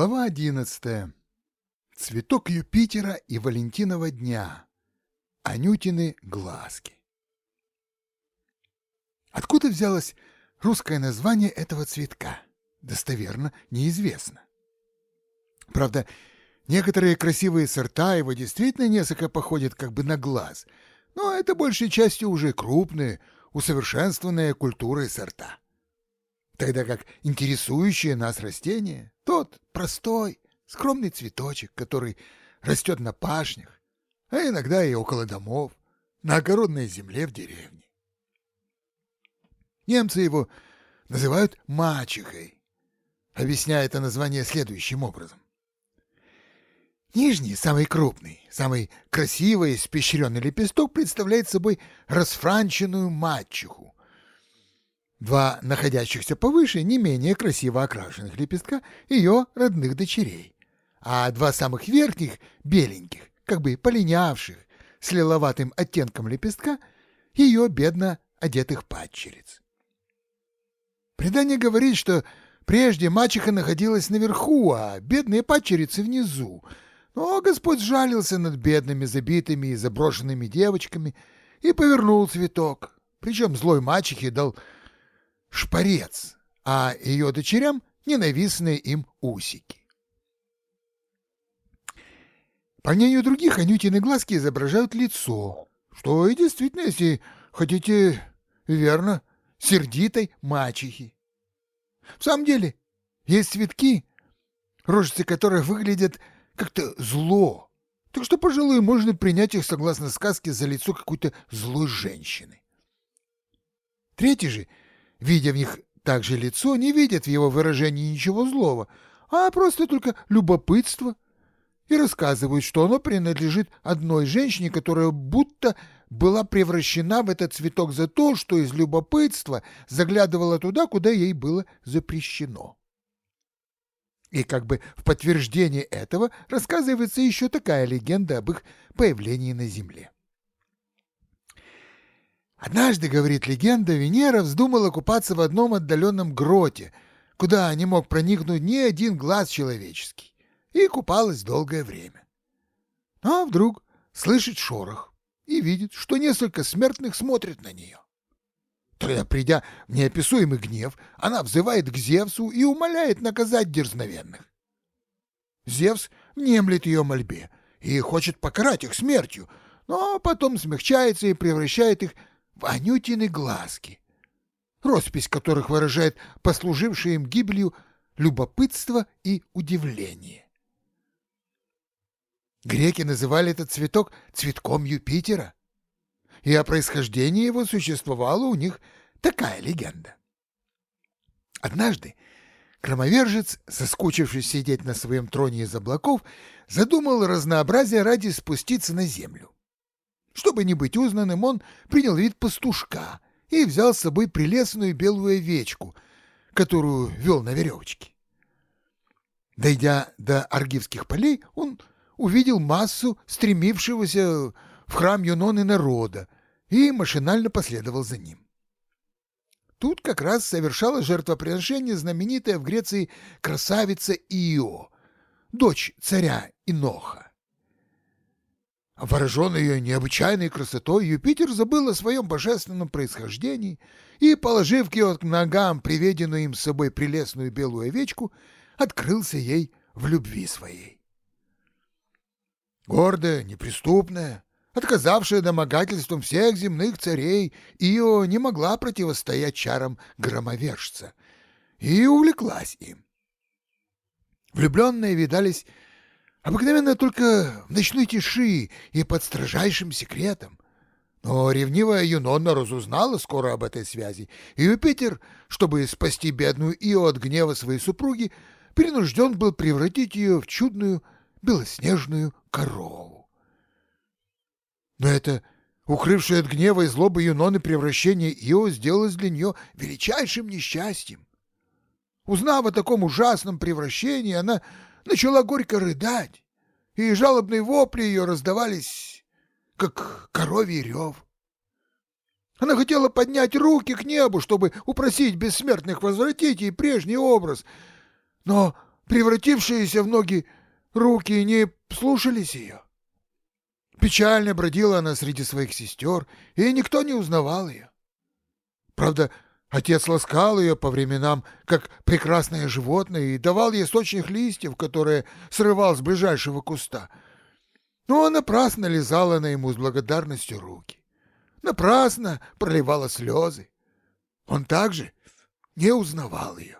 одиннадцатое. Цветок Юпитера и Валентинова дня. Анютины глазки. Откуда взялось русское название этого цветка? Достоверно неизвестно. Правда, некоторые красивые сорта его действительно несколько походят как бы на глаз, но это большей частью уже крупные, усовершенствованные культурой сорта. Тогда как интересующие нас растения — тот простой, скромный цветочек, который растет на пашнях, а иногда и около домов, на огородной земле в деревне. Немцы его называют мачехой, объясняя это название следующим образом. Нижний, самый крупный, самый красивый испещренный лепесток представляет собой расфранченную мачеху. Два находящихся повыше не менее красиво окрашенных лепестка ее родных дочерей, а два самых верхних, беленьких, как бы полинявших, с лиловатым оттенком лепестка, ее бедно одетых падчериц. Предание говорит, что прежде мачеха находилась наверху, а бедные падчерицы внизу, но Господь жалился над бедными, забитыми и заброшенными девочками и повернул цветок. Причем злой мачехе дал шпарец, а ее дочерям ненавистные им усики. По мнению других, Анютины глазки изображают лицо, что и действительно, если хотите верно, сердитой мачехи. В самом деле, есть цветки, рожицы которых выглядят как-то зло. Так что, пожалуй, можно принять их, согласно сказке, за лицо какой-то злой женщины. Третьи же, видя в них также лицо, не видят в его выражении ничего злого, а просто только любопытство, и рассказывают, что оно принадлежит одной женщине, которая будто была превращена в этот цветок за то, что из любопытства заглядывала туда, куда ей было запрещено. И как бы в подтверждение этого рассказывается еще такая легенда об их появлении на Земле. Однажды, говорит легенда, Венера вздумала купаться в одном отдаленном гроте, куда не мог проникнуть ни один глаз человеческий, и купалась долгое время. А вдруг слышит шорох и видит, что несколько смертных смотрят на нее. Тогда, придя в неописуемый гнев, она взывает к Зевсу и умоляет наказать дерзновенных. Зевс внемлет ее мольбе и хочет покарать их смертью, но потом смягчается и превращает их Анютины глазки, роспись которых выражает послужившее им гибелью любопытство и удивление. Греки называли этот цветок цветком Юпитера, и о происхождении его существовала у них такая легенда. Однажды громовержец, соскучившись сидеть на своем троне из облаков, задумал разнообразие ради спуститься на землю. Чтобы не быть узнанным, он принял вид пастушка и взял с собой прелестную белую овечку, которую вел на веревочке. Дойдя до аргивских полей, он увидел массу стремившегося в храм Юноны народа и машинально последовал за ним. Тут как раз совершала жертвоприношение знаменитая в Греции красавица Ио, дочь царя Иноха. Пораженный ее необычайной красотой, Юпитер забыл о своем божественном происхождении и, положив к ее ногам приведенную им с собой прелестную белую овечку, открылся ей в любви своей. Гордая, неприступная, отказавшая домогательством всех земных царей, Ио не могла противостоять чарам громовержца и увлеклась им. Влюбленные видались Обыкновенно только в ночной тиши и под строжайшим секретом. Но ревнивая Юнона разузнала скоро об этой связи, и Юпитер, чтобы спасти бедную Ио от гнева своей супруги, принужден был превратить ее в чудную белоснежную корову. Но это укрывшее от гнева и злобы Юноны превращение Ио сделалось для нее величайшим несчастьем. Узнав о таком ужасном превращении, она начала горько рыдать, и жалобные вопли ее раздавались, как коровий рев. Она хотела поднять руки к небу, чтобы упросить бессмертных возвратить ей прежний образ, но превратившиеся в ноги руки не слушались ее. Печально бродила она среди своих сестер, и никто не узнавал ее. Правда, отец ласкал ее по временам, как прекрасное животное, и давал ей сочных листьев, которые срывал с ближайшего куста. Но она напрасно лизала на ему с благодарностью руки. Напрасно проливала слезы. Он также не узнавал ее.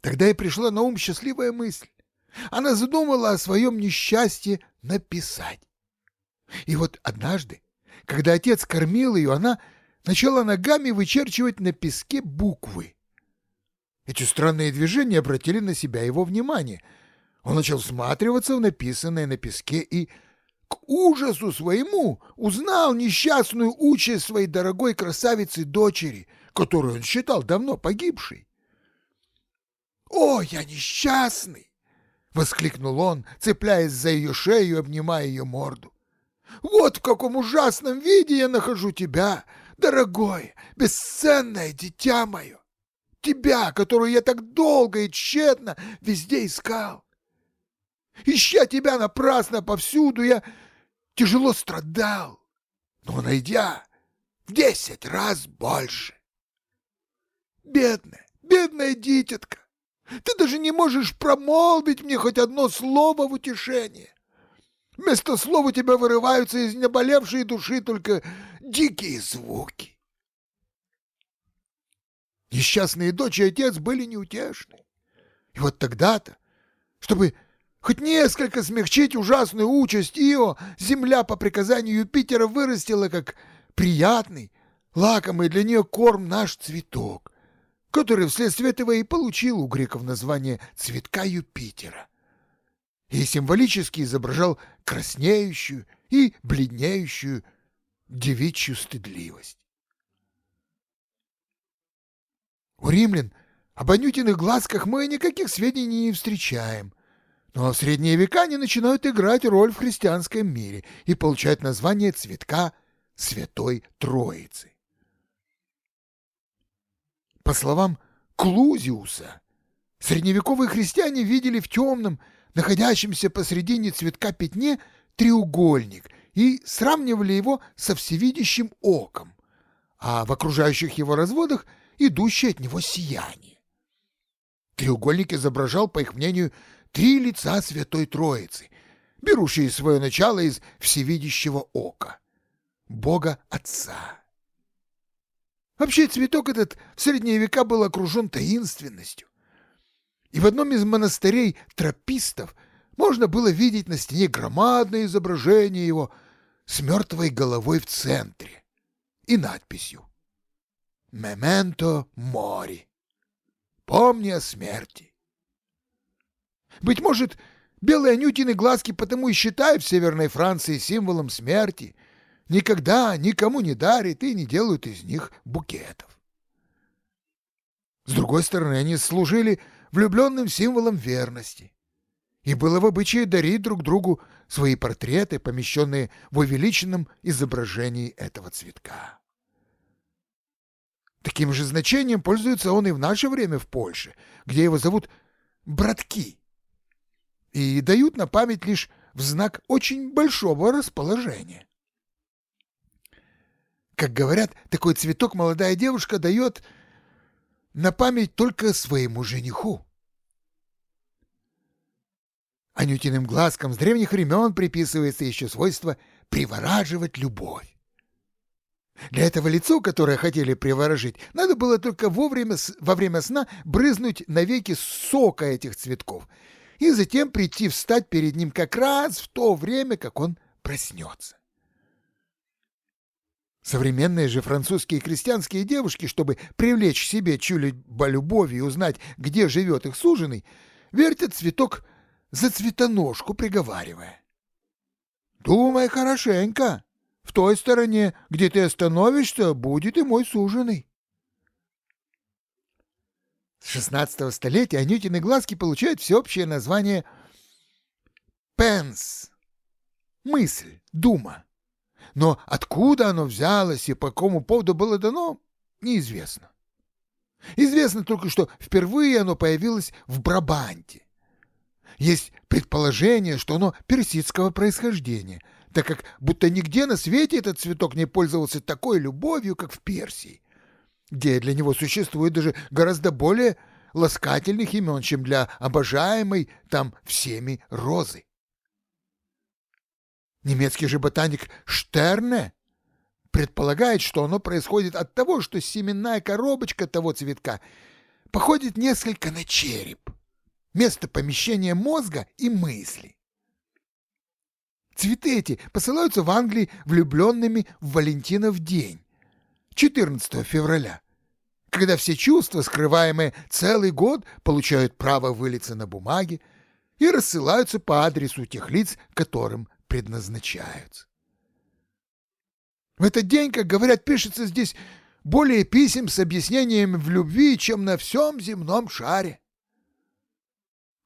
Тогда и пришла на ум счастливая мысль. Она задумала о своем несчастье написать. И вот однажды, когда отец кормил ее, она начала ногами вычерчивать на песке буквы. Эти странные движения обратили на себя его внимание. Он начал всматриваться в написанное на песке и, к ужасу своему, узнал несчастную участь своей дорогой красавицы-дочери, которую он считал давно погибшей. «О, я несчастный!» — воскликнул он, цепляясь за ее шею и обнимая ее морду. «Вот в каком ужасном виде я нахожу тебя, дорогое, бесценное дитя мое! Тебя, которую я так долго и тщетно везде искал! Ища тебя напрасно повсюду, я тяжело страдал, но, найдя, в десять раз больше. Бедная, бедная дитятка! Ты даже не можешь промолвить мне хоть одно слово в утешение. Вместо слов у тебя вырываются из наболевшей души только дикие звуки. Несчастные дочь и отец были неутешны. И вот тогда-то, чтобы хоть несколько смягчить ужасную участь Ио, земля по приказанию Юпитера вырастила как приятный, лакомый для нее корм наш цветок — который вследствие этого и получил у греков название цветка Юпитера и символически изображал краснеющую и бледнеющую девичью стыдливость. У римлян об анютиных глазках мы никаких сведений не встречаем, но в средние века они начинают играть роль в христианском мире и получают название цветка Святой Троицы. По словам Клузиуса, средневековые христиане видели в темном, находящемся посредине цветка пятне, треугольник и сравнивали его со всевидящим оком, а в окружающих его разводах идущее от него сияние. Треугольник изображал, по их мнению, три лица Святой Троицы, берущие свое начало из всевидящего ока, Бога Отца. Вообще цветок этот в средние века был окружен таинственностью. И в одном из монастырей тропистов можно было видеть на стене громадное изображение его с мертвой головой в центре и надписью «Мементо мори» — «Помни о смерти». Быть может, белые анютины глазки потому и считают в Северной Франции символом смерти — никогда никому не дарит и не делают из них букетов. С другой стороны, они служили влюбленным символом верности. И было в обычае дарить друг другу свои портреты, помещенные в увеличенном изображении этого цветка. Таким же значением пользуется он и в наше время в Польше, где его зовут «братки» и дают на память лишь в знак очень большого расположения. Как говорят, такой цветок молодая девушка дает на память только своему жениху. Анютиным глазкам с древних времен приписывается еще свойство привораживать любовь. Для этого лицо, которое хотели приворожить, надо было только вовремя, во время сна брызнуть навеки сока этих цветков и затем прийти встать перед ним как раз в то время, как он проснется. Современные же французские крестьянские девушки, чтобы привлечь себе чью-либо любовь и узнать, где живет их суженый, вертят цветок за цветоножку, приговаривая. «Думай хорошенько. В той стороне, где ты остановишься, будет и мой суженый». С шестнадцатого столетия Анютины глазки получают всеобщее название «пенс» — мысль, дума но откуда оно взялось и по какому поводу было дано, неизвестно. Известно только, что впервые оно появилось в Брабанте. Есть предположение, что оно персидского происхождения, так как будто нигде на свете этот цветок не пользовался такой любовью, как в Персии, где для него существует даже гораздо более ласкательных имен, чем для обожаемой там всеми розы. Немецкий же ботаник Штерне предполагает, что оно происходит от того, что семенная коробочка того цветка походит несколько на череп, место помещения мозга и мысли. Цветы эти посылаются в Англии влюбленными в Валентинов день, 14 февраля, когда все чувства, скрываемые целый год, получают право вылиться на бумаге и рассылаются по адресу тех лиц, которым предназначаются. В этот день, как говорят, пишется здесь более писем с объяснениями в любви, чем на всем земном шаре.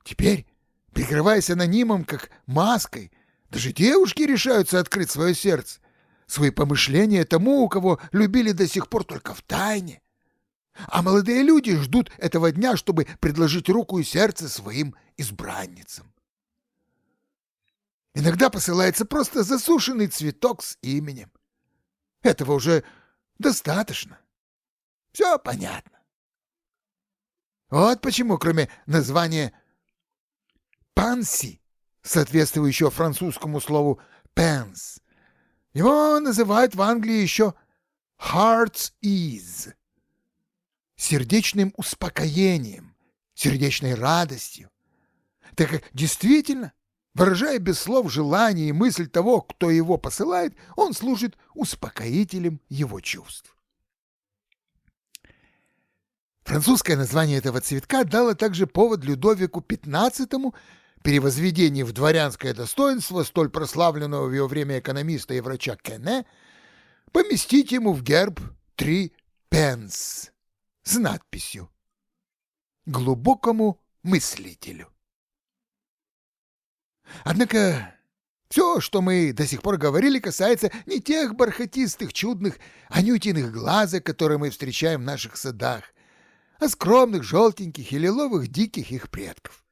Теперь, прикрываясь анонимом как маской, даже девушки решаются открыть свое сердце, свои помышления тому, у кого любили до сих пор только в тайне. А молодые люди ждут этого дня, чтобы предложить руку и сердце своим избранницам. Иногда посылается просто засушенный цветок с именем. Этого уже достаточно. Все понятно. Вот почему, кроме названия «панси», соответствующего французскому слову «пенс», его называют в Англии еще «heart's ease» — сердечным успокоением, сердечной радостью. Так как действительно Выражая без слов желание и мысль того, кто его посылает, он служит успокоителем его чувств. Французское название этого цветка дало также повод Людовику XV перевозведение в дворянское достоинство столь прославленного в его время экономиста и врача Кене поместить ему в герб три пенс с надписью «Глубокому мыслителю». Однако все, что мы до сих пор говорили, касается не тех бархатистых, чудных, анютиных глазок, которые мы встречаем в наших садах, а скромных, желтеньких и лиловых диких их предков.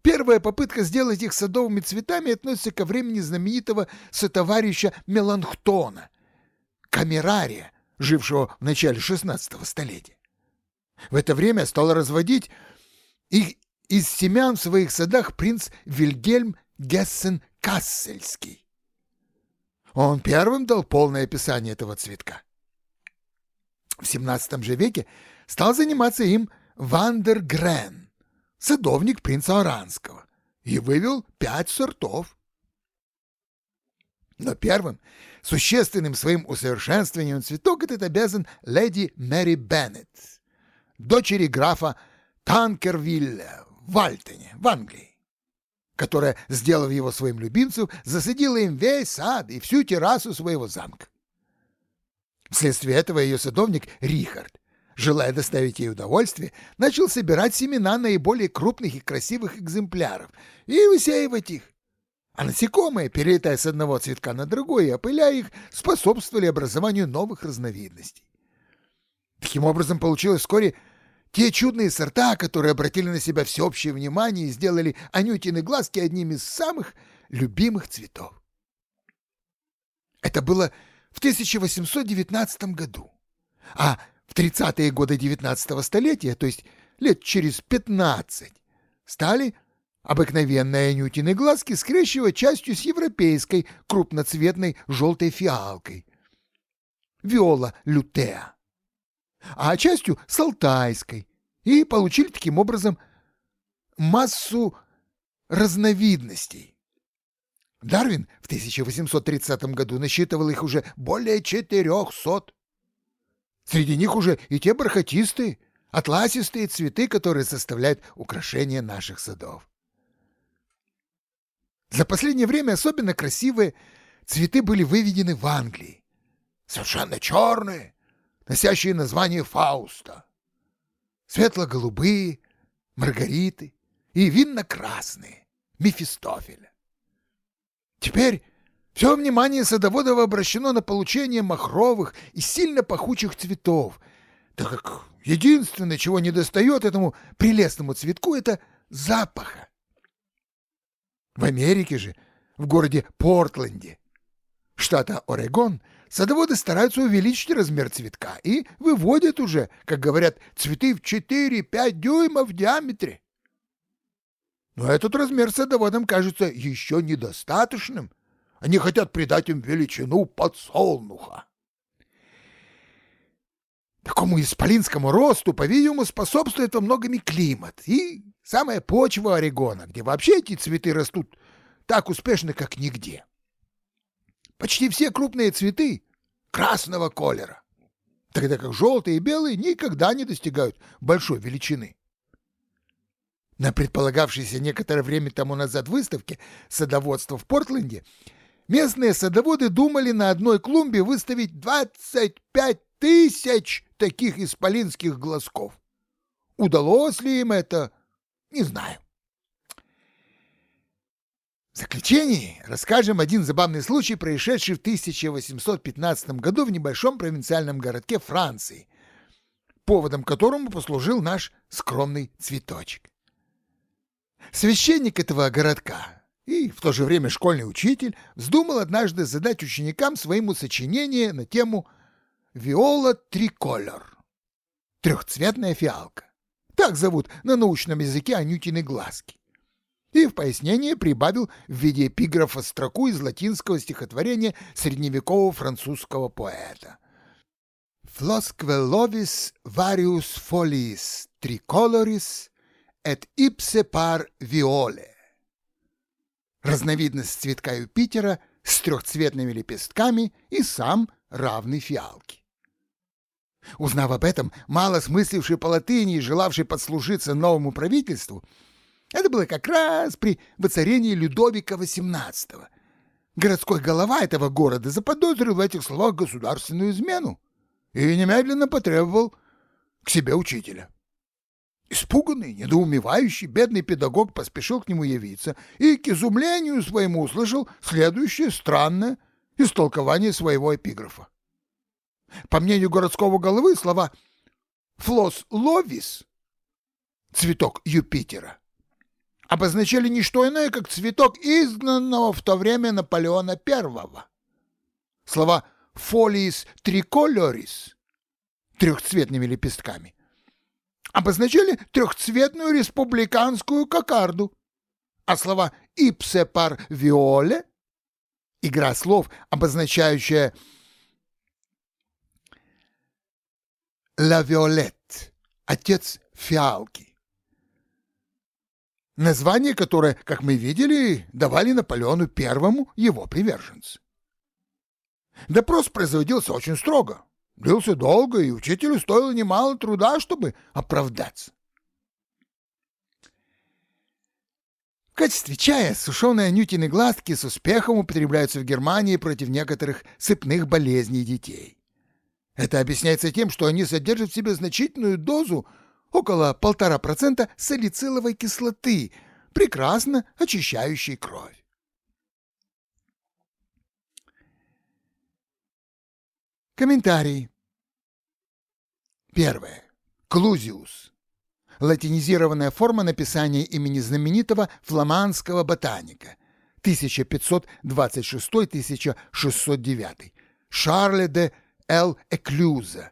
Первая попытка сделать их садовыми цветами относится ко времени знаменитого сотоварища Меланхтона, камерария, жившего в начале XVI столетия. В это время стал разводить их из семян в своих садах принц Вильгельм Гессен-Кассельский. Он первым дал полное описание этого цветка. В XVII же веке стал заниматься им Вандер Грен, садовник принца Оранского, и вывел пять сортов. Но первым, существенным своим усовершенствованием цветок этот обязан леди Мэри Беннет, дочери графа Танкервилля в в Англии, которая, сделав его своим любимцем, засадила им весь сад и всю террасу своего замка. Вследствие этого ее садовник Рихард, желая доставить ей удовольствие, начал собирать семена наиболее крупных и красивых экземпляров и высеивать их. А насекомые, перелетая с одного цветка на другой и опыляя их, способствовали образованию новых разновидностей. Таким образом, получилось вскоре те чудные сорта, которые обратили на себя всеобщее внимание и сделали Анютины глазки одним из самых любимых цветов. Это было в 1819 году. А в 30-е годы 19-го столетия, то есть лет через 15, стали обыкновенные анютины глазки скрещивать частью с европейской крупноцветной желтой фиалкой. Виола лютеа а частью с алтайской, и получили таким образом массу разновидностей. Дарвин в 1830 году насчитывал их уже более четырехсот. Среди них уже и те бархатистые, атласистые цветы, которые составляют украшение наших садов. За последнее время особенно красивые цветы были выведены в Англии. Совершенно черные, носящие название Фауста. Светло-голубые, маргариты и винно-красные, Мефистофеля. Теперь все внимание садоводов обращено на получение махровых и сильно пахучих цветов, так как Единственное, чего не достает этому прелестному цветку, это запаха. В Америке же, в городе Портленде, штата Орегон, садоводы стараются увеличить размер цветка и выводят уже, как говорят, цветы в 4-5 дюймов в диаметре. Но этот размер садоводам кажется еще недостаточным. Они хотят придать им величину подсолнуха. Такому исполинскому росту, по-видимому, способствует во многом и климат, и самая почва Орегона, где вообще эти цветы растут так успешно, как нигде. Почти все крупные цветы красного колера, тогда как желтые и белые никогда не достигают большой величины. На предполагавшейся некоторое время тому назад выставке садоводства в Портленде местные садоводы думали на одной клумбе выставить 25 тысяч таких исполинских глазков. Удалось ли им это, не знаю. В заключение расскажем один забавный случай, происшедший в 1815 году в небольшом провинциальном городке Франции, поводом которому послужил наш скромный цветочек. Священник этого городка и в то же время школьный учитель вздумал однажды задать ученикам своему сочинение на тему Виола триколор. Трехцветная фиалка. Так зовут на научном языке анютины глазки. И в пояснение прибавил в виде эпиграфа строку из латинского стихотворения средневекового французского поэта. «Flosque lovis varius foliis tricoloris et ipse par viole». Разновидность цветка Юпитера с трехцветными лепестками и сам равный фиалке. Узнав об этом, мало смысливший по латыни и желавший подслужиться новому правительству, это было как раз при воцарении Людовика XVIII. Городской голова этого города заподозрил в этих словах государственную измену и немедленно потребовал к себе учителя. Испуганный, недоумевающий, бедный педагог поспешил к нему явиться и, к изумлению своему, услышал следующее странное истолкование своего эпиграфа. По мнению городского головы, слова «флос ловис» — цветок Юпитера — обозначали не что иное, как цветок изгнанного в то время Наполеона I. Слова «фолиис триколорис» — трехцветными лепестками — обозначали трехцветную республиканскую кокарду, а слова «ипсе пар виоле» — игра слов, обозначающая Ла Виолет, отец фиалки. Название, которое, как мы видели, давали Наполеону Первому его приверженцы. Допрос производился очень строго, длился долго, и учителю стоило немало труда, чтобы оправдаться. В качестве чая сушеные анютины глазки с успехом употребляются в Германии против некоторых сыпных болезней детей. Это объясняется тем, что они содержат в себе значительную дозу, около полтора процента салициловой кислоты, прекрасно очищающей кровь. Комментарий. Первое. Клузиус. Латинизированная форма написания имени знаменитого фламандского ботаника 1526-1609 Шарля де Л. Эклюза.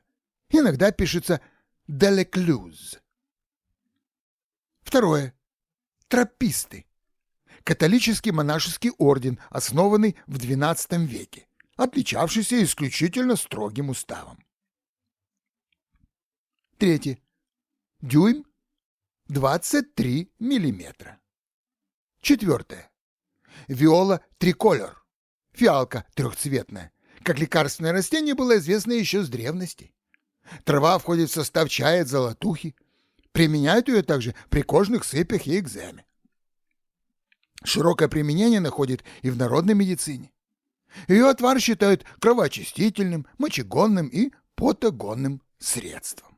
Иногда пишется Делеклюз. Второе. Трописты. Католический монашеский орден, основанный в XII веке, отличавшийся исключительно строгим уставом. Третье. Дюйм 23 миллиметра. Четвертое. Виола триколор. Фиалка трехцветная как лекарственное растение было известно еще с древности. Трава входит в состав чая от золотухи. Применяют ее также при кожных сыпях и экземе. Широкое применение находит и в народной медицине. Ее отвар считают кровоочистительным, мочегонным и потогонным средством.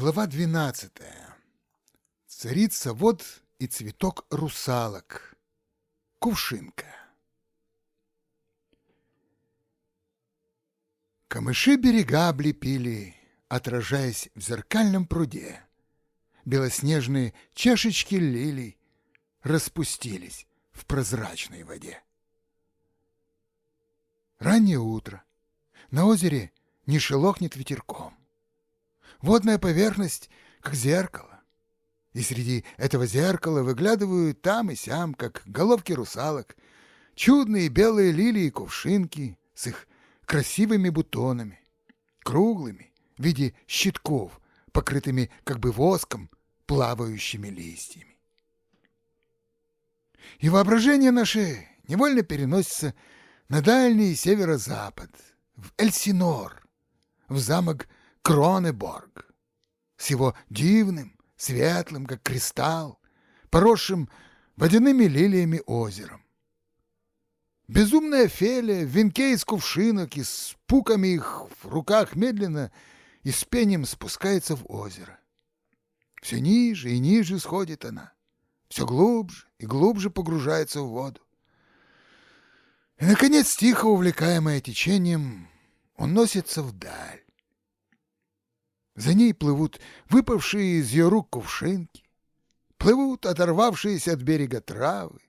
Глава 12. Царица вод и цветок русалок. Кувшинка. Камыши берега облепили, отражаясь в зеркальном пруде. Белоснежные чашечки лилий распустились в прозрачной воде. Раннее утро. На озере не шелохнет ветерком. Водная поверхность, как зеркало. И среди этого зеркала выглядывают там и сям, как головки русалок, чудные белые лилии кувшинки с их красивыми бутонами, круглыми, в виде щитков, покрытыми как бы воском, плавающими листьями. И воображение наше невольно переносится на дальний северо-запад, в Эльсинор, в замок Кронеборг, с его дивным, светлым, как кристалл, поросшим водяными лилиями озером. Безумная Фелия в венке из кувшинок и с пуками их в руках медленно и с пением спускается в озеро. Все ниже и ниже сходит она, все глубже и глубже погружается в воду. И, наконец, тихо увлекаемая течением, он носится вдаль. За ней плывут выпавшие из ее рук кувшинки, плывут оторвавшиеся от берега травы,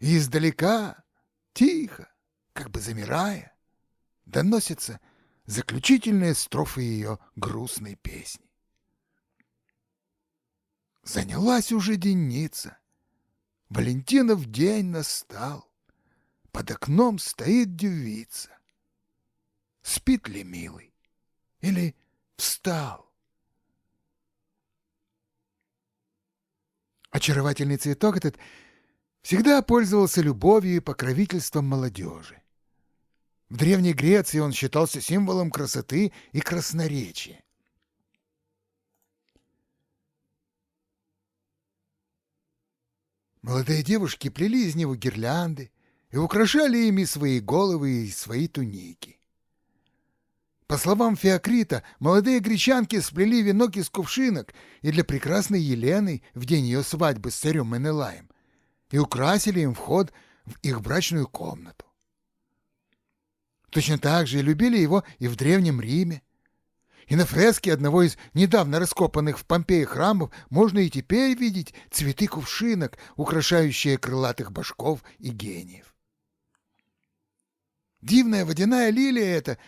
и издалека, тихо, как бы замирая, доносятся заключительные строфы ее грустной песни. Занялась уже денница, Валентинов день настал, под окном стоит девица. Спит ли милый? Или встал? Очаровательный цветок этот всегда пользовался любовью и покровительством молодежи. В Древней Греции он считался символом красоты и красноречия. Молодые девушки плели из него гирлянды, и украшали ими свои головы и свои туники. По словам Феокрита, молодые гречанки сплели венок из кувшинок и для прекрасной Елены в день ее свадьбы с царем Менелаем и украсили им вход в их брачную комнату. Точно так же любили его и в Древнем Риме. И на фреске одного из недавно раскопанных в Помпее храмов можно и теперь видеть цветы кувшинок, украшающие крылатых башков и гениев. Дивная водяная лилия эта,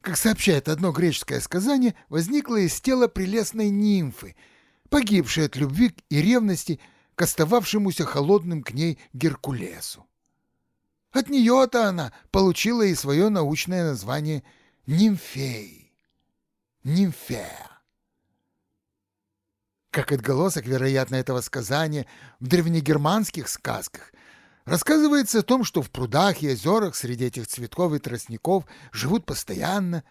как сообщает одно греческое сказание, возникла из тела прелестной нимфы, погибшей от любви и ревности к остававшемуся холодным к ней Геркулесу. От нее-то она получила и свое научное название нимфеи. Нимфея. Как отголосок, вероятно, этого сказания в древнегерманских сказках – Рассказывается о том, что в прудах и озерах среди этих цветков и тростников живут постоянно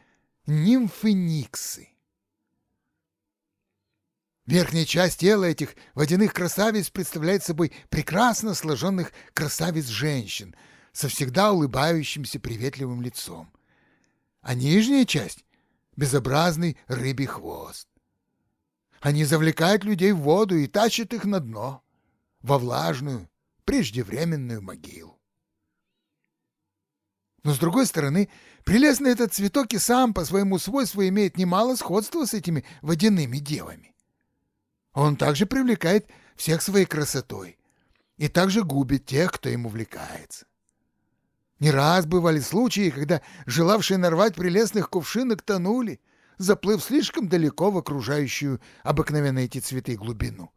нимфы-никсы. Верхняя часть тела этих водяных красавиц представляет собой прекрасно сложенных красавиц-женщин со всегда улыбающимся приветливым лицом, а нижняя часть — безобразный рыбий хвост. Они завлекают людей в воду и тащат их на дно, во влажную, преждевременную могилу. Но, с другой стороны, прелестный этот цветок и сам по своему свойству имеет немало сходства с этими водяными девами. Он также привлекает всех своей красотой и также губит тех, кто им увлекается. Не раз бывали случаи, когда желавшие нарвать прелестных кувшинок тонули, заплыв слишком далеко в окружающую обыкновенно эти цветы глубину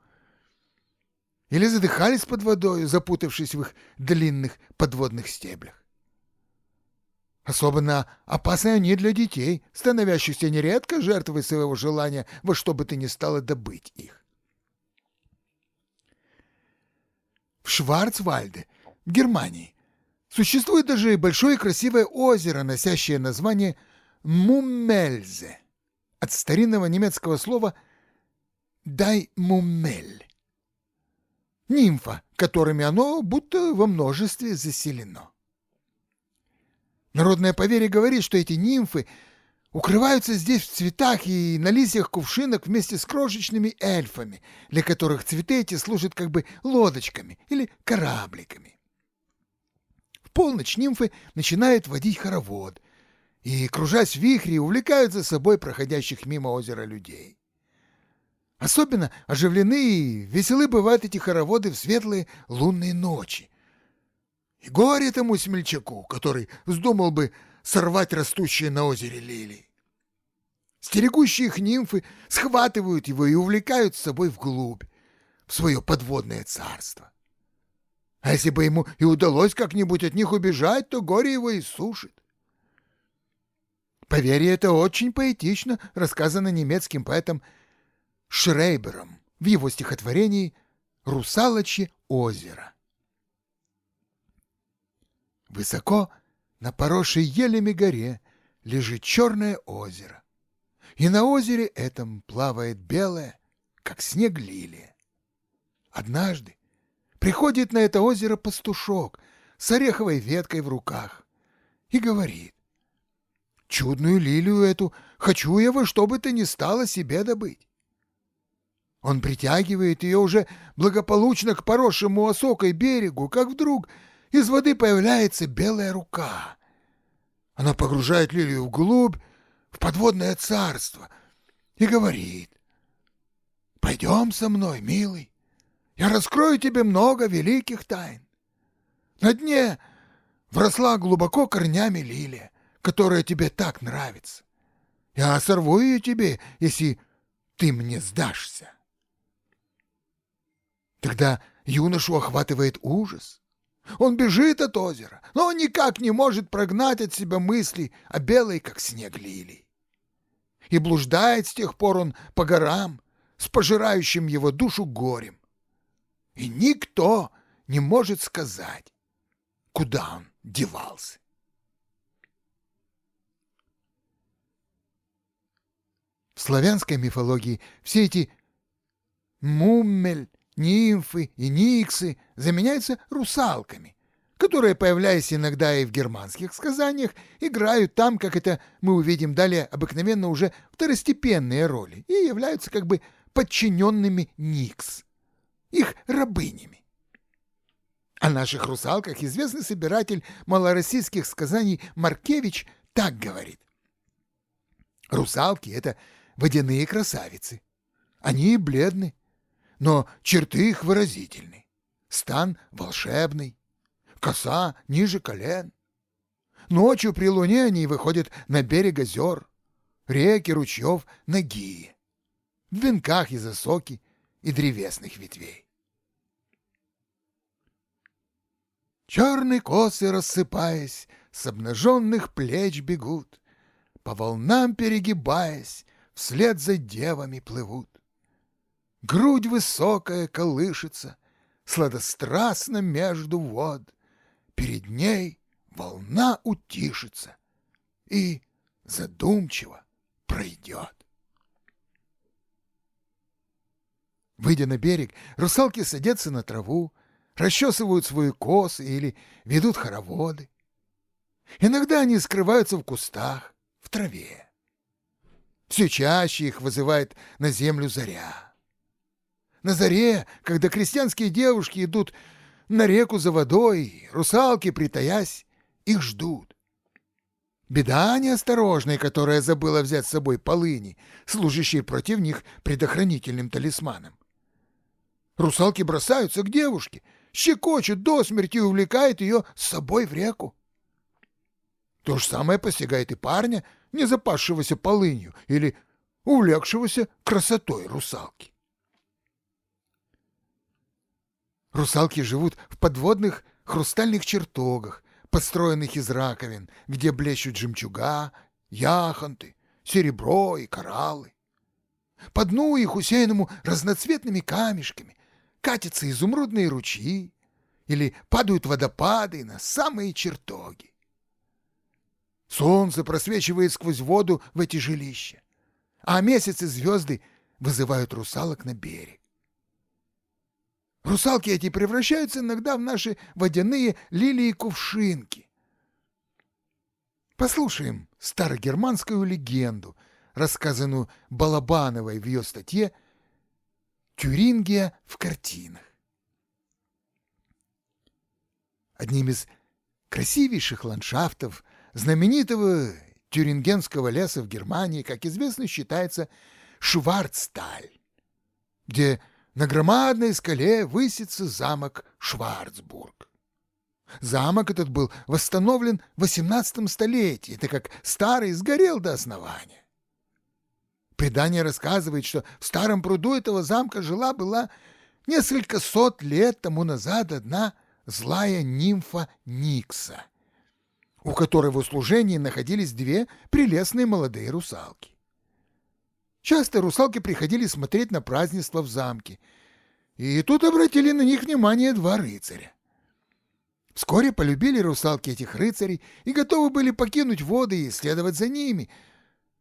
или задыхались под водой, запутавшись в их длинных подводных стеблях. Особенно опасны они для детей, становящихся нередко жертвой своего желания во что бы то ни стало добыть их. В Шварцвальде, в Германии, существует даже большое красивое озеро, носящее название Муммельзе, от старинного немецкого слова «дай муммель» нимфа, которыми оно будто во множестве заселено. Народное поверье говорит, что эти нимфы укрываются здесь в цветах и на листьях кувшинок вместе с крошечными эльфами, для которых цветы эти служат как бы лодочками или корабликами. В полночь нимфы начинают водить хоровод и, кружась в вихре, увлекают за собой проходящих мимо озера людей. Особенно оживлены и веселы бывают эти хороводы в светлые лунные ночи. И горе тому смельчаку, который вздумал бы сорвать растущие на озере лилии. Стерегущие их нимфы схватывают его и увлекают с собой вглубь, в свое подводное царство. А если бы ему и удалось как-нибудь от них убежать, то горе его иссушит. Поверье, это очень поэтично рассказано немецким поэтом Шрейбером в его стихотворении «Русалочье озеро». Высоко на поросшей елями горе лежит черное озеро, и на озере этом плавает белое, как снег лилия. Однажды приходит на это озеро пастушок с ореховой веткой в руках и говорит, «Чудную лилию эту хочу я во что бы то ни стало себе добыть. Он притягивает ее уже благополучно к поросшему осокой берегу, как вдруг из воды появляется белая рука. Она погружает лилию вглубь, в подводное царство, и говорит, «Пойдем со мной, милый, я раскрою тебе много великих тайн». На дне вросла глубоко корнями лилия, которая тебе так нравится. Я сорву ее тебе, если ты мне сдашься. Тогда юношу охватывает ужас. Он бежит от озера, но никак не может прогнать от себя мысли о белой, как снег лилии. И блуждает с тех пор он по горам с пожирающим его душу горем. И никто не может сказать, куда он девался. В славянской мифологии все эти муммель, нимфы и никсы заменяются русалками, которые, появляясь иногда и в германских сказаниях, играют там, как это мы увидим далее, обыкновенно уже второстепенные роли и являются как бы подчиненными никс, их рабынями. О наших русалках известный собиратель малороссийских сказаний Маркевич так говорит. Русалки — это водяные красавицы. Они бледны, но черты их выразительны. Стан волшебный, коса ниже колен. Ночью при луне они выходят на берег озер, реки, ручьев, ноги, в венках из осоки и древесных ветвей. Черные косы, рассыпаясь, с обнаженных плеч бегут, по волнам перегибаясь, вслед за девами плывут. Грудь высокая колышется, Сладострастно между вод. Перед ней волна утишится И задумчиво пройдет. Выйдя на берег, русалки садятся на траву, расчесывают свои косы или ведут хороводы. Иногда они скрываются в кустах, в траве. Все чаще их вызывает на землю заря. На заре, когда крестьянские девушки идут на реку за водой, русалки, притаясь, их ждут. Беда неосторожная, которая забыла взять с собой полыни, служащие против них предохранительным талисманом. Русалки бросаются к девушке, щекочут до смерти и увлекают ее с собой в реку. То же самое постигает и парня, не запасшегося полынью или увлекшегося красотой русалки. Русалки живут в подводных хрустальных чертогах, построенных из раковин, где блещут жемчуга, яхонты, серебро и кораллы. По дну их, усеянному разноцветными камешками, катятся изумрудные ручьи или падают водопады на самые чертоги. Солнце просвечивает сквозь воду в эти жилища, а месяц и звезды вызывают русалок на берег. Русалки эти превращаются иногда в наши водяные лилии-кувшинки. Послушаем старогерманскую легенду, рассказанную Балабановой в ее статье «Тюрингия в картинах». Одним из красивейших ландшафтов знаменитого Тюрингенского леса в Германии, как известно, считается Шварцталь, где на громадной скале высится замок Шварцбург. Замок этот был восстановлен в XVIII столетии, так как старый сгорел до основания. Предание рассказывает, что в старом пруду этого замка жила-была несколько сот лет тому назад одна злая нимфа Никса, у которой в услужении находились две прелестные молодые русалки. Часто русалки приходили смотреть на празднество в замке, и тут обратили на них внимание два рыцаря. Вскоре полюбили русалки этих рыцарей и готовы были покинуть воды и следовать за ними.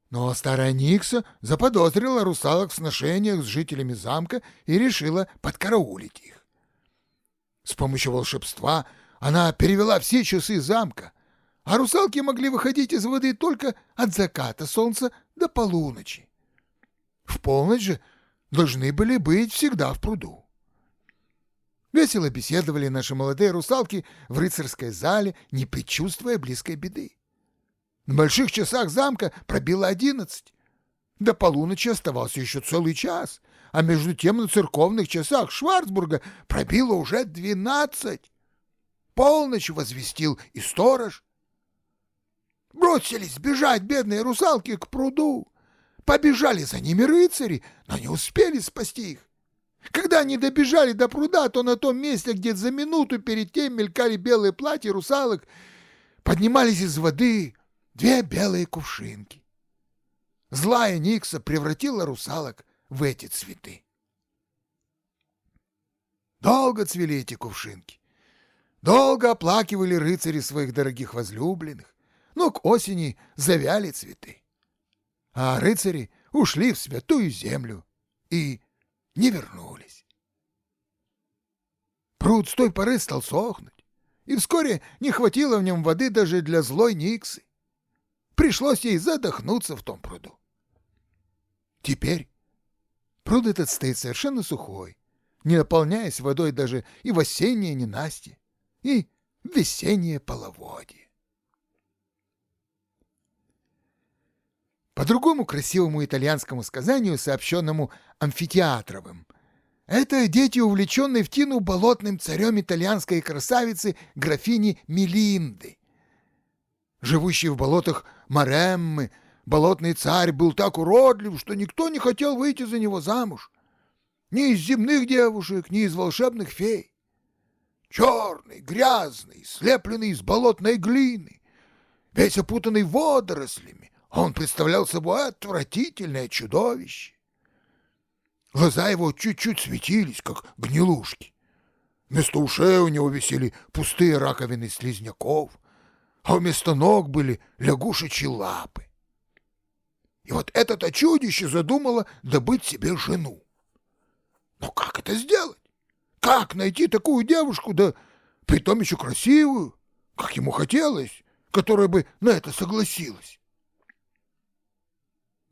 Но старая Никса заподозрила русалок в сношениях с жителями замка и решила подкараулить их. С помощью волшебства она перевела все часы замка, а русалки могли выходить из воды только от заката солнца до полуночи. В полночь же должны были быть всегда в пруду. Весело беседовали наши молодые русалки в рыцарской зале, не предчувствуя близкой беды. На больших часах замка пробило одиннадцать. До полуночи оставался еще целый час, а между тем на церковных часах Шварцбурга пробило уже двенадцать. Полночь возвестил и сторож. Бросились бежать бедные русалки к пруду. Побежали за ними рыцари, но не успели спасти их. Когда они добежали до пруда, то на том месте, где за минуту перед тем мелькали белые платья русалок, поднимались из воды две белые кувшинки. Злая Никса превратила русалок в эти цветы. Долго цвели эти кувшинки. Долго оплакивали рыцари своих дорогих возлюбленных, но к осени завяли цветы. А рыцари ушли в святую землю и не вернулись. Пруд с той поры стал сохнуть, и вскоре не хватило в нем воды даже для злой Никсы. Пришлось ей задохнуться в том пруду. Теперь пруд этот стоит совершенно сухой, не наполняясь водой даже и в осеннее ненастье, и в весеннее половодье. По другому красивому итальянскому сказанию, сообщенному Амфитеатровым, это дети, увлеченные в тину болотным царем итальянской красавицы графини Мелинды. Живущий в болотах Мареммы, болотный царь был так уродлив, что никто не хотел выйти за него замуж. Ни из земных девушек, ни из волшебных фей. Черный, грязный, слепленный из болотной глины, весь опутанный водорослями, он представлял собой отвратительное чудовище. Глаза его чуть-чуть светились, как гнилушки. Вместо ушей у него висели пустые раковины слизняков, а вместо ног были лягушечьи лапы. И вот это-то чудище задумало добыть себе жену. Но как это сделать? Как найти такую девушку, да притом еще красивую, как ему хотелось, которая бы на это согласилась?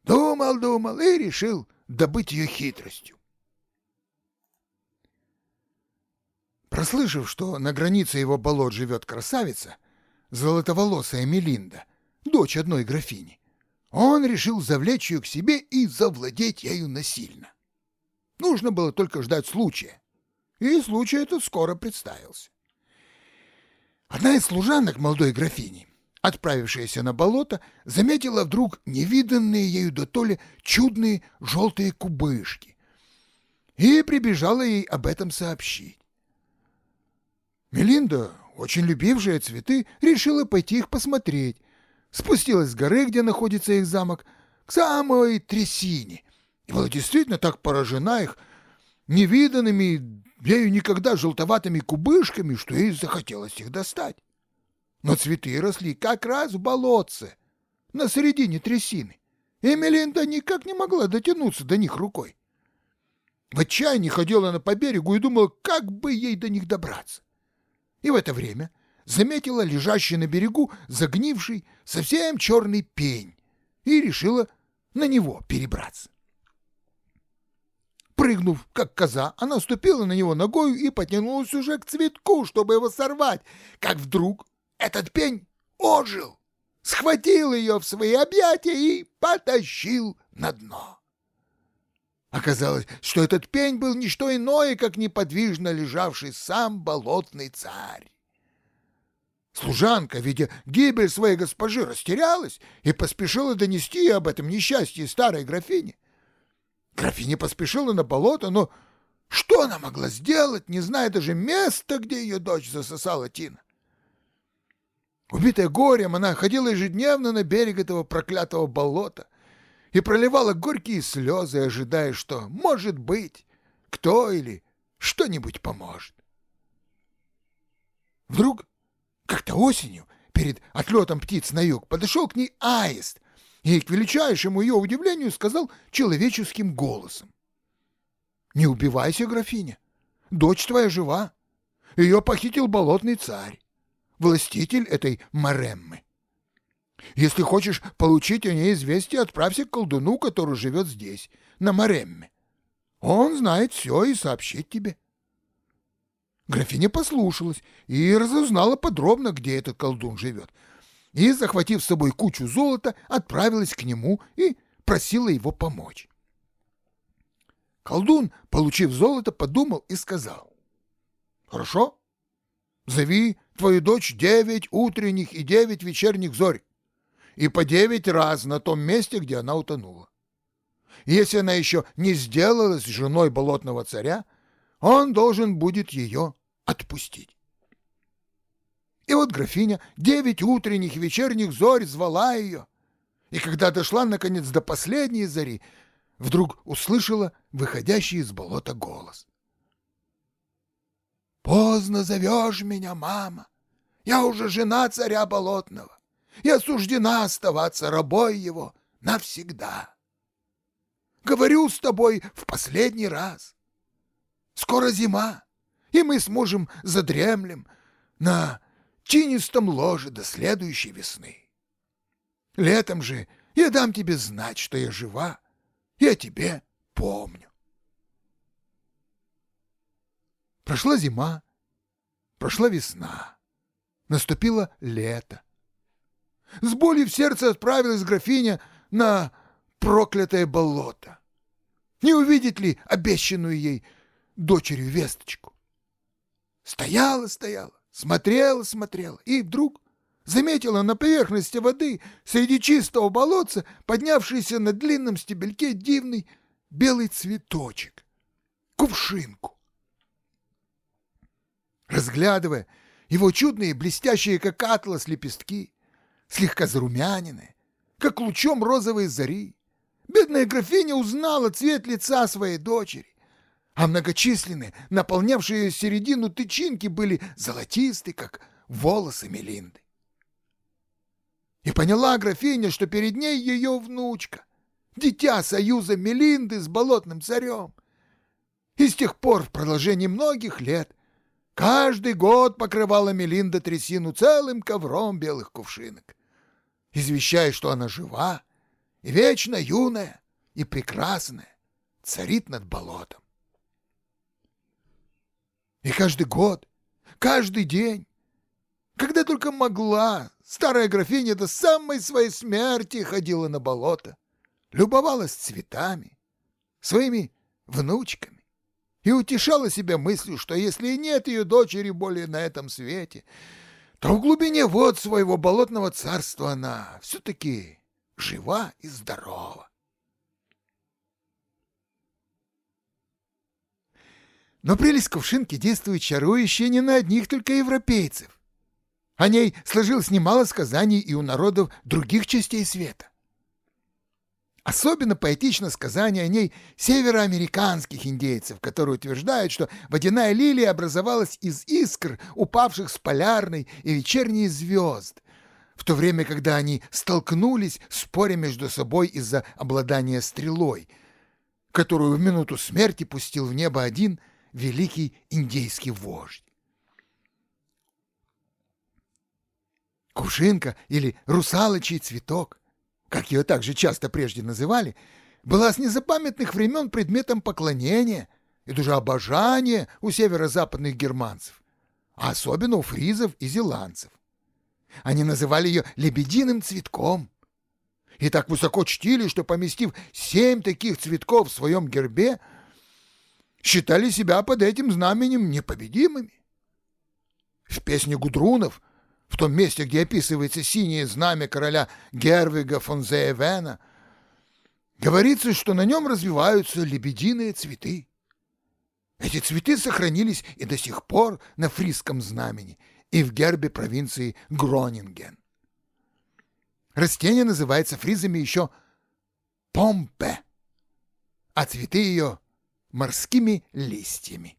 Думал, думал и решил добыть ее хитростью. Прослышав, что на границе его болот живет красавица, золотоволосая Мелинда, дочь одной графини, он решил завлечь ее к себе и завладеть ею насильно. Нужно было только ждать случая, и случай этот скоро представился. Одна из служанок молодой графини отправившаяся на болото, заметила вдруг невиданные ею до толи чудные желтые кубышки и прибежала ей об этом сообщить. Мелинда, очень любившая цветы, решила пойти их посмотреть, спустилась с горы, где находится их замок, к самой трясине, и была действительно так поражена их невиданными ею никогда желтоватыми кубышками, что ей захотелось их достать но цветы росли как раз в болотце, на середине трясины, и Мелинда никак не могла дотянуться до них рукой. В отчаянии ходила она по берегу и думала, как бы ей до них добраться. И в это время заметила лежащий на берегу загнивший, совсем черный пень и решила на него перебраться. Прыгнув, как коза, она ступила на него ногою и потянулась уже к цветку, чтобы его сорвать, как вдруг этот пень ожил, схватил ее в свои объятия и потащил на дно. Оказалось, что этот пень был не что иное, как неподвижно лежавший сам болотный царь. Служанка, видя гибель своей госпожи, растерялась и поспешила донести об этом несчастье старой графине. Графиня поспешила на болото, но что она могла сделать, не зная даже места, где ее дочь засосала Тина? Убитая горем, она ходила ежедневно на берег этого проклятого болота и проливала горькие слезы, ожидая, что, может быть, кто или что-нибудь поможет. Вдруг, как-то осенью, перед отлетом птиц на юг, подошел к ней аист и, к величайшему ее удивлению, сказал человеческим голосом. «Не убивайся, графиня, дочь твоя жива, ее похитил болотный царь, властитель этой Мареммы. Если хочешь получить о ней известие, отправься к колдуну, который живет здесь, на Маремме. Он знает все и сообщит тебе». Графиня послушалась и разузнала подробно, где этот колдун живет, и, захватив с собой кучу золота, отправилась к нему и просила его помочь. Колдун, получив золото, подумал и сказал, «Хорошо, зови твою дочь девять утренних и девять вечерних зорь, и по девять раз на том месте, где она утонула. Если она еще не сделалась женой болотного царя, он должен будет ее отпустить. И вот графиня девять утренних и вечерних зорь звала ее, и когда дошла, наконец, до последней зари, вдруг услышала выходящий из болота голос. «Поздно зовешь меня, мама. Я уже жена царя болотного и осуждена оставаться рабой его навсегда. Говорю с тобой в последний раз. Скоро зима, и мы с мужем задремлем на тинистом ложе до следующей весны. Летом же я дам тебе знать, что я жива, о тебе помню. Прошла зима, прошла весна, наступило лето. С болью в сердце отправилась графиня на проклятое болото. Не увидит ли обещанную ей дочерью весточку? Стояла, стояла, смотрела, смотрела, и вдруг заметила на поверхности воды среди чистого болотца поднявшийся на длинном стебельке дивный белый цветочек — кувшинку. Разглядывая его чудные, блестящие, как атлас, лепестки, слегка зарумяненные, как лучом розовой зари, бедная графиня узнала цвет лица своей дочери а многочисленные, наполнявшие середину тычинки, были золотисты, как волосы Мелинды. И поняла графиня, что перед ней ее внучка, дитя союза Мелинды с болотным царем. И с тех пор, в продолжении многих лет, каждый год покрывала Мелинда трясину целым ковром белых кувшинок, извещая, что она жива и вечно юная и прекрасная, царит над болотом. И каждый год, каждый день, когда только могла, старая графиня до самой своей смерти ходила на болото, любовалась цветами, своими внучками и утешала себя мыслью, что если и нет ее дочери более на этом свете, то в глубине вод своего болотного царства она все-таки жива и здорова. Но прелесть кувшинки действует чарующе не на одних только европейцев. О ней сложилось немало сказаний и у народов других частей света. Особенно поэтично сказание о ней североамериканских индейцев, которые утверждают, что водяная лилия образовалась из искр, упавших с полярной и вечерней звезд, в то время, когда они столкнулись, споря между собой из-за обладания стрелой, которую в минуту смерти пустил в небо один великий индейский вождь. Кувшинка или русалочий цветок, как ее также часто прежде называли, была с незапамятных времен предметом поклонения и даже обожания у северо-западных германцев, а особенно у фризов и зеландцев. Они называли ее лебединым цветком и так высоко чтили, что, поместив семь таких цветков в своем гербе, считали себя под этим знаменем непобедимыми. В песне Гудрунов, в том месте, где описывается синее знамя короля Гервига фон Зеевена, говорится, что на нем развиваются лебединые цветы. Эти цветы сохранились и до сих пор на фрисском знамени и в гербе провинции Гронинген. Растение называется фризами еще помпе, а цветы ее — морскими листьями.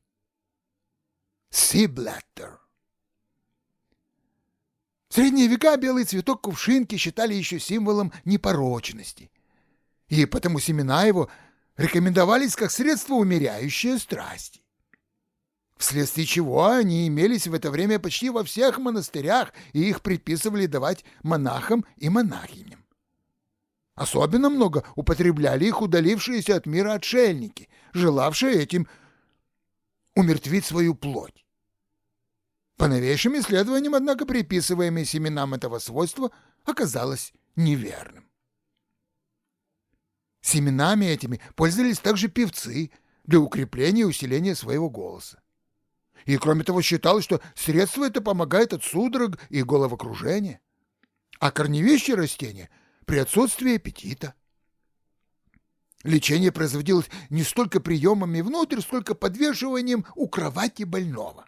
Сиблеттер. В средние века белый цветок кувшинки считали еще символом непорочности, и потому семена его рекомендовались как средство, умеряющее страсти. Вследствие чего они имелись в это время почти во всех монастырях, и их предписывали давать монахам и монахиням. Особенно много употребляли их удалившиеся от мира отшельники, желавшие этим умертвить свою плоть. По новейшим исследованиям, однако, приписываемые семенам этого свойства оказалось неверным. Семенами этими пользовались также певцы для укрепления и усиления своего голоса. И, кроме того, считалось, что средство это помогает от судорог и головокружения, а корневищие растения при отсутствии аппетита. Лечение производилось не столько приемами внутрь, сколько подвешиванием у кровати больного.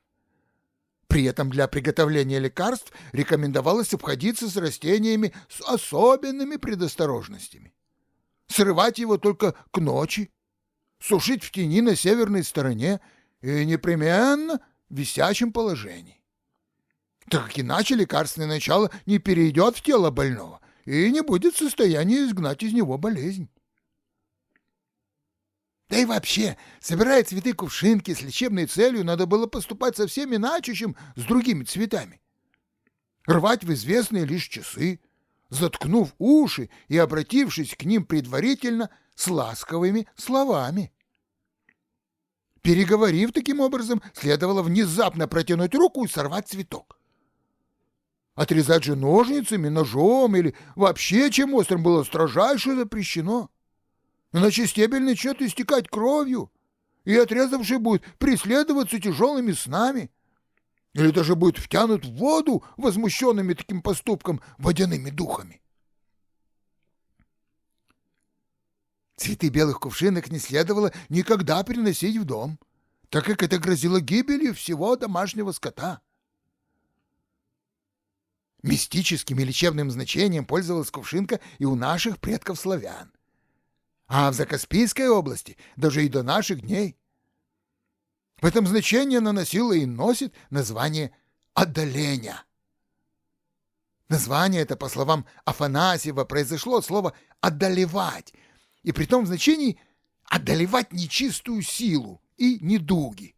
При этом для приготовления лекарств рекомендовалось обходиться с растениями с особенными предосторожностями. Срывать его только к ночи, сушить в тени на северной стороне и непременно в висячем положении. Так как иначе лекарственное начало не перейдет в тело больного и не будет в состоянии изгнать из него болезнь. Да и вообще, собирая цветы кувшинки с лечебной целью, надо было поступать совсем иначе, чем с другими цветами. Рвать в известные лишь часы, заткнув уши и обратившись к ним предварительно с ласковыми словами. Переговорив таким образом, следовало внезапно протянуть руку и сорвать цветок. Отрезать же ножницами, ножом или вообще чем острым было строжайше запрещено иначе стебель начнет истекать кровью, и отрезавший будет преследоваться тяжелыми снами, или даже будет втянут в воду возмущенными таким поступком водяными духами. Цветы белых кувшинок не следовало никогда приносить в дом, так как это грозило гибелью всего домашнего скота. Мистическим и лечебным значением пользовалась кувшинка и у наших предков-славян а в Закаспийской области даже и до наших дней. В этом значение наносило и носит название «отдаления». Название это, по словам Афанасьева, произошло от слова «одолевать», и при том в значении «одолевать нечистую силу и недуги».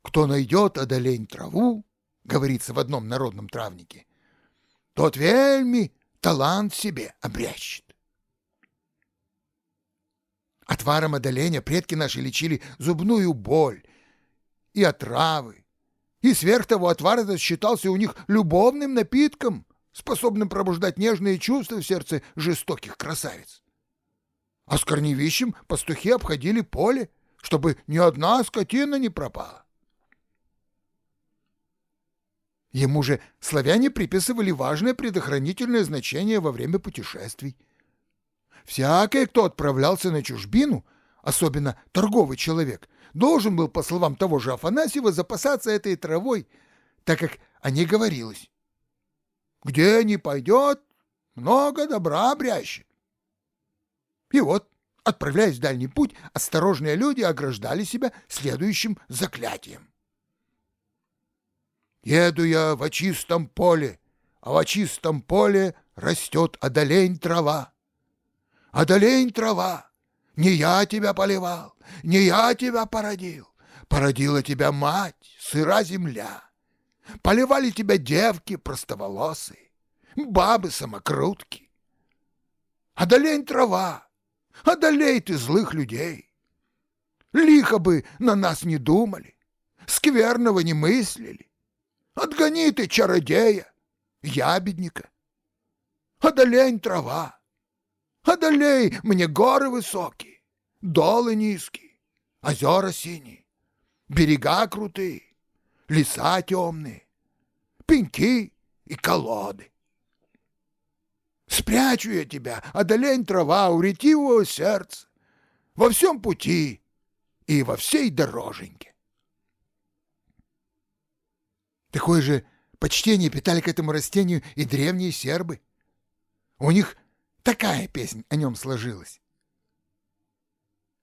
«Кто найдет одолень траву», — говорится в одном народном травнике, «тот вельми талант себе обрящет». Отваром одоления предки наши лечили зубную боль и отравы. И сверх того отвар этот считался у них любовным напитком, способным пробуждать нежные чувства в сердце жестоких красавиц. А с корневищем пастухи обходили поле, чтобы ни одна скотина не пропала. Ему же славяне приписывали важное предохранительное значение во время путешествий. Всякий, кто отправлялся на чужбину, особенно торговый человек, должен был, по словам того же Афанасьева, запасаться этой травой, так как о ней говорилось. Где не пойдет, много добра обрящет. И вот, отправляясь в дальний путь, осторожные люди ограждали себя следующим заклятием. «Еду я в чистом поле, а в чистом поле растет одолень трава одолень трава, не я тебя поливал, не я тебя породил, породила тебя мать, сыра земля. Поливали тебя девки простоволосые, бабы-самокрутки. Одолень трава, одолей ты злых людей. Лихо бы на нас не думали, скверного не мыслили. Отгони ты чародея, ябедника. Одолень трава, одолей мне горы высокие, долы низкие, озера синие, берега крутые, леса темные, пеньки и колоды. Спрячу я тебя, одолень трава у ретивого сердца, во всем пути и во всей дороженьке. Такое же почтение питали к этому растению и древние сербы. У них такая песня о нем сложилась.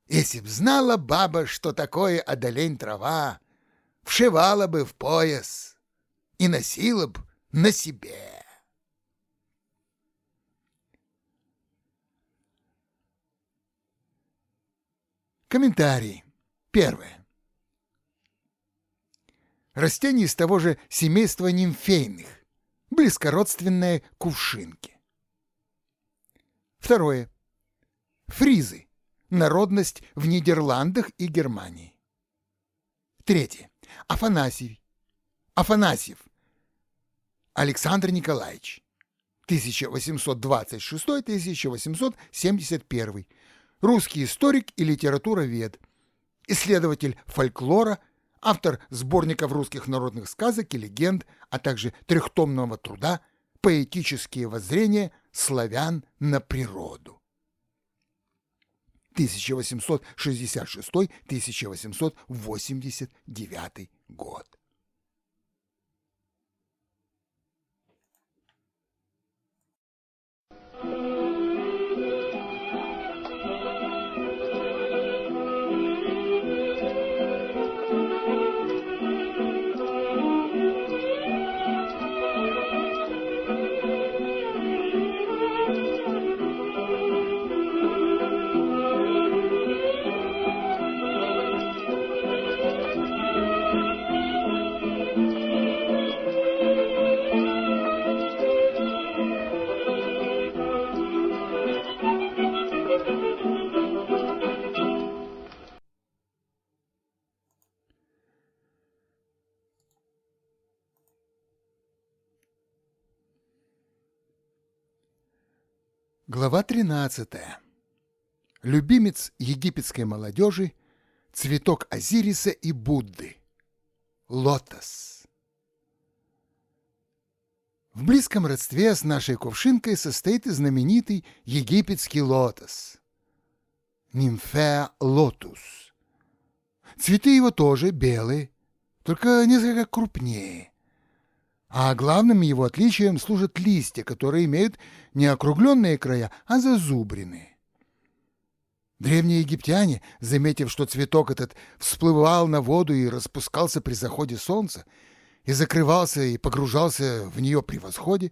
Если б знала баба, что такое одолень трава, вшивала бы в пояс и носила б на себе. Комментарий. Первое. Растение из того же семейства нимфейных, близкородственное кувшинке. Второе. Фризы. Народность в Нидерландах и Германии. Третье. Афанасий. Афанасьев. Александр Николаевич. 1826-1871. Русский историк и литературовед. Исследователь фольклора, автор сборников русских народных сказок и легенд, а также трехтомного труда «Поэтические воззрения славян на природу». 1866-1889 год. Глава 13. Любимец египетской молодежи, цветок Озириса и Будды. Лотос. В близком родстве с нашей кувшинкой состоит и знаменитый египетский лотос. Nymphaea lotus. Цветы его тоже белые, только несколько крупнее а главным его отличием служат листья, которые имеют не округленные края, а зазубренные. Древние египтяне, заметив, что цветок этот всплывал на воду и распускался при заходе солнца, и закрывался и погружался в нее при восходе,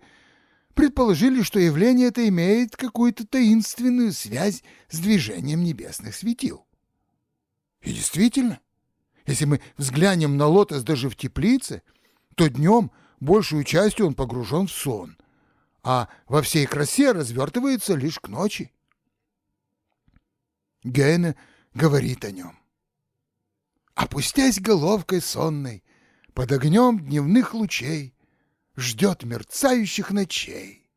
предположили, что явление это имеет какую-то таинственную связь с движением небесных светил. И действительно, если мы взглянем на лотос даже в теплице, то днем большую частью он погружен в сон, а во всей красе развертывается лишь к ночи. Гейне говорит о нем. Опустясь головкой сонной, под огнем дневных лучей, ждет мерцающих ночей.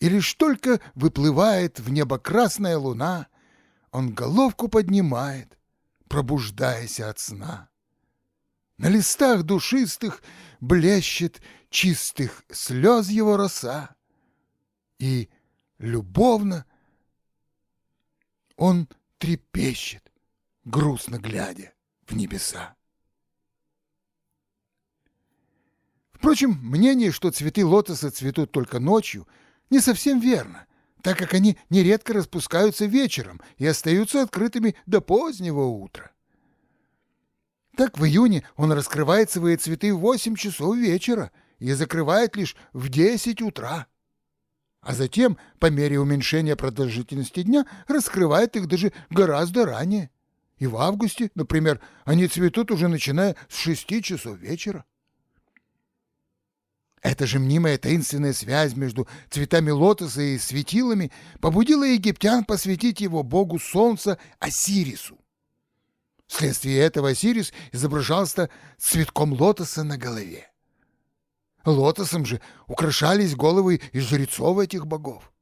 И лишь только выплывает в небо красная луна, он головку поднимает, пробуждаясь от сна. На листах душистых блещет чистых слез его роса, и любовно он трепещет, грустно глядя в небеса. Впрочем, мнение, что цветы лотоса цветут только ночью, не совсем верно, так как они нередко распускаются вечером и остаются открытыми до позднего утра. Так в июне он раскрывает свои цветы в 8 часов вечера и закрывает лишь в 10 утра. А затем, по мере уменьшения продолжительности дня, раскрывает их даже гораздо ранее. И в августе, например, они цветут уже начиная с 6 часов вечера. Эта же мнимая таинственная связь между цветами лотоса и светилами побудила египтян посвятить его богу солнца Осирису. Вследствие этого Осирис изображался цветком лотоса на голове. Лотосом же украшались головы и жрецов этих богов.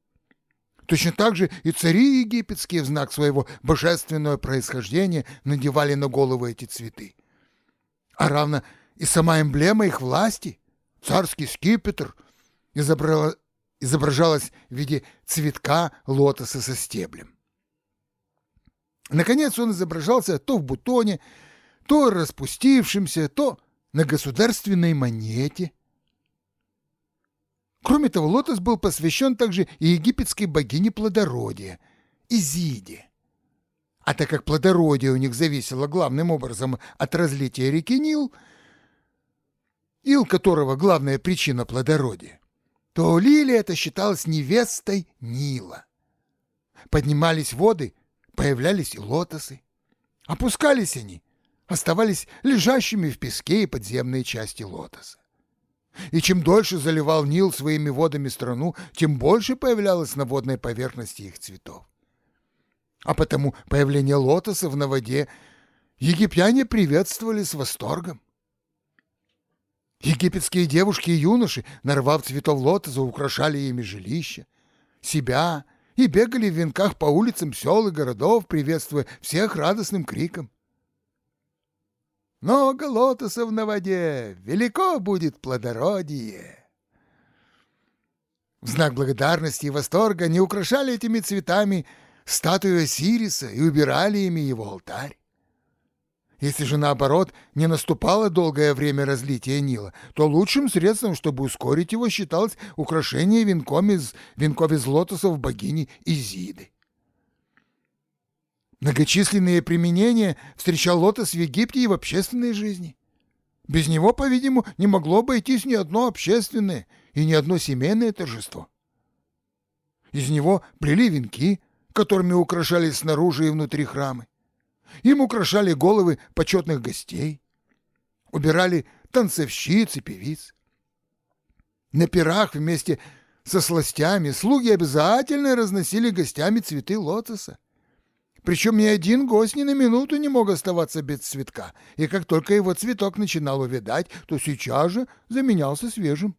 Точно так же и цари египетские в знак своего божественного происхождения надевали на головы эти цветы. А равно и сама эмблема их власти, царский скипетр, изображалась в виде цветка лотоса со стеблем. Наконец он изображался то в бутоне, то распустившимся, то на государственной монете – Кроме того, лотос был посвящен также и египетской богине плодородия – Изиде. А так как плодородие у них зависело главным образом от разлития реки Нил, ил которого главная причина плодородия, то лилия это считалась невестой Нила. Поднимались воды, появлялись и лотосы. Опускались они, оставались лежащими в песке и подземные части лотоса. И чем дольше заливал Нил своими водами страну, тем больше появлялось на водной поверхности их цветов. А потому появление лотосов на воде египтяне приветствовали с восторгом. Египетские девушки и юноши, нарвав цветов лотоса, украшали ими жилища, себя и бегали в венках по улицам сел и городов, приветствуя всех радостным криком. Много лотосов на воде, велико будет плодородие. В знак благодарности и восторга не украшали этими цветами статую Осириса и убирали ими его алтарь. Если же, наоборот, не наступало долгое время разлития Нила, то лучшим средством, чтобы ускорить его, считалось украшение венком из, венков из лотосов богини Изиды. Многочисленные применения встречал лотос в Египте и в общественной жизни. Без него, по-видимому, не могло обойтись ни одно общественное и ни одно семейное торжество. Из него плели венки, которыми украшались снаружи и внутри храмы. Им украшали головы почетных гостей, убирали танцовщиц и певиц. На пирах вместе со сластями слуги обязательно разносили гостями цветы лотоса. Причем ни один гость ни на минуту не мог оставаться без цветка, и как только его цветок начинал увядать, то сейчас же заменялся свежим.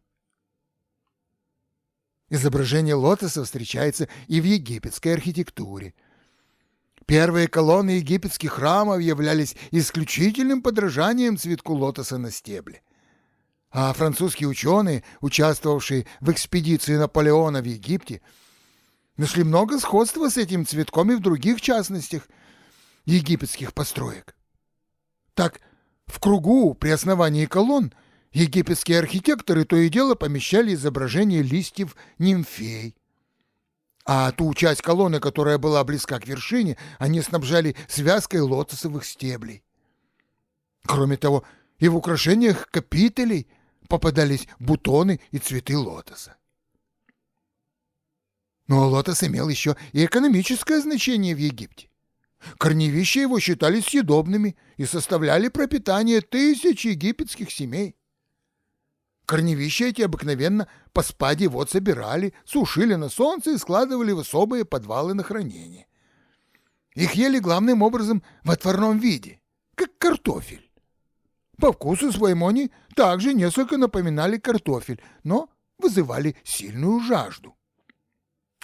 Изображение лотоса встречается и в египетской архитектуре. Первые колонны египетских храмов являлись исключительным подражанием цветку лотоса на стебле. А французские ученые, участвовавшие в экспедиции Наполеона в Египте, Нашли много сходства с этим цветком и в других частностях египетских построек. Так, в кругу при основании колонн египетские архитекторы то и дело помещали изображение листьев нимфей. А ту часть колонны, которая была близка к вершине, они снабжали связкой лотосовых стеблей. Кроме того, и в украшениях капителей попадались бутоны и цветы лотоса. Но лотос имел еще и экономическое значение в Египте. Корневища его считались съедобными и составляли пропитание тысяч египетских семей. Корневища эти обыкновенно по спаде вод собирали, сушили на солнце и складывали в особые подвалы на хранение. Их ели главным образом в отварном виде, как картофель. По вкусу своему они также несколько напоминали картофель, но вызывали сильную жажду.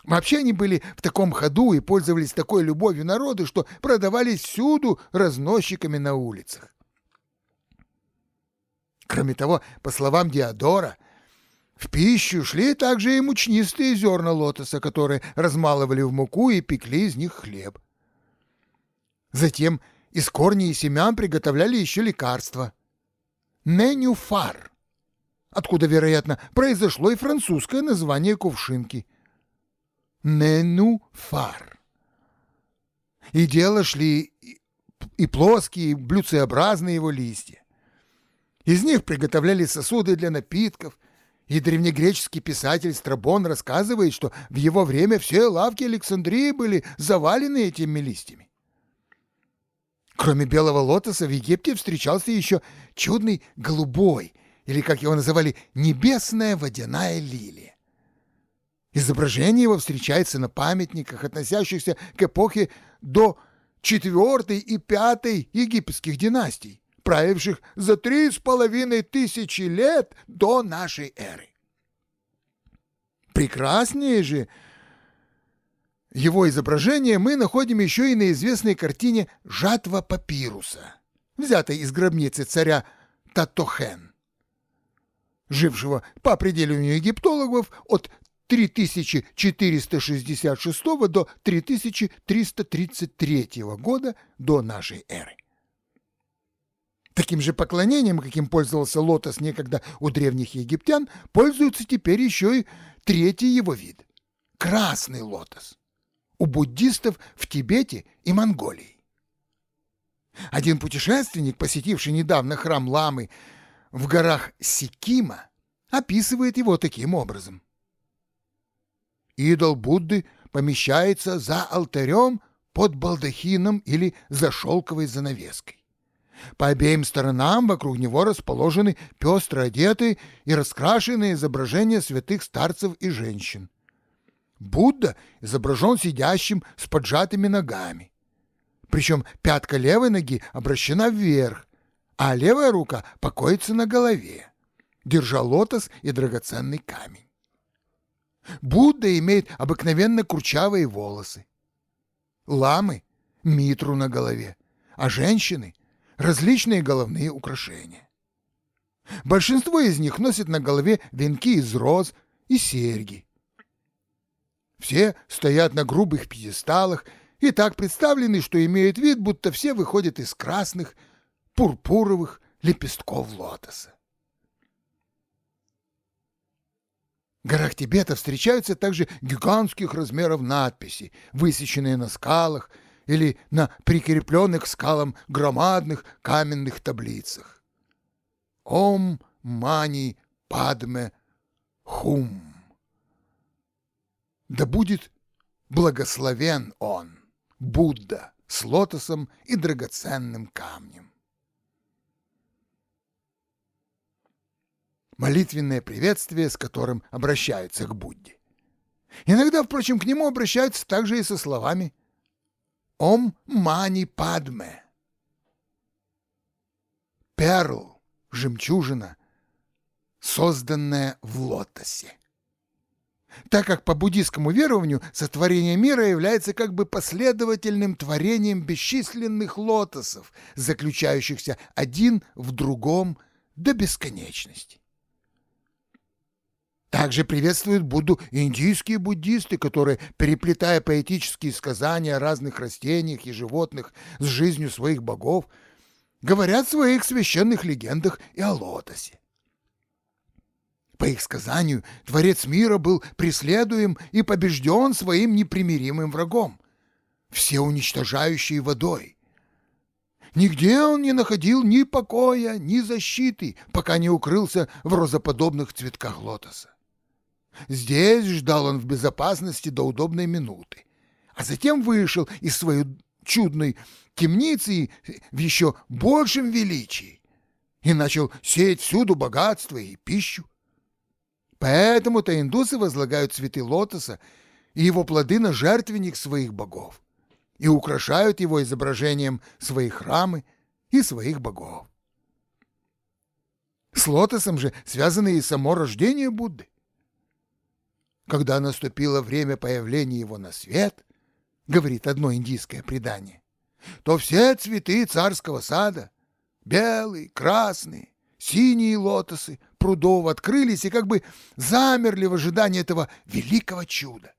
Вообще они были в таком ходу и пользовались такой любовью народу, что продавались всюду разносчиками на улицах. Кроме того, по словам Диодора, в пищу шли также и мучнистые зерна лотоса, которые размалывали в муку и пекли из них хлеб. Затем из корней и семян приготовляли еще лекарства. Ненюфар, откуда, вероятно, произошло и французское название кувшинки – ненуфар. И дело шли и плоские, и блюдцеобразные его листья. Из них приготовляли сосуды для напитков, и древнегреческий писатель Страбон рассказывает, что в его время все лавки Александрии были завалены этими листьями. Кроме белого лотоса в Египте встречался еще чудный голубой, или, как его называли, небесная водяная лилия. Изображение его встречается на памятниках, относящихся к эпохе до четвертой и пятой египетских династий, правивших за три с половиной тысячи лет до нашей эры. Прекраснее же его изображение мы находим еще и на известной картине «Жатва папируса», взятой из гробницы царя Татохен, жившего по определению египтологов от 3466 до 3333 года до нашей эры. Таким же поклонением, каким пользовался лотос некогда у древних египтян, пользуется теперь еще и третий его вид – красный лотос у буддистов в Тибете и Монголии. Один путешественник, посетивший недавно храм Ламы в горах Сикима, описывает его таким образом. Идол Будды помещается за алтарем под балдахином или за шелковой занавеской. По обеим сторонам вокруг него расположены пестро одетые и раскрашенные изображения святых старцев и женщин. Будда изображен сидящим с поджатыми ногами. Причем пятка левой ноги обращена вверх, а левая рука покоится на голове, держа лотос и драгоценный камень. Будда имеет обыкновенно курчавые волосы. Ламы — митру на голове, а женщины — различные головные украшения. Большинство из них носят на голове венки из роз и серьги. Все стоят на грубых пьедесталах и так представлены, что имеют вид, будто все выходят из красных, пурпуровых лепестков лотоса. В горах Тибета встречаются также гигантских размеров надписи, высеченные на скалах или на прикрепленных к скалам громадных каменных таблицах. Ом Мани Падме Хум. Да будет благословен он, Будда, с лотосом и драгоценным камнем. Молитвенное приветствие, с которым обращаются к Будде. Иногда, впрочем, к нему обращаются также и со словами «Ом мани падме». Перл, жемчужина, созданная в лотосе так как по буддийскому верованию сотворение мира является как бы последовательным творением бесчисленных лотосов, заключающихся один в другом до бесконечности. Также приветствуют Будду индийские буддисты, которые, переплетая поэтические сказания о разных растениях и животных с жизнью своих богов, говорят в своих священных легендах и о лотосе. По их сказанию, Творец мира был преследуем и побежден своим непримиримым врагом, всеуничтожающей водой. Нигде он не находил ни покоя, ни защиты, пока не укрылся в розоподобных цветках лотоса. Здесь ждал он в безопасности до удобной минуты, а затем вышел из своей чудной темницы в еще большем величии и начал сеять всюду богатство и пищу. Поэтому-то индусы возлагают цветы лотоса и его плоды на жертвенник своих богов и украшают его изображением свои храмы и своих богов. С лотосом же связано и само рождение Будды. Когда наступило время появления его на свет, говорит одно индийское предание, то все цветы царского сада, белые, красные, синие лотосы прудов открылись и как бы замерли в ожидании этого великого чуда.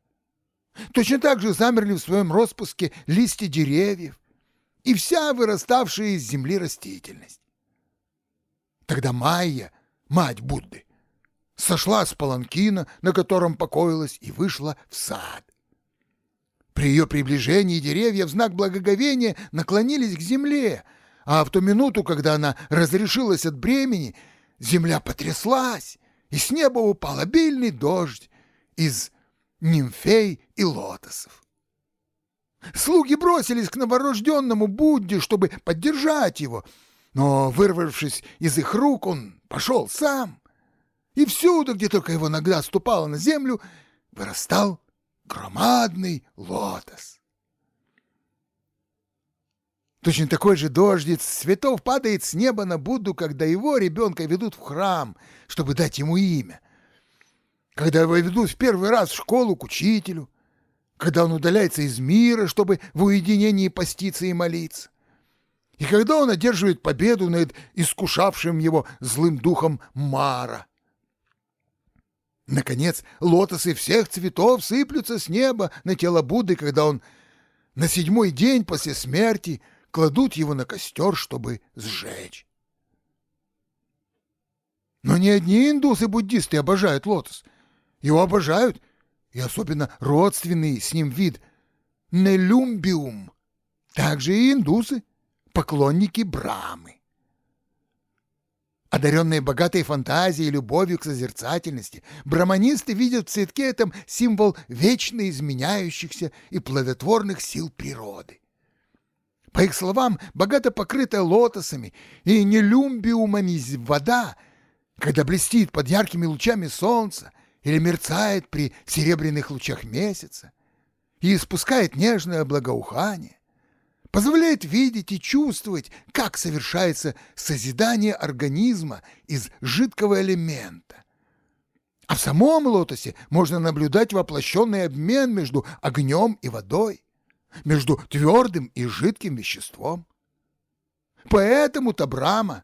Точно так же замерли в своем распуске листья деревьев и вся выраставшая из земли растительность. Тогда Майя, мать Будды, сошла с паланкина, на котором покоилась, и вышла в сад. При ее приближении деревья в знак благоговения наклонились к земле, а в ту минуту, когда она разрешилась от бремени, земля потряслась, и с неба упал обильный дождь из нимфей и лотосов. Слуги бросились к новорожденному Будде, чтобы поддержать его, Но, вырвавшись из их рук, он пошел сам, и всюду, где только его нога ступала на землю, вырастал громадный лотос. Точно такой же дождец цветов падает с неба на Будду, когда его ребенка ведут в храм, чтобы дать ему имя. Когда его ведут в первый раз в школу к учителю, когда он удаляется из мира, чтобы в уединении поститься и молиться. И когда он одерживает победу над искушавшим его злым духом Мара. Наконец, лотосы всех цветов сыплются с неба на тело Будды, когда он на седьмой день после смерти кладут его на костер, чтобы сжечь. Но не одни индусы-буддисты обожают лотос. Его обожают, и особенно родственный с ним вид Нелюмбиум. Также и индусы, поклонники Брамы. Одаренные богатой фантазией любовью к созерцательности, браманисты видят в цветке этом символ вечно изменяющихся и плодотворных сил природы. По их словам, богато покрытая лотосами и нелюмбиумами вода, когда блестит под яркими лучами солнца или мерцает при серебряных лучах месяца и испускает нежное благоухание, позволяет видеть и чувствовать, как совершается созидание организма из жидкого элемента. А в самом лотосе можно наблюдать воплощенный обмен между огнем и водой, между твердым и жидким веществом. Поэтому-то Брама,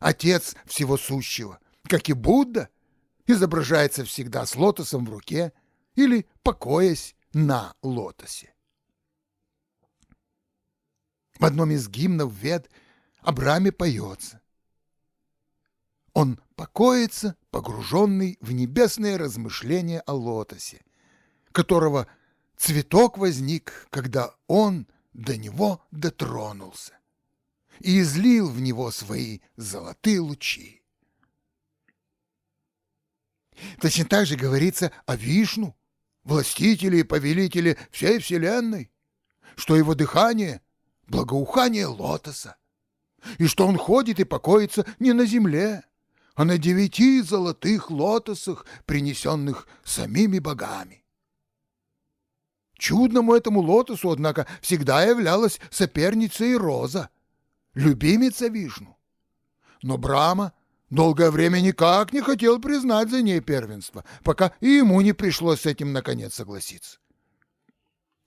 отец всего сущего, как и Будда, изображается всегда с лотосом в руке или покоясь на лотосе. В одном из гимнов Вед Абраме поется. Он покоится, погруженный в небесные размышления о лотосе, которого цветок возник, когда он до него дотронулся и излил в него свои золотые лучи. Точно так же говорится о Вишну, властителе и повелителе всей вселенной, что его дыхание благоухание лотоса, и что он ходит и покоится не на земле, а на девяти золотых лотосах, принесенных самими богами. Чудному этому лотосу, однако, всегда являлась соперницей Роза, любимица Вишну. Но Брама долгое время никак не хотел признать за ней первенство, пока и ему не пришлось с этим наконец согласиться.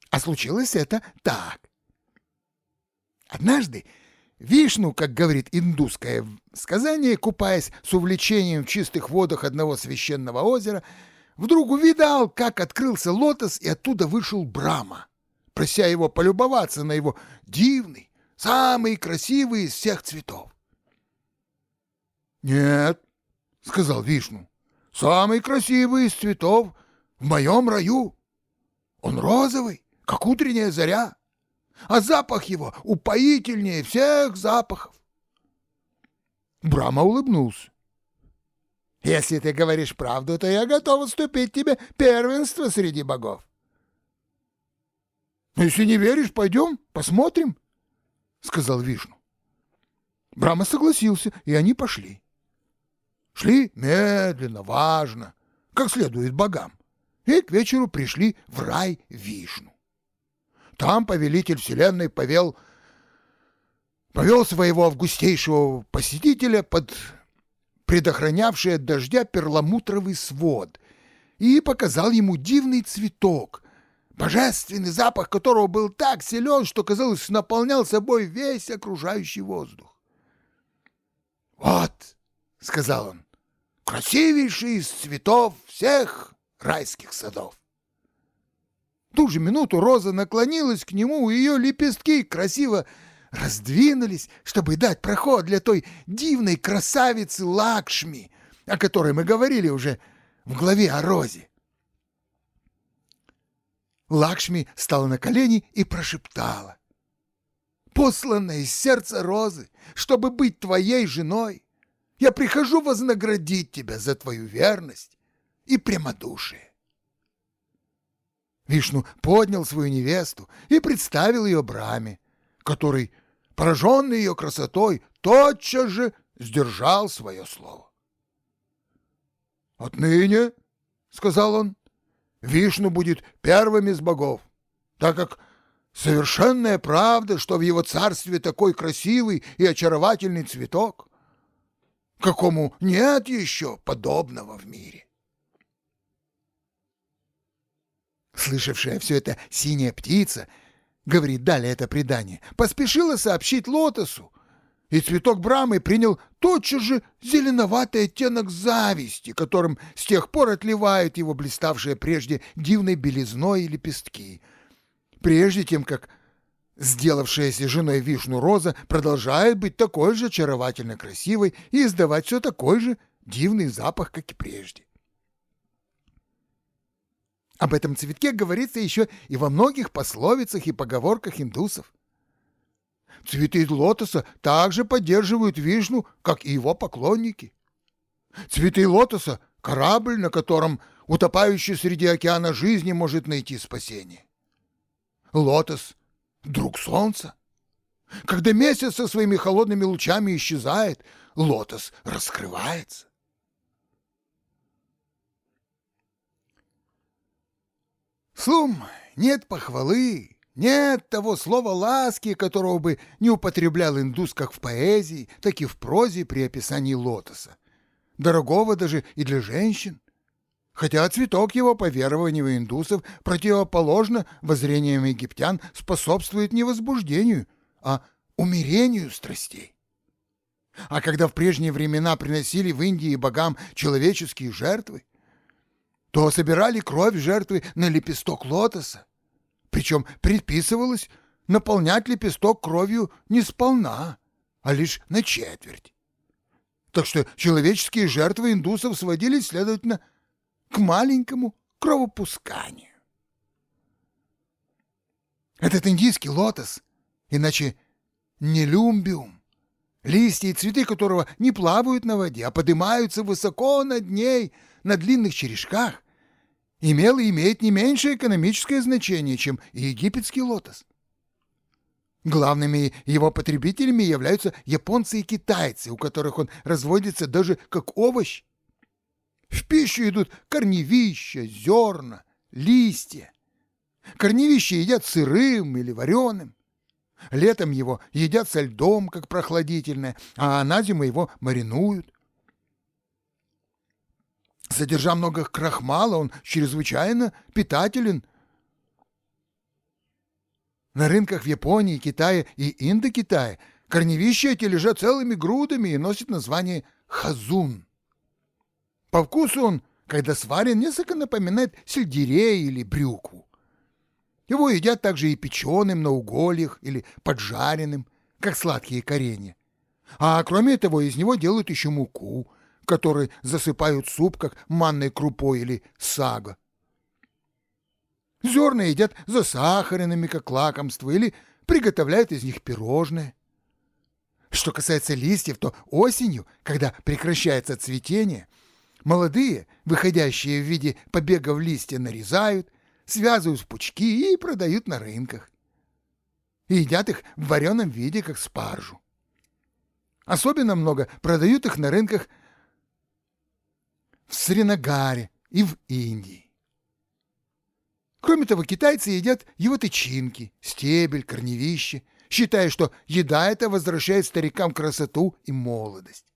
А случилось это так. Однажды Вишну, как говорит индусское сказание, купаясь с увлечением в чистых водах одного священного озера, вдруг увидал, как открылся лотос, и оттуда вышел Брама, прося его полюбоваться на его дивный, самый красивый из всех цветов. «Нет», — сказал Вишну, — «самый красивый из цветов в моем раю. Он розовый, как утренняя заря, а запах его упоительнее всех запахов. Брама улыбнулся. «Если ты говоришь правду, то я готов уступить тебе первенство среди богов». «Если не веришь, пойдем, посмотрим», — сказал Вишну. Брама согласился, и они пошли. Шли медленно, важно, как следует богам, и к вечеру пришли в рай Вишну. Там повелитель вселенной повел, повел своего августейшего посетителя под предохранявший от дождя перламутровый свод и показал ему дивный цветок, божественный запах которого был так силен, что, казалось, наполнял собой весь окружающий воздух. «Вот», — сказал он, — «красивейший из цветов всех райских садов» ту же минуту Роза наклонилась к нему, и ее лепестки красиво раздвинулись, чтобы дать проход для той дивной красавицы Лакшми, о которой мы говорили уже в главе о Розе. Лакшми стала на колени и прошептала. «Посланная из сердца Розы, чтобы быть твоей женой, я прихожу вознаградить тебя за твою верность и прямодушие». Вишну поднял свою невесту и представил ее Браме, который пораженный ее красотой, тотчас же сдержал свое слово. «Отныне, — сказал он, — Вишну будет первым из богов, так как совершенная правда, что в его царстве такой красивый и очаровательный цветок, какому нет еще подобного в мире. Слышавшая все это синяя птица, говорит далее это предание, поспешила сообщить лотосу, и цветок Брамы принял тотчас же зеленоватый оттенок зависти, которым с тех пор отливают его блиставшие прежде дивной белизной лепестки. Прежде тем, как сделавшаяся женой Вишну Роза продолжает быть такой же очаровательно красивой и издавать все такой же дивный запах, как и прежде. Об этом цветке говорится еще и во многих пословицах и поговорках индусов. Цветы лотоса также поддерживают Вишну, как и его поклонники. Цветы лотоса — корабль, на котором утопающий среди океана жизни может найти спасение. Лотос — друг солнца. Когда месяц со своими холодными лучами исчезает, лотос раскрывается. Слум, нет похвалы, нет того слова ласки, которого бы не употреблял индус как в поэзии, так и в прозе при описании лотоса. Дорогого даже и для женщин. Хотя цветок его, по верованию индусов, противоположно воззрениям египтян, способствует не возбуждению, а умерению страстей. А когда в прежние времена приносили в Индии богам человеческие жертвы, то собирали кровь жертвы на лепесток лотоса. Причем предписывалось наполнять лепесток кровью не сполна, а лишь на четверть. Так что человеческие жертвы индусов сводились, следовательно, к маленькому кровопусканию. Этот индийский лотос, иначе нелюмбиум, листья и цветы которого не плавают на воде, а поднимаются высоко над ней на длинных черешках, имел и имеет не меньшее экономическое значение, чем египетский лотос. Главными его потребителями являются японцы и китайцы, у которых он разводится даже как овощ. В пищу идут корневища, зерна, листья. Корневища едят сырым или вареным. Летом его едят со льдом, как прохладительное, а на зиму его маринуют. Содержа много крахмала, он чрезвычайно питателен. На рынках в Японии, Китае и Индокитае корневища эти лежат целыми грудами и носят название хазун. По вкусу он, когда сварен, несколько напоминает сельдерей или брюкву. Его едят также и печеным на угольях или поджаренным, как сладкие коренья. А кроме того, из него делают еще муку – которой засыпают суп, как манной крупой или сага. Зерна едят засахаренными, как лакомство, или приготовляют из них пирожные. Что касается листьев, то осенью, когда прекращается цветение, молодые, выходящие в виде побегов листья, нарезают, связывают в пучки и продают на рынках. И едят их в вареном виде, как спаржу. Особенно много продают их на рынках в Сринагаре и в Индии. Кроме того, китайцы едят его тычинки, стебель, корневище, считая, что еда эта возвращает старикам красоту и молодость.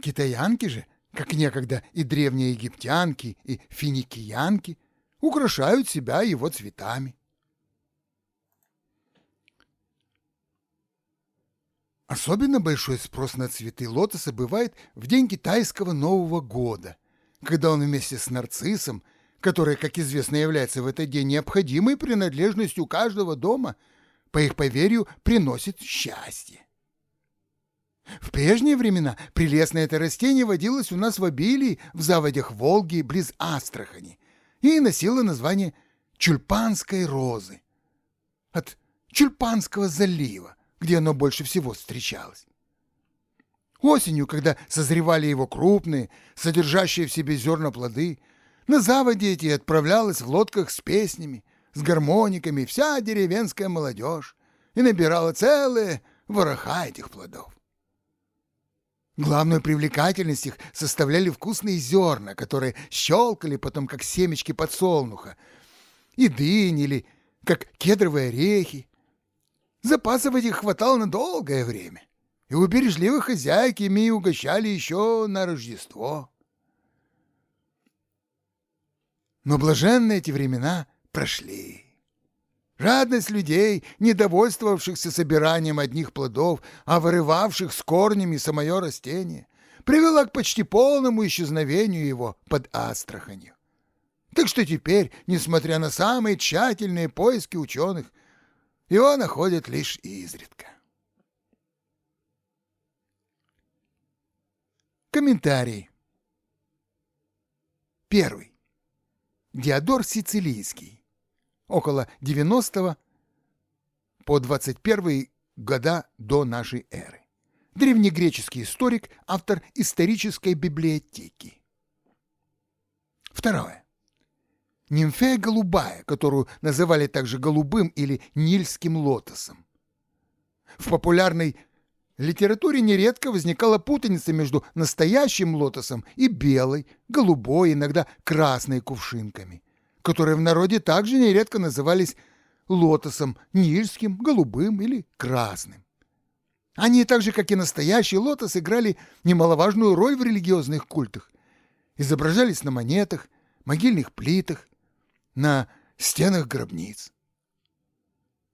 Китаянки же, как некогда и древние египтянки, и финикиянки, украшают себя его цветами. Особенно большой спрос на цветы лотоса бывает в день китайского Нового года, когда он вместе с нарциссом, который, как известно, является в этот день необходимой принадлежностью каждого дома, по их поверью, приносит счастье. В прежние времена прелестное это растение водилось у нас в обилии в заводях Волги близ Астрахани и носило название чульпанской розы от Чульпанского залива, где оно больше всего встречалось. Осенью, когда созревали его крупные, содержащие в себе зерна плоды, на заводе эти отправлялась в лодках с песнями, с гармониками вся деревенская молодежь и набирала целые вороха этих плодов. Главную привлекательность их составляли вкусные зерна, которые щелкали потом, как семечки подсолнуха, и дынь или как кедровые орехи. Запасов этих хватало на долгое время, и у бережливых хозяек ими угощали еще на Рождество. Но блаженные эти времена прошли. Жадность людей, недовольствовавшихся собиранием одних плодов, а вырывавших с корнями самое растение, привела к почти полному исчезновению его под Астраханью. Так что теперь, несмотря на самые тщательные поиски ученых, его находят лишь изредка. Комментарий. Первый. Диодор Сицилийский около 90 по 21 года до нашей эры. Древнегреческий историк, автор исторической библиотеки. Второе. Нимфея голубая, которую называли также голубым или нильским лотосом. В популярной литературе нередко возникала путаница между настоящим лотосом и белой, голубой, иногда красной кувшинками которые в народе также нередко назывались лотосом нильским, голубым или красным. Они, так же как и настоящий лотос, играли немаловажную роль в религиозных культах, изображались на монетах, могильных плитах, на стенах гробниц.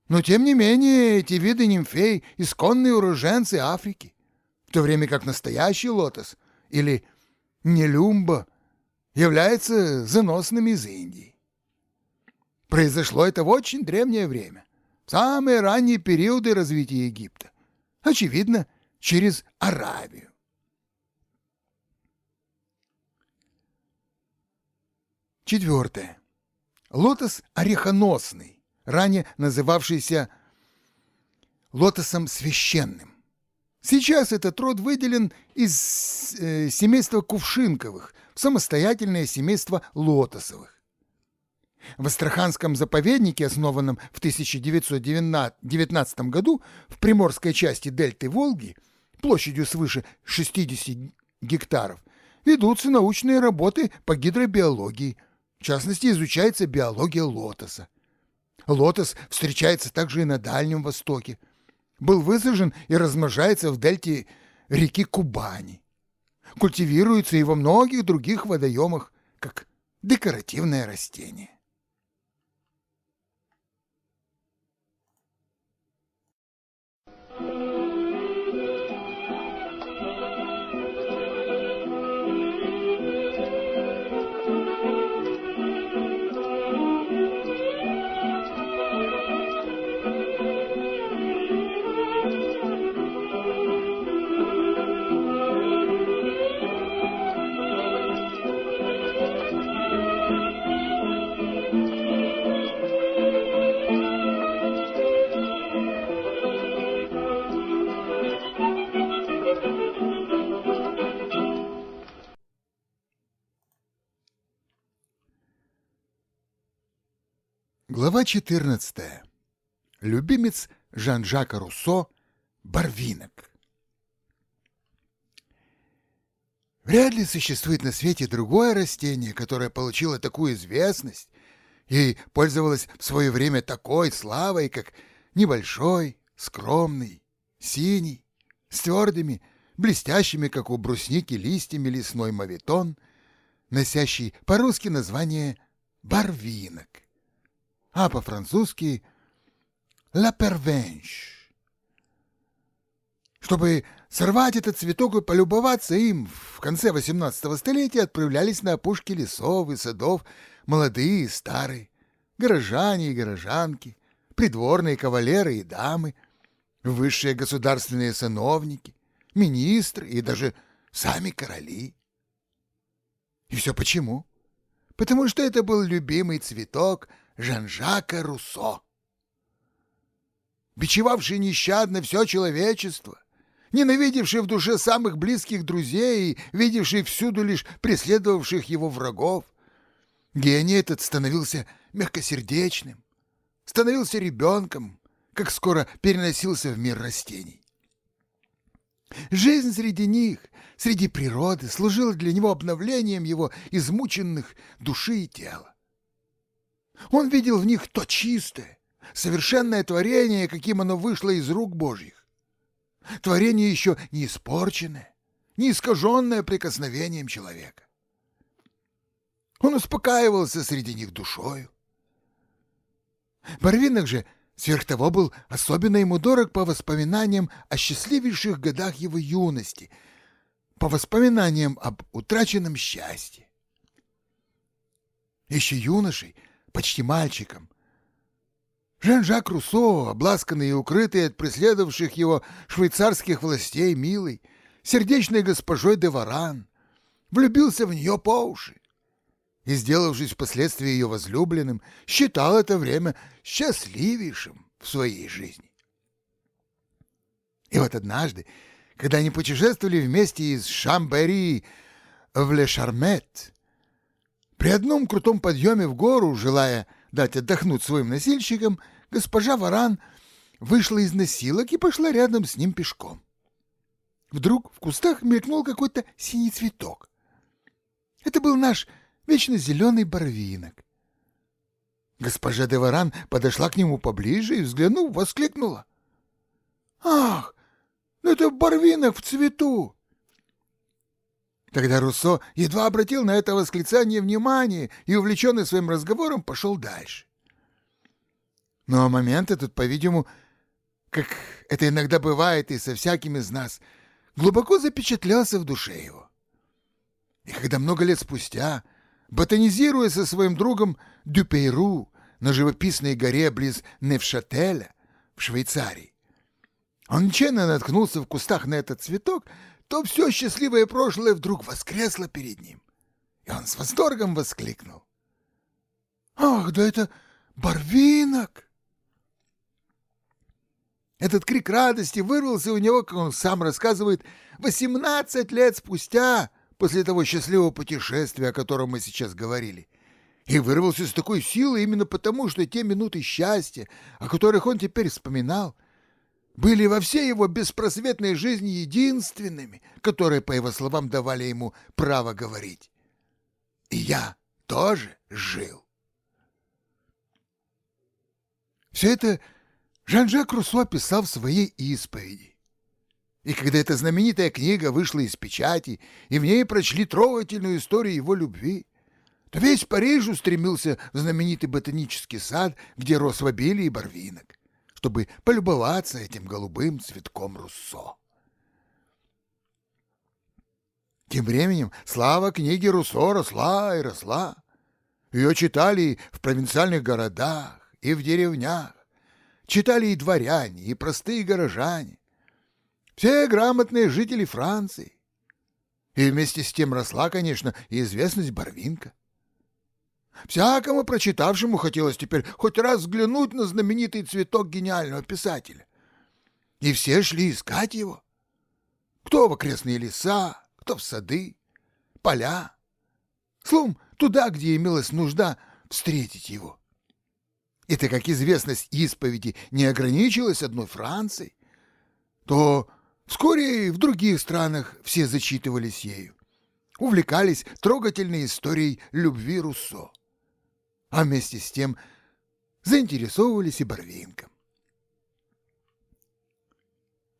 Но, тем не менее, эти виды нимфей – исконные уроженцы Африки, в то время как настоящий лотос или нелюмба является заносным из Индии. Произошло это в очень древнее время, в самые ранние периоды развития Египта. Очевидно, через Аравию. Четвертое. Лотос орехоносный, ранее называвшийся лотосом священным. Сейчас этот род выделен из э, семейства кувшинковых в самостоятельное семейство лотосовых. В Астраханском заповеднике, основанном в 1919 году в приморской части дельты Волги, площадью свыше 60 гектаров, ведутся научные работы по гидробиологии. В частности, изучается биология лотоса. Лотос встречается также и на Дальнем Востоке. Был высажен и размножается в дельте реки Кубани. Культивируется и во многих других водоемах, как декоративное растение. Глава 14. Любимец Жан-Жака Руссо Барвинок. Вряд ли существует на свете другое растение, которое получило такую известность и пользовалось в свое время такой славой, как небольшой, скромный, синий, с твердыми, блестящими, как у брусники, листьями лесной мавитон, носящий по-русски название барвинок а по-французски «la pervenche». Чтобы сорвать этот цветок и полюбоваться им, в конце XVIII столетия отправлялись на опушки лесов и садов молодые и старые, горожане и горожанки, придворные кавалеры и дамы, высшие государственные сановники, министры и даже сами короли. И все почему? Потому что это был любимый цветок Жан-Жака Руссо, бичевавший нещадно все человечество, ненавидевший в душе самых близких друзей и видевший всюду лишь преследовавших его врагов. Гений этот становился мягкосердечным, становился ребенком, как скоро переносился в мир растений. Жизнь среди них, среди природы, служила для него обновлением его измученных души и тела. Он видел в них то чистое, совершенное творение, каким оно вышло из рук Божьих. Творение еще не испорченное, не искаженное прикосновением человека. Он успокаивался среди них душою. Барвинок же сверх того был особенно ему дорог по воспоминаниям о счастливейших годах его юности, по воспоминаниям об утраченном счастье. Еще юношей, почти мальчиком, Жан-Жак Руссо, обласканный и укрытый от преследовавших его швейцарских властей милый, сердечной госпожой де Варан, влюбился в нее по уши и, сделавшись впоследствии ее возлюбленным, считал это время счастливейшим в своей жизни. И вот однажды, когда они путешествовали вместе из Шамбери в Ле-Шармет, при одном крутом подъеме в гору, желая дать отдохнуть своим носильщикам, госпожа Варан вышла из носилок и пошла рядом с ним пешком. Вдруг в кустах мелькнул какой-то синий цветок. Это был наш вечно зеленый барвинок. Госпожа Деваран подошла к нему поближе и, взглянув, воскликнула. «Ах, ну это барвинок в цвету!» Тогда Руссо едва обратил на это восклицание внимание и, увлеченный своим разговором, пошел дальше. Но момент этот, по-видимому, как это иногда бывает и со всяким из нас, глубоко запечатлялся в душе его. И когда много лет спустя, ботанизируя со своим другом Дюпейру на живописной горе близ Невшателя в Швейцарии, он нечаянно наткнулся в кустах на этот цветок, то все счастливое прошлое вдруг воскресло перед ним. И он с восторгом воскликнул. «Ах, да это барвинок!» Этот крик радости вырвался у него, как он сам рассказывает, восемнадцать лет спустя, после того счастливого путешествия, о котором мы сейчас говорили. И вырвался с такой силой именно потому, что те минуты счастья, о которых он теперь вспоминал, — были во всей его беспросветной жизни единственными, которые, по его словам, давали ему право говорить. И я тоже жил. Все это Жан-Жак Руссо писал в своей исповеди. И когда эта знаменитая книга вышла из печати, и в ней прочли трогательную историю его любви, то весь Париж устремился в знаменитый ботанический сад, где рос в обилии барвинок чтобы полюбоваться этим голубым цветком Руссо. Тем временем слава книги Руссо росла и росла. Ее читали в провинциальных городах и в деревнях. Читали и дворяне, и простые горожане. Все грамотные жители Франции. И вместе с тем росла, конечно, и известность Барвинка. Всякому прочитавшему хотелось теперь хоть раз взглянуть на знаменитый цветок гениального писателя. И все шли искать его. Кто в окрестные леса, кто в сады, поля. Словом, туда, где имелась нужда встретить его. И так как известность исповеди не ограничилась одной Францией, то вскоре и в других странах все зачитывались ею, увлекались трогательной историей любви Руссо а вместе с тем заинтересовывались и Барвинком.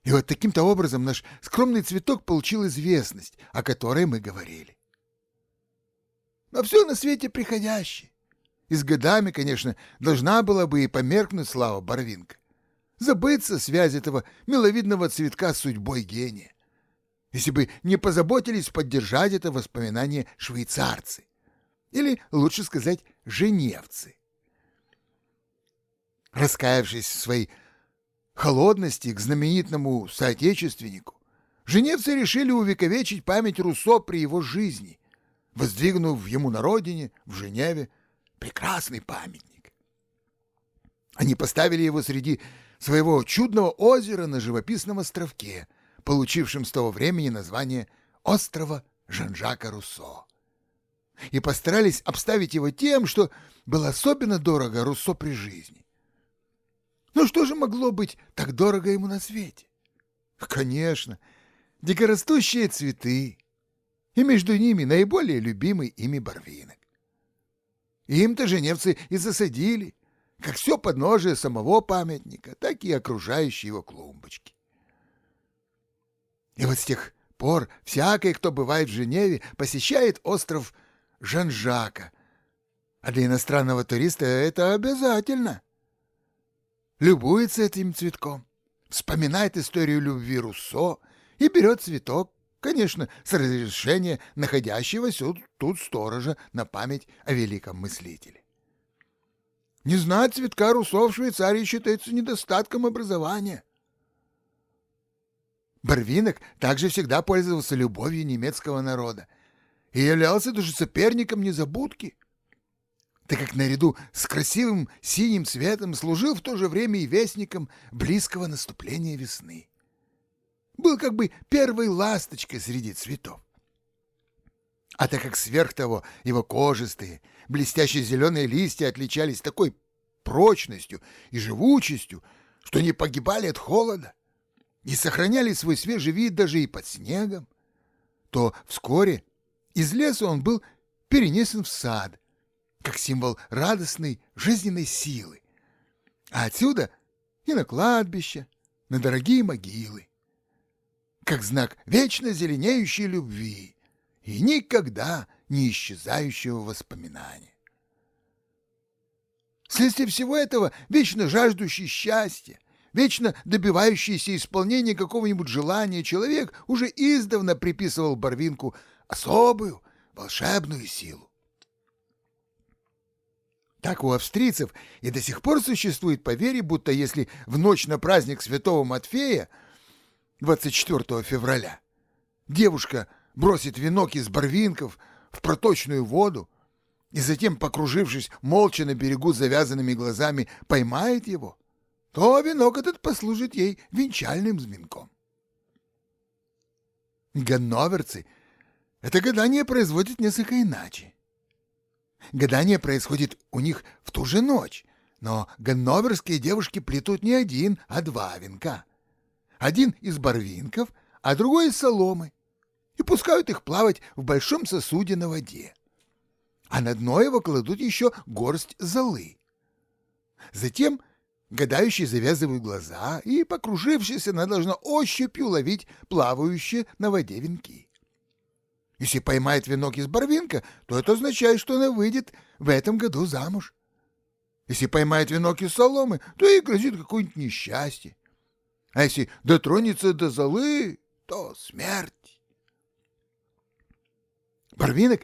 И вот таким-то образом наш скромный цветок получил известность, о которой мы говорили. Но все на свете приходящее. И с годами, конечно, должна была бы и померкнуть слава Барвинка. Забыться связь этого миловидного цветка с судьбой гения. Если бы не позаботились поддержать это воспоминание швейцарцы. Или, лучше сказать, женевцы. Раскаявшись в своей холодности к знаменитому соотечественнику, женевцы решили увековечить память Руссо при его жизни, воздвигнув ему на родине, в Женеве, прекрасный памятник. Они поставили его среди своего чудного озера на живописном островке, получившем с того времени название «Острова Жан-Жака Руссо» и постарались обставить его тем, что было особенно дорого Руссо при жизни что же могло быть так дорого ему на свете? Конечно, дикорастущие цветы, и между ними наиболее любимый ими барвинок. Им-то женевцы и засадили, как все подножие самого памятника, так и окружающие его клумбочки. И вот с тех пор всякий, кто бывает в Женеве, посещает остров Жанжака, а для иностранного туриста это обязательно. Любуется этим цветком, вспоминает историю любви Руссо и берет цветок, конечно, с разрешения находящегося тут сторожа на память о великом мыслителе. Не знать цветка Руссо в Швейцарии считается недостатком образования. Барвинок также всегда пользовался любовью немецкого народа и являлся даже соперником незабудки, так как наряду с красивым синим цветом служил в то же время и вестником близкого наступления весны. Был как бы первой ласточкой среди цветов. А так как сверх того его кожистые, блестящие зеленые листья отличались такой прочностью и живучестью, что не погибали от холода и сохраняли свой свежий вид даже и под снегом, то вскоре из леса он был перенесен в сад, как символ радостной жизненной силы, а отсюда и на кладбище, на дорогие могилы, как знак вечно зеленеющей любви и никогда не исчезающего воспоминания. Вследствие всего этого вечно жаждущий счастья, вечно добивающийся исполнения какого-нибудь желания человек уже издавна приписывал Барвинку особую волшебную силу. Так у австрийцев и до сих пор существует поверье, будто если в ночь на праздник Святого Матфея, 24 февраля, девушка бросит венок из барвинков в проточную воду и затем, покружившись молча на берегу завязанными глазами, поймает его, то венок этот послужит ей венчальным звенком. Ганноверцы это гадание производят несколько иначе. Гадание происходит у них в ту же ночь, но ганноверские девушки плетут не один, а два венка. Один из барвинков, а другой из соломы, и пускают их плавать в большом сосуде на воде. А на дно его кладут еще горсть золы. Затем гадающий завязывает глаза, и, покружившись, она должна ощупью ловить плавающие на воде венки. Если поймает венок из барвинка, то это означает, что она выйдет в этом году замуж. Если поймает венок из соломы, то ей грозит какое-нибудь несчастье. А если дотронется до золы, то смерть. Барвинок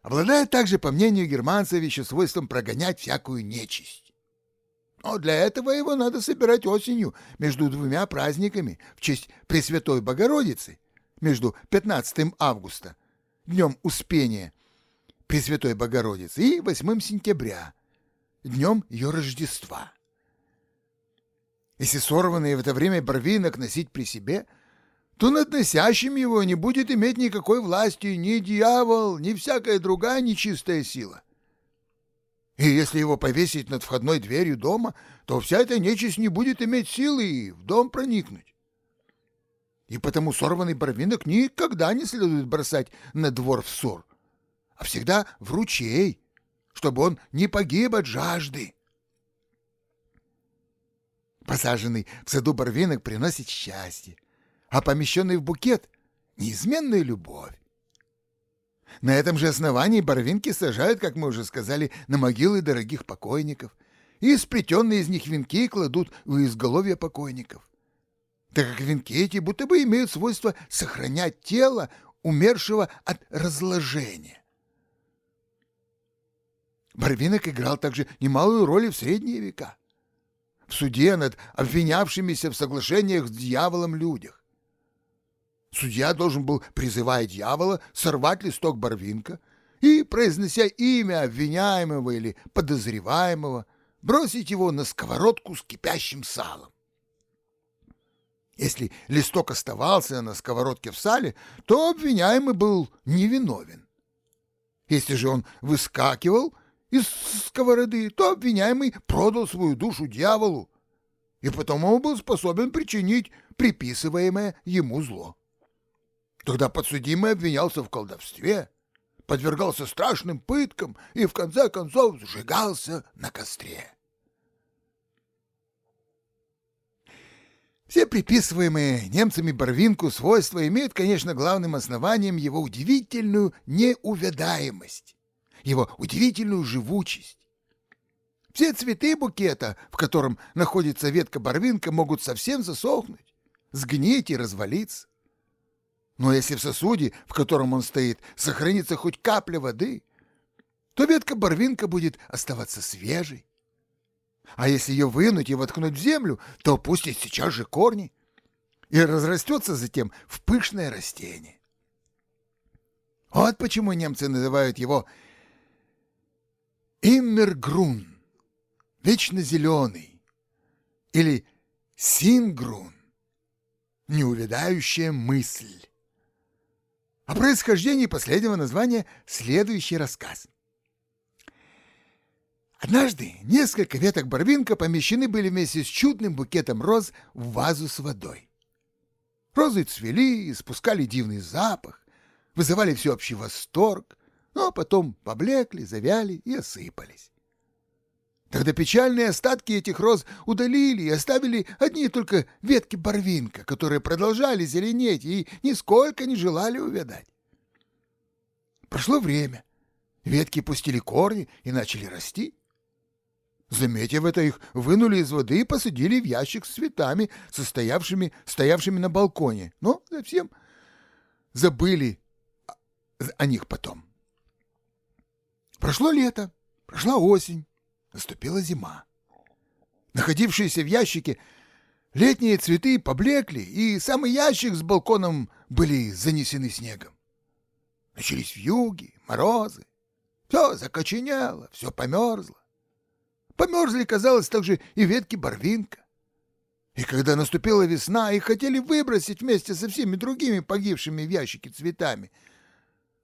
обладает также, по мнению германцев, еще свойством прогонять всякую нечисть. Но для этого его надо собирать осенью между двумя праздниками в честь Пресвятой Богородицы, между 15 августа днем Успения Пресвятой Богородицы, и 8 сентября, днем ее Рождества. Если сорванный в это время барвинок носить при себе, то над носящим его не будет иметь никакой власти ни дьявол, ни всякая другая нечистая сила. И если его повесить над входной дверью дома, то вся эта нечисть не будет иметь силы и в дом проникнуть и потому сорванный барвинок никогда не следует бросать на двор в ссор, а всегда в ручей, чтобы он не погиб от жажды. Посаженный в саду барвинок приносит счастье, а помещенный в букет — неизменную любовь. На этом же основании барвинки сажают, как мы уже сказали, на могилы дорогих покойников, и сплетенные из них венки кладут у изголовья покойников так как венки эти будто бы имеют свойство сохранять тело умершего от разложения. Барвинок играл также немалую роль в средние века. В суде над обвинявшимися в соглашениях с дьяволом людях. Судья должен был, призывая дьявола, сорвать листок барвинка и, произнося имя обвиняемого или подозреваемого, бросить его на сковородку с кипящим салом. Если листок оставался на сковородке в сале, то обвиняемый был невиновен. Если же он выскакивал из сковороды, то обвиняемый продал свою душу дьяволу и потому был способен причинить приписываемое ему зло. Тогда подсудимый обвинялся в колдовстве, подвергался страшным пыткам и в конце концов сжигался на костре. Все приписываемые немцами Барвинку свойства имеют, конечно, главным основанием его удивительную неувядаемость, его удивительную живучесть. Все цветы букета, в котором находится ветка барвинка, могут совсем засохнуть, сгнить и развалиться. Но если в сосуде, в котором он стоит, сохранится хоть капля воды, то ветка барвинка будет оставаться свежей, а если ее вынуть и воткнуть в землю, то пустит сейчас же корни и разрастется затем в пышное растение. Вот почему немцы называют его иммергрун, вечно зеленый, или сингрун, неувядающая мысль. О происхождении последнего названия следующий рассказ – Однажды несколько веток барвинка помещены были вместе с чудным букетом роз в вазу с водой. Розы цвели, и спускали дивный запах, вызывали всеобщий восторг, но потом поблекли, завяли и осыпались. Тогда печальные остатки этих роз удалили и оставили одни только ветки барвинка, которые продолжали зеленеть и нисколько не желали увядать. Прошло время. Ветки пустили корни и начали расти. Заметив это, их вынули из воды и посадили в ящик с цветами, состоявшими, стоявшими на балконе, но совсем забыли о них потом. Прошло лето, прошла осень, наступила зима. Находившиеся в ящике летние цветы поблекли, и самый ящик с балконом были занесены снегом. Начались вьюги, морозы, все закоченело, все померзло. Померзли, казалось, также и ветки барвинка. И когда наступила весна, их хотели выбросить вместе со всеми другими погибшими в ящике цветами.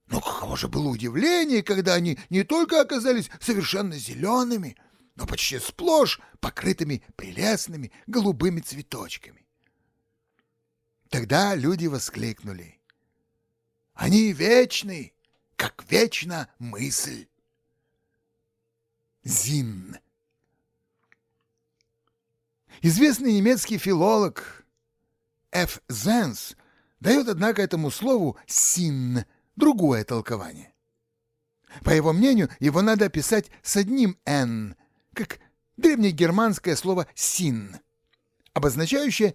Но каково же было удивление, когда они не только оказались совершенно зелеными, но почти сплошь покрытыми прелестными голубыми цветочками. Тогда люди воскликнули. Они вечны, как вечна мысль. Зинн Известный немецкий филолог Ф. Зенс дает, однако, этому слову «син» другое толкование. По его мнению, его надо писать с одним «н», как древнегерманское слово «син», обозначающее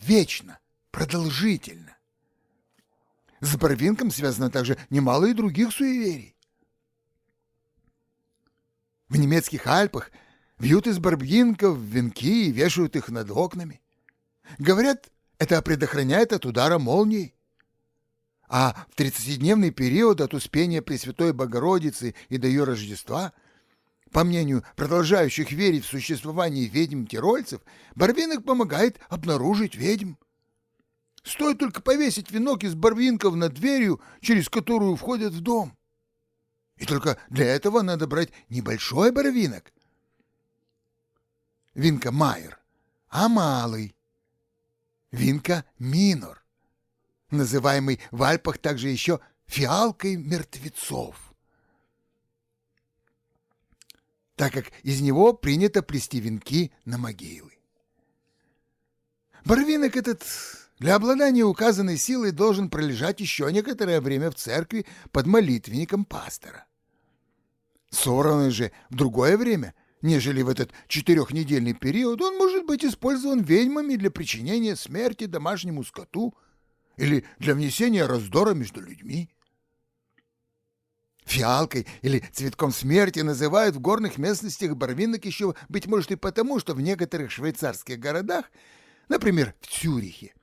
«вечно», «продолжительно». С Барвинком связано также немало и других суеверий. В немецких Альпах – вьют из барбинков венки и вешают их над окнами. Говорят, это предохраняет от удара молний. А в тридцатидневный период от успения Пресвятой Богородицы и до ее Рождества, по мнению продолжающих верить в существование ведьм-тирольцев, барвинок помогает обнаружить ведьм. Стоит только повесить венок из барвинков над дверью, через которую входят в дом. И только для этого надо брать небольшой барвинок, Винка майор, а малый Винка минор, называемый в Альпах также еще фиалкой мертвецов, так как из него принято плести венки на могилы. Барвинок этот для обладания указанной силой должен пролежать еще некоторое время в церкви под молитвенником пастора. Собранный же в другое время – нежели в этот четырехнедельный период он может быть использован ведьмами для причинения смерти домашнему скоту или для внесения раздора между людьми. Фиалкой или цветком смерти называют в горных местностях барвинок еще, быть может, и потому, что в некоторых швейцарских городах, например, в Цюрихе,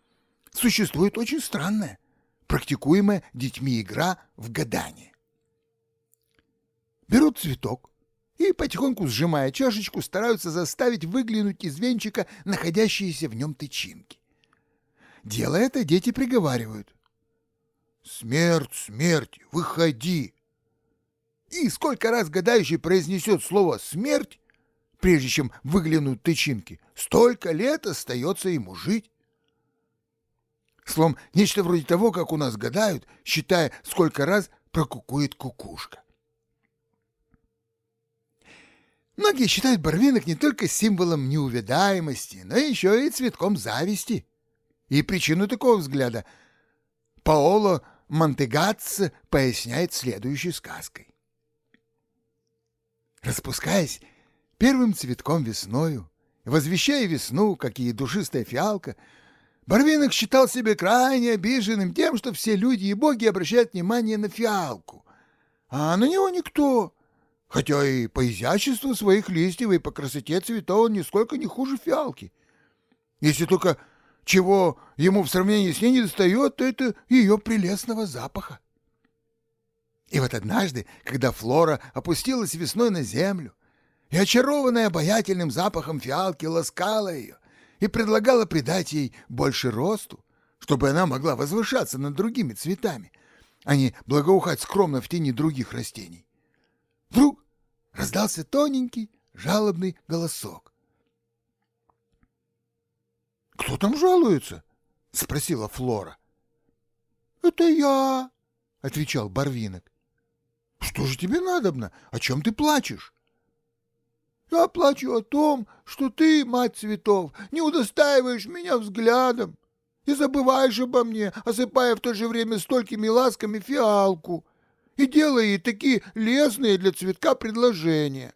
существует очень странная, практикуемая детьми игра в гадание. Берут цветок, и, потихоньку сжимая чашечку, стараются заставить выглянуть из венчика находящиеся в нем тычинки. Делая это, дети приговаривают. «Смерть, смерть, выходи!» И сколько раз гадающий произнесет слово «смерть», прежде чем выглянут тычинки, столько лет остается ему жить. Словом, нечто вроде того, как у нас гадают, считая, сколько раз прокукует кукушка. Многие считают барвинок не только символом неувядаемости, но еще и цветком зависти. И причину такого взгляда Паоло Монтегатце поясняет следующей сказкой. Распускаясь первым цветком весною, возвещая весну, как и душистая фиалка, Барвинок считал себя крайне обиженным тем, что все люди и боги обращают внимание на фиалку, а на него никто, хотя и по изяществу своих листьев и по красоте цветов он нисколько не хуже фиалки. Если только чего ему в сравнении с ней не достает, то это ее прелестного запаха. И вот однажды, когда Флора опустилась весной на землю, и, очарованная обаятельным запахом фиалки, ласкала ее и предлагала придать ей больше росту, чтобы она могла возвышаться над другими цветами, а не благоухать скромно в тени других растений. Вдруг раздался тоненький, жалобный голосок. «Кто там жалуется?» — спросила Флора. «Это я», — отвечал Барвинок. «Что же тебе надобно? О чем ты плачешь?» «Я плачу о том, что ты, мать цветов, не удостаиваешь меня взглядом и забываешь обо мне, осыпая в то же время столькими ласками фиалку и делая ей такие лестные для цветка предложения».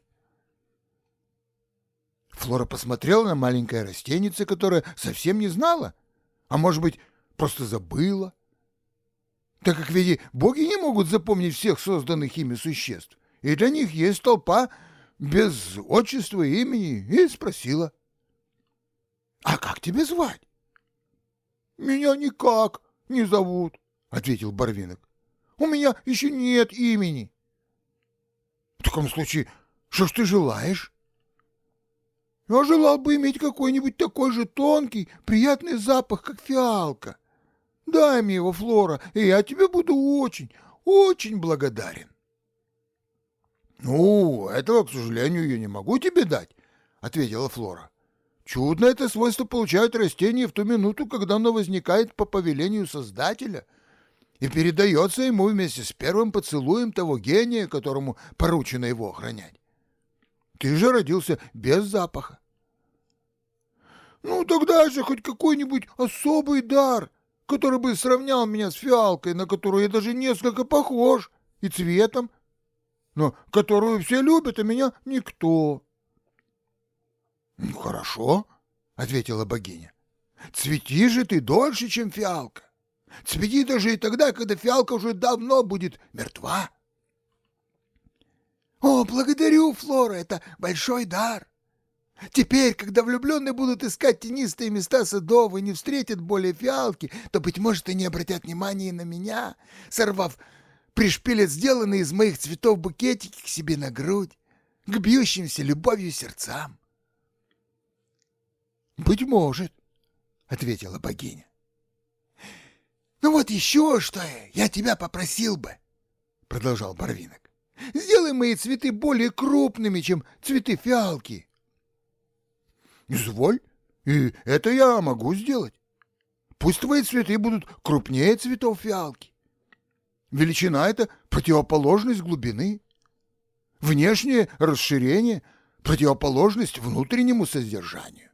Флора посмотрела на маленькое растенице, которое совсем не знала, а, может быть, просто забыла так как ведь боги не могут запомнить всех созданных ими существ, и для них есть толпа без отчества и имени, и спросила. — А как тебя звать? — Меня никак не зовут, — ответил Барвинок. — У меня еще нет имени. — В таком случае, что ж ты желаешь? — Я желал бы иметь какой-нибудь такой же тонкий, приятный запах, как фиалка. — Дай мне его, Флора, и я тебе буду очень, очень благодарен. — Ну, этого, к сожалению, я не могу тебе дать, — ответила Флора. Чудно это свойство получают растения в ту минуту, когда оно возникает по повелению Создателя и передается ему вместе с первым поцелуем того гения, которому поручено его охранять. Ты же родился без запаха. — Ну, тогда же хоть какой-нибудь особый дар, который бы сравнял меня с фиалкой, на которую я даже несколько похож, и цветом, но которую все любят, а меня никто. — Ну, хорошо, — ответила богиня. — Цвети же ты дольше, чем фиалка. Цвети даже и тогда, когда фиалка уже давно будет мертва. — О, благодарю, Флора, это большой дар. Теперь, когда влюбленные будут искать тенистые места садов и не встретят более фиалки, то, быть может, и не обратят внимания на меня, сорвав, пришпилят сделанные из моих цветов букетики к себе на грудь, к бьющимся любовью сердцам. — Быть может, — ответила богиня. — Ну вот еще что я тебя попросил бы, — продолжал Барвинок. — Сделай мои цветы более крупными, чем цветы фиалки. — Изволь, и это я могу сделать. Пусть твои цветы будут крупнее цветов фиалки. Величина — это противоположность глубины. Внешнее расширение — противоположность внутреннему содержанию.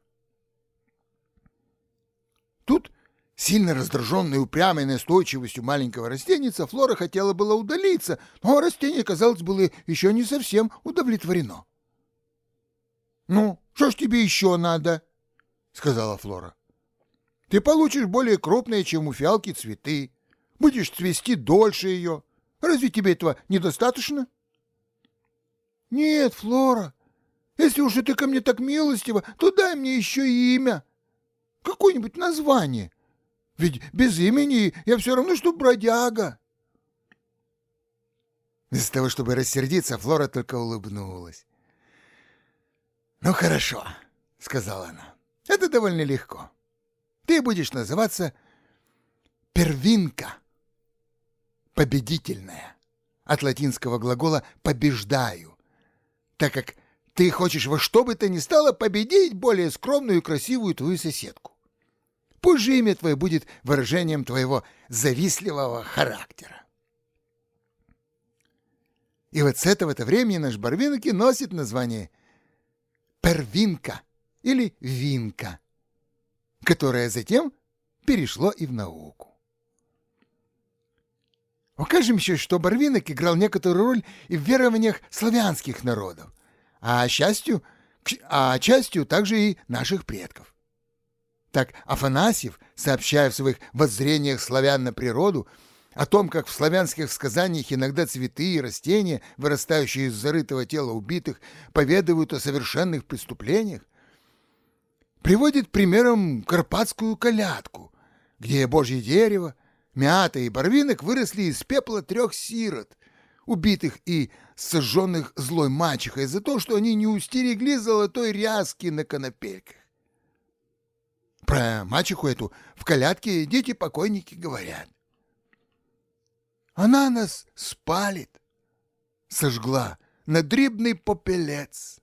Тут, сильно раздраженной упрямой настойчивостью маленького растеница, Флора хотела было удалиться, но растение, казалось, было еще не совсем удовлетворено. «Ну, что ж тебе еще надо?» — сказала Флора. «Ты получишь более крупные, чем у фиалки, цветы. Будешь цвести дольше ее. Разве тебе этого недостаточно?» «Нет, Флора, если уж ты ко мне так милостива, то дай мне еще имя. Какое-нибудь название. Ведь без имени я все равно, что бродяга». Из-за того, чтобы рассердиться, Флора только улыбнулась. «Ну хорошо», — сказала она. «Это довольно легко. Ты будешь называться Первинка, победительная, от латинского глагола «побеждаю», так как Ты хочешь во что бы то ни стало победить более скромную и красивую твою соседку. Пусть же имя твое будет выражением твоего завистливого характера. И вот с этого-то времени наш Барвинок и носит название Первинка или Винка, которое затем перешло и в науку. Укажем еще, что Барвинок играл некоторую роль и в верованиях славянских народов, а частью, а частью также и наших предков. Так Афанасьев, сообщая в своих воззрениях славян на природу, о том, как в славянских сказаниях иногда цветы и растения, вырастающие из зарытого тела убитых, поведывают о совершенных преступлениях, приводит примером карпатскую колядку, где божье дерево, мята и барвинок выросли из пепла трех сирот, убитых и сожженных злой мачехой за то, что они не устерегли золотой ряски на конопельках. Про мачеху эту в колядке дети-покойники говорят. Она нас спалит, сожгла на дрібний попелец,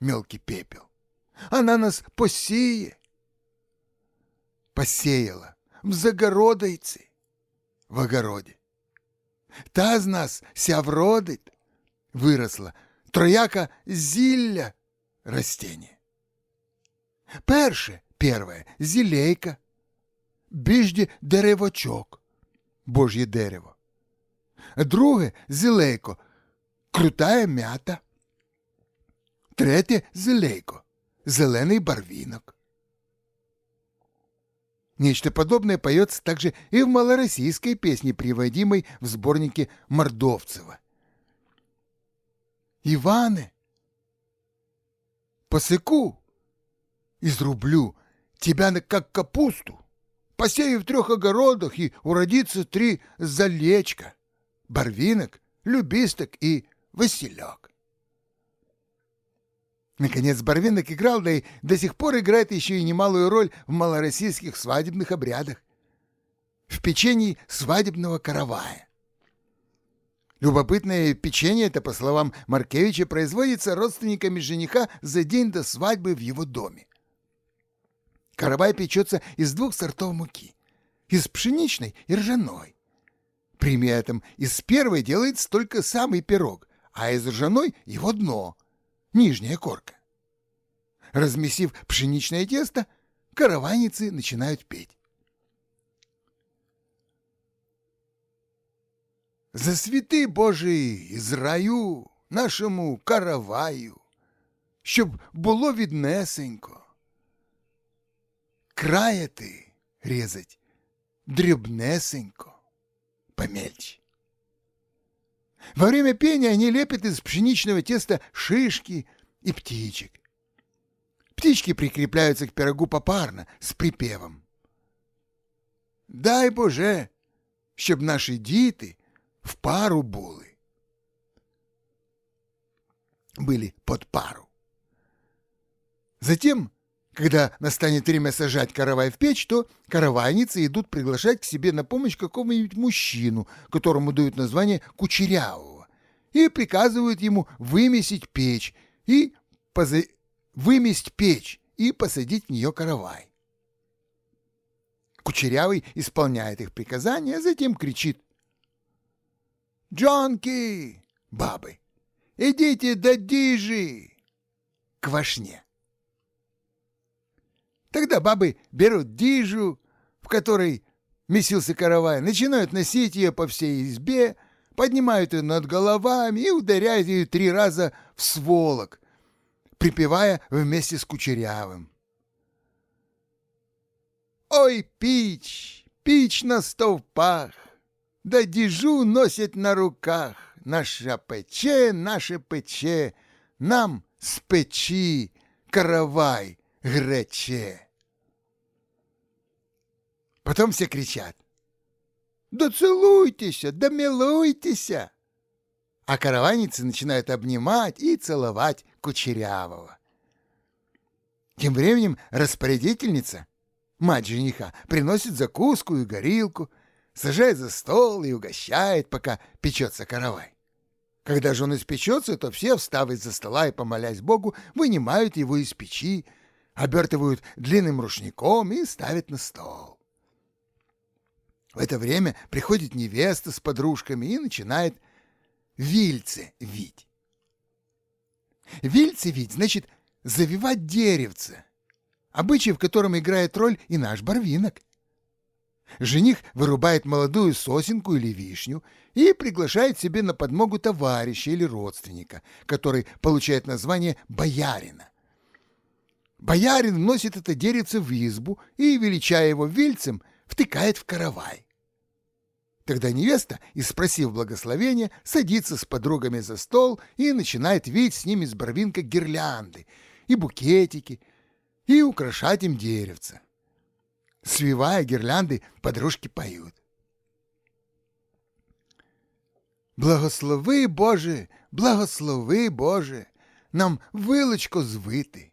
мелкий пепел. Она нас посеє, посеяла в загородойці, в огороде. Та з нас ся вродить, виросла трояка зілля растение. Перше, первое, зілейка, біжді деревочок, божье дерево. Друге зелейко, крутая мята. Третє зелейко, зеленый барвинок. Нечто подобное поется также и в малороссийской песне, приводимой в сборнике Мордовцева. Иваны, посыку, изрублю тебя как капусту, посею в трех огородах, и уродится три залечка — барвинок, любисток и василек. Наконец, Барвинок играл, да и до сих пор играет еще и немалую роль в малороссийских свадебных обрядах. В печенье свадебного каравая. Любопытное печенье это, по словам Маркевича, производится родственниками жениха за день до свадьбы в его доме. Каравай печется из двух сортов муки – из пшеничной и ржаной. При этом из первой делается только самый пирог, а из ржаной – его дно, нижняя корка. Размесив пшеничное тесто, караваницы начинают петь. За святи Божий з раю нашому караваю, щоб було віднесенько, краяти резать дребнесенько, помельче. Во время пения они лепят из пшеничного теста шишки и птичек. Птички прикрепляются к пирогу попарно, с припевом. Дай Боже, щоб наши діти в пару були. Были под пару. Затем когда настанет время сажать каравай в печь, то каравайницы идут приглашать к себе на помощь какого-нибудь мужчину, которому дают название Кучерявого, и приказывают ему вымесить печь и поза... выместь печь и посадить в нее каравай. Кучерявый исполняет их приказания, а затем кричит «Джонки, бабы, идите до дижи!» к вошне. Тогда бабы берут дижу, в которой месился каравай, начинают носить ее по всей избе, поднимают ее над головами и ударяют ее три раза в сволок, припевая вместе с Кучерявым. Ой, пич, пич на стовпах, да дижу носять на руках, наша пече, наше пече, нам з печі каравай грече. Потом все кричат. «Да целуйтесь, да милуйтесь!» А караваницы начинают обнимать и целовать Кучерявого. Тем временем распорядительница, мать жениха, приносит закуску и горилку, сажает за стол и угощает, пока печется каравай. Когда же он испечется, то все, встав из-за стола и помолясь Богу, вынимают его из печи, обертывают длинным рушником и ставят на стол. В это время приходит невеста с подружками и начинает вильце вить. Вильце вить значит завивать деревце, обычай, в котором играет роль и наш барвинок. Жених вырубает молодую сосенку или вишню и приглашает себе на подмогу товарища или родственника, который получает название боярина. Боярин вносит это деревце в избу и, величая его вильцем, втыкает в каравай. Тогда невеста, испросив благословения, садится с подругами за стол и начинает видеть с ними с барвинка гирлянды и букетики, и украшать им деревце. Свивая гирлянды, подружки поют. Благослови, Боже, благослови, Боже, нам вилочко звити,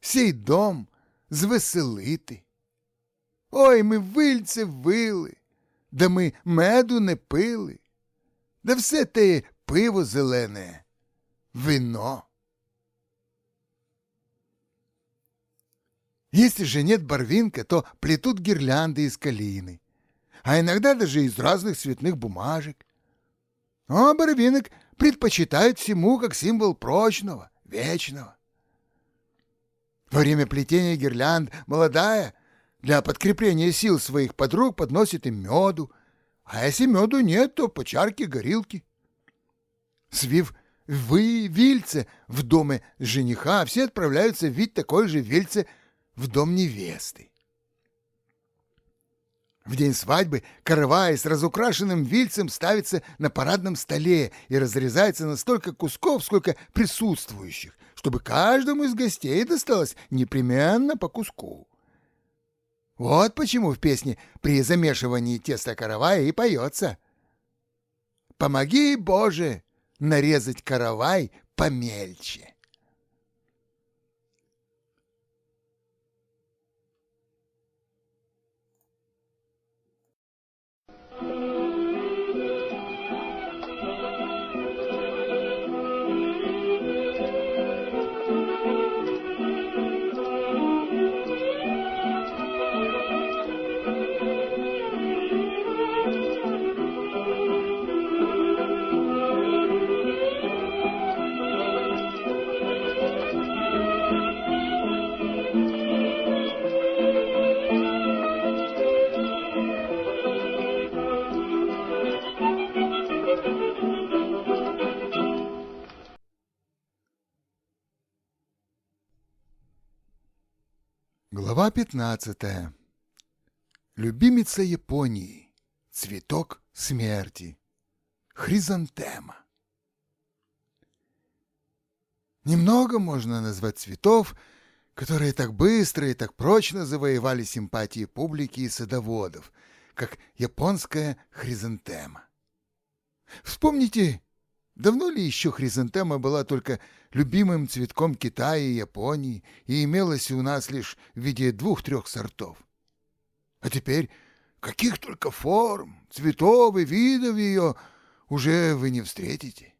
сей дом звеселити. Ой, ми вильце вили, да ми меду не пили, да все те пиво зелене, вино. Если же нет барвинка, то плетут гирлянды из калины, а иногда даже из разных цветных бумажек. А барвинок предпочитают всему как символ прочного, вечного. Во время плетения гирлянд молодая для подкрепления сил своих подруг подносит им меду, а если меду нет, то по чарке горилки. Свив вы вильце в доме жениха, все отправляются видеть такое же вильце в дом невесты. В день свадьбы каравай с разукрашенным вильцем ставится на парадном столе и разрезается на столько кусков, сколько присутствующих, чтобы каждому из гостей досталось непременно по куску. Вот почему в песне при замешивании теста каравая и поется «Помоги, Боже, нарезать каравай помельче». Глава 15. Любимица Японии. Цветок смерти. Хризантема. Немного можно назвать цветов, которые так быстро и так прочно завоевали симпатии публики и садоводов, как японская хризантема. Вспомните Давно ли еще хризантема была только любимым цветком Китая и Японии и имелась у нас лишь в виде двух-трех сортов? А теперь каких только форм, цветов и видов ее уже вы не встретите.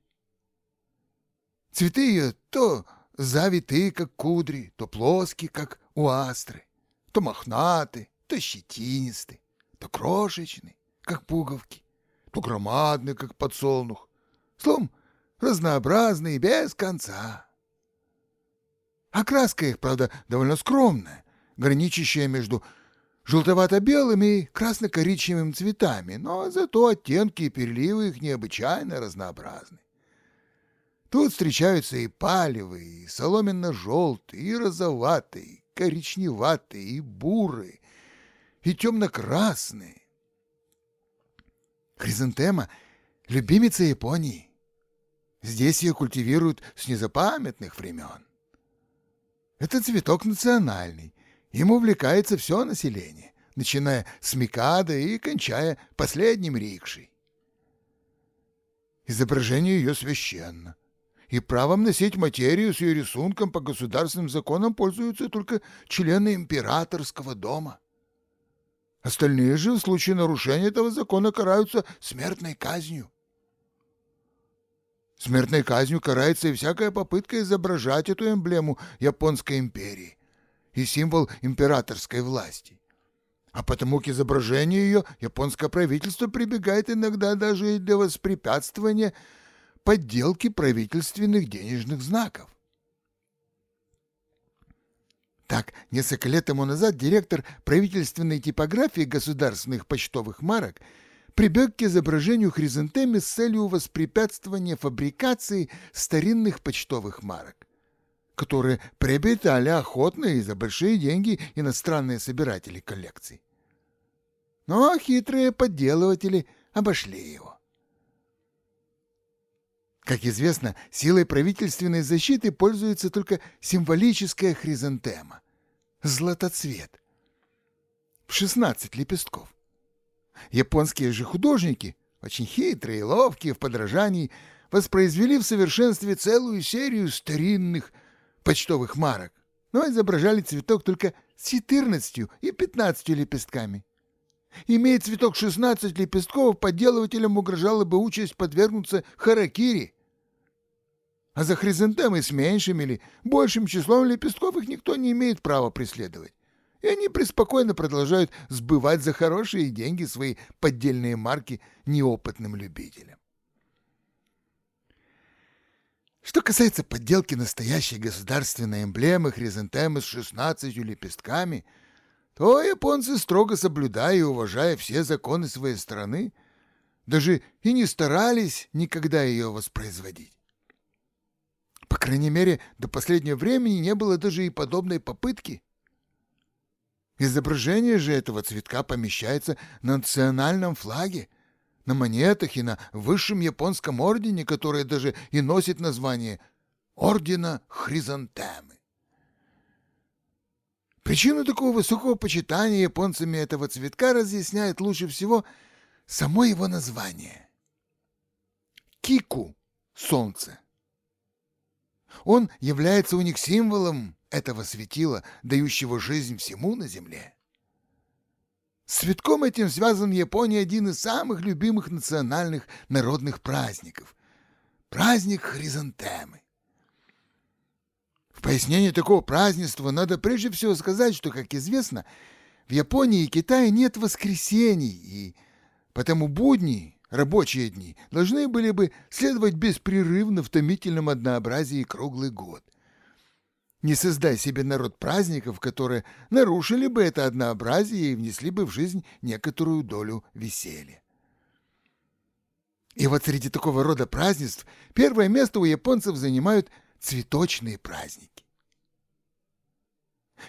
Цветы ее то завитые, как кудри, то плоские, как у астры, то мохнаты, то щетинисты, то крошечные, как пуговки, то громадные, как подсолнух, Словом, разнообразные без конца. Окраска их, правда, довольно скромная, граничащая между желтовато-белым и красно-коричневым цветами, но зато оттенки и переливы их необычайно разнообразны. Тут встречаются и палевые, и соломенно-желтые, и розоватые, и коричневатые, и бурые, и темно-красные. Хризантема — любимица Японии. Здесь ее культивируют с незапамятных времен. Это цветок национальный, им увлекается все население, начиная с Микада и кончая последним рикшей. Изображение ее священно, и правом носить материю с ее рисунком по государственным законам пользуются только члены императорского дома. Остальные же в случае нарушения этого закона караются смертной казнью. Смертной казнью карается и всякая попытка изображать эту эмблему Японской империи и символ императорской власти. А потому к изображению ее японское правительство прибегает иногда даже и для воспрепятствования подделки правительственных денежных знаков. Так, несколько лет тому назад директор правительственной типографии государственных почтовых марок прибег к изображению хризантемы с целью воспрепятствования фабрикации старинных почтовых марок, которые приобретали охотно и за большие деньги иностранные собиратели коллекций. Но хитрые подделыватели обошли его. Как известно, силой правительственной защиты пользуется только символическая хризантема – златоцвет. В 16 лепестков. Японские же художники, очень хитрые и ловкие в подражании, воспроизвели в совершенстве целую серию старинных почтовых марок, но изображали цветок только с 14 и 15 лепестками. Имея цветок 16 лепестков, подделывателям угрожала бы участь подвергнуться харакири – а за хризантемы с меньшим или большим числом лепестков их никто не имеет права преследовать. И они преспокойно продолжают сбывать за хорошие деньги свои поддельные марки неопытным любителям. Что касается подделки настоящей государственной эмблемы хризантемы с 16 лепестками, то японцы, строго соблюдая и уважая все законы своей страны, даже и не старались никогда ее воспроизводить. По крайней мере, до последнего времени не было даже и подобной попытки. Изображение же этого цветка помещается на национальном флаге, на монетах и на высшем японском ордене, который даже и носит название Ордена Хризантемы. Причину такого высокого почитания японцами этого цветка разъясняет лучше всего само его название. Кику — солнце. Он является у них символом этого светила, дающего жизнь всему на земле. С цветком этим связан в Японии один из самых любимых национальных народных праздников – праздник хризантемы. В пояснении такого празднества надо прежде всего сказать, что, как известно, в Японии и Китае нет воскресений, и потому будни рабочие дни должны были бы следовать беспрерывно в томительном однообразии круглый год. Не создай себе народ праздников, которые нарушили бы это однообразие и внесли бы в жизнь некоторую долю веселья. И вот среди такого рода празднеств первое место у японцев занимают цветочные праздники.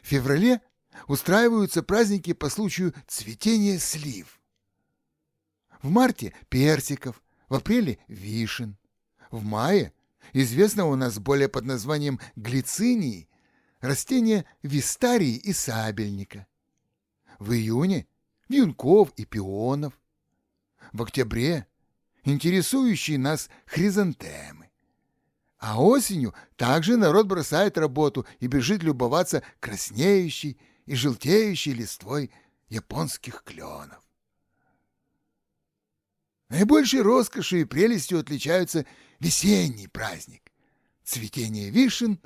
В феврале устраиваются праздники по случаю цветения слив в марте – персиков, в апреле – вишен. В мае известно у нас более под названием глицинии растения вистарии и сабельника. В июне – вьюнков и пионов. В октябре – интересующие нас хризантемы. А осенью также народ бросает работу и бежит любоваться краснеющей и желтеющей листвой японских кленов. Наибольшей роскошью и прелестью отличаются весенний праздник – цветение вишен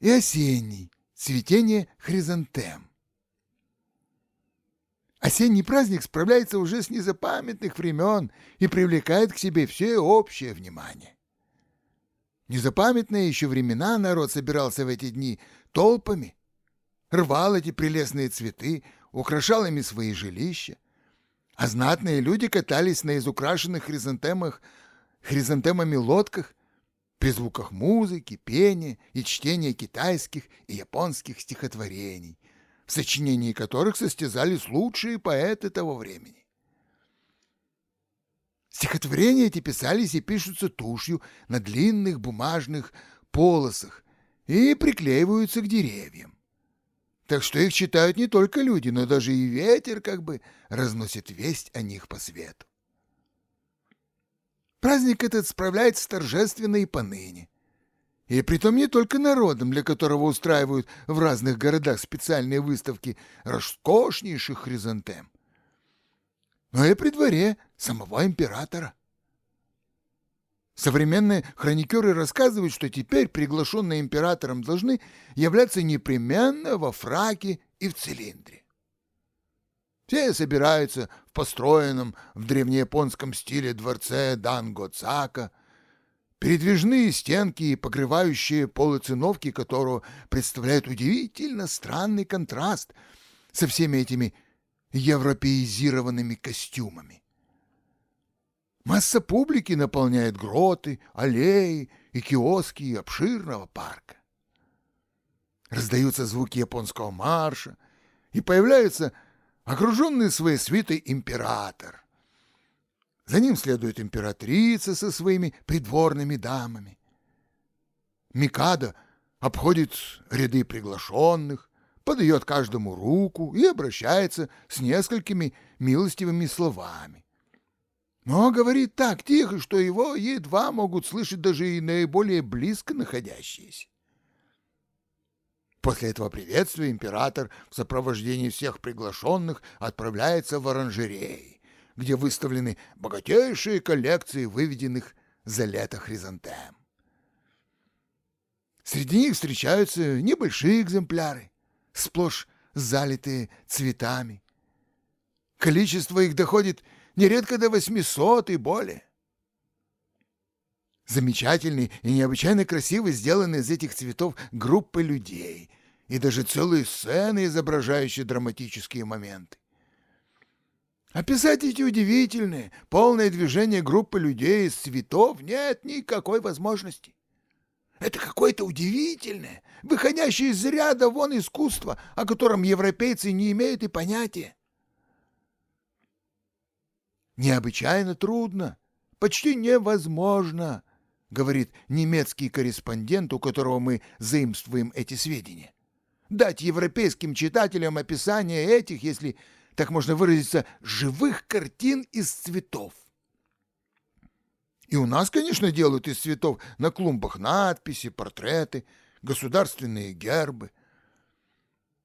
и осенний – цветение хризантем. Осенний праздник справляется уже с незапамятных времен и привлекает к себе все общее внимание. Незапамятные еще времена народ собирался в эти дни толпами, рвал эти прелестные цветы, украшал ими свои жилища, а знатные люди катались на изукрашенных хризантемах, хризантемами лодках при звуках музыки, пения и чтения китайских и японских стихотворений, в сочинении которых состязались лучшие поэты того времени. Стихотворения эти писались и пишутся тушью на длинных бумажных полосах и приклеиваются к деревьям. Так что их читают не только люди, но даже и ветер как бы разносит весть о них по свету. Праздник этот справляется торжественно и поныне. И притом не только народом, для которого устраивают в разных городах специальные выставки роскошнейших хризантем, но и при дворе самого императора. Современные хроникеры рассказывают, что теперь приглашенные императором должны являться непременно во фраке и в цилиндре. Все собираются в построенном в древнеяпонском стиле дворце Данго-Цака, передвижные стенки, покрывающие полы циновки которого представляют удивительно странный контраст со всеми этими европеизированными костюмами. Масса публики наполняет гроты, аллеи и киоски обширного парка. Раздаются звуки японского марша, и появляется окруженный своей свитой император. За ним следует императрица со своими придворными дамами. Микадо обходит ряды приглашенных, подает каждому руку и обращается с несколькими милостивыми словами но говорит так тихо, что его едва могут слышать даже и наиболее близко находящиеся. После этого приветствия император в сопровождении всех приглашенных отправляется в оранжереи, где выставлены богатейшие коллекции выведенных за лето хризантем. Среди них встречаются небольшие экземпляры, сплошь залитые цветами. Количество их доходит нередко до 800 и более. Замечательные и необычайно красиво сделаны из этих цветов группы людей и даже целые сцены, изображающие драматические моменты. Описать эти удивительные, полные движения группы людей из цветов нет никакой возможности. Это какое-то удивительное, выходящее из ряда вон искусство, о котором европейцы не имеют и понятия. Необычайно трудно, почти невозможно, говорит немецкий корреспондент, у которого мы заимствуем эти сведения. Дать европейским читателям описание этих, если так можно выразиться, живых картин из цветов. И у нас, конечно, делают из цветов на клумбах надписи, портреты, государственные гербы,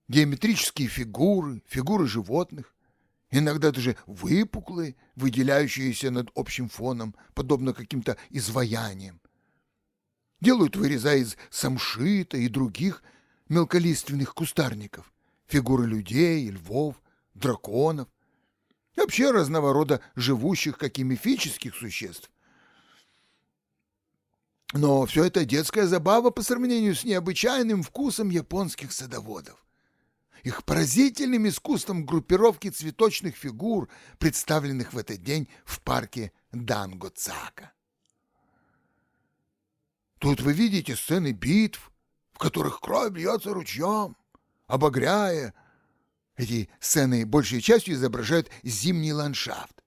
геометрические фигуры, фигуры животных иногда даже выпуклые, выделяющиеся над общим фоном, подобно каким-то изваяниям. Делают, вырезая из самшита и других мелколиственных кустарников, фигуры людей, львов, драконов, вообще разного рода живущих, как и мифических существ. Но все это детская забава по сравнению с необычайным вкусом японских садоводов их поразительным искусством группировки цветочных фигур, представленных в этот день в парке Данго-Цака. Тут вы видите сцены битв, в которых кровь бьется ручьем, обогряя. Эти сцены большей частью изображают зимний ландшафт,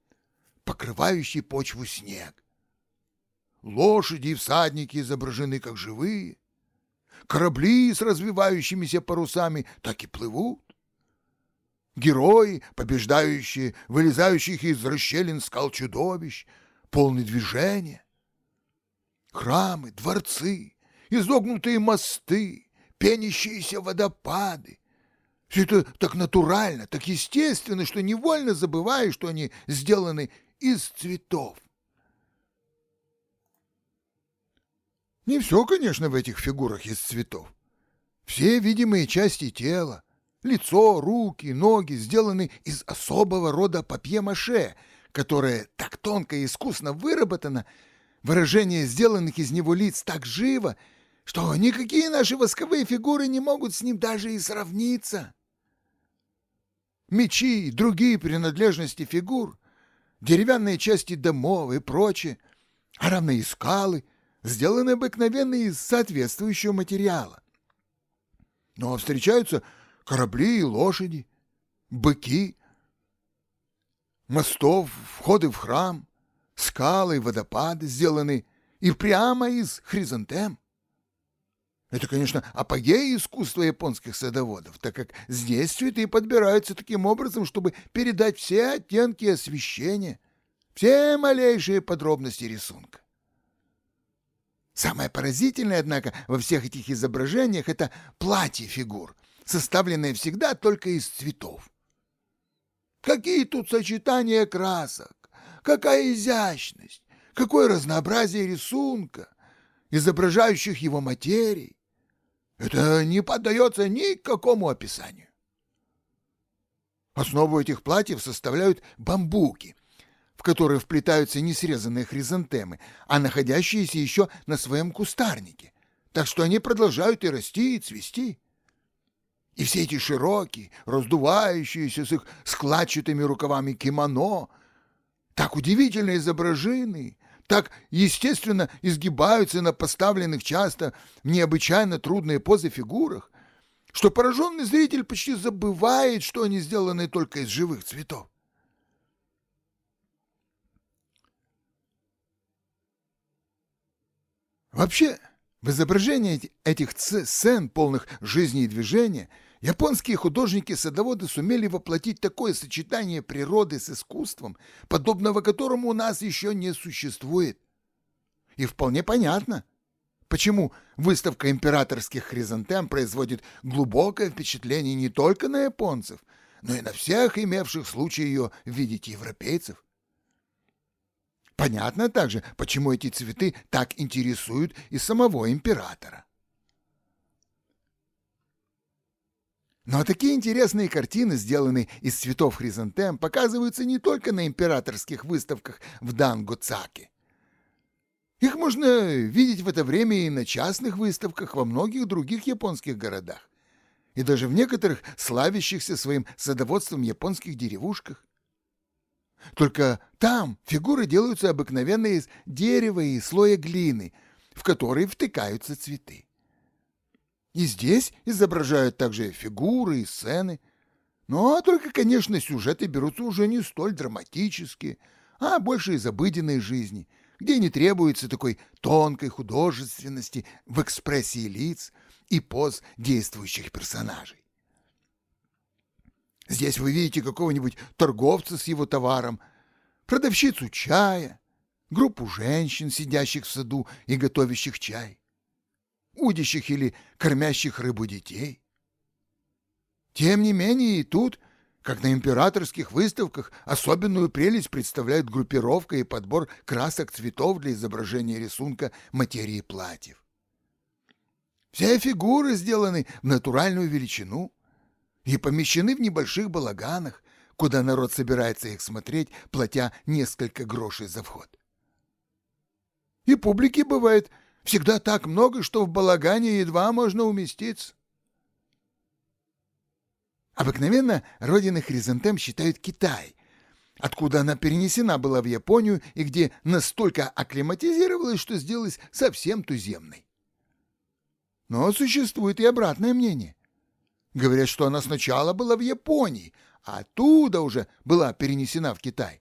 покрывающий почву снег. Лошади и всадники изображены как живые, корабли с развивающимися парусами так и плывут. Герои, побеждающие, вылезающих из расщелин скал чудовищ, полны движения. Храмы, дворцы, изогнутые мосты, пенящиеся водопады. Все это так натурально, так естественно, что невольно забываешь, что они сделаны из цветов. Не все, конечно, в этих фигурах из цветов. Все видимые части тела, лицо, руки, ноги сделаны из особого рода папье-маше, которое так тонко и искусно выработано, выражение сделанных из него лиц так живо, что никакие наши восковые фигуры не могут с ним даже и сравниться. Мечи, другие принадлежности фигур, деревянные части домов и прочее, а равно и скалы — сделаны обыкновенно из соответствующего материала. Но встречаются корабли и лошади, быки, мостов, входы в храм, скалы и водопады сделаны и прямо из хризантем. Это, конечно, апогей искусства японских садоводов, так как здесь цветы подбираются таким образом, чтобы передать все оттенки освещения, все малейшие подробности рисунка. Самое поразительное, однако, во всех этих изображениях это платье фигур, составленное всегда только из цветов. Какие тут сочетания красок, какая изящность, какое разнообразие рисунка, изображающих его материй. Это не поддается никакому описанию. Основу этих платьев составляют бамбуки, которые вплетаются не срезанные хризантемы, а находящиеся еще на своем кустарнике, так что они продолжают и расти, и цвести. И все эти широкие, раздувающиеся с их складчатыми рукавами кимоно, так удивительно изображены, так естественно изгибаются на поставленных часто в необычайно трудные позы фигурах, что пораженный зритель почти забывает, что они сделаны только из живых цветов. Вообще, в изображении этих сцен, полных жизни и движения, японские художники-садоводы сумели воплотить такое сочетание природы с искусством, подобного которому у нас еще не существует. И вполне понятно – Почему выставка императорских хризантем производит глубокое впечатление не только на японцев, но и на всех имевших случай ее видеть европейцев? Понятно также, почему эти цветы так интересуют и самого императора. Но такие интересные картины, сделанные из цветов хризантем, показываются не только на императорских выставках в Дангоцаке. Их можно видеть в это время и на частных выставках во многих других японских городах, и даже в некоторых славящихся своим садоводством японских деревушках. Только там фигуры делаются обыкновенно из дерева и слоя глины, в который втыкаются цветы. И здесь изображают также фигуры и сцены, но только, конечно, сюжеты берутся уже не столь драматические, а больше из обыденной жизни – где не требуется такой тонкой художественности в экспрессии лиц и поз действующих персонажей. Здесь вы видите какого-нибудь торговца с его товаром, продавщицу чая, группу женщин, сидящих в саду и готовящих чай, удящих или кормящих рыбу детей. Тем не менее и тут – как на императорских выставках, особенную прелесть представляет группировка и подбор красок цветов для изображения рисунка материи платьев. Все фигуры сделаны в натуральную величину и помещены в небольших балаганах, куда народ собирается их смотреть, платя несколько грошей за вход. И публики бывает всегда так много, что в балагане едва можно уместиться. Обыкновенно родиной хризантем считают Китай, откуда она перенесена была в Японию и где настолько акклиматизировалась, что сделалась совсем туземной. Но существует и обратное мнение. Говорят, что она сначала была в Японии, а оттуда уже была перенесена в Китай.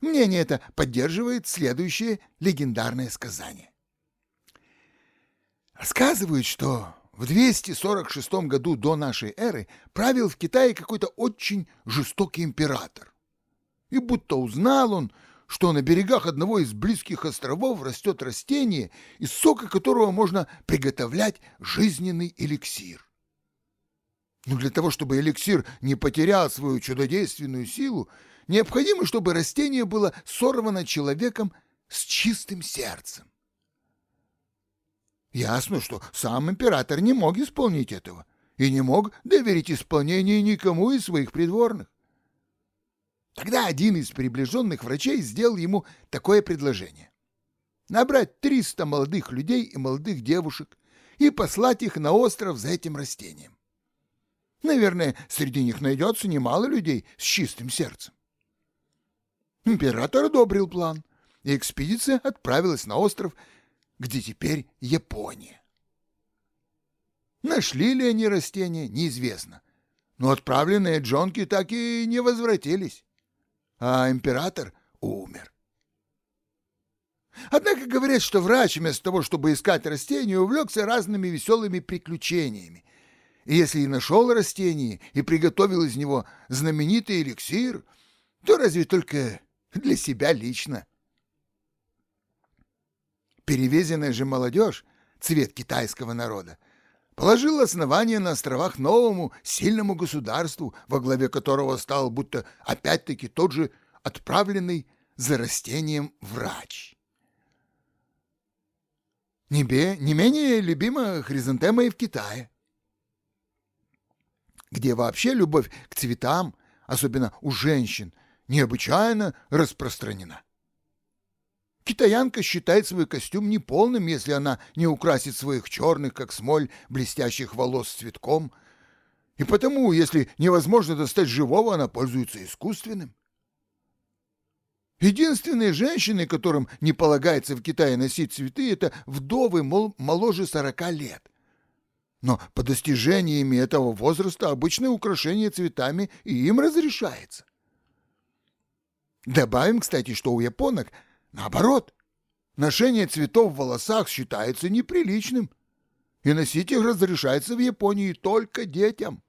Мнение это поддерживает следующее легендарное сказание. Рассказывают, что в 246 году до нашей эры правил в Китае какой-то очень жестокий император. И будто узнал он, что на берегах одного из близких островов растет растение, из сока которого можно приготовлять жизненный эликсир. Но для того, чтобы эликсир не потерял свою чудодейственную силу, необходимо, чтобы растение было сорвано человеком с чистым сердцем. Ясно, что сам император не мог исполнить этого и не мог доверить исполнение никому из своих придворных. Тогда один из приближенных врачей сделал ему такое предложение. Набрать 300 молодых людей и молодых девушек и послать их на остров за этим растением. Наверное, среди них найдется немало людей с чистым сердцем. Император одобрил план, и экспедиция отправилась на остров где теперь Япония. Нашли ли они растения, неизвестно. Но отправленные джонки так и не возвратились. А император умер. Однако говорят, что врач вместо того, чтобы искать растение, увлекся разными веселыми приключениями. И если и нашел растение и приготовил из него знаменитый эликсир, то разве только для себя лично. Перевезенная же молодежь, цвет китайского народа, положила основание на островах новому сильному государству, во главе которого стал будто опять-таки тот же отправленный за растением врач. Не, бе, не менее любима хризантема и в Китае, где вообще любовь к цветам, особенно у женщин, необычайно распространена. Китаянка считает свой костюм неполным, если она не украсит своих черных, как смоль, блестящих волос цветком, и потому, если невозможно достать живого, она пользуется искусственным. Единственные женщины, которым не полагается в Китае носить цветы, это вдовы мол, моложе 40 лет. Но по достижениями этого возраста обычное украшение цветами и им разрешается. Добавим, кстати, что у японок, наоборот, ношение цветов в волосах считается неприличным, и носить их разрешается в Японии только детям.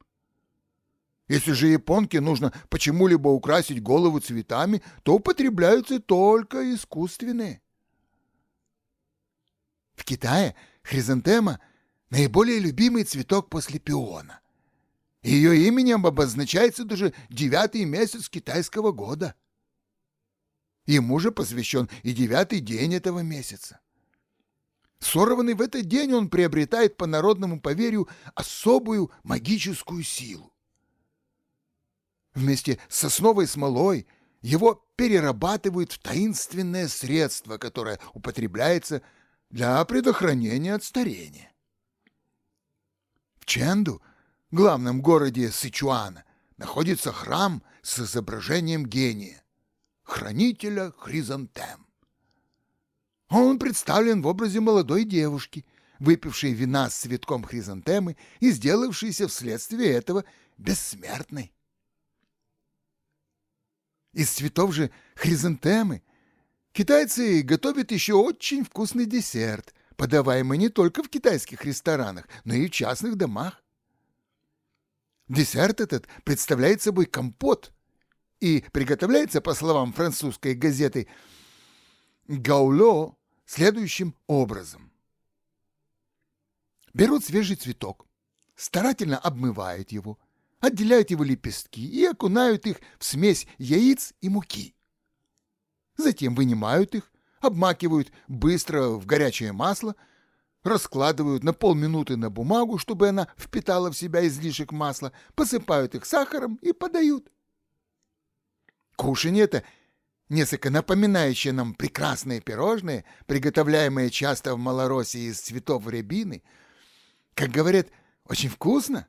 Если же японке нужно почему-либо украсить голову цветами, то употребляются только искусственные. В Китае хризантема – наиболее любимый цветок после пиона. Ее именем обозначается даже девятый месяц китайского года. Ему же посвящен и девятый день этого месяца. Сорванный в этот день он приобретает по народному поверью особую магическую силу. Вместе с сосновой смолой его перерабатывают в таинственное средство, которое употребляется для предохранения от старения. В Ченду, главном городе Сычуана, находится храм с изображением гения, хранителя хризантем. Он представлен в образе молодой девушки, выпившей вина с цветком хризантемы и сделавшейся вследствие этого бессмертной. Из цветов же хризантемы китайцы готовят еще очень вкусный десерт, подаваемый не только в китайских ресторанах, но и в частных домах. Десерт этот представляет собой компот и приготовляется, по словам французской газеты «Гауло», следующим образом. Берут свежий цветок, старательно обмывают его, отделяют его лепестки и окунают их в смесь яиц и муки. Затем вынимают их, обмакивают быстро в горячее масло, раскладывают на полминуты на бумагу, чтобы она впитала в себя излишек масла, посыпают их сахаром и подают. Кушанье это, несколько напоминающее нам прекрасные пирожные, приготовляемые часто в Малороссии из цветов рябины, как говорят, очень вкусно.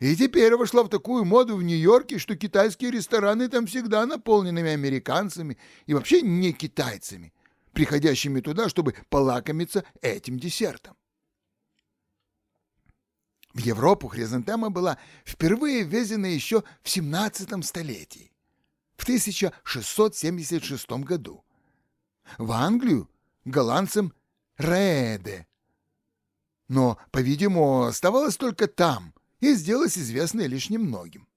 И теперь вошла в такую моду в Нью-Йорке, что китайские рестораны там всегда наполненными американцами и вообще не китайцами, приходящими туда, чтобы полакомиться этим десертом. В Европу хризантема была впервые ввезена еще в 17 столетии, в 1676 году. В Англию голландцам Реде. Но, по-видимому, оставалось только там – и сделалась известной лишь немногим.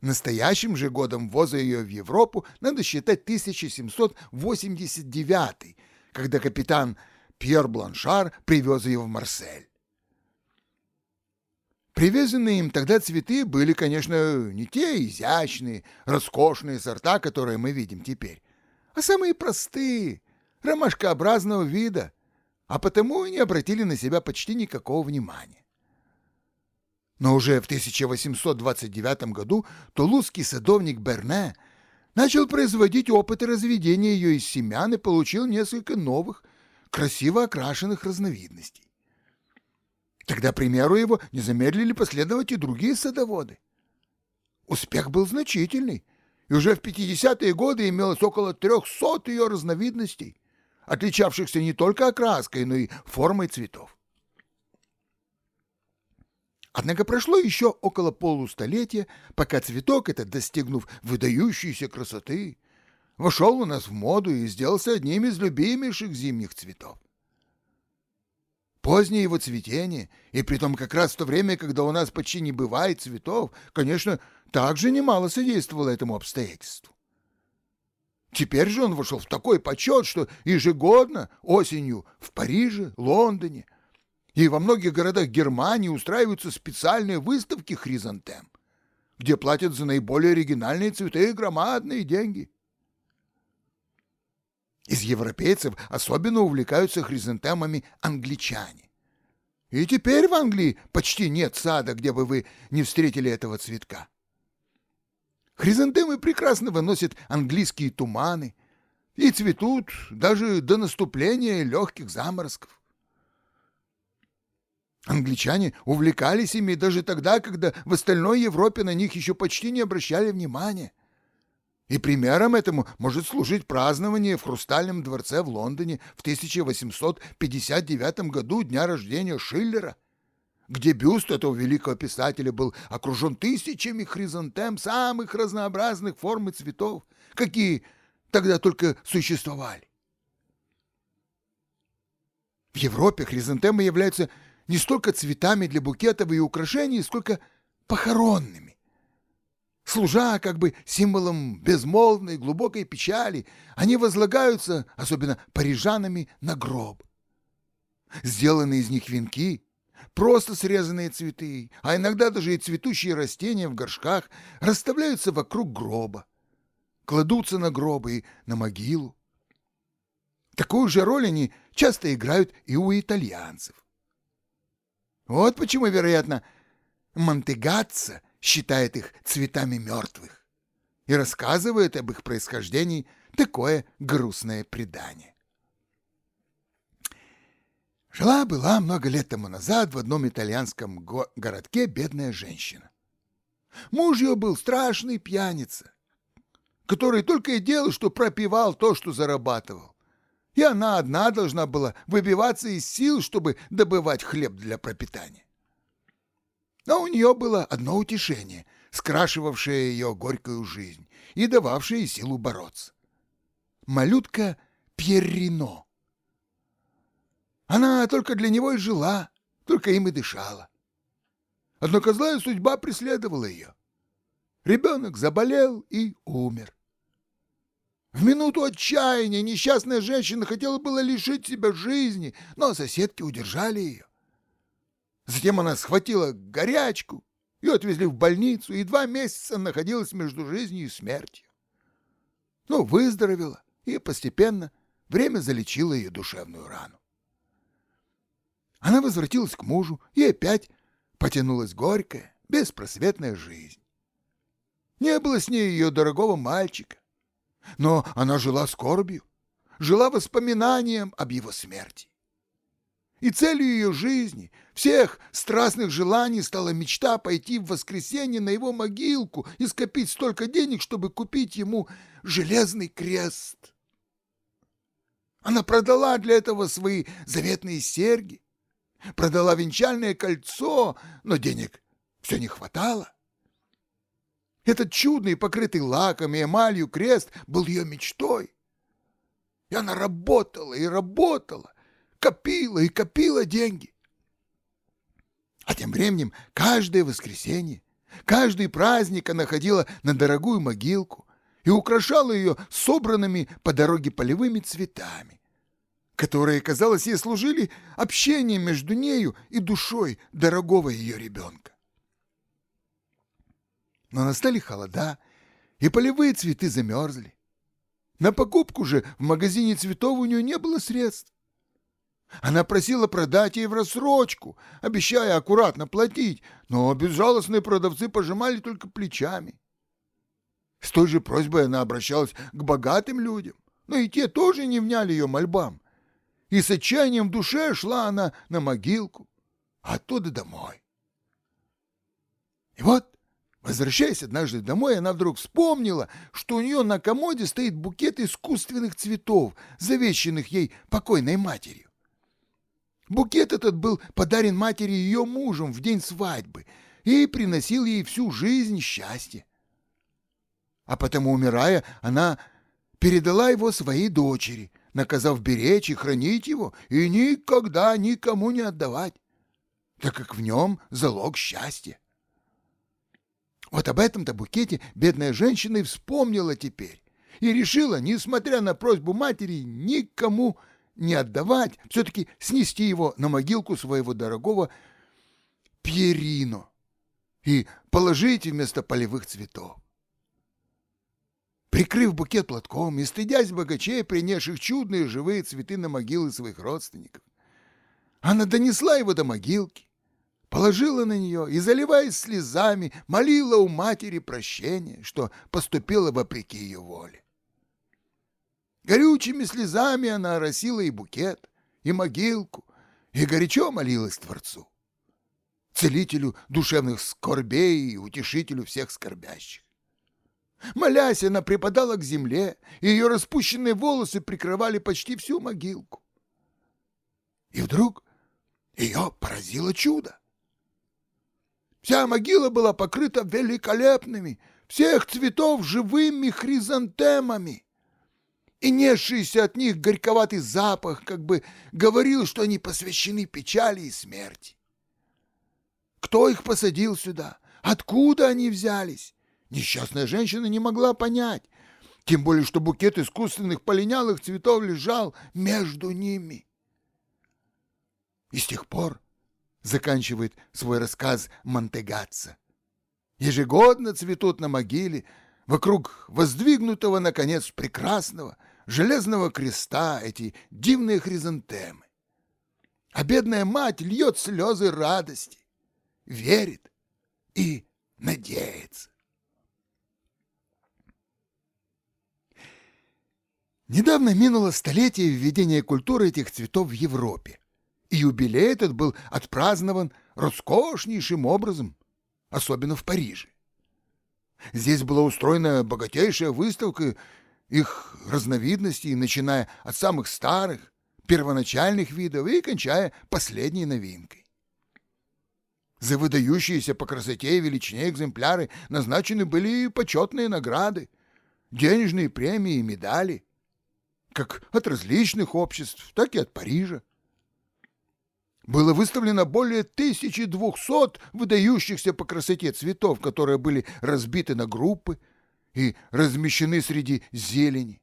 Настоящим же годом ввоза ее в Европу надо считать 1789, когда капитан Пьер Бланшар привез ее в Марсель. Привезенные им тогда цветы были, конечно, не те изящные, роскошные сорта, которые мы видим теперь, а самые простые, ромашкообразного вида, а потому и не обратили на себя почти никакого внимания. Но уже в 1829 году тулузский садовник Берне начал производить опыты разведения ее из семян и получил несколько новых, красиво окрашенных разновидностей. Тогда примеру его не замедлили последовать и другие садоводы. Успех был значительный, и уже в 50-е годы имелось около 300 ее разновидностей, отличавшихся не только окраской, но и формой цветов. Однако прошло еще около полустолетия, пока цветок этот, достигнув выдающейся красоты, вошел у нас в моду и сделался одним из любимейших зимних цветов. Позднее его цветение, и притом как раз в то время, когда у нас почти не бывает цветов, конечно, также немало содействовало этому обстоятельству. Теперь же он вошел в такой почет, что ежегодно осенью в Париже, Лондоне, и во многих городах Германии устраиваются специальные выставки хризантем, где платят за наиболее оригинальные цветы громадные деньги. Из европейцев особенно увлекаются хризантемами англичане. И теперь в Англии почти нет сада, где бы вы не встретили этого цветка. Хризантемы прекрасно выносят английские туманы и цветут даже до наступления легких заморозков. Англичане увлекались ими даже тогда, когда в остальной Европе на них еще почти не обращали внимания. И примером этому может служить празднование в Хрустальном дворце в Лондоне в 1859 году дня рождения Шиллера, где бюст этого великого писателя был окружен тысячами хризантем самых разнообразных форм и цветов, какие тогда только существовали. В Европе хризантемы являются не столько цветами для букетов и украшений, сколько похоронными. Служа как бы символом безмолвной глубокой печали, они возлагаются, особенно парижанами, на гроб. Сделанные из них венки, просто срезанные цветы, а иногда даже и цветущие растения в горшках расставляются вокруг гроба, кладутся на гробы и на могилу. Такую же роль они часто играют и у итальянцев. Вот почему, вероятно, Монтегатца считает их цветами мертвых и рассказывает об их происхождении такое грустное предание. Жила-была много лет тому назад в одном итальянском го городке бедная женщина. Муж ее был страшный пьяница, который только и делал, что пропивал то, что зарабатывал и она одна должна была выбиваться из сил, чтобы добывать хлеб для пропитания. Но у нее было одно утешение, скрашивавшее ее горькую жизнь и дававшее силу бороться. Малютка Пьеррино. Она только для него и жила, только им и дышала. Однако злая судьба преследовала ее. Ребенок заболел и умер. В минуту отчаяния несчастная женщина хотела было лишить себя жизни, но соседки удержали ее. Затем она схватила горячку, ее отвезли в больницу и два месяца находилась между жизнью и смертью. Но выздоровела, и постепенно время залечило ее душевную рану. Она возвратилась к мужу, и опять потянулась горькая, беспросветная жизнь. Не было с ней ее дорогого мальчика, но она жила скорбью, жила воспоминанием об его смерти. И целью ее жизни, всех страстных желаний стала мечта пойти в воскресенье на его могилку и скопить столько денег, чтобы купить ему железный крест. Она продала для этого свои заветные серьги, продала венчальное кольцо, но денег все не хватало. Этот чудный, покрытый лаком и эмалью крест был ее мечтой. И она работала и работала, копила и копила деньги. А тем временем каждое воскресенье, каждый праздник она ходила на дорогую могилку и украшала ее собранными по дороге полевыми цветами, которые, казалось, ей служили общением между нею и душой дорогого ее ребенка. Но настали холода, и полевые цветы замерзли. На покупку же в магазине цветов у нее не было средств. Она просила продать ей в рассрочку, обещая аккуратно платить, но безжалостные продавцы пожимали только плечами. С той же просьбой она обращалась к богатым людям, но и те тоже не вняли ее мольбам. И с отчаянием в душе шла она на могилку, а оттуда домой. И вот Возвращаясь однажды домой, она вдруг вспомнила, что у нее на комоде стоит букет искусственных цветов, завещанных ей покойной матерью. Букет этот был подарен матери ее мужем в день свадьбы и приносил ей всю жизнь счастья. А потому, умирая, она передала его своей дочери, наказав беречь и хранить его и никогда никому не отдавать, так как в нем залог счастья. Вот об этом-то букете бедная женщина и вспомнила теперь и решила, несмотря на просьбу матери, никому не отдавать, все-таки снести его на могилку своего дорогого Пьерино и положить вместо полевых цветов. прикрыв букет платком и стыдясь богачей, принесших чудные живые цветы на могилы своих родственников. Она донесла его до могилки, положила на нее и, заливаясь слезами, молила у матери прощения, что поступила вопреки ее воле. Горючими слезами она оросила и букет, и могилку, и горячо молилась Творцу, целителю душевных скорбей и утешителю всех скорбящих. Молясь, она припадала к земле, и ее распущенные волосы прикрывали почти всю могилку. И вдруг ее поразило чудо. Вся могила была покрыта великолепными, всех цветов живыми хризантемами, и несшийся от них горьковатый запах как бы говорил, что они посвящены печали и смерти. Кто их посадил сюда? Откуда они взялись? Несчастная женщина не могла понять, тем более что букет искусственных полинялых цветов лежал между ними. И с тех пор, заканчивает свой рассказ Монтегатца, ежегодно цветут на могиле вокруг воздвигнутого, наконец, прекрасного железного креста эти дивные хризантемы. А бедная мать льет слезы радости, верит и надеется. Недавно минуло столетие введения культуры этих цветов в Европе, и юбилей этот был отпразднован роскошнейшим образом, особенно в Париже. Здесь была устроена богатейшая выставка их разновидностей, начиная от самых старых, первоначальных видов и кончая последней новинкой. За выдающиеся по красоте и величине экземпляры назначены были почетные награды, денежные премии и медали, как от различных обществ, так и от Парижа. Было выставлено более 1200 выдающихся по красоте цветов, которые были разбиты на группы и размещены среди зелени.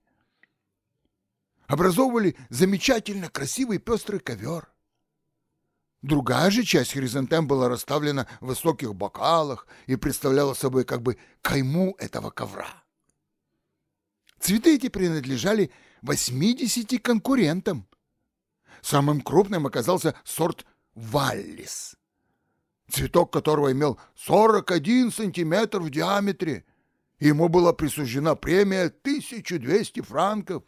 Образовывали замечательно красивый пестрый ковер. Другая же часть хризантем была расставлена в высоких бокалах и представляла собой как бы кайму этого ковра. Цветы эти принадлежали 80 конкурентам. Самым крупным оказался сорт Валлис, цветок которого имел 41 сантиметр в диаметре. Ему была присуждена премия 1200 франков.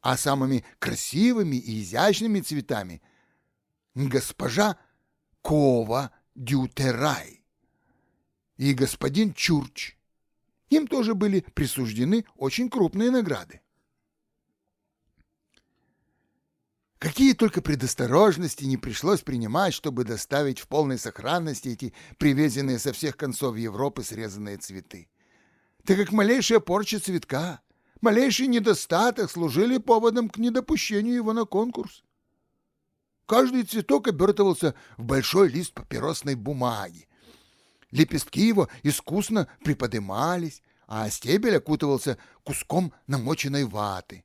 А самыми красивыми и изящными цветами госпожа Кова Дютерай и господин Чурч. Им тоже были присуждены очень крупные награды. Какие только предосторожности не пришлось принимать, чтобы доставить в полной сохранности эти привезенные со всех концов Европы срезанные цветы. Так как малейшая порча цветка, малейший недостаток служили поводом к недопущению его на конкурс. Каждый цветок обертывался в большой лист папиросной бумаги. Лепестки его искусно приподымались, а стебель окутывался куском намоченной ваты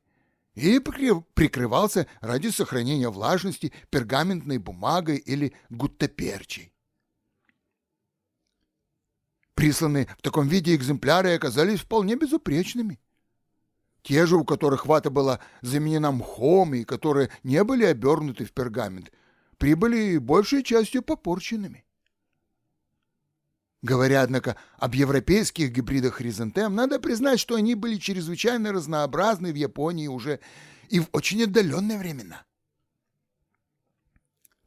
и прикрывался ради сохранения влажности пергаментной бумагой или гуттаперчей. Присланные в таком виде экземпляры оказались вполне безупречными. Те же, у которых вата была заменена мхом и которые не были обернуты в пергамент, прибыли большей частью попорченными. Говоря, однако, об европейских гибридах хризантем, надо признать, что они были чрезвычайно разнообразны в Японии уже и в очень отдаленные времена.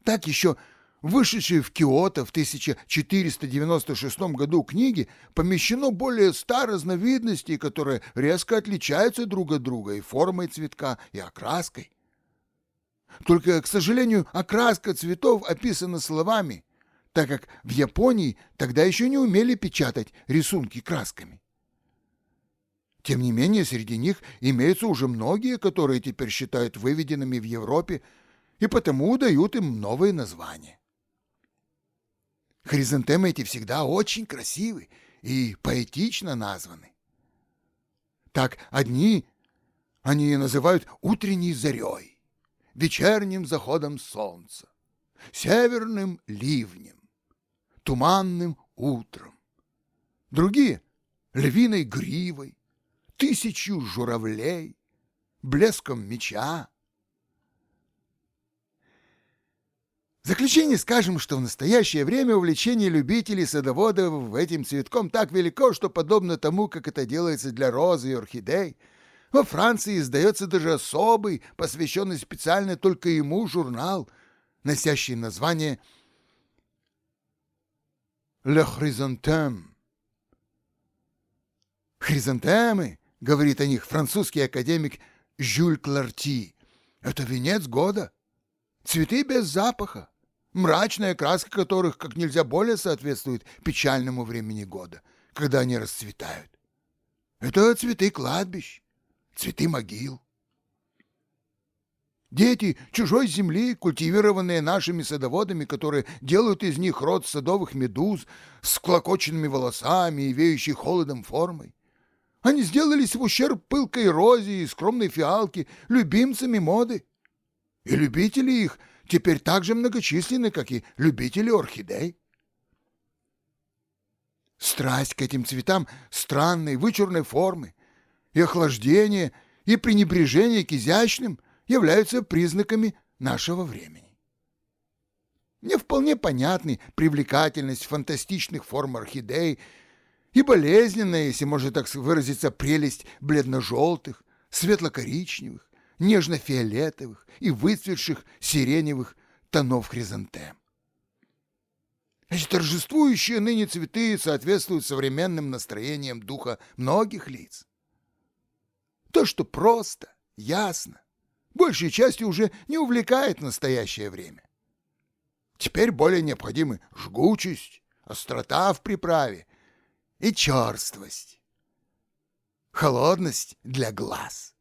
Так еще вышедшей в Киото в 1496 году книги помещено более ста разновидностей, которые резко отличаются друг от друга и формой цветка, и окраской. Только, к сожалению, окраска цветов описана словами – так как в Японии тогда еще не умели печатать рисунки красками. Тем не менее, среди них имеются уже многие, которые теперь считают выведенными в Европе и потому дают им новые названия. Хризантемы эти всегда очень красивы и поэтично названы. Так одни они называют утренней зарей, вечерним заходом солнца, северным ливнем, туманным утром. Другие — львиной гривой, тысячу журавлей, блеском меча. В заключение скажем, что в настоящее время увлечение любителей садоводов этим цветком так велико, что подобно тому, как это делается для розы и орхидей, во Франции издается даже особый, посвященный специально только ему журнал, носящий название «Le Chrysanthème». Хризантемы, говорит о них французский академик Жюль Кларти, это венец года. Цветы без запаха, мрачная краска которых как нельзя более соответствует печальному времени года, когда они расцветают. Это цветы кладбищ, цветы могил. Дети чужой земли, культивированные нашими садоводами, которые делают из них род садовых медуз с клокоченными волосами и веющей холодом формой. Они сделались в ущерб пылкой розе и скромной фиалки любимцами моды. И любители их теперь так же многочисленны, как и любители орхидей. Страсть к этим цветам странной, вычурной формы, и охлаждение, и пренебрежение к изящным являются признаками нашего времени. Мне вполне понятны привлекательность фантастичных форм орхидей и болезненная, если можно так выразиться, прелесть бледно-желтых, светло-коричневых, нежно-фиолетовых и выцветших сиреневых тонов хризантем. Эти торжествующие ныне цветы соответствуют современным настроениям духа многих лиц. То, что просто, ясно, большей частью уже не увлекает настоящее время. Теперь более необходимы жгучесть, острота в приправе и черствость, холодность для глаз.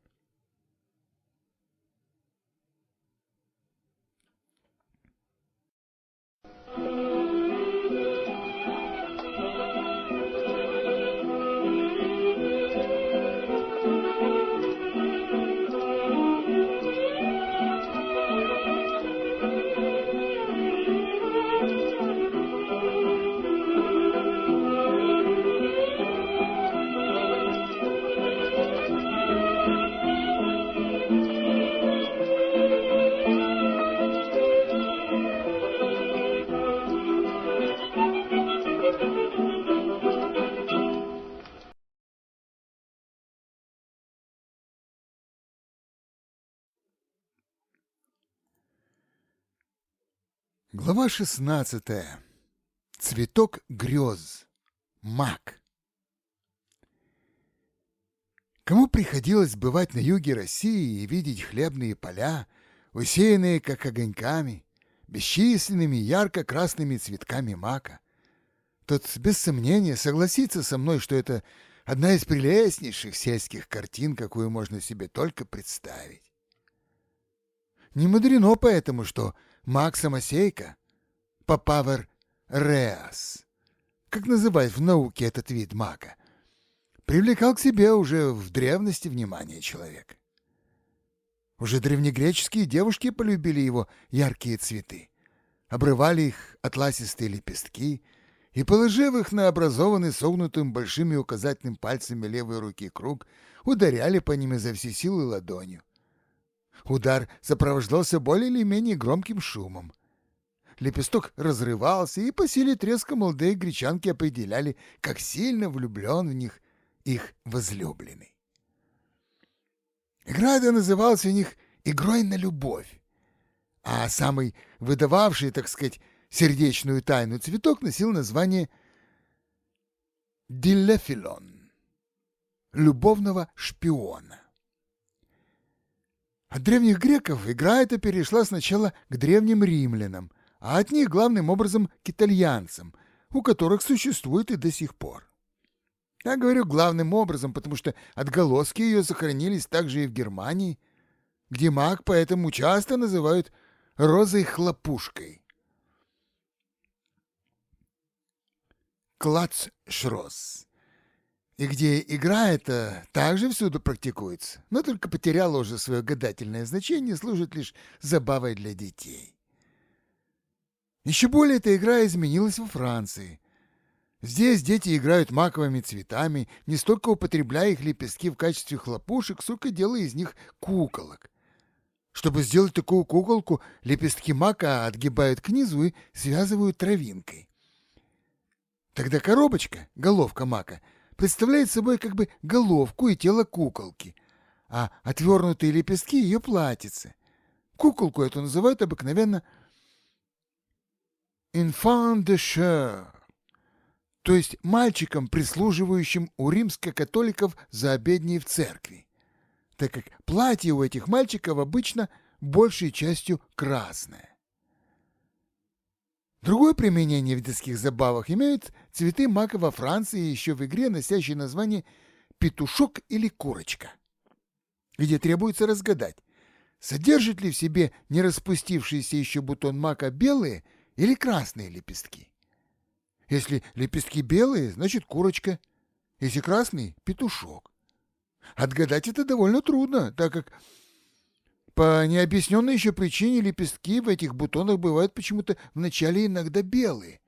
Глава 16. Цветок грез. Мак. Кому приходилось бывать на юге России и видеть хлебные поля, усеянные как огоньками, бесчисленными ярко-красными цветками мака, тот без сомнения согласится со мной, что это одна из прелестнейших сельских картин, какую можно себе только представить. Не мудрено поэтому, что Мак Самосейка, Папавер Реас, как называют в науке этот вид мака, привлекал к себе уже в древности внимание человека. Уже древнегреческие девушки полюбили его яркие цветы, обрывали их атласистые лепестки и, положив их на образованный согнутым большими указательным пальцами левой руки круг, ударяли по ним изо всей силы ладонью. Удар сопровождался более или менее громким шумом. Лепесток разрывался, и по силе треска молодые гречанки определяли, как сильно влюблен в них их возлюбленный. Игра эта называлась у них «игрой на любовь», а самый выдававший, так сказать, сердечную тайну цветок носил название «дилефилон» — «любовного шпиона». От древних греков игра эта перешла сначала к древним римлянам, а от них главным образом к итальянцам, у которых существует и до сих пор. Я говорю главным образом, потому что отголоски ее сохранились также и в Германии, где маг поэтому часто называют розой-хлопушкой. Клацшрос и где игра эта также всюду практикуется, но только потеряла уже свое гадательное значение, служит лишь забавой для детей. Еще более эта игра изменилась во Франции. Здесь дети играют маковыми цветами, не столько употребляя их лепестки в качестве хлопушек, сколько делая из них куколок. Чтобы сделать такую куколку, лепестки мака отгибают к низу и связывают травинкой. Тогда коробочка, головка мака, представляет собой как бы головку и тело куколки, а отвернутые лепестки — ее платьице. Куколку эту называют обыкновенно «enfant de chair», то есть мальчиком, прислуживающим у римско-католиков за обедней в церкви, так как платье у этих мальчиков обычно большей частью красное. Другое применение в детских забавах имеют цветы мака во Франции еще в игре, носящей название «петушок» или «курочка», где требуется разгадать, содержит ли в себе не распустившийся еще бутон мака белые или красные лепестки. Если лепестки белые, значит курочка. Если красный — петушок. Отгадать это довольно трудно, так как по необъясненной еще причине лепестки в этих бутонах бывают почему-то вначале иногда белые,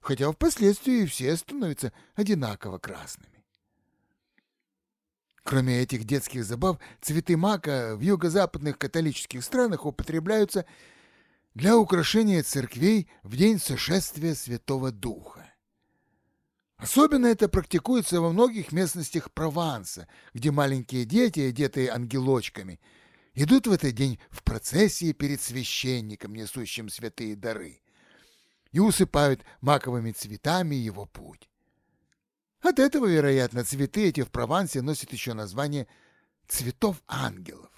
хотя впоследствии все становятся одинаково красными. Кроме этих детских забав, цветы мака в юго-западных католических странах употребляются для украшения церквей в день сошествия Святого Духа. Особенно это практикуется во многих местностях Прованса, где маленькие дети, одетые ангелочками, идут в этот день в процессии перед священником, несущим святые дары, и усыпают маковыми цветами его путь. От этого, вероятно, цветы эти в Провансе носят еще название цветов ангелов.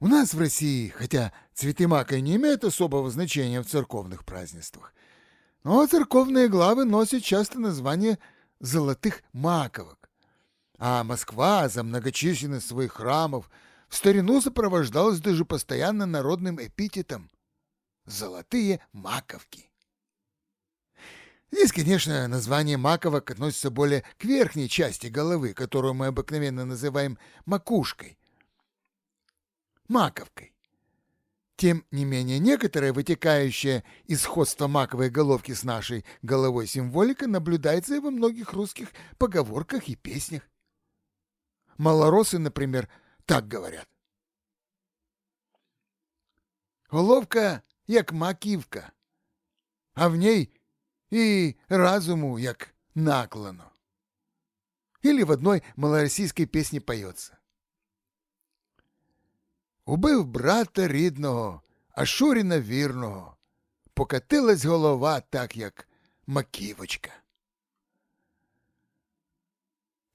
У нас в России, хотя цветы мака не имеют особого значения в церковных празднествах, но церковные главы носят часто название «золотых маковок». А Москва за многочисленность своих храмов в старину сопровождалась даже постоянно народным эпитетом «золотые маковки». Здесь, конечно, название маковок относится более к верхней части головы, которую мы обыкновенно называем макушкой, маковкой. Тем не менее, некоторая вытекающая из сходства маковой головки с нашей головой символика наблюдается и во многих русских поговорках и песнях. Малоросы, например, так говорят. Головка, як маківка, а в ней и разуму, як наклону. Или в одной малороссийской песне поется. Убив брата рідного, а Шуріна вірного. Покатилась голова так, як маківочка.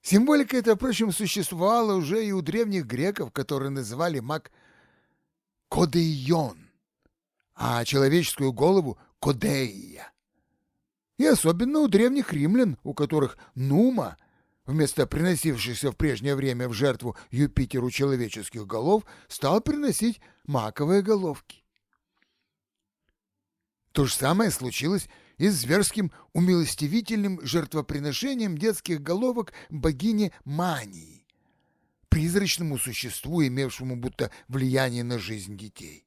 Символика эта, впрочем, существовала уже и у древних греков, которые называли маг Кодейон, а человеческую голову — Кодеия. И особенно у древних римлян, у которых Нума вместо приносившихся в прежнее время в жертву Юпитеру человеческих голов, стал приносить маковые головки. То же самое случилось и с зверским умилостивительным жертвоприношением детских головок богини Мании, призрачному существу, имевшему будто влияние на жизнь детей.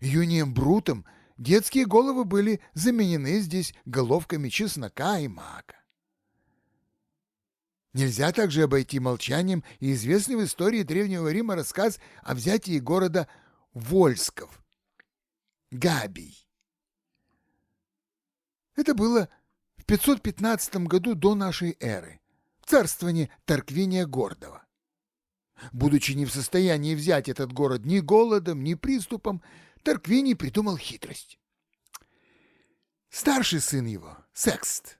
Юнием Брутом детские головы были заменены здесь головками чеснока и мака. Нельзя также обойти молчанием и известный в истории Древнего Рима рассказ о взятии города Вольсков, Габий. Это было в 515 году до нашей эры, в царствовании Тарквиния Гордого. Будучи не в состоянии взять этот город ни голодом, ни приступом, Тарквиний придумал хитрость. Старший сын его, Секст,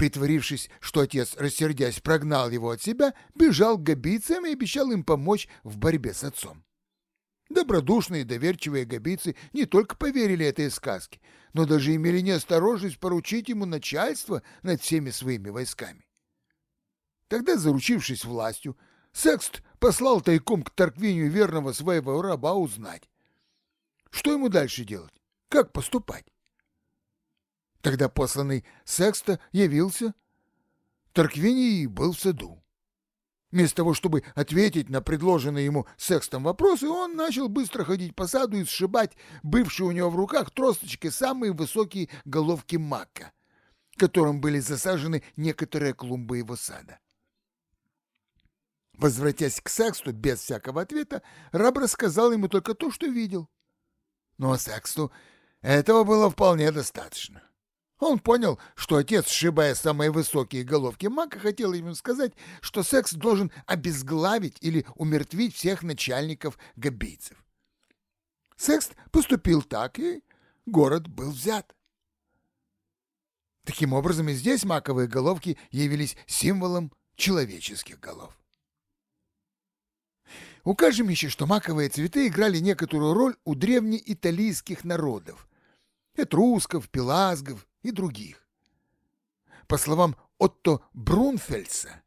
притворившись, что отец, рассердясь, прогнал его от себя, бежал к габийцам и обещал им помочь в борьбе с отцом. Добродушные и доверчивые габийцы не только поверили этой сказке, но даже имели неосторожность поручить ему начальство над всеми своими войсками. Тогда, заручившись властью, Секст послал тайком к Тарквинию верного своего раба узнать, что ему дальше делать, как поступать. Тогда посланный Секста явился. Тарквиний был в саду. Вместо того, чтобы ответить на предложенные ему секстом вопросы, он начал быстро ходить по саду и сшибать бывшие у него в руках тросточки самые высокие головки мака, которым были засажены некоторые клумбы его сада. Возвратясь к Сексту без всякого ответа, раб рассказал ему только то, что видел. Но Сексту этого было вполне достаточно. Он понял, что отец, сшибая самые высокие головки мака, хотел ему сказать, что секс должен обезглавить или умертвить всех начальников габийцев. Секс поступил так, и город был взят. Таким образом, и здесь маковые головки явились символом человеческих голов. Укажем еще, что маковые цветы играли некоторую роль у древнеиталийских народов – этрусков, пелазгов, и других. По словам Отто Брунфельса,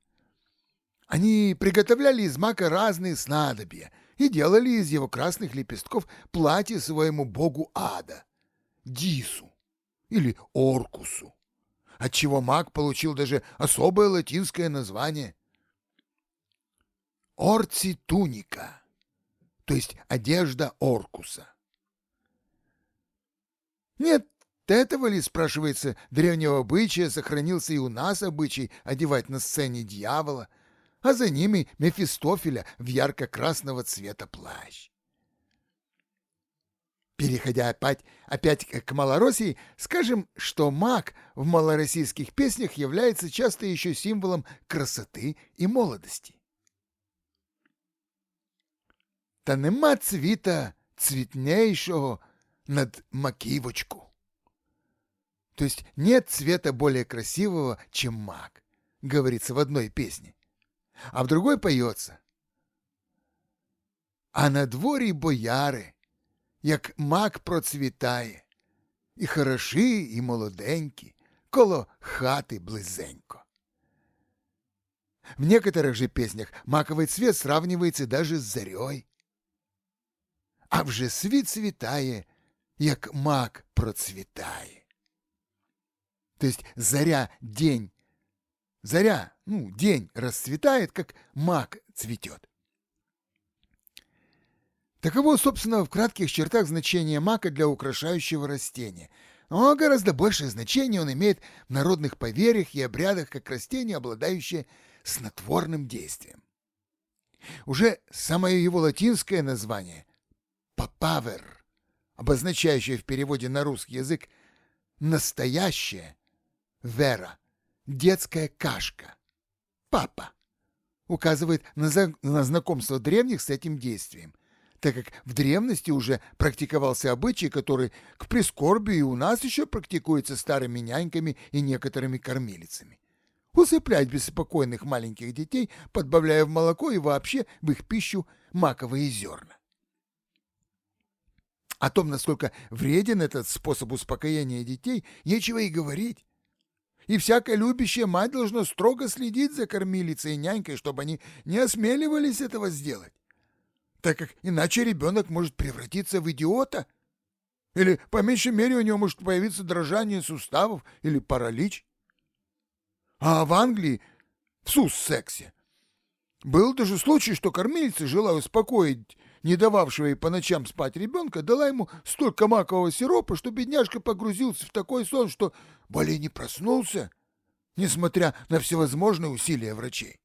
они приготовляли из мака разные снадобья и делали из его красных лепестков платье своему богу ада, Дису или Оркусу, отчего маг получил даже особое латинское название Орци туника, то есть одежда Оркуса. Нет этого ли, спрашивается, древнего обычая сохранился и у нас обычай одевать на сцене дьявола, а за ними Мефистофеля в ярко-красного цвета плащ? Переходя опять, опять к Малороссии, скажем, что маг в малороссийских песнях является часто еще символом красоты и молодости. Та нема цвіта цвітнейшого над маківочку. То есть нет цвета более красивого, чем маг, говорится в одной песне. А в другой поется. А на дворі бояри, як мак процвітає, і хороші, і молоденькі, коло хати близенько. В некоторых же песнях маковый цвет сравнивается даже с зарей. А вже світ цвітає, як мак процвітає. То есть заря — день. Заря, ну, день расцветает, как мак цветет. Таково, собственно, в кратких чертах значение мака для украшающего растения. Но гораздо большее значение он имеет в народных поверьях и обрядах как растение, обладающее снотворным действием. Уже самое его латинское название — «папавер», обозначающее в переводе на русский язык «настоящее», Вера. Детская кашка. Папа. Указывает на, за... на знакомство древних с этим действием, так как в древности уже практиковался обычай, который к прискорбию у нас еще практикуется старыми няньками и некоторыми кормилицами. Усыплять беспокойных маленьких детей, подбавляя в молоко и вообще в их пищу маковые зерна. О том, насколько вреден этот способ успокоения детей, нечего и говорить и всякая любящая мать должна строго следить за кормилицей и нянькой, чтобы они не осмеливались этого сделать, так как иначе ребенок может превратиться в идиота, или, по меньшей мере, у него может появиться дрожание суставов или паралич. А в Англии, в Суссексе, был даже случай, что кормилица, желая успокоить не дававшего ей по ночам спать ребенка, дала ему столько макового сиропа, что бедняжка погрузился в такой сон, что более не проснулся, несмотря на всевозможные усилия врачей.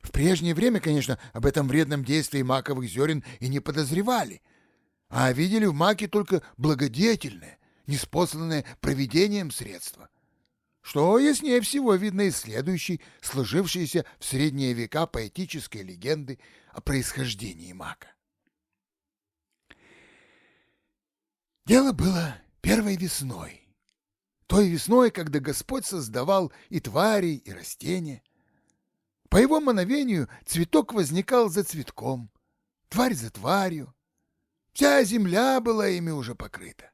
В прежнее время, конечно, об этом вредном действии маковых зерен и не подозревали, а видели в маке только благодетельное, неспосланное провидением средство что яснее всего видно из следующей, сложившейся в средние века поэтической легенды о происхождении мака. Дело было первой весной, той весной, когда Господь создавал и тварей, и растения. По его мановению цветок возникал за цветком, тварь за тварью. Вся земля была ими уже покрыта.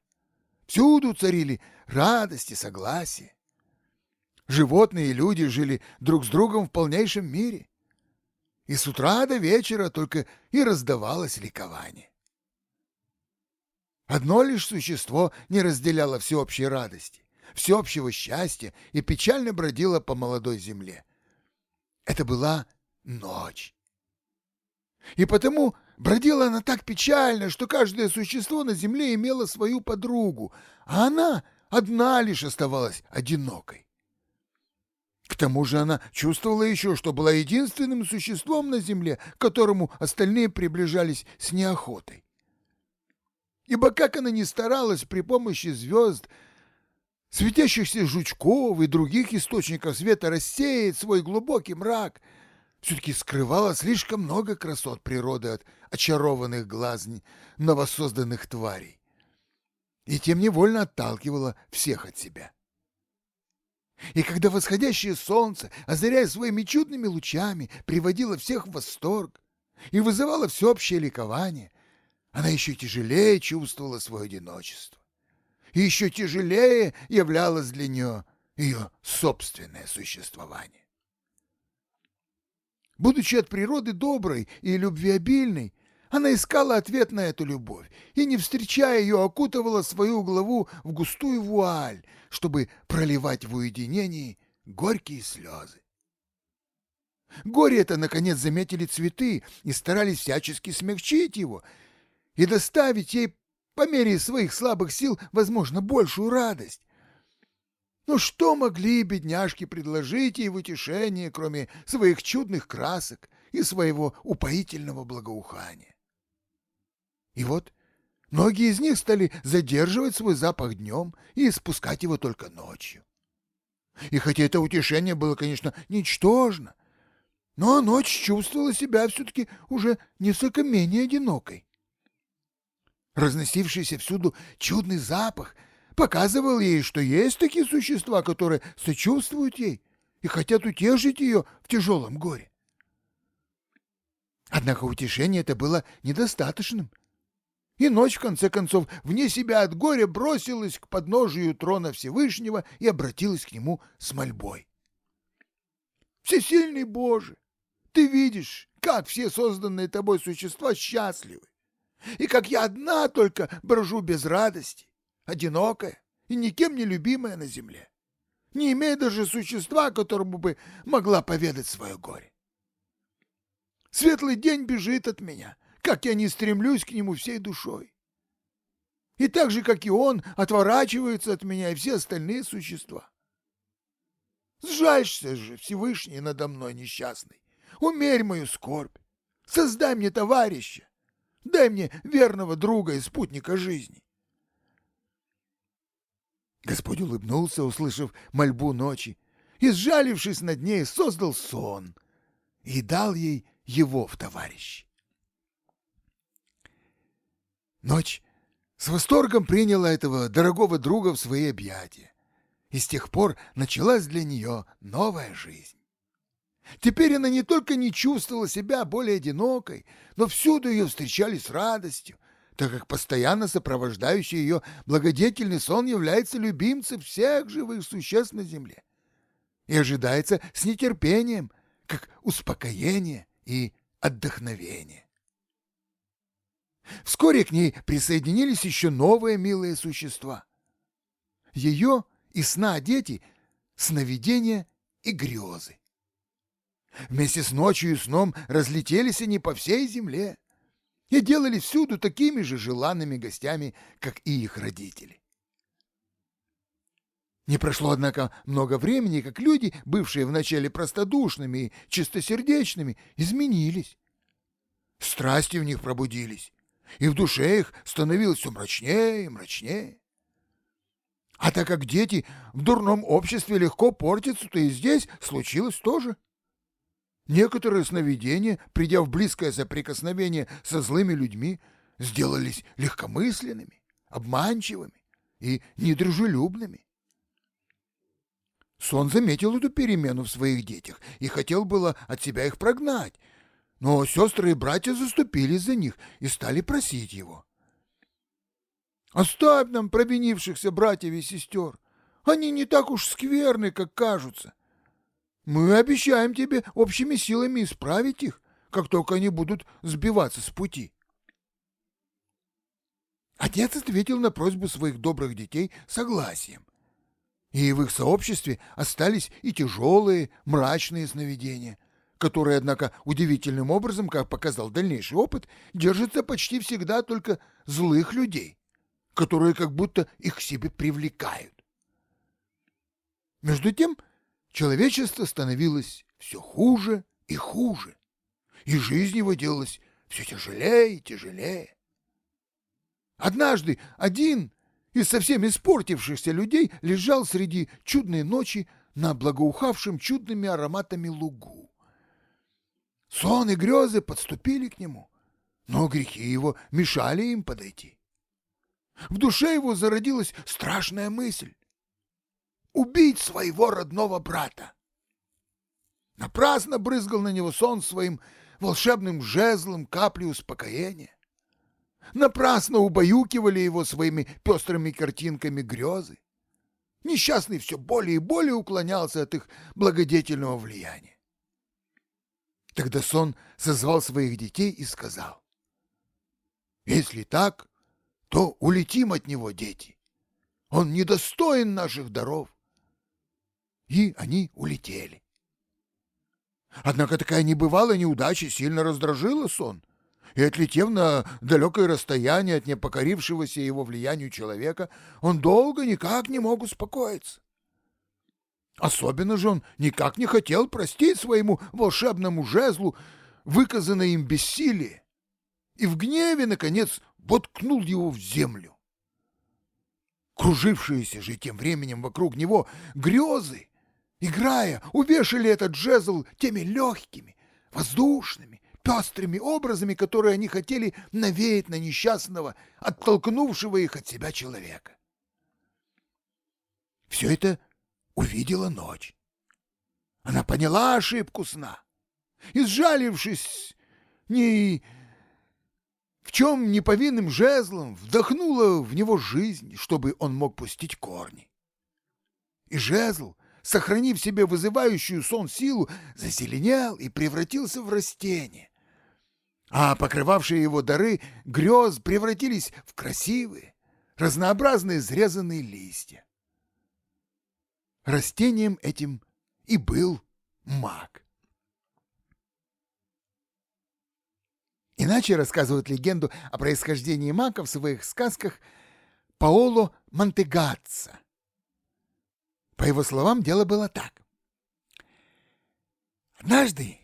Всюду царили радость и согласие. Животные и люди жили друг с другом в полнейшем мире. И с утра до вечера только и раздавалось ликование. Одно лишь существо не разделяло всеобщей радости, всеобщего счастья и печально бродило по молодой земле. это была ночь. И потому бродила она так печально, что каждое существо на земле имело свою подругу, а она одна лишь оставалась одинокой. К тому же она чувствовала еще, что была единственным существом на земле, к которому остальные приближались с неохотой. Ибо как она ни старалась при помощи звезд, светящихся жучков и других источников света рассеять свой глубокий мрак — все-таки скрывала слишком много красот природы от очарованных глаз новосозданных тварей. И тем невольно отталкивала всех от себя. И когда восходящее солнце, озаряя своими чудными лучами, приводило всех в восторг и вызывало всеобщее ликование, она еще тяжелее чувствовала свое одиночество. И еще тяжелее являлось для нее ее собственное существование. Будучи от природы доброй и любвеобильной, она искала ответ на эту любовь и, не встречая ее, окутывала свою главу в густую вуаль, чтобы проливать в уединении горькие слезы. Горе это, наконец, заметили цветы и старались всячески смягчить его и доставить ей по мере своих слабых сил, возможно, большую радость. Но что могли бедняжки предложить ей в утешение, кроме своих чудных красок и своего упоительного благоухания? И вот многие из них стали задерживать свой запах днем и испускать его только ночью. И хотя это утешение было, конечно, ничтожно, но ночь чувствовала себя все-таки уже несколько менее одинокой. Разносившийся всюду чудный запах — показывал ей, что есть такие существа, которые сочувствуют ей и хотят утешить ее в тяжелом горе. Однако утешение это было недостаточным. И ночь, в конце концов, вне себя от горя бросилась к подножию трона Всевышнего и обратилась к нему с мольбой. «Всесильный Боже, ты видишь, как все созданные тобой существа счастливы, и как я одна только брожу без радости одинокая и никем не любимая на земле, не имея даже существа, которому бы могла поведать свое горе. Светлый день бежит от меня, как я не стремлюсь к нему всей душой. И так же, как и он, отворачиваются от меня и все остальные существа. Сжалься же, Всевышний, надо мной несчастный. Умерь мою скорбь. Создай мне товарища. Дай мне верного друга и спутника жизни. Господь улыбнулся, услышав мольбу ночи, и, сжалившись над ней, создал сон и дал ей его в товарищ. Ночь с восторгом приняла этого дорогого друга в свои объятия, и с тех пор началась для нее новая жизнь. Теперь она не только не чувствовала себя более одинокой, но всюду ее встречали с радостью, так как постоянно сопровождающий ее благодетельный сон является любимцем всех живых существ на земле и ожидается с нетерпением, как успокоение и отдохновение. Вскоре к ней присоединились еще новые милые существа. Ее и сна дети — сновидения и грезы. Вместе с ночью и сном разлетелись они по всей земле, и делали всюду такими же желанными гостями, как и их родители. Не прошло, однако, много времени, как люди, бывшие вначале простодушными и чистосердечными, изменились. Страсти в них пробудились, и в душе их становилось все мрачнее и мрачнее. А так как дети в дурном обществе легко портятся, то и здесь случилось то же. Некоторые сновидения, придя в близкое соприкосновение со злыми людьми, сделались легкомысленными, обманчивыми и недружелюбными. Сон заметил эту перемену в своих детях и хотел было от себя их прогнать, но сестры и братья заступились за них и стали просить его. «Оставь нам провинившихся братьев и сестер, они не так уж скверны, как кажутся, мы обещаем тебе общими силами исправить их, как только они будут сбиваться с пути. Отец ответил на просьбу своих добрых детей согласием. И в их сообществе остались и тяжелые, мрачные сновидения, который, однако, удивительным образом, как показал дальнейший опыт, держится почти всегда только злых людей, которые как будто их к себе привлекают. Между тем, человечество становилось все хуже и хуже, и жизнь его делалась все тяжелее и тяжелее. Однажды один из совсем испортившихся людей лежал среди чудной ночи на благоухавшем чудными ароматами лугу. Сон и грезы подступили к нему, но грехи его мешали им подойти. В душе его зародилась страшная мысль — убить своего родного брата. Напрасно брызгал на него сон своим волшебным жезлом капли успокоения. Напрасно убаюкивали его своими пестрыми картинками грезы. Несчастный все более и более уклонялся от их благодетельного влияния. Тогда сон созвал своих детей и сказал, «Если так, то улетим от него, дети. Он недостоин наших даров». И они улетели. Однако такая небывалая неудача сильно раздражила сон, и, отлетев на далекое расстояние от непокорившегося его влиянию человека, он долго никак не мог успокоиться. Особенно же он никак не хотел простить своему волшебному жезлу выказанное им бессилие, и в гневе, наконец, воткнул его в землю. Кружившиеся же тем временем вокруг него грезы, играя, увешали этот жезл теми легкими, воздушными, пестрыми образами, которые они хотели навеять на несчастного, оттолкнувшего их от себя человека. Все это увидела ночь. Она поняла ошибку сна и, сжалившись ни в чем неповинным жезлом, вдохнула в него жизнь, чтобы он мог пустить корни. И жезл, сохранив себе вызывающую сон силу, зазеленел и превратился в растение, а покрывавшие его дары грез превратились в красивые, разнообразные изрезанные листья. Растением этим и был маг. Иначе рассказывают легенду о происхождении мака в своих сказках Паоло Монтегатца. По его словам, дело было так. Однажды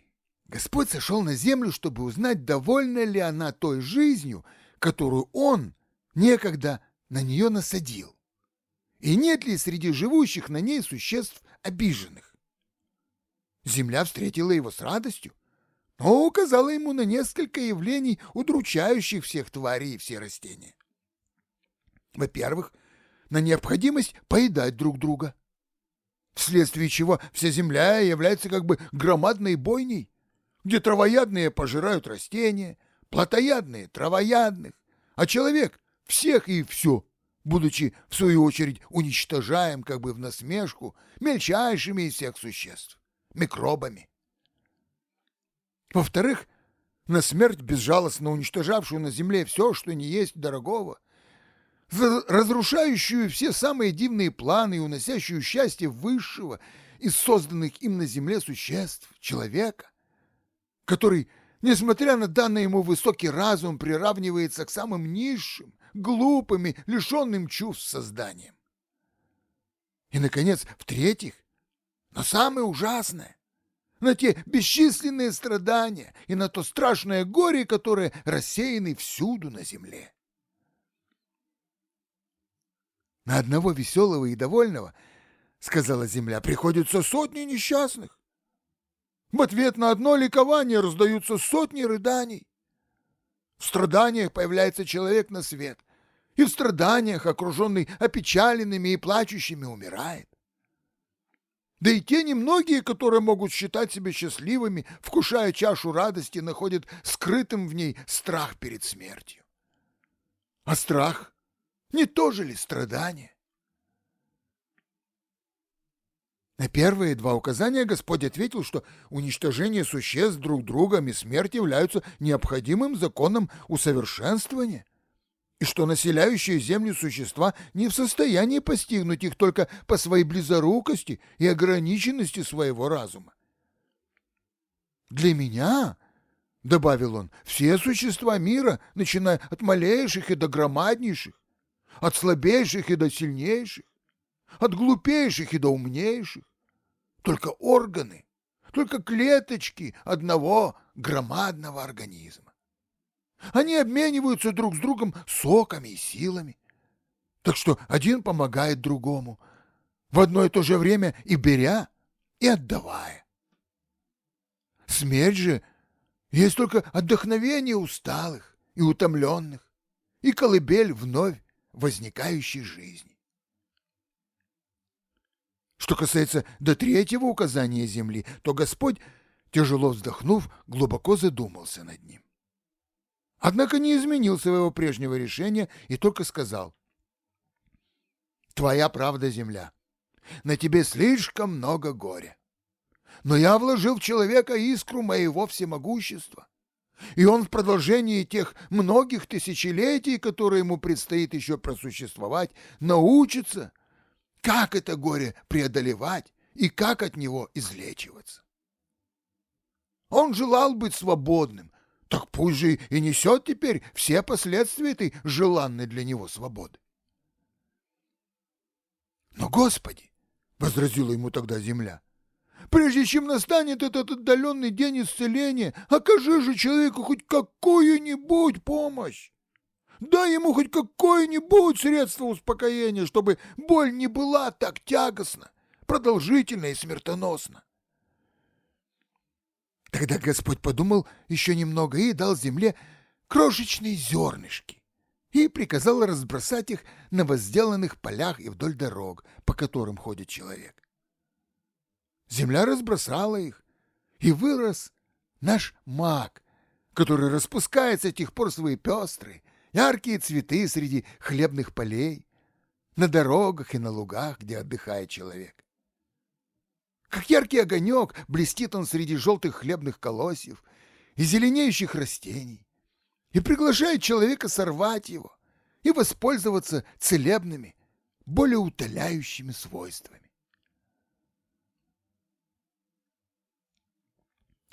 Господь сошел на землю, чтобы узнать, довольна ли она той жизнью, которую Он некогда на нее насадил, и нет ли среди живущих на ней существ обиженных. Земля встретила его с радостью, но указала ему на несколько явлений, удручающих всех тварей и все растения. Во-первых, на необходимость поедать друг друга, вследствие чего вся земля является как бы громадной бойней, где травоядные пожирают растения, плотоядные — травоядных, а человек — всех и все, будучи, в свою очередь, уничтожаем как бы в насмешку мельчайшими из всех существ — микробами. Во-вторых, на смерть безжалостно уничтожавшую на земле все, что не есть дорогого, разрушающую все самые дивные планы и уносящую счастье высшего из созданных им на земле существ, человека, который, несмотря на данный ему высокий разум, приравнивается к самым низшим, глупым и лишенным чувств созданиям. И, наконец, в-третьих, но самое ужасное, на те бесчисленные страдания и на то страшное горе, которое рассеяны всюду на земле. На одного веселого и довольного, сказала земля, приходится сотни несчастных. В ответ на одно ликование раздаются сотни рыданий. В страданиях появляется человек на свет, и в страданиях, окруженный опечаленными и плачущими, умирает. Да и те немногие, которые могут считать себя счастливыми, вкушая чашу радости, находят скрытым в ней страх перед смертью. А страх не то же ли страдание? На первые два указания Господь ответил, что уничтожение существ друг другом и смерть являются необходимым законом усовершенствования, и что населяющие землю существа не в состоянии постигнуть их только по своей близорукости и ограниченности своего разума. Для меня, — добавил он, — все существа мира, начиная от малейших и до громаднейших, от слабейших и до сильнейших, от глупейших и до умнейших, только органы, только клеточки одного громадного организма. Они обмениваются друг с другом соками и силами. Так что один помогает другому, в одно и то же время и беря, и отдавая. Смерть же есть только отдохновение усталых и утомленных и колыбель вновь возникающей жизни. Что касается до третьего указания земли, то Господь, тяжело вздохнув, глубоко задумался над ним. Однако не изменил своего прежнего решения и только сказал, «Твоя правда, земля, на тебе слишком много горя. Но я вложил в человека искру моего всемогущества, и он в продолжении тех многих тысячелетий, которые ему предстоит еще просуществовать, научится, как это горе преодолевать и как от него излечиваться. Он желал быть свободным, так пусть же и несет теперь все последствия этой желанной для него свободы. Но, Господи, — возразила ему тогда земля, — прежде чем настанет этот отдаленный день исцеления, окажи же человеку хоть какую-нибудь помощь. Дай ему хоть какое-нибудь средство успокоения, чтобы боль не была так тягостна, продолжительна и смертоносна. Тогда Господь подумал еще немного и дал земле крошечные зернышки и приказал разбросать их на возделанных полях и вдоль дорог, по которым ходит человек. Земля разбросала их, и вырос наш маг, который распускает с этих пор свои пестрые, яркие цветы среди хлебных полей, на дорогах и на лугах, где отдыхает человек. Как яркий огонек блестит он среди желтых хлебных колосьев и зеленеющих растений и приглашает человека сорвать его и воспользоваться целебными, более утоляющими свойствами.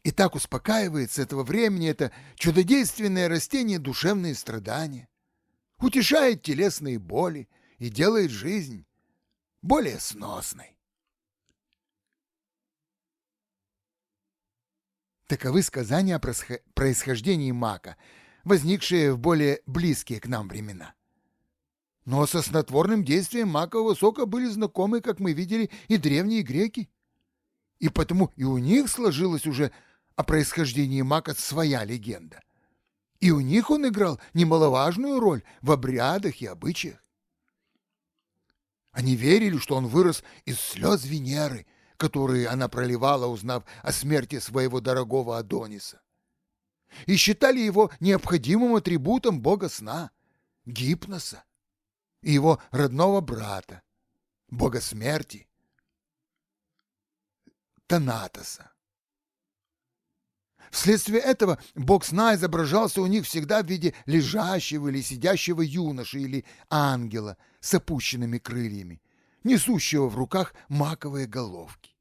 И так успокаивает с этого времени это чудодейственное растение душевные страдания, утешает телесные боли и делает жизнь более сносной. Таковы сказания о происхождении мака, возникшие в более близкие к нам времена. Но со снотворным действием макового сока были знакомы, как мы видели, и древние греки. И потому и у них сложилась уже о происхождении мака своя легенда. И у них он играл немаловажную роль в обрядах и обычаях. Они верили, что он вырос из слез Венеры которые она проливала, узнав о смерти своего дорогого Адониса. И считали его необходимым атрибутом бога сна, Гипноса, и его родного брата, бога смерти, Танатоса. Вследствие этого бог сна изображался у них всегда в виде лежащего или сидящего юноши или ангела с опущенными крыльями, несущего в руках маковые головки.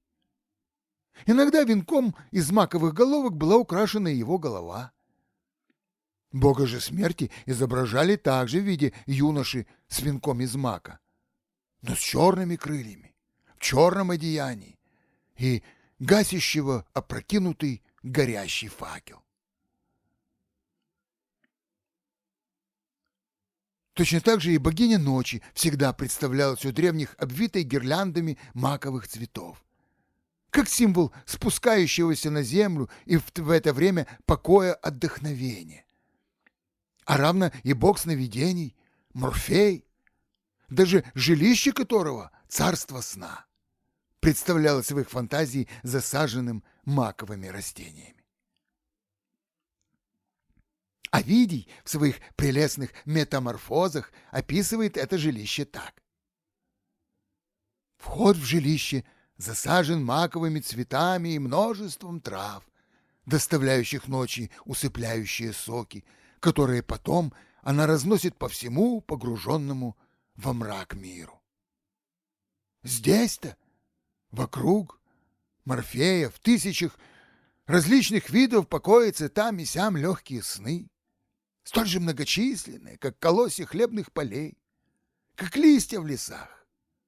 Иногда венком из маковых головок была украшена его голова. Бога же смерти изображали также в виде юноши с венком из мака, но с черными крыльями, в черном одеянии и гасящего опрокинутый горящий факел. Точно так же и богиня ночи всегда представлялась у древних обвитой гирляндами маковых цветов как символ спускающегося на землю и в, это время покоя отдохновения. А равно и бог сновидений, Морфей, даже жилище которого — царство сна, представлялось в их фантазии засаженным маковыми растениями. Овидий в своих прелестных метаморфозах описывает это жилище так. Вход в жилище — засажен маковыми цветами и множеством трав, доставляющих ночи усыпляющие соки, которые потом она разносит по всему погруженному во мрак миру. Здесь-то, вокруг, Морфея в тысячах различных видов покоятся там и сям легкие сны, столь же многочисленные, как колосья хлебных полей, как листья в лесах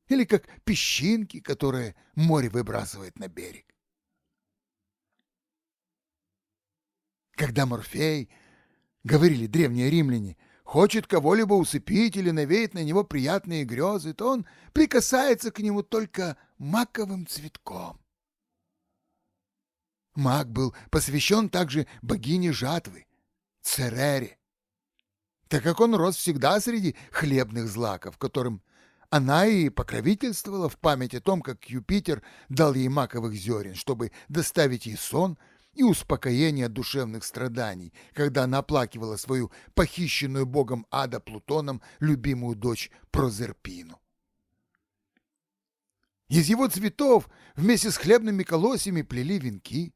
или как песчинки, которые море выбрасывает на берег. Когда Морфей, говорили древние римляне, хочет кого-либо усыпить или навеять на него приятные грезы, то он прикасается к нему только маковым цветком. Маг был посвящен также богине жатвы, Церере, так как он рос всегда среди хлебных злаков, которым она и покровительствовала в память о том, как Юпитер дал ей маковых зерен, чтобы доставить ей сон и успокоение от душевных страданий, когда она оплакивала свою похищенную богом ада Плутоном любимую дочь Прозерпину. Из его цветов вместе с хлебными колосьями плели венки,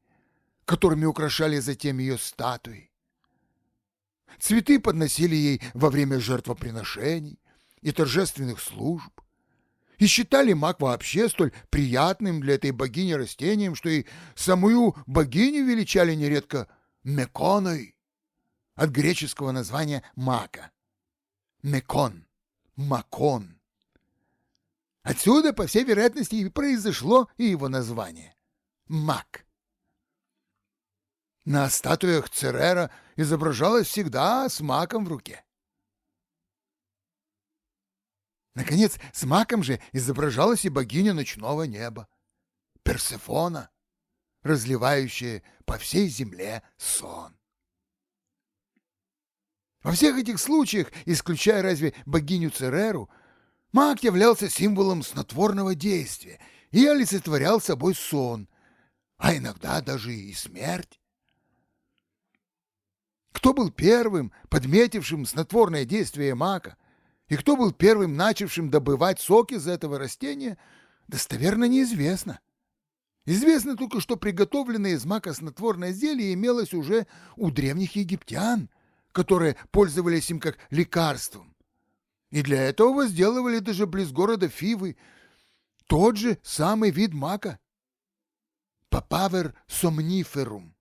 которыми украшали затем ее статуи. Цветы подносили ей во время жертвоприношений и торжественных служб, и считали маг вообще столь приятным для этой богини растением, что и самую богиню величали нередко Меконой, от греческого названия мака. Мекон, макон. Отсюда, по всей вероятности, и произошло и его название — мак. На статуях Церера изображалась всегда с маком в руке. Наконец, с маком же изображалась и богиня ночного неба, Персефона, разливающая по всей земле сон. Во всех этих случаях, исключая разве богиню Цереру, маг являлся символом снотворного действия и олицетворял собой сон, а иногда даже и смерть. Кто был первым, подметившим снотворное действие мака, и кто был первым начавшим добывать сок из этого растения, достоверно неизвестно. Известно только, что приготовленное из мака снотворное зелье имелось уже у древних египтян, которые пользовались им как лекарством. И для этого возделывали даже близ города Фивы тот же самый вид мака – папавер сомниферум –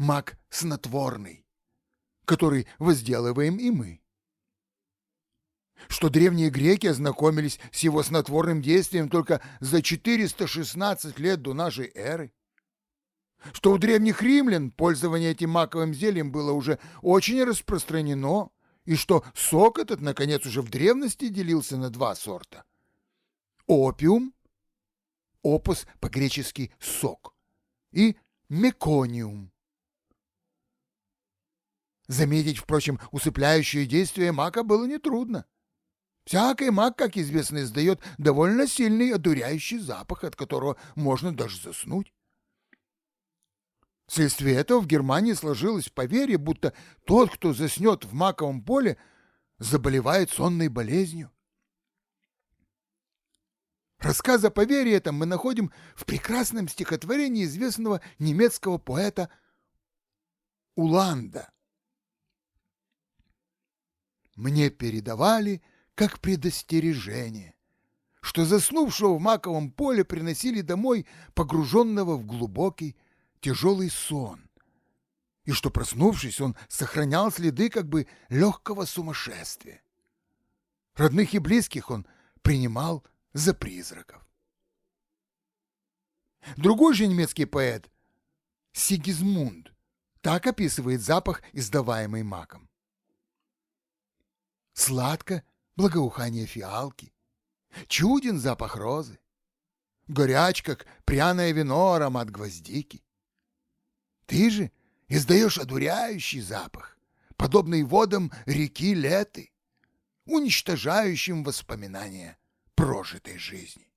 мак снотворный, который возделываем и мы что древние греки ознакомились с его снотворным действием только за 416 лет до нашей эры, что у древних римлян пользование этим маковым зельем было уже очень распространено, и что сок этот, наконец, уже в древности делился на два сорта. Опиум, опус по-гречески «сок», и мекониум. Заметить, впрочем, усыпляющее действие мака было нетрудно. Всякий маг, как известно, издает довольно сильный одуряющий запах, от которого можно даже заснуть. Вследствие этого в Германии сложилось поверье, будто тот, кто заснет в маковом поле, заболевает сонной болезнью. Рассказ о поверье этом мы находим в прекрасном стихотворении известного немецкого поэта Уланда. «Мне передавали, как предостережение, что заснувшего в маковом поле приносили домой погруженного в глубокий тяжелый сон, и что, проснувшись, он сохранял следы как бы легкого сумасшествия. Родных и близких он принимал за призраков. Другой же немецкий поэт, Сигизмунд, так описывает запах, издаваемый маком. Сладко благоухание фиалки, чуден запах розы, горяч, как пряное вино, аромат гвоздики. Ты же издаешь одуряющий запах, подобный водам реки Леты, уничтожающим воспоминания прожитой жизни.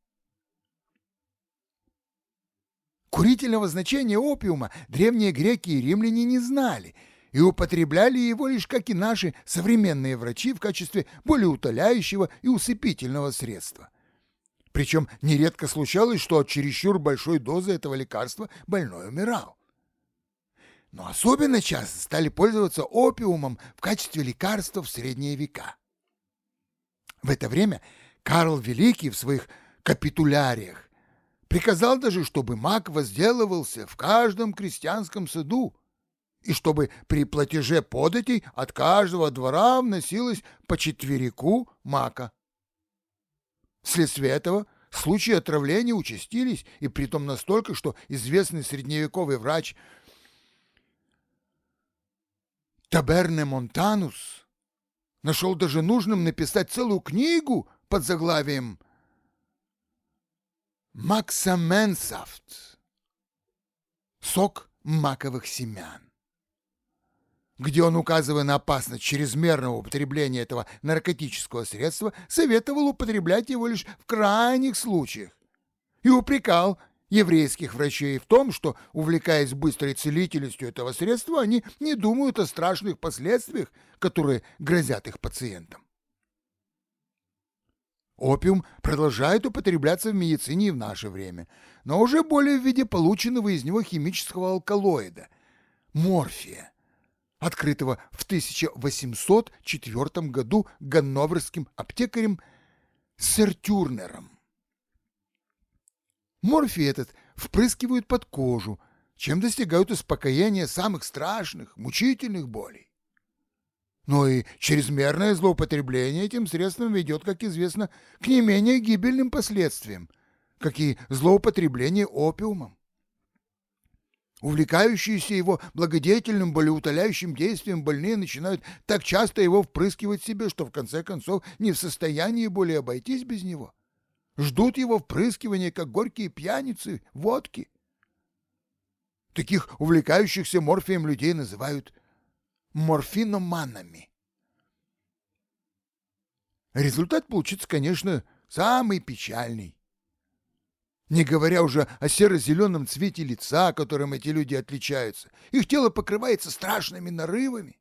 Курительного значения опиума древние греки и римляне не знали – и употребляли его лишь, как и наши современные врачи, в качестве более утоляющего и усыпительного средства. Причем нередко случалось, что от чересчур большой дозы этого лекарства больной умирал. Но особенно часто стали пользоваться опиумом в качестве лекарства в средние века. В это время Карл Великий в своих капитуляриях Приказал даже, чтобы маг возделывался в каждом крестьянском саду, и чтобы при платеже податей от каждого двора вносилось по четверику мака. Вследствие этого случаи отравления участились, и притом настолько, что известный средневековый врач Таберне Монтанус нашел даже нужным написать целую книгу под заглавием «Максаменсафт» — «Сок маковых семян» где он, указывая на опасность чрезмерного употребления этого наркотического средства, советовал употреблять его лишь в крайних случаях и упрекал еврейских врачей в том, что, увлекаясь быстрой целительностью этого средства, они не думают о страшных последствиях, которые грозят их пациентам. Опиум продолжает употребляться в медицине и в наше время, но уже более в виде полученного из него химического алкалоида – морфия открытого в 1804 году ганноверским аптекарем Сертюрнером. Морфий этот впрыскивают под кожу, чем достигают успокоения самых страшных, мучительных болей. Но и чрезмерное злоупотребление этим средством ведет, как известно, к не менее гибельным последствиям, как и злоупотребление опиумом. Увлекающиеся его благодетельным болеутоляющим действием больные начинают так часто его впрыскивать себе, что в конце концов не в состоянии более обойтись без него. Ждут его впрыскивания, как горькие пьяницы, водки. Таких увлекающихся морфием людей называют морфиноманами. Результат получится, конечно, самый печальный не говоря уже о серо-зеленом цвете лица, которым эти люди отличаются. Их тело покрывается страшными нарывами.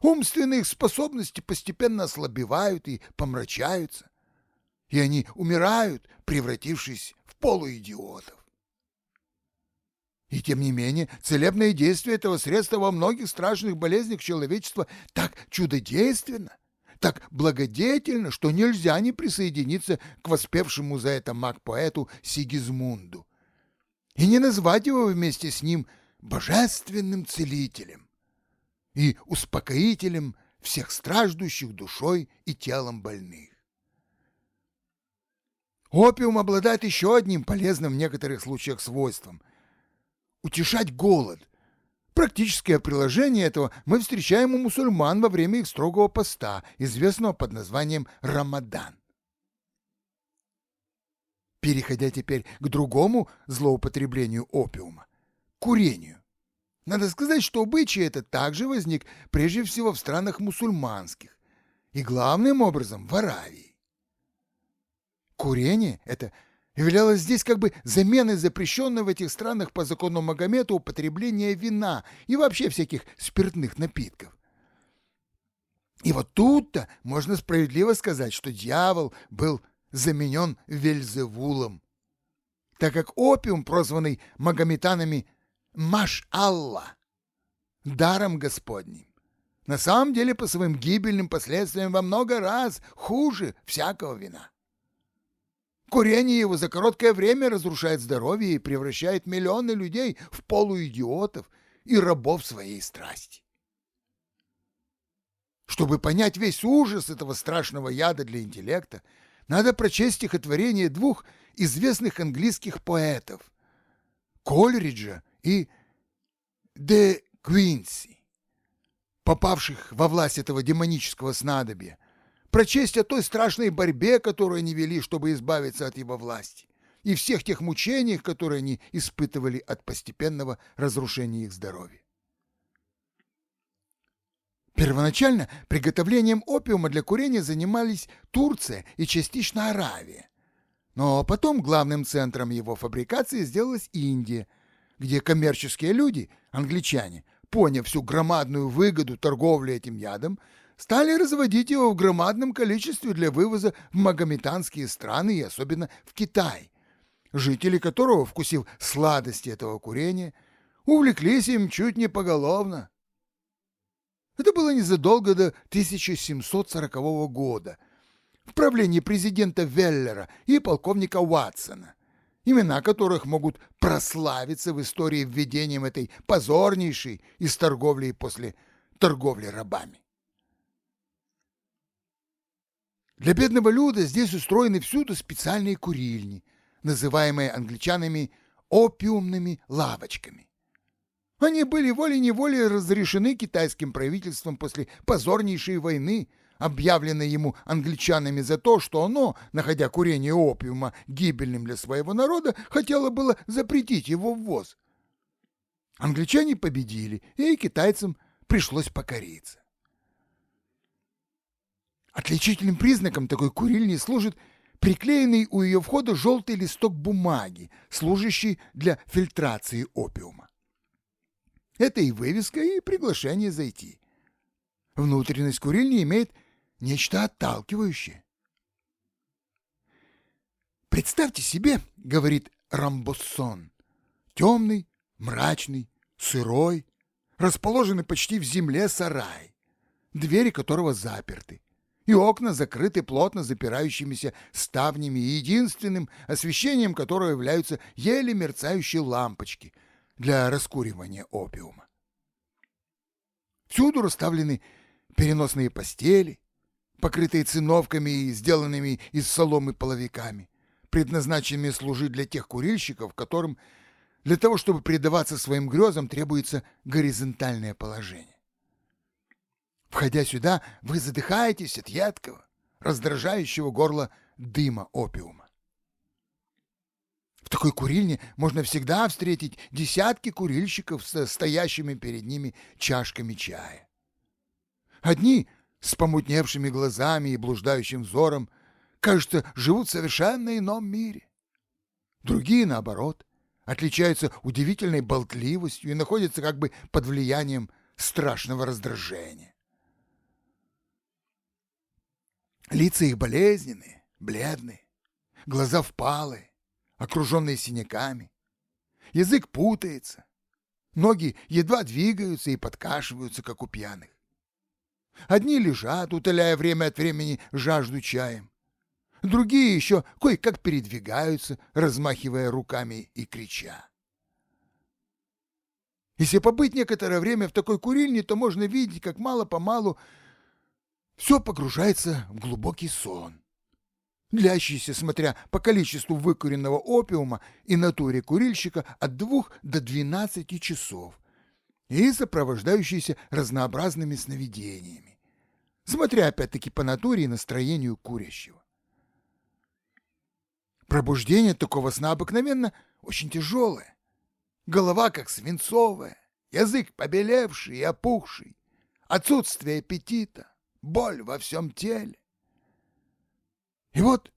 Умственные их способности постепенно ослабевают и помрачаются. И они умирают, превратившись в полуидиотов. И тем не менее, целебное действие этого средства во многих страшных болезнях человечества так чудодейственно, так благодетельно, что нельзя не присоединиться к воспевшему за это маг-поэту Сигизмунду и не назвать его вместе с ним божественным целителем и успокоителем всех страждущих душой и телом больных. Опиум обладает еще одним полезным в некоторых случаях свойством – утешать голод Практическое приложение этого мы встречаем у мусульман во время их строгого поста, известного под названием Рамадан. Переходя теперь к другому злоупотреблению опиума – курению. Надо сказать, что обычай этот также возник прежде всего в странах мусульманских и главным образом в Аравии. Курение – это – являлось здесь как бы заменой запрещенного в этих странах по закону Магомета употребления вина и вообще всяких спиртных напитков. И вот тут-то можно справедливо сказать, что дьявол был заменен Вельзевулом, так как опиум, прозванный магометанами Маш-Алла, даром Господним, на самом деле по своим гибельным последствиям во много раз хуже всякого вина. Курение его за короткое время разрушает здоровье и превращает миллионы людей в полуидиотов и рабов своей страсти. Чтобы понять весь ужас этого страшного яда для интеллекта, надо прочесть стихотворение двух известных английских поэтов – Кольриджа и Де Квинси, попавших во власть этого демонического снадобья, прочесть о той страшной борьбе, которую они вели, чтобы избавиться от его власти, и всех тех мучениях, которые они испытывали от постепенного разрушения их здоровья. Первоначально приготовлением опиума для курения занимались Турция и частично Аравия. Но потом главным центром его фабрикации сделалась Индия, где коммерческие люди, англичане, поняв всю громадную выгоду торговли этим ядом, стали разводить его в громадном количестве для вывоза в магометанские страны и особенно в Китай, жители которого, вкусив сладости этого курения, увлеклись им чуть не поголовно. Это было незадолго до 1740 года, в правлении президента Веллера и полковника Уатсона, имена которых могут прославиться в истории введением этой позорнейшей из торговли после торговли рабами. Для бедного люда здесь устроены всюду специальные курильни, называемые англичанами опиумными лавочками. Они были волей-неволей разрешены китайским правительством после позорнейшей войны, объявленной ему англичанами за то, что оно, находя курение опиума гибельным для своего народа, хотело было запретить его ввоз. Англичане победили, и китайцам пришлось покориться. Отличительным признаком такой курильни служит приклеенный у ее входа желтый листок бумаги, служащий для фильтрации опиума. Это и вывеска, и приглашение зайти. Внутренность курильни имеет нечто отталкивающее. «Представьте себе, — говорит Рамбоссон, — темный, мрачный, сырой, расположенный почти в земле сарай, двери которого заперты, и окна закрыты плотно запирающимися ставнями и единственным освещением которого являются еле мерцающие лампочки для раскуривания опиума. Всюду расставлены переносные постели, покрытые циновками и сделанными из соломы половиками, предназначенными служить для тех курильщиков, которым для того, чтобы предаваться своим грезам, требуется горизонтальное положение. Входя сюда, вы задыхаетесь от едкого, раздражающего горло дыма опиума. В такой курильне можно всегда встретить десятки курильщиков со стоящими перед ними чашками чая. Одни с помутневшими глазами и блуждающим взором, кажется, живут в совершенно ином мире. Другие, наоборот, отличаются удивительной болтливостью и находятся как бы под влиянием страшного раздражения. Лица их болезненные, бледные, глаза впалые, окруженные синяками. Язык путается, ноги едва двигаются и подкашиваются, как у пьяных. Одни лежат, утоляя время от времени жажду чаем. Другие еще кое-как передвигаются, размахивая руками и крича. Если побыть некоторое время в такой курильне, то можно видеть, как мало-помалу все погружается в глубокий сон, длящийся, смотря по количеству выкуренного опиума и натуре курильщика, от двух до двенадцати часов и сопровождающийся разнообразными сновидениями, смотря опять-таки по натуре и настроению курящего. Пробуждение такого сна обыкновенно очень тяжелое. Голова как свинцовая, язык побелевший и опухший, отсутствие аппетита, боль во всем теле. И вот,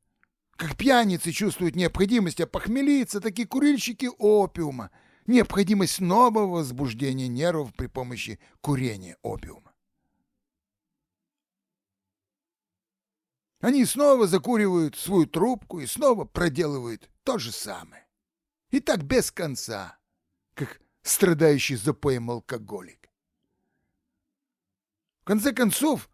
как пьяницы чувствуют необходимость опохмелиться, такие курильщики опиума, необходимость нового возбуждения нервов при помощи курения опиума. Они снова закуривают свою трубку и снова проделывают то же самое. И так без конца, как страдающий запоем алкоголик. В конце концов,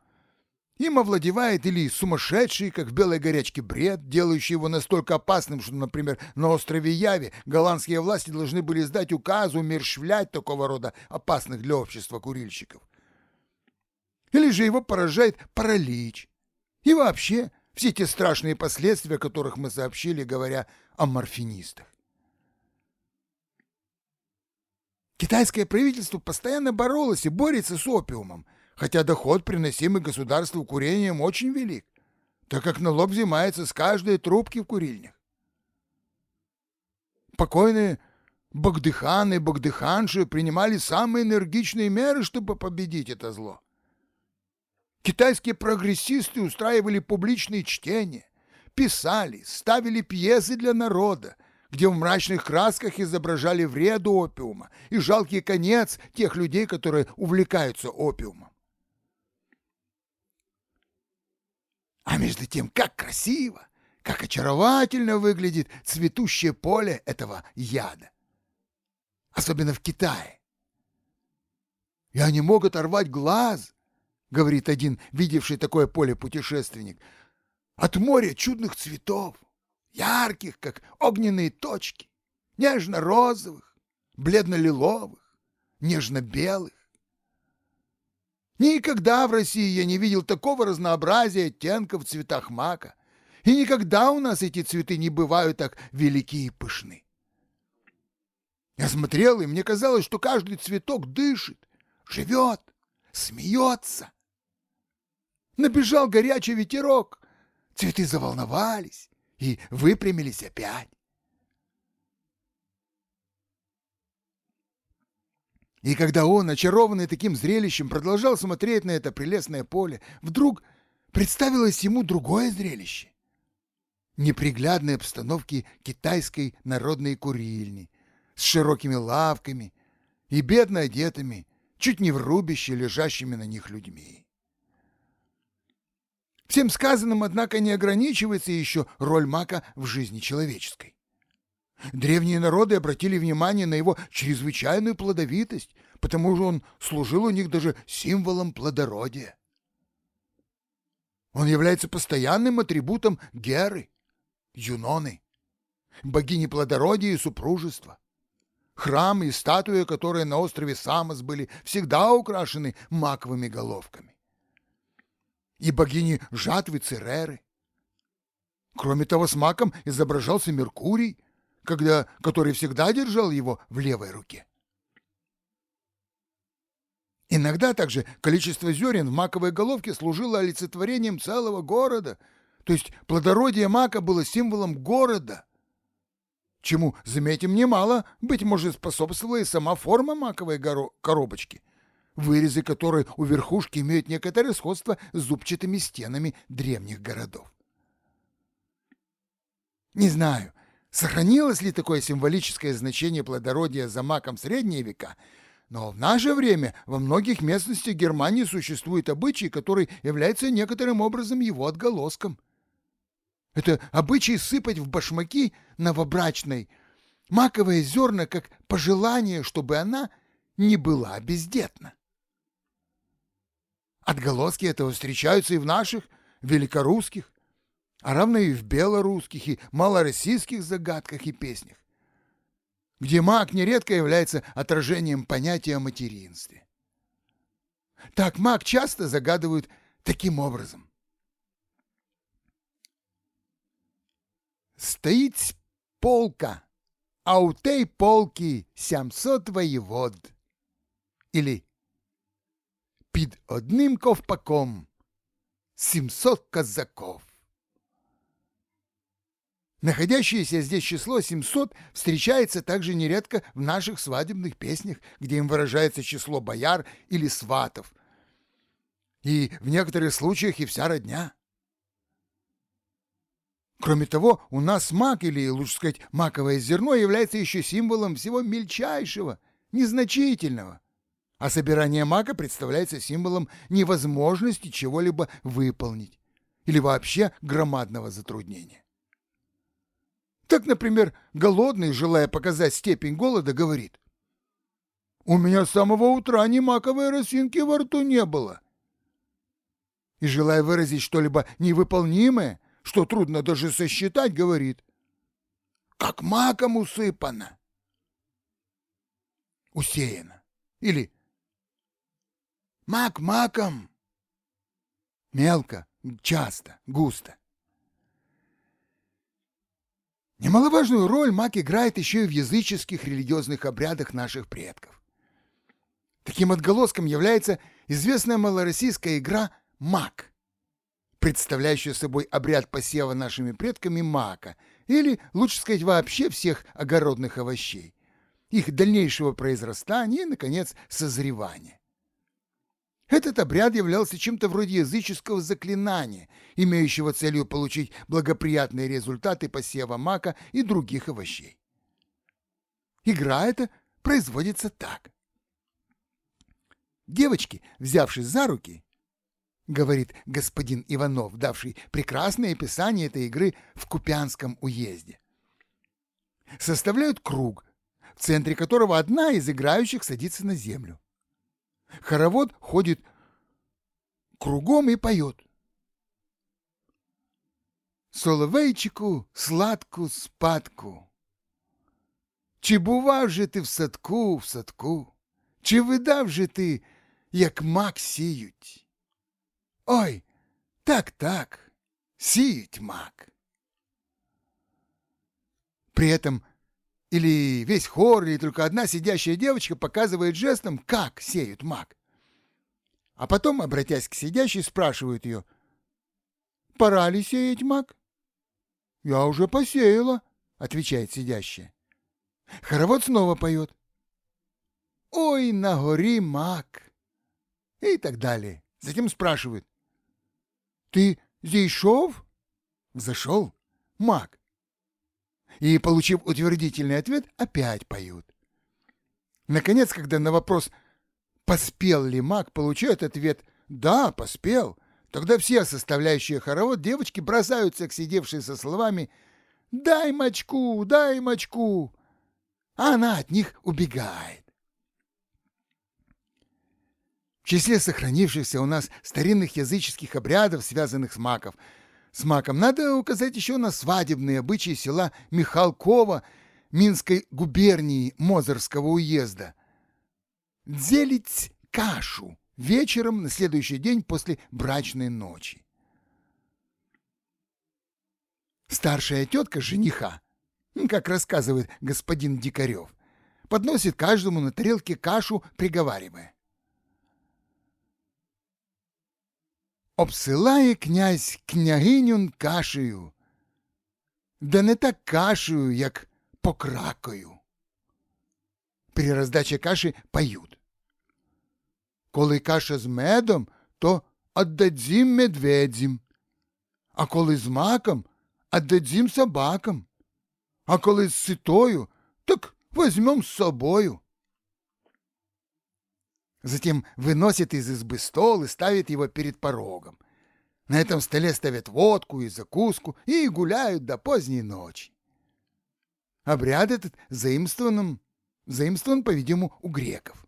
им овладевает или сумасшедший, как в белой горячке, бред, делающий его настолько опасным, что, например, на острове Яве голландские власти должны были сдать указ умерщвлять такого рода опасных для общества курильщиков. Или же его поражает паралич. И вообще все те страшные последствия, о которых мы сообщили, говоря о морфинистах. Китайское правительство постоянно боролось и борется с опиумом – хотя доход, приносимый государству курением, очень велик, так как налог взимается с каждой трубки в курильнях. Покойные Багдыхан и Багдыханши принимали самые энергичные меры, чтобы победить это зло. Китайские прогрессисты устраивали публичные чтения, писали, ставили пьесы для народа, где в мрачных красках изображали вред опиума и жалкий конец тех людей, которые увлекаются опиумом. А между тем, как красиво, как очаровательно выглядит цветущее поле этого яда. Особенно в Китае. «Я не мог оторвать глаз», — говорит один, видевший такое поле путешественник, «от моря чудных цветов, ярких, как огненные точки, нежно-розовых, бледно-лиловых, нежно-белых. Никогда в России я не видел такого разнообразия оттенков в цветах мака, и никогда у нас эти цветы не бывают так велики и пышны. Я смотрел, и мне казалось, что каждый цветок дышит, живет, смеется. Набежал горячий ветерок, цветы заволновались и выпрямились опять. И когда он, очарованный таким зрелищем, продолжал смотреть на это прелестное поле, вдруг представилось ему другое зрелище. Неприглядной обстановки китайской народной курильни с широкими лавками и бедно одетыми, чуть не в рубище, лежащими на них людьми. Всем сказанным, однако, не ограничивается еще роль мака в жизни человеческой. Древние народы обратили внимание на его чрезвычайную плодовитость, потому что он служил у них даже символом плодородия. Он является постоянным атрибутом Геры, Юноны, богини плодородия и супружества. Храмы и статуи, которые на острове Самос были всегда украшены маковыми головками. И богини жатвы Цереры. Кроме того, с маком изображался Меркурий, когда, который всегда держал его в левой руке. Иногда также количество зерен в маковой головке служило олицетворением целого города, то есть плодородие мака было символом города, чему, заметим, немало, быть может, способствовала и сама форма маковой коробочки, вырезы которой у верхушки имеют некоторое сходство с зубчатыми стенами древних городов. Не знаю, сохранилось ли такое символическое значение плодородия за маком средние века, но в наше время во многих местностях Германии существует обычай, который является некоторым образом его отголоском. Это обычай сыпать в башмаки новобрачной маковые зерна как пожелание, чтобы она не была бездетна. Отголоски этого встречаются и в наших великорусских, а равно и в белорусских и малороссийских загадках и песнях, где маг нередко является отражением понятия о материнстве. Так маг часто загадывают таким образом. Стоит полка, а у той полки сямсот воевод. Или під одним ковпаком семьсот казаков. Находящееся здесь число 700 встречается также нередко в наших свадебных песнях, где им выражается число бояр или сватов, и в некоторых случаях и вся родня. Кроме того, у нас мак, или лучше сказать, маковое зерно, является еще символом всего мельчайшего, незначительного, а собирание мака представляется символом невозможности чего-либо выполнить или вообще громадного затруднения. Так, например, голодный, желая показать степень голода, говорит, «У меня с самого утра ни маковой росинки во рту не было». И, желая выразить что-либо невыполнимое, что трудно даже сосчитать, говорит, «Как маком усыпано». Усеяно. Или «Мак маком». Мелко, часто, густо. Немаловажную роль маг играет еще и в языческих религиозных обрядах наших предков. Таким отголоском является известная малороссийская игра «Маг», представляющая собой обряд посева нашими предками мака, или, лучше сказать, вообще всех огородных овощей, их дальнейшего произрастания и, наконец, созревания. Этот обряд являлся чем-то вроде языческого заклинания, имеющего целью получить благоприятные результаты посева мака и других овощей. Игра эта производится так. Девочки, взявшись за руки, говорит господин Иванов, давший прекрасное описание этой игры в Купянском уезде, составляют круг, в центре которого одна из играющих садится на землю. Хоровод ходит кругом и поет. соловейчику, сладку спадку. Чи бував же ти в садку, в садку, чи видав же ти, як мак сіють? Ой, так, так, сіють мак. При этом или весь хор, или только одна сидящая девочка показывает жестом, как сеют мак. А потом, обратясь к сидящей, спрашивают ее, «Пора ли сеять мак?» «Я уже посеяла», — отвечает сидящая. Хоровод снова поет. «Ой, на горе мак!» И так далее. Затем спрашивают. «Ты зайшов?» «Зашел? Мак». И, получив утвердительный ответ, опять поют. Наконец, когда на вопрос «Поспел ли маг?» получают ответ «Да, поспел», тогда все составляющие хоровод девочки бросаются к сидевшей со словами «Дай мочку, дай мочку!» а она от них убегает. В числе сохранившихся у нас старинных языческих обрядов, связанных с маков, с маком, надо указать еще на свадебные обычаи села Михалкова Минской губернии Мозырского уезда. Делить кашу вечером на следующий день после брачной ночи. Старшая тетка жениха как рассказывает господин Дикарев, подносит каждому на тарелке кашу, приговаривая. Обсилає князь княгинюн кашею, да не так кашею, як покракою. При роздачі каші поють. Коли каша з медом, то отдадзім медведзім, а коли з маком, отдадзім собакам а коли з ситою, так возьмем с собою. Затем выносит из избы стол и ставит его перед порогом. На этом столе ставят водку и закуску и гуляют до поздней ночи. Обряд этот заимствован, заимствован по-видимому, у греков.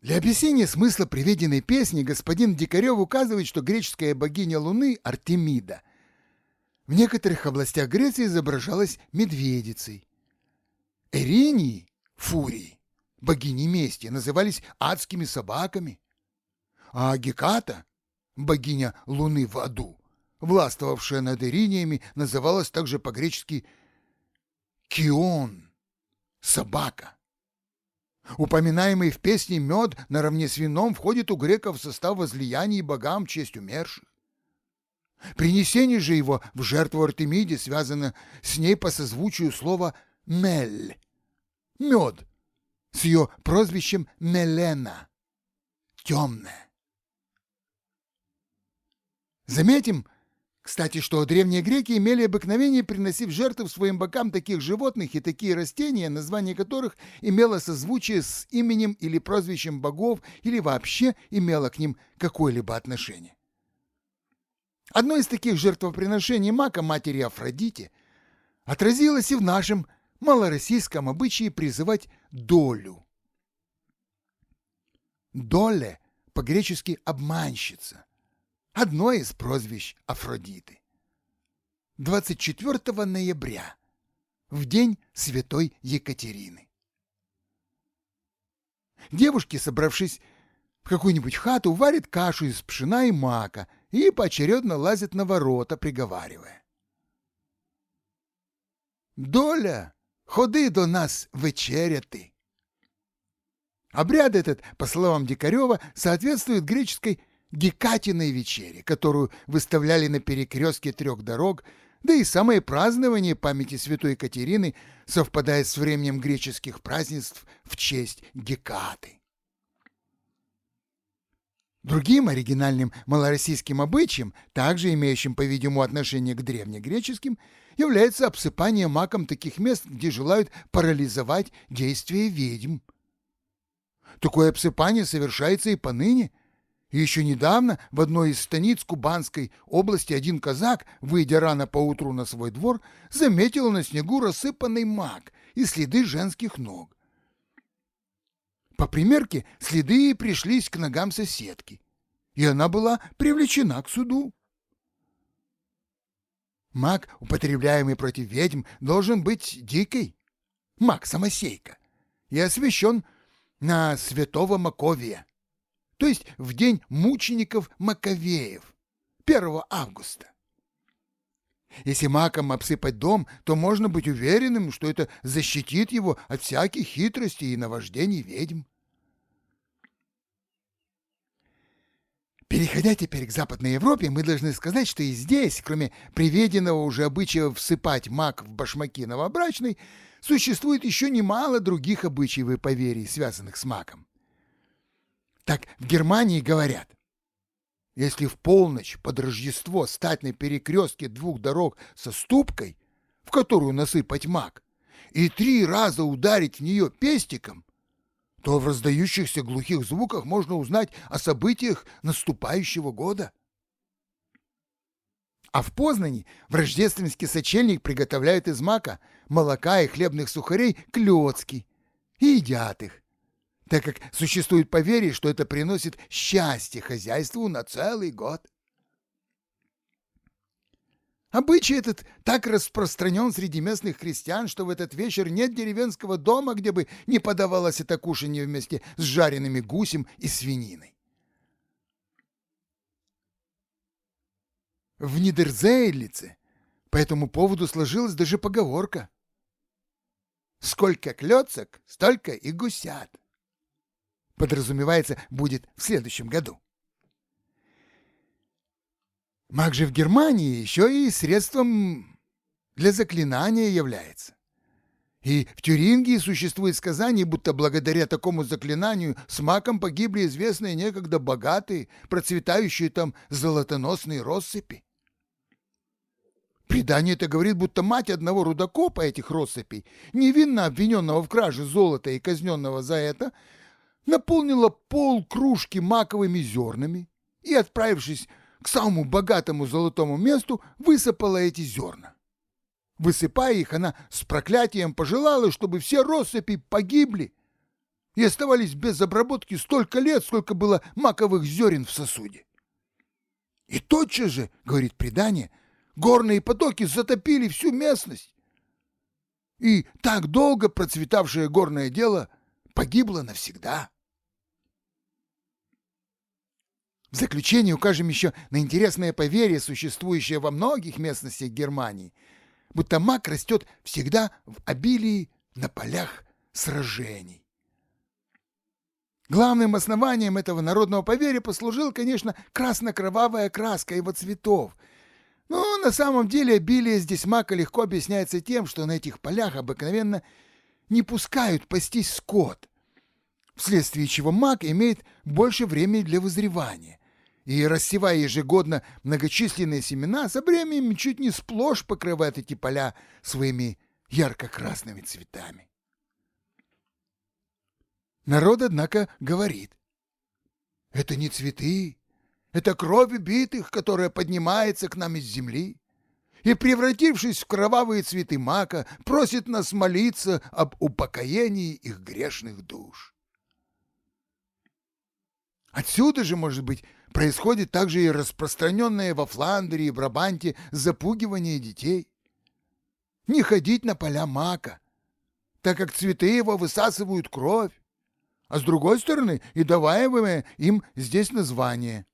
Для объяснения смысла приведенной песни господин Дикарев указывает, что греческая богиня Луны Артемида в некоторых областях Греции изображалась медведицей. Эринии, фурии, богини мести, назывались адскими собаками. А Геката, богиня луны в аду, властвовавшая над Ириниями, называлась также по-гречески Кион, собака. Упоминаемый в песне мед наравне с вином входит у греков в состав возлияний богам в честь умерших. Принесение же его в жертву Артемиде связано с ней по созвучию слова «мель» — «мед», с ее прозвищем Мелена — «темная». Заметим, кстати, что древние греки имели обыкновение приносить в жертву своим богам таких животных и такие растения, название которых имело созвучие с именем или прозвищем богов или вообще имело к ним какое-либо отношение. Одно из таких жертвоприношений мака матери Афродите отразилось и в нашем малороссийском обычае призывать долю. Доле по-гречески «обманщица» – одно из прозвищ Афродиты. 24 ноября, в день святой Екатерины. Девушки, собравшись в какую-нибудь хату, варят кашу из пшена и мака и поочередно лазят на ворота, приговаривая. «Доля, ходи до нас вечеряти!» Обряд этот, по словам Дикарева, соответствует греческой Гекатиной вечере, которую выставляли на перекрестке трех дорог, да и самое празднование памяти святой Екатерины совпадает с временем греческих празднеств в честь Гекаты. Другим оригинальным малороссийским обычаем, также имеющим, по-видимому, отношение к древнегреческим, является обсыпание маком таких мест, где желают парализовать действие ведьм. Такое обсыпание совершается и поныне. Еще недавно в одной из станиц Кубанской области один казак, выйдя рано поутру на свой двор, заметил на снегу рассыпанный мак и следы женских ног. По примерке следы пришлись к ногам соседки. и она была привлечена к суду. Маг, употребляемый против ведьм, должен быть дикий, маг-самосейка, и освящен на святого Маковия, то есть в день мучеников Маковеев, 1 августа. Если маком обсыпать дом, то можно быть уверенным, что это защитит его от всяких хитростей и наваждений ведьм. Переходя теперь к Западной Европе, мы должны сказать, что и здесь, кроме приведенного уже обычая всыпать мак в башмаки новобрачной, существует еще немало других обычаев и поверий, связанных с маком. Так в Германии говорят, если в полночь под Рождество стать на перекрестке двух дорог со ступкой, в которую насыпать мак, и три раза ударить в нее пестиком, то в раздающихся глухих звуках можно узнать о событиях наступающего года. А в Познани в рождественский сочельник приготовляют из мака, молока и хлебных сухарей клёцки и едят их, так как существует поверье, что это приносит счастье хозяйству на целый год. Обычай этот так распространен среди местных крестьян, что в этот вечер нет деревенского дома, где бы не подавалось это кушанье вместе с жареными гусем и свининой. В Нидерзейлице по этому поводу сложилась даже поговорка «Сколько клёцок, столько и гусят». Подразумевается, будет в следующем году. Маг же в Германии еще и средством для заклинания является. И в Тюрингии существует сказание, будто благодаря такому заклинанию с маком погибли известные некогда богатые, процветающие там золотоносные россыпи. Предание это говорит, будто мать одного рудокопа этих россыпей, невинно обвиненного в краже золота и казненного за это, наполнила пол кружки маковыми зернами и, отправившись к самому богатому золотому месту высыпала эти зерна. Высыпая их, она с проклятием пожелала, чтобы все россыпи погибли и оставались без обработки столько лет, сколько было маковых зерен в сосуде. И тотчас же, говорит предание, горные потоки затопили всю местность. И так долго процветавшее горное дело погибло навсегда. В заключение укажем еще на интересное поверье, существующее во многих местностях Германии, будто мак растет всегда в обилии на полях сражений. Главным основанием этого народного поверья послужил, конечно, красно-кровавая краска его цветов. Но на самом деле обилие здесь мака легко объясняется тем, что на этих полях обыкновенно не пускают пастись скот, вследствие чего мак имеет больше времени для вызревания и, рассевая ежегодно многочисленные семена, со временем чуть не сплошь покрывает эти поля своими ярко-красными цветами. Народ, однако, говорит, это не цветы, это кровь убитых, которая поднимается к нам из земли и, превратившись в кровавые цветы мака, просит нас молиться об упокоении их грешных душ. Отсюда же, может быть, происходит также и распространенное во Фландрии и Брабанте запугивание детей. Не ходить на поля мака, так как цветы его высасывают кровь, а с другой стороны и даваемое им здесь название.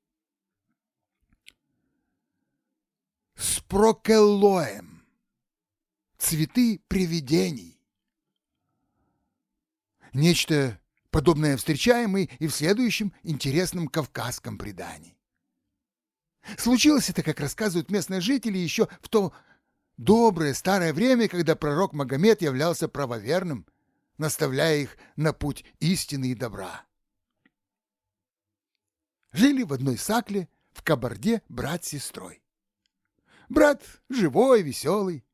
Спрокеллоем. Цветы привидений. Нечто Подобное встречаем и в следующем интересном кавказском предании. Случилось это, как рассказывают местные жители, еще в то доброе старое время, когда пророк Магомед являлся правоверным, наставляя их на путь истины и добра. Жили в одной сакле в Кабарде брат с сестрой. Брат живой, веселый,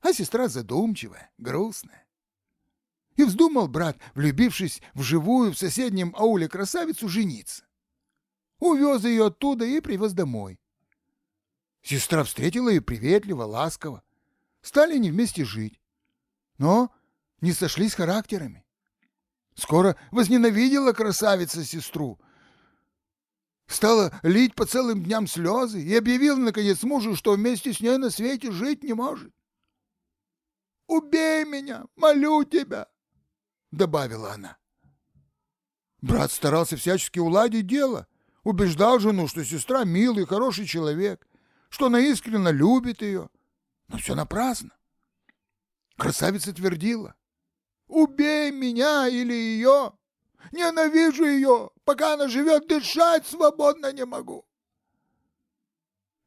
а сестра задумчивая, грустная. И вздумал брат, влюбившись в живую в соседнем ауле красавицу, жениться. Увез ее оттуда и привез домой. Сестра встретила ее приветливо, ласково. Стали они вместе жить. Но не сошлись характерами. Скоро возненавидела красавица сестру. Стала лить по целым дням слезы и объявила, наконец, мужу, что вместе с ней на свете жить не может. «Убей меня, молю тебя!» — добавила она. Брат старался всячески уладить дело, убеждал жену, что сестра милый, хороший человек, что она искренне любит ее. Но все напрасно. Красавица твердила. «Убей меня или ее! Ненавижу ее! Пока она живет, дышать свободно не могу!»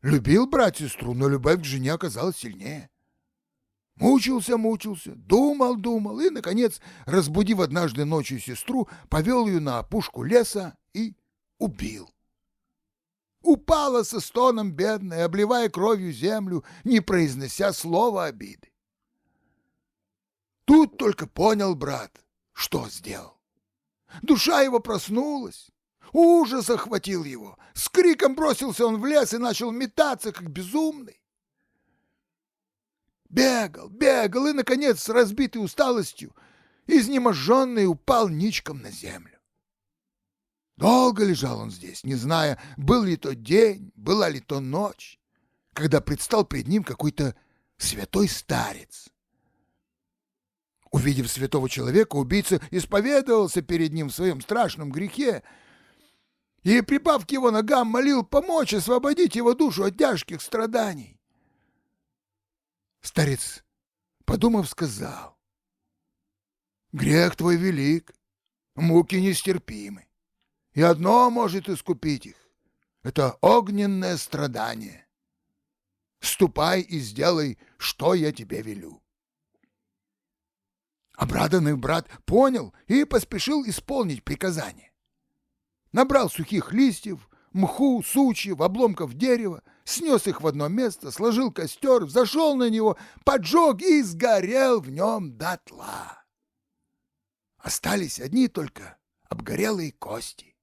Любил брат сестру, но любовь к жене оказалась сильнее. Мучился, мучился, думал, думал и, наконец, разбудив однажды ночью сестру, повел ее на опушку леса и убил. Упала со стоном бедная, обливая кровью землю, не произнося слова обиды. Тут только понял брат, что сделал. Душа его проснулась, ужас охватил его, с криком бросился он в лес и начал метаться, как безумный. Бегал, бегал и, наконец, с разбитой усталостью, изнеможенный, упал ничком на землю. Долго лежал он здесь, не зная, был ли то день, была ли то ночь, когда предстал перед ним какой-то святой старец. Увидев святого человека, убийца исповедовался перед ним в своем страшном грехе и, припав к его ногам, молил помочь освободить его душу от тяжких страданий. Старец, подумав, сказал, «Грех твой велик, муки нестерпимы, и одно может искупить их — это огненное страдание. Ступай и сделай, что я тебе велю». Обраданный брат понял и поспешил исполнить приказание. Набрал сухих листьев, мху, сучьев, обломков дерева, снес их в одно место, сложил костер, зашел на него, поджег и сгорел в нем дотла. Остались одни только обгорелые кости.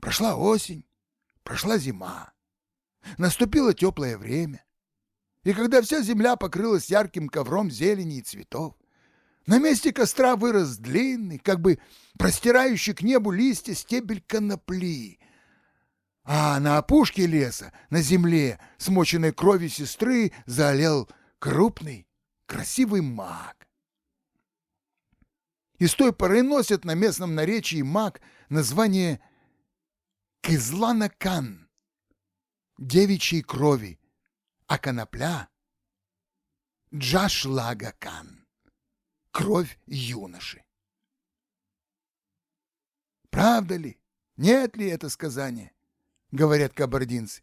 Прошла осень, прошла зима, наступило теплое время, и когда вся земля покрылась ярким ковром зелени и цветов, на месте костра вырос длинный, как бы простирающий к небу листья стебель конопли, а на опушке леса, на земле, смоченной кровью сестры, залил крупный, красивый маг. И с той поры носят на местном наречии маг название Кызланакан, девичьей крови, а конопля — Джашлагакан, кровь юноши. Правда ли? Нет ли это сказание? — говорят кабардинцы.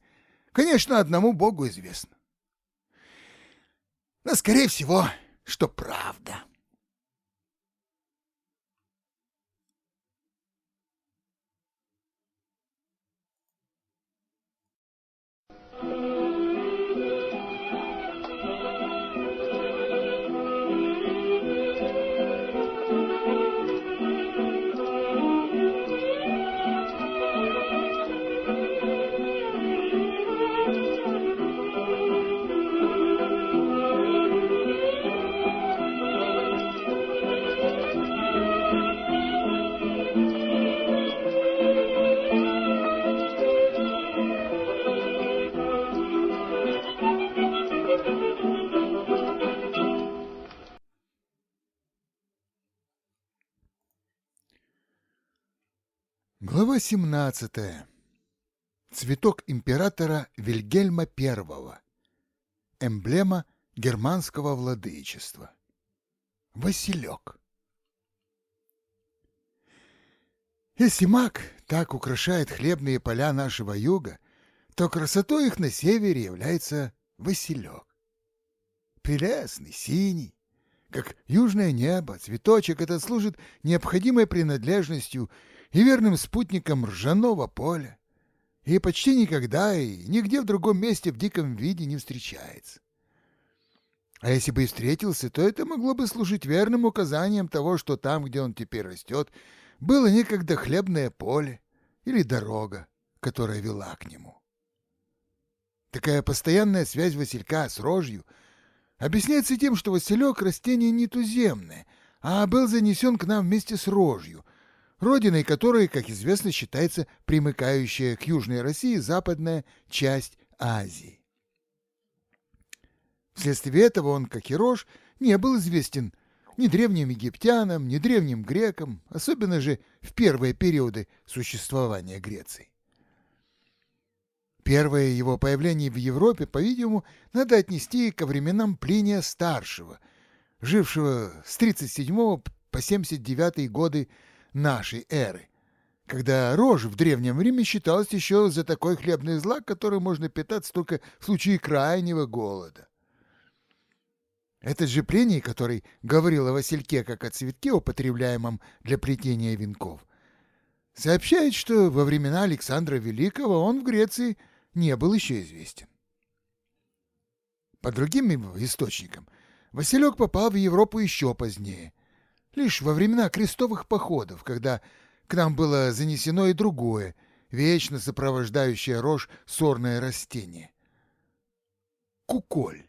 Конечно, одному Богу известно. Но, скорее всего, что правда. Глава 17. Цветок императора Вильгельма I. Эмблема германского владычества. Василек. Если маг так украшает хлебные поля нашего юга, то красотой их на севере является Василек. Прелестный, синий, как южное небо, цветочек этот служит необходимой принадлежностью и верным спутником ржаного поля, и почти никогда и нигде в другом месте в диком виде не встречается. А если бы и встретился, то это могло бы служить верным указанием того, что там, где он теперь растет, было некогда хлебное поле или дорога, которая вела к нему. Такая постоянная связь Василька с рожью объясняется тем, что Василек — растение не туземное, а был занесен к нам вместе с рожью — родиной которой, как известно, считается примыкающая к Южной России западная часть Азии. Вследствие этого он, как и Рож, не был известен ни древним египтянам, ни древним грекам, особенно же в первые периоды существования Греции. Первое его появление в Европе, по-видимому, надо отнести ко временам Плиния Старшего, жившего с 37 по 79 годы нашей эры, когда рожь в Древнем Риме считалась еще за такой хлебный злак, который можно питаться только в случае крайнего голода. Этот же Плиний, который говорил о васильке как о цветке, употребляемом для плетения венков, сообщает, что во времена Александра Великого он в Греции – не был еще известен. По другим источникам, Василек попал в Европу еще позднее, лишь во времена крестовых походов, когда к нам было занесено и другое, вечно сопровождающее рожь сорное растение — куколь.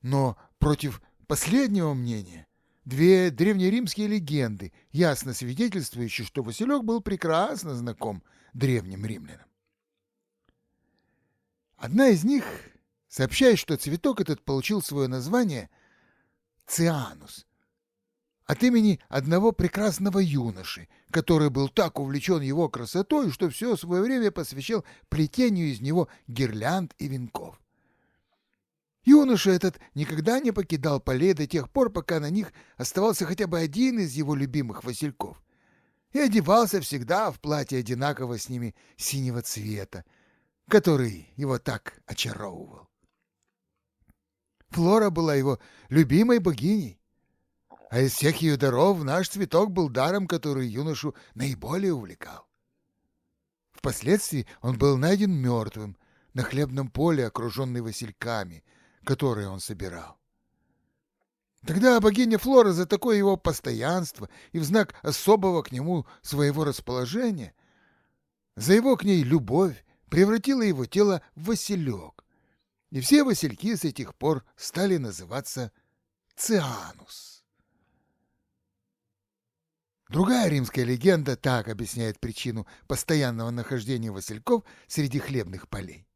Но против последнего мнения две древнеримские легенды, ясно свидетельствующие, что Василек был прекрасно знаком древним римлянам. Одна из них сообщает, что цветок этот получил свое название цианус от имени одного прекрасного юноши, который был так увлечен его красотой, что все свое время посвящал плетению из него гирлянд и венков. Юноша этот никогда не покидал полей до тех пор, пока на них оставался хотя бы один из его любимых васильков, и одевался всегда в платье одинаково с ними синего цвета, который его так очаровывал. Флора была его любимой богиней, а из всех ее даров наш цветок был даром, который юношу наиболее увлекал. Впоследствии он был найден мертвым на хлебном поле, окруженный васильками, которые он собирал. Тогда богиня Флора за такое его постоянство и в знак особого к нему своего расположения, за его к ней любовь, превратила его тело в василек, и все васильки с этих пор стали называться цианус. Другая римская легенда так объясняет причину постоянного нахождения васильков среди хлебных полей.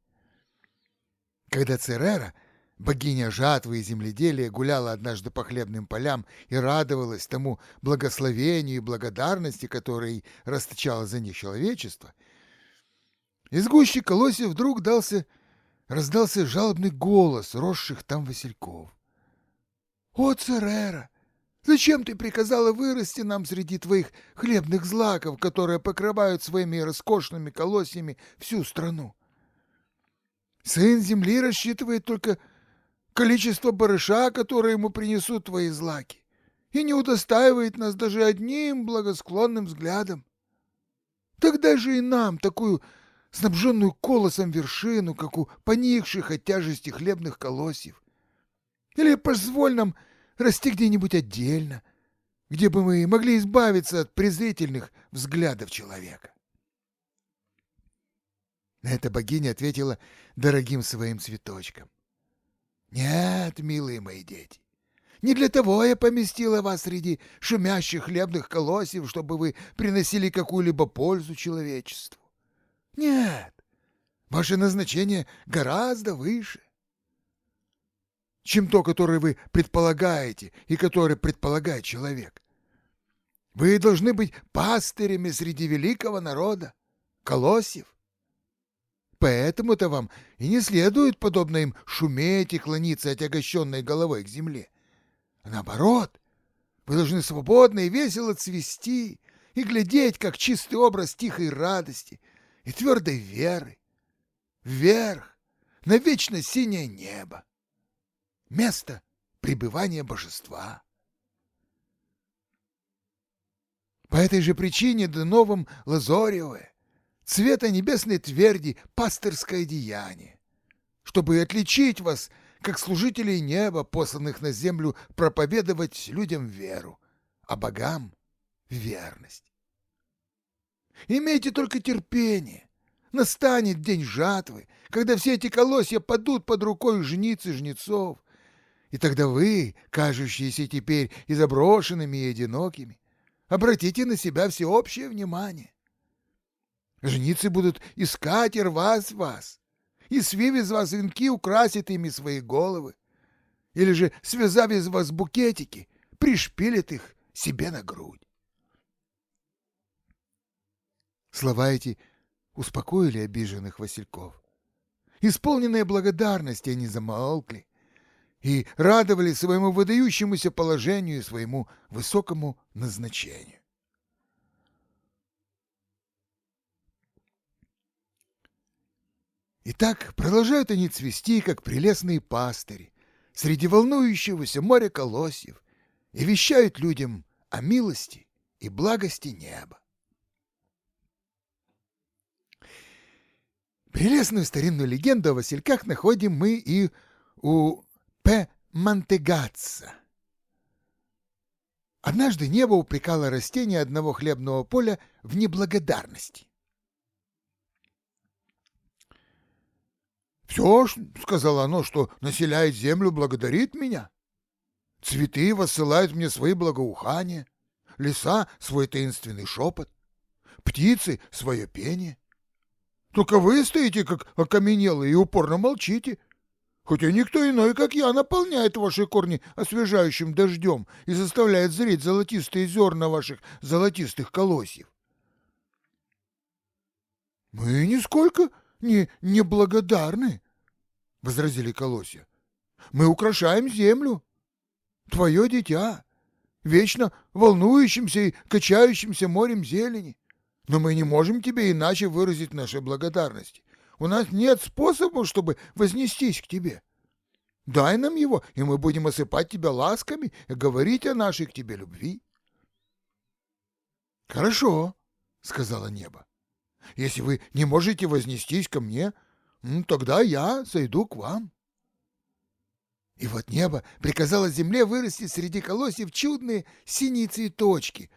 Когда Церера, богиня жатвы и земледелия, гуляла однажды по хлебным полям и радовалась тому благословению и благодарности, которые расточало за них человечество – из гущи колосьев вдруг дался, раздался жалобный голос росших там васильков. «О, Церера, зачем ты приказала вырасти нам среди твоих хлебных злаков, которые покрывают своими роскошными колосьями всю страну? Сын земли рассчитывает только количество барыша, которое ему принесут твои злаки, и не удостаивает нас даже одним благосклонным взглядом. Тогда же и нам такую снабженную колосом вершину, как у поникших от тяжести хлебных колосьев. Или позволь нам расти где-нибудь отдельно, где бы мы могли избавиться от презрительных взглядов человека. На это богиня ответила дорогим своим цветочком. «Нет, милые мои дети, не для того я поместила вас среди шумящих хлебных колосьев, чтобы вы приносили какую-либо пользу человечеству. Нет, ваше назначение гораздо выше, чем то, которое вы предполагаете и которое предполагает человек. Вы должны быть пастырями среди великого народа, колосьев. Поэтому-то вам и не следует, подобно им, шуметь и клониться отягощенной головой к земле. А наоборот, вы должны свободно и весело цвести и глядеть, как чистый образ тихой радости — и твердой веры. Вверх, на вечно синее небо. Место пребывания божества. По этой же причине Деновым Лазоревое, цвета небесной тверди, пастырское деяние, чтобы отличить вас, как служителей неба, посланных на землю проповедовать людям веру, а богам — верность. Имейте только терпение. Настанет день жатвы, когда все эти колосья падут под рукой жниц и жнецов. И тогда вы, кажущиеся теперь и заброшенными, и одинокими, обратите на себя всеобщее внимание. Женицы будут искать и рвать вас, и свив из вас венки украсит ими свои головы, или же, связав из вас букетики, пришпилит их себе на грудь. Слова эти успокоили обиженных Васильков. Исполненные благодарности они замолкли и радовали своему выдающемуся положению и своему высокому назначению. И так продолжают они цвести, как прелестные пастыри, среди волнующегося моря колосьев, и вещают людям о милости и благости неба. Прелестную старинную легенду о Васильках находим мы и у П. Мантегатца. Однажды небо упрекало растение одного хлебного поля в неблагодарности. «Все, — сказала оно, — что населяет землю, благодарит меня. Цветы воссылают мне свои благоухания, леса — свой таинственный шепот, птицы — свое пение. Только вы стоите, как окаменелые, и упорно молчите, хотя никто иной, как я, наполняет ваши корни освежающим дождем и заставляет зреть золотистые зерна ваших золотистых колосьев. — Мы нисколько не неблагодарны, — возразили колосья. — Мы украшаем землю. Твое дитя, вечно волнующимся и качающимся морем зелени. Но мы не можем тебе иначе выразить нашей благодарности. У нас нет способа, чтобы вознестись к тебе. Дай нам его, и мы будем осыпать тебя ласками и говорить о нашей к тебе любви. — Хорошо, — сказала небо. Если вы не можете вознестись ко мне, ну, тогда я сойду к вам. И вот небо приказало земле вырасти среди колосьев чудные синие цветочки,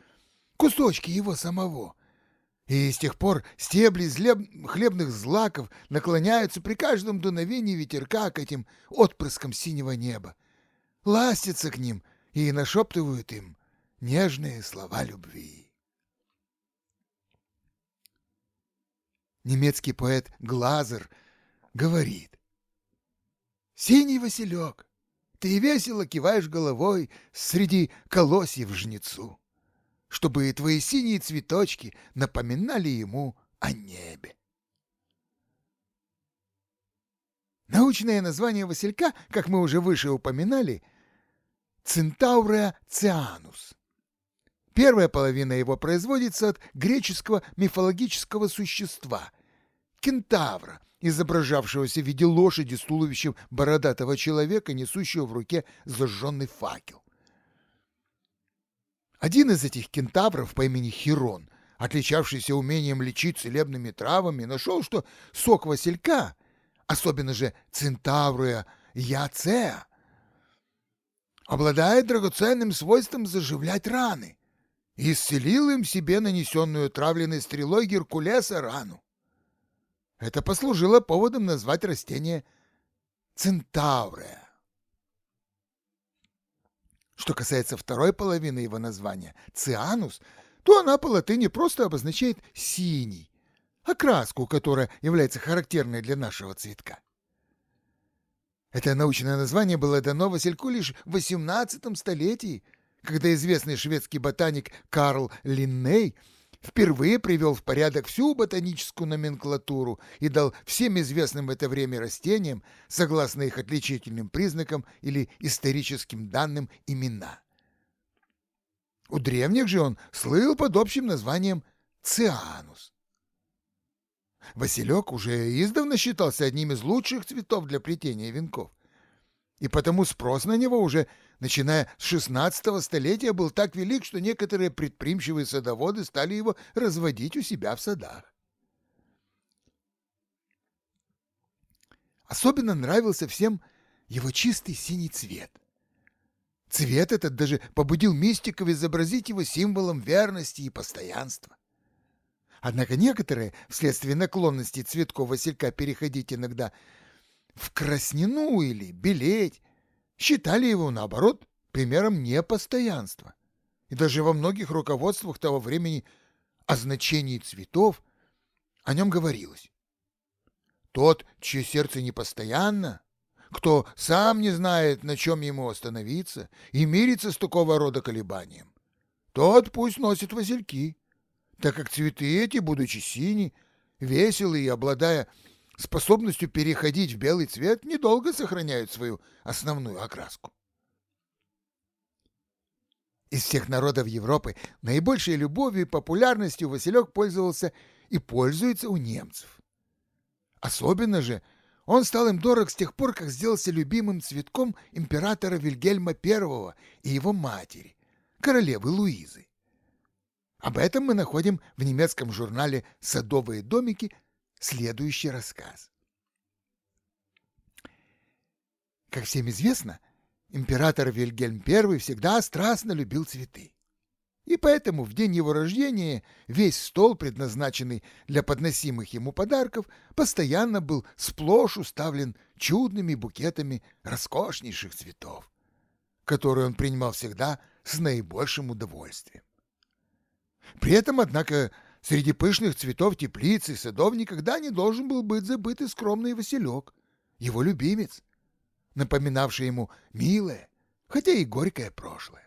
кусочки его самого. И с тех пор стебли хлебных злаков наклоняются при каждом дуновении ветерка к этим отпрыскам синего неба, ластятся к ним и нашептывают им нежные слова любви. немецкий поэт Глазер говорит. «Синий Василек, ты весело киваешь головой среди колосьев жнецу, чтобы твои синие цветочки напоминали ему о небе». Научное название Василька, как мы уже выше упоминали, Центауреа цианус. Первая половина его производится от греческого мифологического существа – кентавра, изображавшегося в виде лошади с туловищем бородатого человека, несущего в руке зажженный факел. Один из этих кентавров по имени Хирон, отличавшийся умением лечить целебными травами, нашел, что сок василька, особенно же центавруя яцеа, обладает драгоценным свойством заживлять раны – исцелил им себе нанесенную травленной стрелой Геркулеса рану. Это послужило поводом назвать растение центаврия. Что касается второй половины его названия, цианус, то она по латыни просто обозначает «синий», окраску, которая является характерной для нашего цветка. Это научное название было дано Васильку лишь в XVIII столетии когда известный шведский ботаник Карл Линней впервые привел в порядок всю ботаническую номенклатуру и дал всем известным в это время растениям, согласно их отличительным признакам или историческим данным, имена. У древних же он слыл под общим названием цианус. Василек уже издавна считался одним из лучших цветов для плетения венков, и потому спрос на него уже начиная с XVI столетия, был так велик, что некоторые предприимчивые садоводы стали его разводить у себя в садах. Особенно нравился всем его чистый синий цвет. Цвет этот даже побудил мистиков изобразить его символом верности и постоянства. Однако некоторые, вследствие наклонности цветков василька переходить иногда в краснину или белеть, считали его, наоборот, примером непостоянства и даже во многих руководствах того времени о значении цветов о нем говорилось. Тот, чье сердце непостоянно, кто сам не знает, на чем ему остановиться, и мирится с такого рода колебанием, тот пусть носит васильки, так как цветы эти, будучи сини, веселые и обладая способностью переходить в белый цвет, недолго сохраняют свою основную окраску. Из всех народов Европы наибольшей любовью и популярностью Василек пользовался и пользуется у немцев. Особенно же он стал им дорог с тех пор, как сделался любимым цветком императора Вильгельма I и его матери, королевы Луизы. Об этом мы находим в немецком журнале «Садовые домики» следующий рассказ. Как всем известно, император Вильгельм I всегда страстно любил цветы. И поэтому в день его рождения весь стол, предназначенный для подносимых ему подарков, постоянно был сплошь уставлен чудными букетами роскошнейших цветов, которые он принимал всегда с наибольшим удовольствием. При этом, однако, среди пышных цветов теплицы и садов никогда не должен был быть забыт и скромный Василек, его любимец, напоминавший ему милое, хотя и горькое прошлое.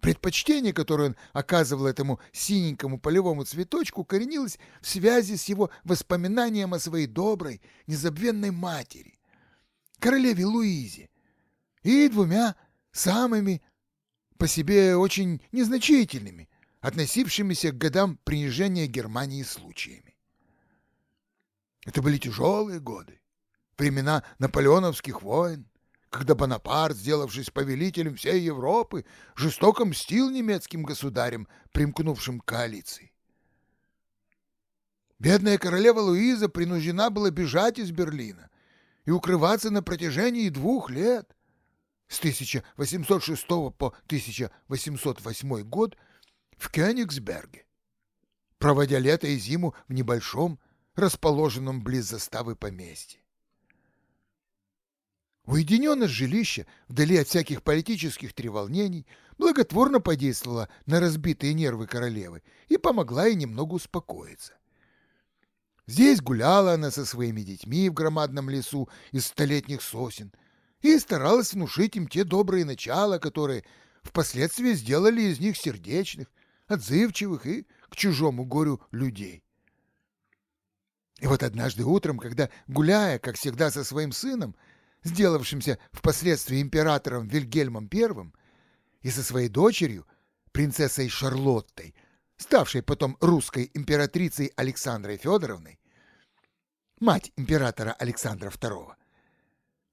Предпочтение, которое он оказывал этому синенькому полевому цветочку, коренилось в связи с его воспоминанием о своей доброй, незабвенной матери, королеве Луизе, и двумя самыми по себе очень незначительными, относившимися к годам принижения Германии случаями. Это были тяжелые годы, времена наполеоновских войн, когда Бонапарт, сделавшись повелителем всей Европы, жестоко мстил немецким государям, примкнувшим к коалиции. Бедная королева Луиза принуждена была бежать из Берлина и укрываться на протяжении двух лет, с 1806 по 1808 год в Кёнигсберге, проводя лето и зиму в небольшом, расположенном близ заставы поместье. Уединенность жилища, вдали от всяких политических треволнений, благотворно подействовала на разбитые нервы королевы и помогла ей немного успокоиться. Здесь гуляла она со своими детьми в громадном лесу из столетних сосен и старалась внушить им те добрые начала, которые впоследствии сделали из них сердечных, отзывчивых и к чужому горю людей. И вот однажды утром, когда, гуляя, как всегда, со своим сыном, сделавшимся впоследствии императором Вильгельмом I, и со своей дочерью, принцессой Шарлоттой, ставшей потом русской императрицей Александрой Федоровной, мать императора Александра II,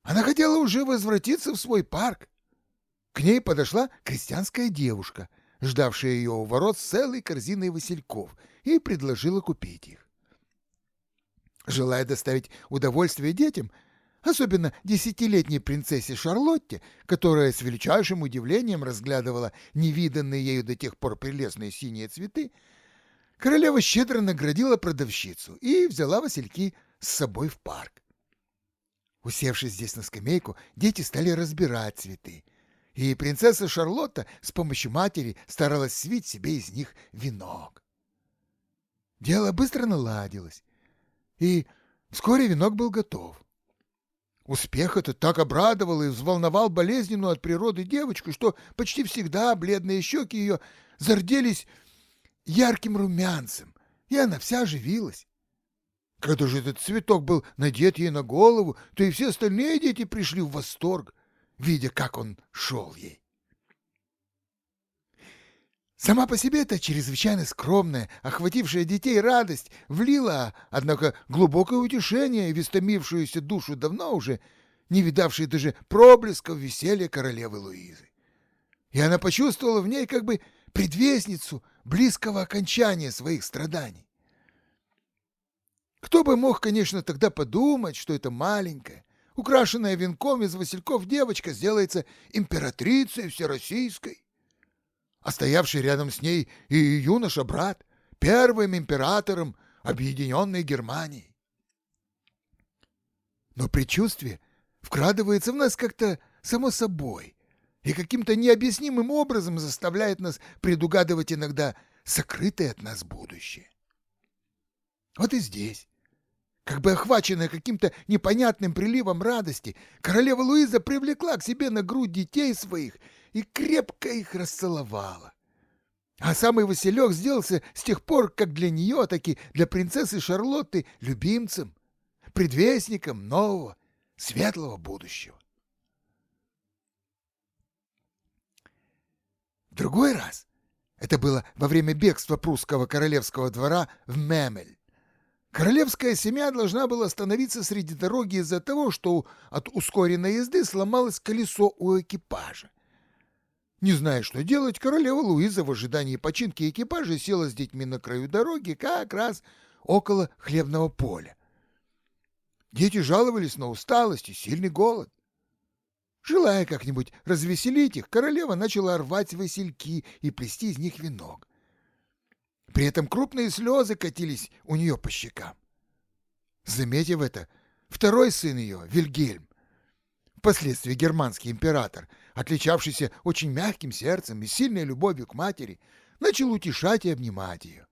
она хотела уже возвратиться в свой парк. К ней подошла крестьянская девушка, ждавшая ее у ворот с целой корзиной васильков, и предложила купить их. Желая доставить удовольствие детям, особенно десятилетней принцессе Шарлотте, которая с величайшим удивлением разглядывала невиданные ею до тех пор прелестные синие цветы, королева щедро наградила продавщицу и взяла васильки с собой в парк. Усевшись здесь на скамейку, дети стали разбирать цветы, и принцесса Шарлотта с помощью матери старалась свить себе из них венок. Дело быстро наладилось, и вскоре венок был готов. Успех этот так обрадовал и взволновал болезненную от природы девочку, что почти всегда бледные щеки ее зарделись ярким румянцем, и она вся оживилась. Когда же этот цветок был надет ей на голову, то и все остальные дети пришли в восторг, видя, как он шел ей. Сама по себе эта чрезвычайно скромная, охватившая детей радость, влила, однако, глубокое утешение в истомившуюся душу давно уже, не видавшей даже проблесков веселья королевы Луизы. И она почувствовала в ней как бы предвестницу близкого окончания своих страданий. Кто бы мог, конечно, тогда подумать, что эта маленькая, украшенная венком из васильков девочка сделается императрицей всероссийской а стоявший рядом с ней и юноша-брат, первым императором объединенной Германии. Но предчувствие вкрадывается в нас как-то само собой, и каким-то необъяснимым образом заставляет нас предугадывать иногда сокрытое от нас будущее. Вот и здесь, как бы охваченная каким-то непонятным приливом радости, королева Луиза привлекла к себе на грудь детей своих и крепко их расцеловала. А самый Василек сделался с тех пор как для нее, так и для принцессы Шарлотты любимцем, предвестником нового, светлого будущего. В другой раз, это было во время бегства прусского королевского двора в Мемель, королевская семья должна была остановиться среди дороги из-за того, что от ускоренной езды сломалось колесо у экипажа. Не зная, что делать, королева Луиза в ожидании починки экипажа села с детьми на краю дороги как раз около хлебного поля. Дети жаловались на усталость и сильный голод. Желая как-нибудь развеселить их, королева начала рвать васильки и плести из них венок. При этом крупные слезы катились у нее по щекам. Заметив это, второй сын ее, Вильгельм, впоследствии германский император, отличавшийся очень мягким сердцем и сильной любовью к матери, начал утешать и обнимать ее.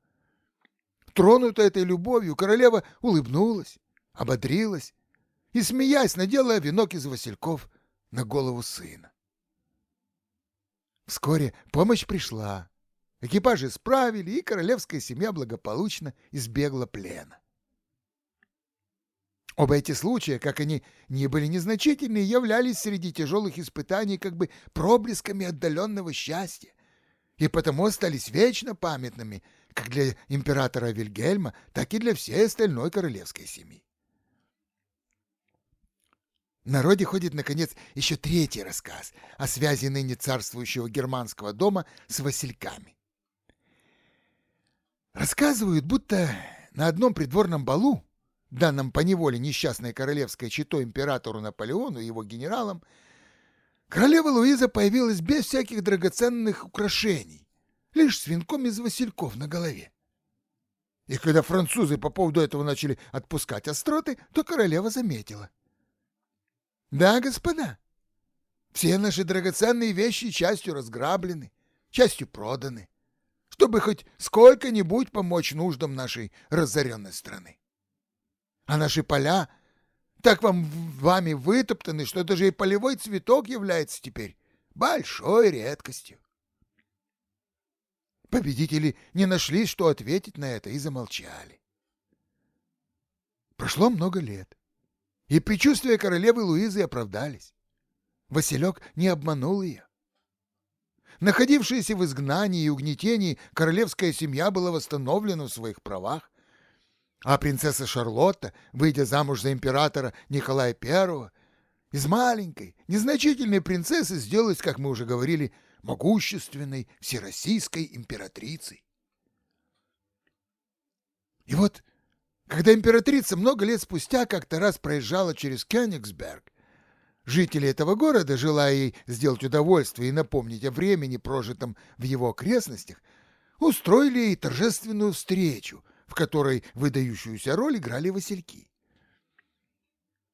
Тронутая этой любовью, королева улыбнулась, ободрилась и, смеясь, надела венок из васильков на голову сына. Вскоре помощь пришла. Экипажи справили, и королевская семья благополучно избегла плена. Оба эти случая, как они не были незначительны, являлись среди тяжелых испытаний как бы проблесками отдаленного счастья, и потому остались вечно памятными как для императора Вильгельма, так и для всей остальной королевской семьи. В народе ходит, наконец, еще третий рассказ о связи ныне царствующего германского дома с васильками. Рассказывают, будто на одном придворном балу, данном по неволе несчастной королевской читой императору Наполеону и его генералам, королева Луиза появилась без всяких драгоценных украшений, лишь с венком из васильков на голове. И когда французы по поводу этого начали отпускать остроты, то королева заметила. Да, господа, все наши драгоценные вещи частью разграблены, частью проданы, чтобы хоть сколько-нибудь помочь нуждам нашей разоренной страны. А наши поля так вам вами вытоптаны, что даже и полевой цветок является теперь большой редкостью. Победители не нашли, что ответить на это, и замолчали. Прошло много лет. И предчувствия королевы Луизы оправдались. Василек не обманул ее. Находившаяся в изгнании и угнетении, королевская семья была восстановлена в своих правах, а принцесса Шарлотта, выйдя замуж за императора Николая I, из маленькой, незначительной принцессы сделалась, как мы уже говорили, могущественной всероссийской императрицей. И вот когда императрица много лет спустя как-то раз проезжала через Кёнигсберг, жители этого города, желая ей сделать удовольствие и напомнить о времени, прожитом в его окрестностях, устроили ей торжественную встречу, в которой выдающуюся роль играли васильки.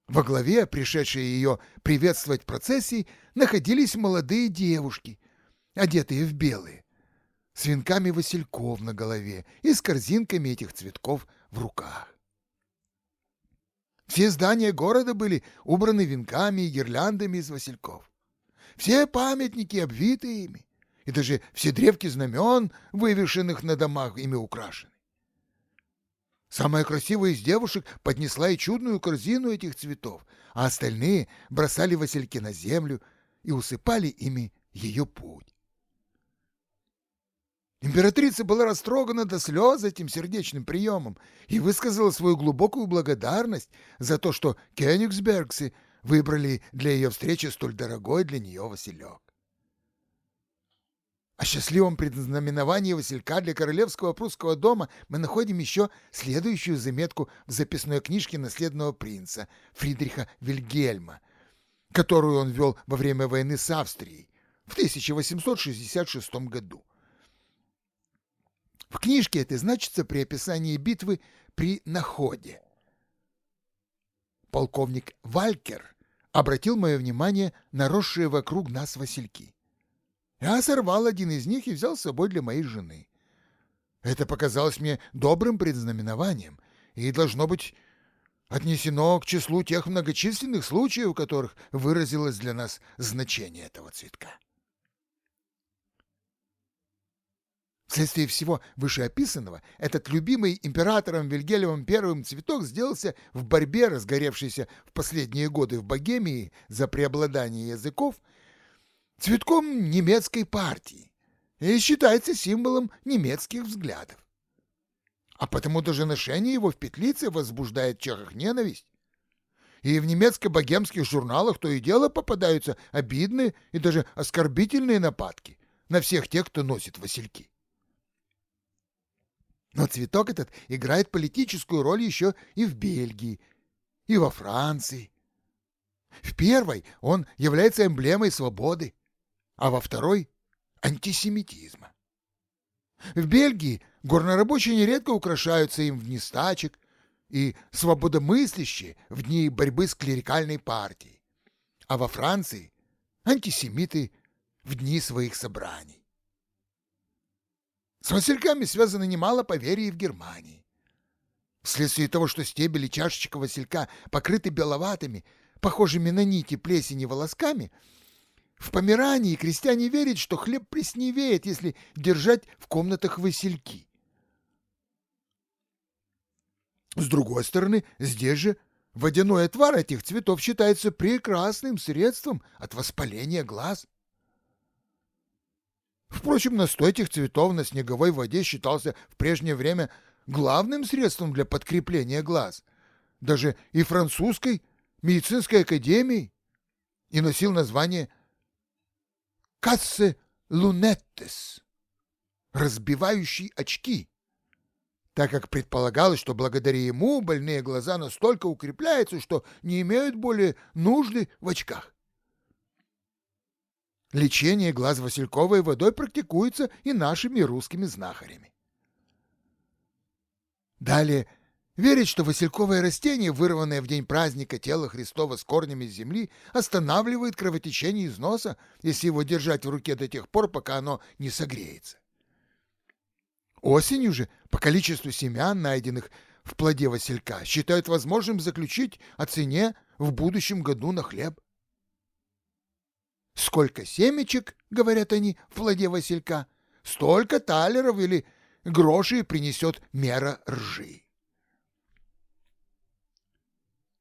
Во главе, пришедшие ее приветствовать процессии, находились молодые девушки, одетые в белые, с венками васильков на голове и с корзинками этих цветков в руках. Все здания города были убраны венками и гирляндами из васильков. Все памятники обвиты ими, и даже все древки знамен, вывешенных на домах, ими украшены. Самая красивая из девушек поднесла и чудную корзину этих цветов, а остальные бросали васильки на землю и усыпали ими ее путь. Императрица была растрогана до слез этим сердечным приемом и высказала свою глубокую благодарность за то, что кёнигсбергцы выбрали для ее встречи столь дорогой для нее Василек. О счастливом предзнаменовании Василька для королевского прусского дома мы находим еще следующую заметку в записной книжке наследного принца Фридриха Вильгельма, которую он вел во время войны с Австрией в 1866 году. В книжке это значится при описании битвы при Находе. Полковник Валькер обратил мое внимание на росшие вокруг нас васильки. Я сорвал один из них и взял с собой для моей жены. Это показалось мне добрым предзнаменованием и, должно быть, отнесено к числу тех многочисленных случаев, в которых выразилось для нас значение этого цветка. Вследствие всего вышеописанного, этот любимый императором Вильгельмом I цветок сделался в борьбе, разгоревшейся в последние годы в Богемии за преобладание языков, цветком немецкой партии и считается символом немецких взглядов. А потому даже ношение его в петлице возбуждает в чехах ненависть. И в немецко-богемских журналах то и дело попадаются обидные и даже оскорбительные нападки на всех тех, кто носит васильки. Но цветок этот играет политическую роль еще и в Бельгии, и во Франции. В первой он является эмблемой свободы, а во второй — антисемитизма. В Бельгии горнорабочие нередко украшаются им в дни стачек и свободомыслящие в дни борьбы с клерикальной партией, а во Франции — антисемиты в дни своих собраний. С васильками связано немало поверий в Германии. Вследствие того, что стебель и чашечка василька покрыты беловатыми, похожими на нити плесени волосками, в Померании крестьяне верят, что хлеб пресневеет, если держать в комнатах васильки. С другой стороны, здесь же водяной отвар этих цветов считается прекрасным средством от воспаления глаз. Впрочем, настой этих цветов на снеговой воде считался в прежнее время главным средством для подкрепления глаз, даже и французской медицинской академией, и носил название «Кассе лунеттес» — «разбивающий очки», так как предполагалось, что благодаря ему больные глаза настолько укрепляются, что не имеют более нужды в очках. Лечение глаз васильковой водой практикуется и нашими русскими знахарями. Далее, верить, что васильковое растение, вырванное в день праздника тело Христова с корнями земли, останавливает кровотечение из носа, если его держать в руке до тех пор, пока оно не согреется. Осенью же, по количеству семян, найденных в плоде василька, считают возможным заключить о цене в будущем году на хлеб. Сколько семечек, говорят они, в плоде василька, столько талеров или грошей принесет мера ржи.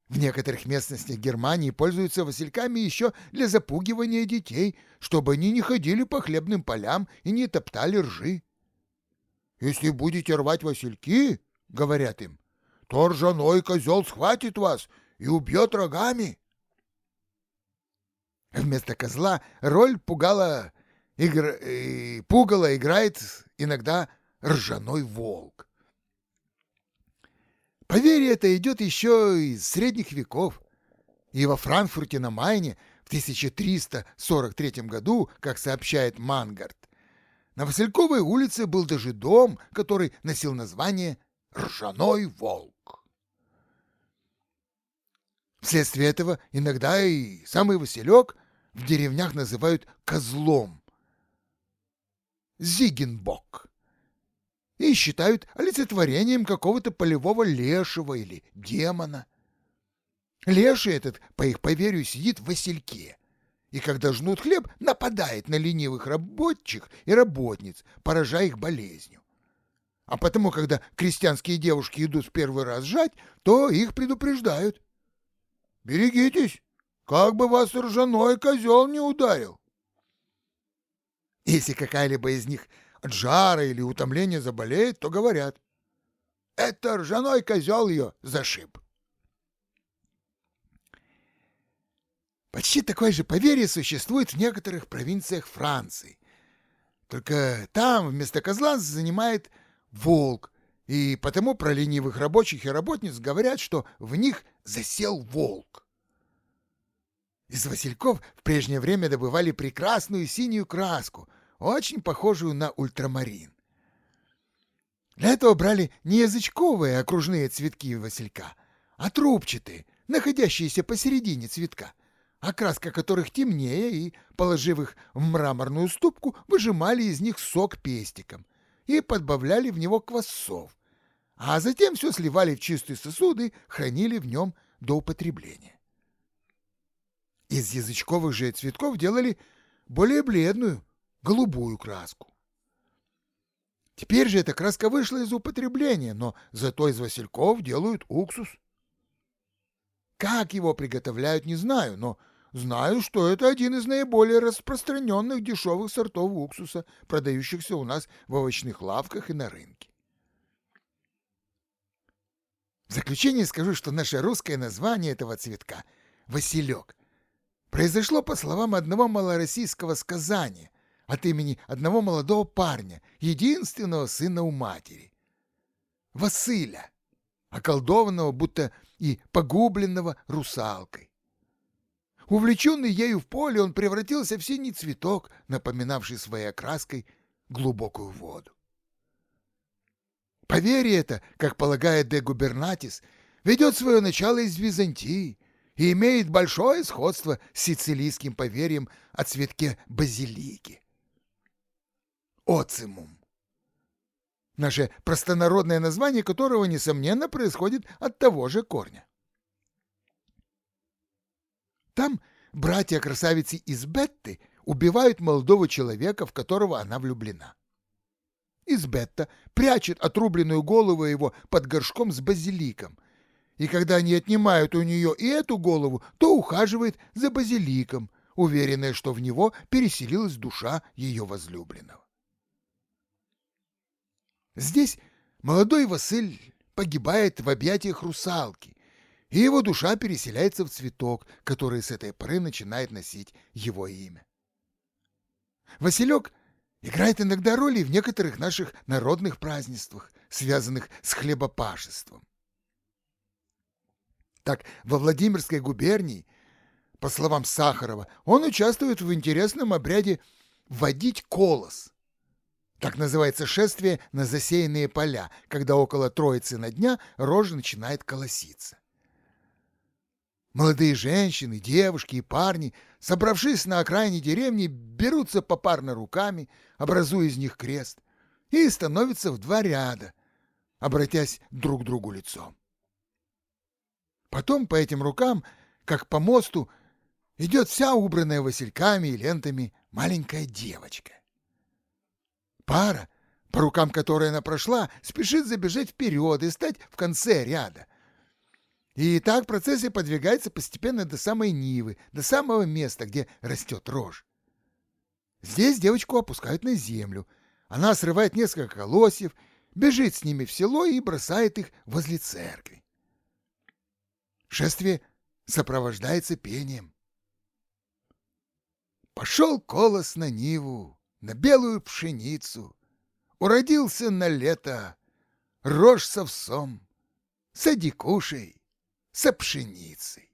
В некоторых местностях Германии пользуются васильками еще для запугивания детей, чтобы они не ходили по хлебным полям и не топтали ржи. «Если будете рвать васильки, — говорят им, — то ржаной козел схватит вас и убьет рогами». Вместо козла роль пугала, игр... э, пугала играет иногда ржаной волк. Поверье это идет еще из средних веков. И во Франкфурте на Майне в 1343 году, как сообщает Мангард, на Васильковой улице был даже дом, который носил название «Ржаной волк». Вследствие этого иногда и самый Василек в деревнях называют козлом. Зигенбок. И считают олицетворением какого-то полевого лешего или демона. Леший этот, по их поверью, сидит в васильке, и когда жнут хлеб, нападает на ленивых рабочих и работниц, поражая их болезнью. А потому, когда крестьянские девушки идут в первый раз жать, то их предупреждают. «Берегитесь, как бы вас ржаной козел не ударил. Если какая-либо из них от жара или утомления заболеет, то говорят, это ржаной козел ее зашиб. Почти такое же поверье существует в некоторых провинциях Франции. Только там вместо козла занимает волк, и потому про ленивых рабочих и работниц говорят, что в них засел волк. Из васильков в прежнее время добывали прекрасную синюю краску, очень похожую на ультрамарин. Для этого брали не язычковые окружные цветки василька, а трубчатые, находящиеся посередине цветка, окраска которых темнее, и, положив их в мраморную ступку, выжимали из них сок пестиком и подбавляли в него квасцов, а затем все сливали в чистые сосуды, хранили в нем до употребления. Из язычковых же цветков делали более бледную, голубую краску. Теперь же эта краска вышла из употребления, но зато из васильков делают уксус. Как его приготовляют, не знаю, но знаю, что это один из наиболее распространенных дешевых сортов уксуса, продающихся у нас в овощных лавках и на рынке. В заключение скажу, что наше русское название этого цветка — «Василек» произошло по словам одного малороссийского сказания от имени одного молодого парня, единственного сына у матери. Василя, околдованного будто и погубленного русалкой. Увлеченный ею в поле, он превратился в синий цветок, напоминавший своей окраской глубокую воду. Поверье это, как полагает де Губернатис, ведет свое начало из Византии и имеет большое сходство с сицилийским поверьем о цветке базилики. Оцимум. Наше простонародное название которого, несомненно, происходит от того же корня. Там братья-красавицы из Бетты убивают молодого человека, в которого она влюблена. Избетта прячет отрубленную голову его под горшком с базиликом, и когда они отнимают у нее и эту голову, то ухаживает за базиликом, уверенная, что в него переселилась душа ее возлюбленного. Здесь молодой Василь погибает в объятиях русалки, и его душа переселяется в цветок, который с этой поры начинает носить его имя. Василек играет иногда роли в некоторых наших народных празднествах, связанных с хлебопашеством. Так, во Владимирской губернии, по словам Сахарова, он участвует в интересном обряде «водить колос». Так называется шествие на засеянные поля, когда около Троицы на дня рожа начинает колоситься. Молодые женщины, девушки и парни, собравшись на окраине деревни, берутся попарно руками, образуя из них крест, и становятся в два ряда, обратясь друг к другу лицом. Потом по этим рукам, как по мосту, идет вся убранная васильками и лентами маленькая девочка. Пара, по рукам которой она прошла, спешит забежать вперед и стать в конце ряда, и так процессия подвигается постепенно до самой Нивы, до самого места, где растет рожь. Здесь девочку опускают на землю. Она срывает несколько колосьев, бежит с ними в село и бросает их возле церкви. Шествие сопровождается пением. Пошел колос на Ниву, на белую пшеницу, уродился на лето, рожь с овсом, сади кушай, со пшеницей.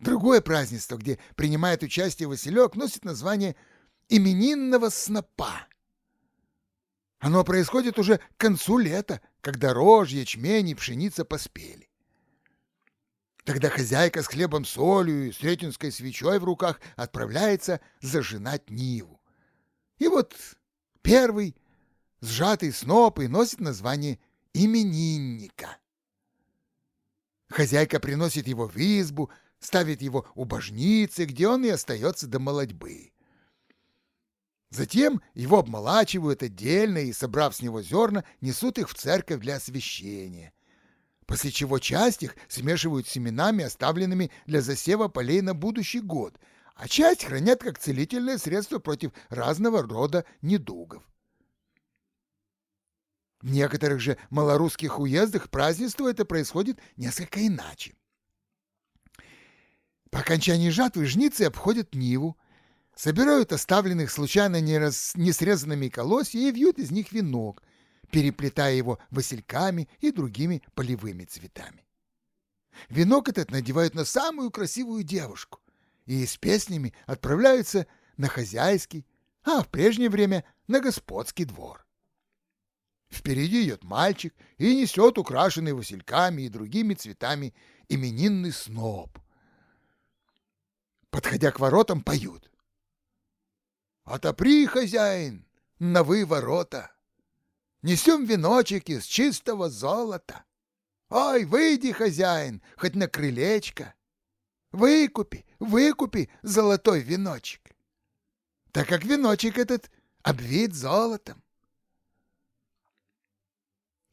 Другое празднество, где принимает участие Василек, носит название именинного снопа. Оно происходит уже к концу лета, когда рожь, ячмень и пшеница поспели. Тогда хозяйка с хлебом солью и сретенской свечой в руках отправляется зажинать Ниву. И вот первый сжатый сноп и носит название именинника. Хозяйка приносит его в избу, ставит его у божницы, где он и остается до молодьбы. Затем его обмолачивают отдельно и, собрав с него зерна, несут их в церковь для освящения. После чего часть их смешивают с семенами, оставленными для засева полей на будущий год, а часть хранят как целительное средство против разного рода недугов. В некоторых же малорусских уездах празднество это происходит несколько иначе. По окончании жатвы жницы обходят Ниву, собирают оставленных случайно несрезанными колосья и вьют из них венок, переплетая его васильками и другими полевыми цветами. Венок этот надевают на самую красивую девушку и с песнями отправляются на хозяйский, а в прежнее время на господский двор. Впереди идет мальчик и несет украшенный васильками и другими цветами именинный сноп. Подходя к воротам, поют. «Отопри, хозяин, новые ворота! Несем веночек из чистого золота! Ой, выйди, хозяин, хоть на крылечко! Выкупи, выкупи золотой веночек, так как веночек этот обвит золотом!»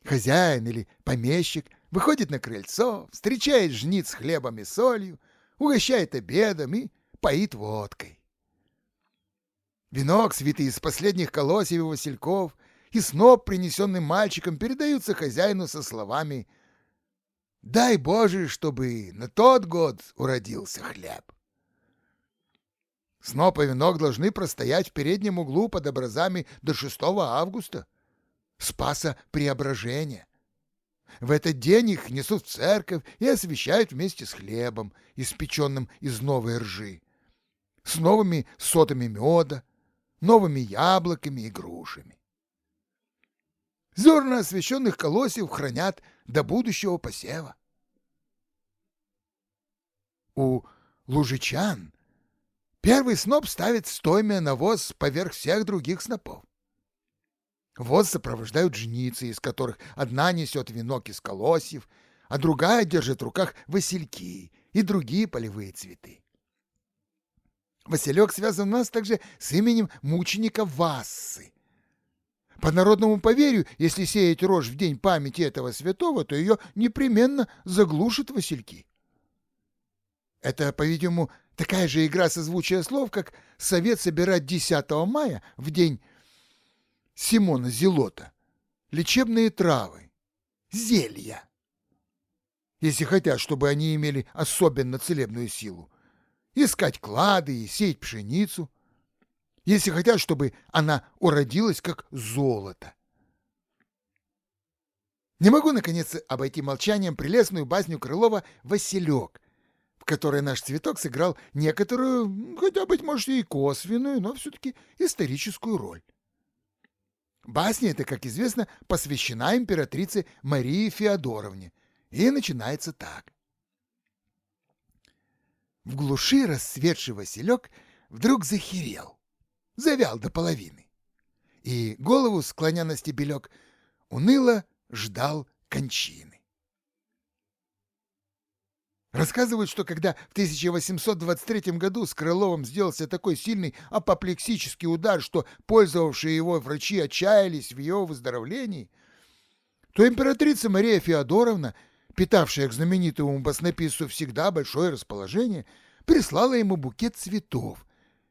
Хозяин или помещик выходит на крыльцо, встречает жниц хлебом и солью, угощает обедом и поит водкой. Венок, свитый из последних колосьев и васильков, и сноп, принесенный мальчиком, передаются хозяину со словами «Дай Боже, чтобы на тот год уродился хлеб». Сноп и венок должны простоять в переднем углу под образами до 6 августа, Спаса Преображения. В этот день их несут в церковь и освещают вместе с хлебом, испеченным из новой ржи, с новыми сотами меда, новыми яблоками и грушами. Зерна освященных колосьев хранят до будущего посева. У лужичан первый сноп ставит стоймя навоз поверх всех других снопов. Воз сопровождают жницы, из которых одна несет венок из колосьев, а другая держит в руках васильки и другие полевые цветы. Василек связан у нас также с именем мученика Вассы. По народному поверью, если сеять рожь в день памяти этого святого, то ее непременно заглушат васильки. Это, по-видимому, такая же игра созвучия слов, как совет собирать 10 мая в день Симона Зелота лечебные травы, зелья. Если хотят, чтобы они имели особенно целебную силу, искать клады и сеять пшеницу, если хотят, чтобы она уродилась как золото. Не могу, наконец, обойти молчанием прелестную басню Крылова «Василек», в которой наш цветок сыграл некоторую, хотя, быть может, и косвенную, но все-таки историческую роль. Басня эта, как известно, посвящена императрице Марии Феодоровне и начинается так. В глуши расцветший Василек вдруг захерел, завял до половины, и голову, склоня на стебелек, уныло ждал кончины. Рассказывают, что когда в 1823 году с Крыловым сделался такой сильный апоплексический удар, что пользовавшие его врачи отчаялись в его выздоровлении, то императрица Мария Феодоровна, питавшая к знаменитому баснописцу всегда большое расположение, прислала ему букет цветов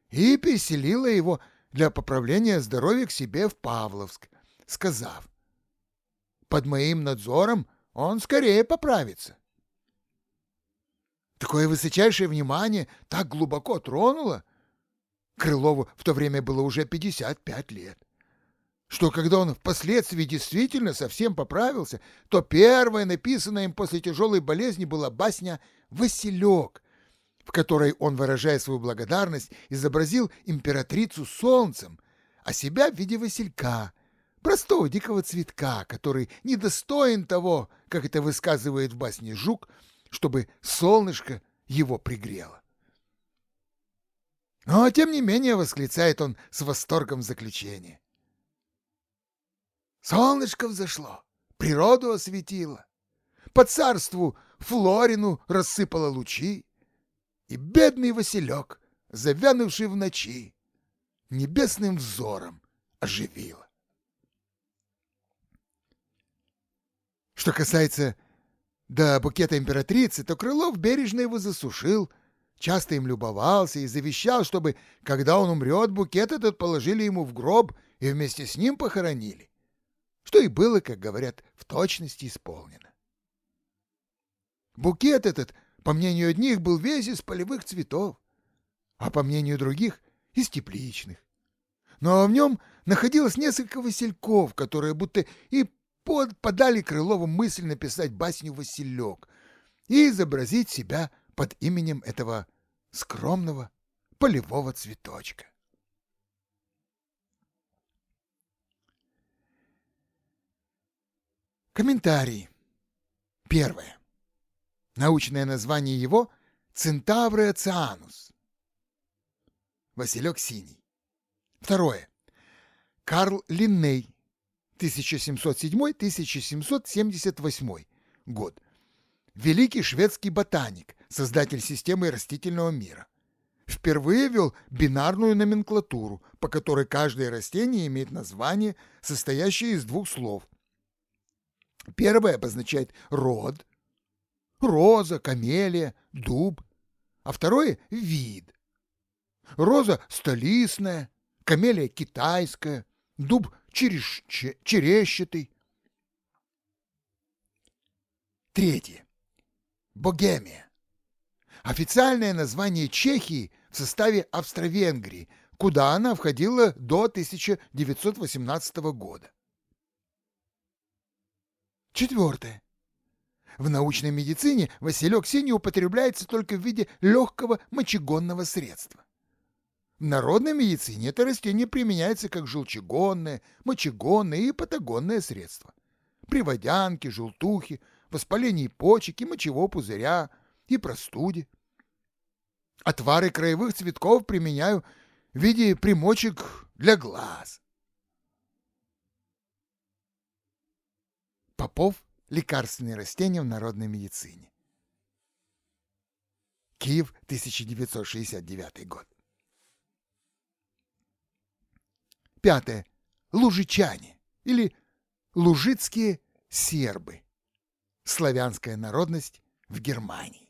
и переселила его для поправления здоровья к себе в Павловск, сказав, «Под моим надзором он скорее поправится». Такое высочайшее внимание так глубоко тронуло. Крылову в то время было уже 55 лет. Что когда он впоследствии действительно совсем поправился, то первая написанная им после тяжелой болезни была басня «Василек», в которой он, выражая свою благодарность, изобразил императрицу солнцем, а себя в виде василька, простого дикого цветка, который недостоин того, как это высказывает в басне Жук, чтобы солнышко его пригрело. Но, тем не менее, восклицает он с восторгом заключения. Солнышко взошло, природу осветило, по царству Флорину рассыпало лучи, и бедный Василек, завянувший в ночи, небесным взором оживило. Что касается до букета императрицы, то Крылов бережно его засушил, часто им любовался и завещал, чтобы, когда он умрет, букет этот положили ему в гроб и вместе с ним похоронили, что и было, как говорят, в точности исполнено. Букет этот, по мнению одних, был весь из полевых цветов, а по мнению других — из тепличных. Но в нем находилось несколько васильков, которые будто и под, подали Крылову мысль написать басню «Василек» и изобразить себя под именем этого скромного полевого цветочка. Комментарий. Первое. Научное название его – Центаврия цианус. Василек Синий. Второе. Карл Линней. 1707-1778 год. Великий шведский ботаник, создатель системы растительного мира. Впервые ввел бинарную номенклатуру, по которой каждое растение имеет название, состоящее из двух слов. Первое обозначает род, роза, камелия, дуб, а второе — вид. Роза столистная, камелия китайская, дуб череш... черещатый. Третье. Богемия. Официальное название Чехии в составе Австро-Венгрии, куда она входила до 1918 года. Четвертое. В научной медицине василек синий употребляется только в виде легкого мочегонного средства. В народной медицине это растение применяется как желчегонное, мочегонное и патагонное средство. При водянке, желтухе, воспалении почек и мочевого пузыря и простуде. Отвары краевых цветков применяю в виде примочек для глаз. Попов лекарственные растения в народной медицине. Киев, 1969 год. Пятое. Лужичане или лужицкие сербы. Славянская народность в Германии.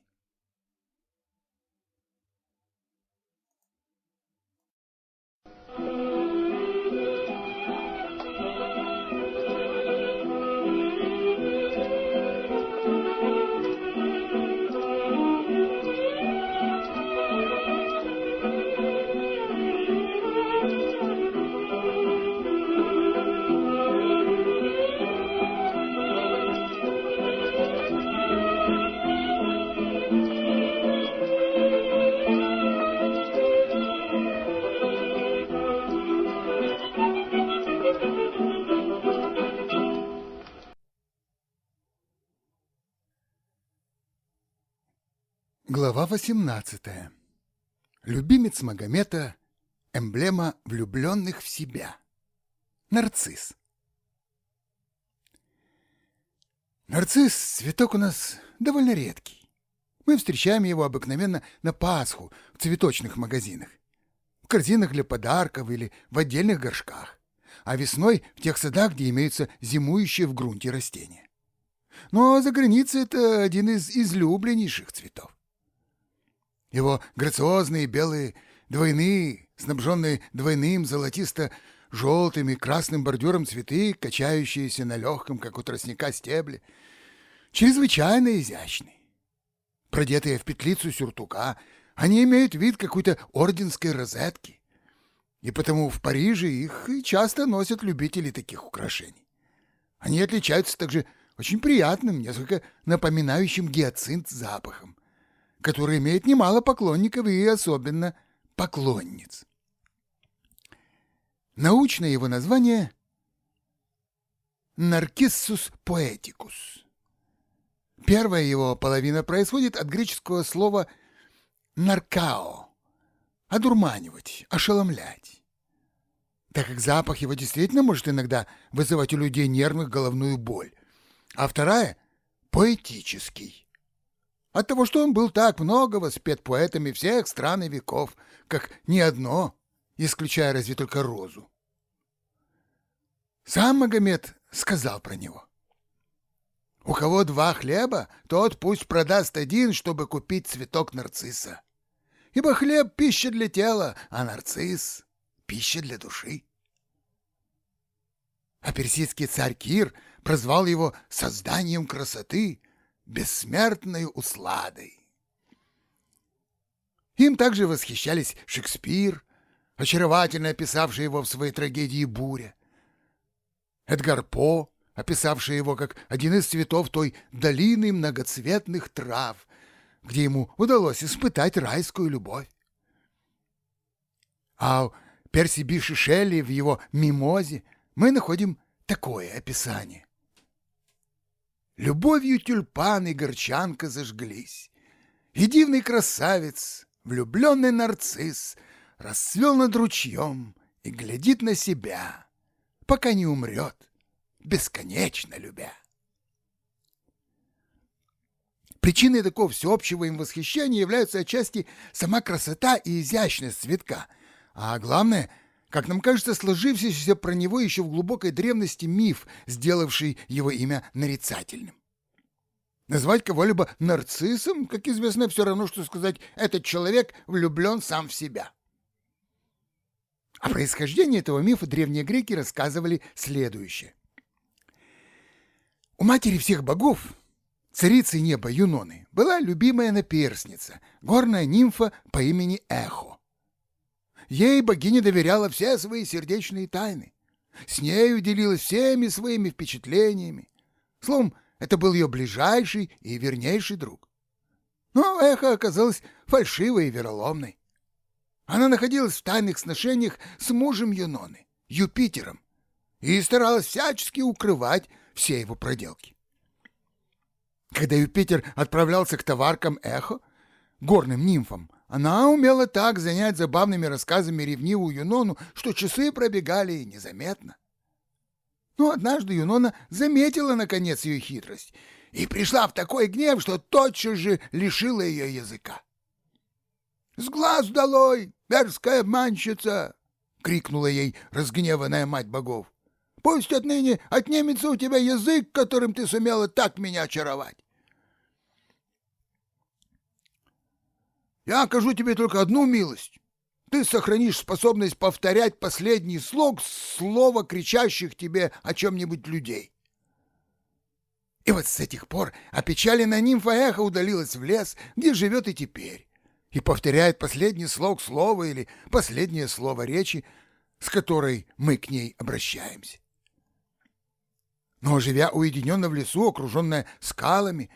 Глава 18. Любимец Магомета – эмблема влюбленных в себя. Нарцисс. Нарцисс – цветок у нас довольно редкий. Мы встречаем его обыкновенно на Пасху в цветочных магазинах, в корзинах для подарков или в отдельных горшках, а весной в тех садах, где имеются зимующие в грунте растения. Но за границей это один из излюбленнейших цветов. Его грациозные белые двойные, снабженные двойным золотисто-желтым и красным бордюром цветы, качающиеся на легком, как у тростника, стебле, чрезвычайно изящны. Продетые в петлицу сюртука, они имеют вид какой-то орденской розетки, и потому в Париже их часто носят любители таких украшений. Они отличаются также очень приятным, несколько напоминающим гиацинт запахом который имеет немало поклонников и особенно поклонниц. Научное его название – Наркиссус поэтикус. Первая его половина происходит от греческого слова «наркао» – одурманивать, ошеломлять. Так как запах его действительно может иногда вызывать у людей нервных головную боль. А вторая – поэтический от того, что он был так много воспет поэтами всех стран и веков, как ни одно, исключая разве только розу. Сам Магомед сказал про него. У кого два хлеба, тот пусть продаст один, чтобы купить цветок нарцисса. Ибо хлеб — пища для тела, а нарцисс — пища для души. А персидский царь Кир прозвал его созданием красоты — бессмертной усладой. Им также восхищались Шекспир, очаровательно описавший его в своей трагедии «Буря», Эдгар По, описавший его как один из цветов той долины многоцветных трав, где ему удалось испытать райскую любовь. А у Перси Биши Шелли в его «Мимозе» мы находим такое описание. Любовью тюльпан и горчанка зажглись. И дивный красавец, влюбленный нарцисс, расцвел над ручьем и глядит на себя, пока не умрет, бесконечно любя. Причиной такого всеобщего им восхищения являются отчасти сама красота и изящность цветка, а главное, как нам кажется, сложившийся про него еще в глубокой древности миф, сделавший его имя нарицательным. Назвать кого-либо нарциссом, как известно, все равно, что сказать «этот человек влюблен сам в себя». О происхождении этого мифа древние греки рассказывали следующее. У матери всех богов, царицы неба Юноны, была любимая наперсница, горная нимфа по имени Эхо. Ей богиня доверяла все свои сердечные тайны. С нею делилась всеми своими впечатлениями. Словом, это был ее ближайший и вернейший друг. Но эхо оказалось фальшивой и вероломной. Она находилась в тайных сношениях с мужем Юноны, Юпитером, и старалась всячески укрывать все его проделки. Когда Юпитер отправлялся к товаркам Эхо, горным нимфам, она умела так занять забавными рассказами ревнивую Юнону, что часы пробегали незаметно. Но однажды Юнона заметила, наконец, ее хитрость и пришла в такой гнев, что тотчас же лишила ее языка. «С глаз долой, мерзкая обманщица!» — крикнула ей разгневанная мать богов. «Пусть отныне отнимется у тебя язык, которым ты сумела так меня очаровать!» «Я окажу тебе только одну милость ты сохранишь способность повторять последний слог слова кричащих тебе о чем-нибудь людей. И вот с этих пор опечаленная нимфа эхо удалилась в лес, где живет и теперь, и повторяет последний слог слова или последнее слово речи, с которой мы к ней обращаемся. Но, живя уединенно в лесу, окруженная скалами,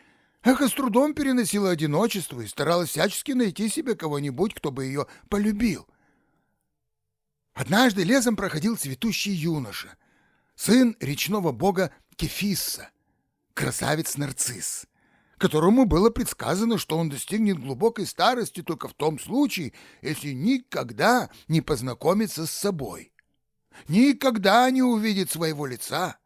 Эхо с трудом переносила одиночество и старалась всячески найти себе кого-нибудь, кто бы ее полюбил. Однажды лесом проходил цветущий юноша, сын речного бога Кефисса, красавец-нарцисс, которому было предсказано, что он достигнет глубокой старости только в том случае, если никогда не познакомится с собой, никогда не увидит своего лица,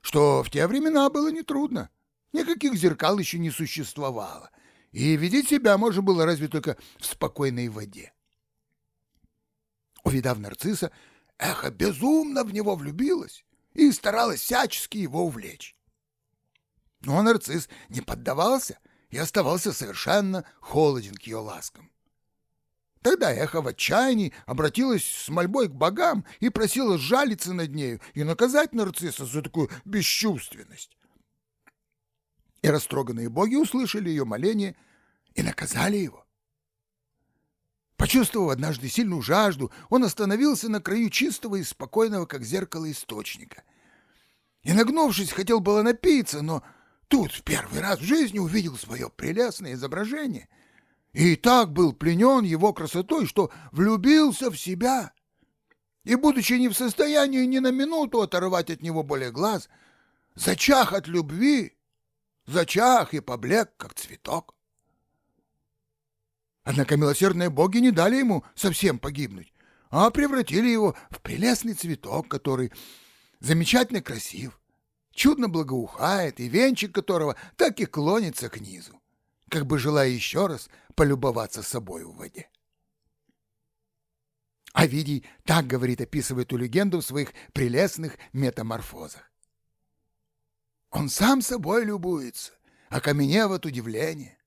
что в те времена было нетрудно. Никаких зеркал еще не существовало, и видеть себя можно было разве только в спокойной воде. Увидав нарцисса, эхо безумно в него влюбилась и старалась всячески его увлечь. Но нарцисс не поддавался и оставался совершенно холоден к ее ласкам. Тогда эхо в отчаянии обратилась с мольбой к богам и просила жалиться над нею и наказать нарцисса за такую бесчувственность. И растроганные боги услышали ее моление и наказали его. Почувствовав однажды сильную жажду, он остановился на краю чистого и спокойного, как зеркало, источника. И, нагнувшись, хотел было напиться, но тут в первый раз в жизни увидел свое прелестное изображение. И так был пленен его красотой, что влюбился в себя. И, будучи не в состоянии ни на минуту оторвать от него более глаз, зачах от любви зачах и поблек, как цветок. Однако милосердные боги не дали ему совсем погибнуть, а превратили его в прелестный цветок, который замечательно красив, чудно благоухает, и венчик которого так и клонится к низу, как бы желая еще раз полюбоваться собой в воде. Овидий так говорит, описывая эту легенду в своих прелестных метаморфозах. Он сам собой любуется, окаменев от удивления,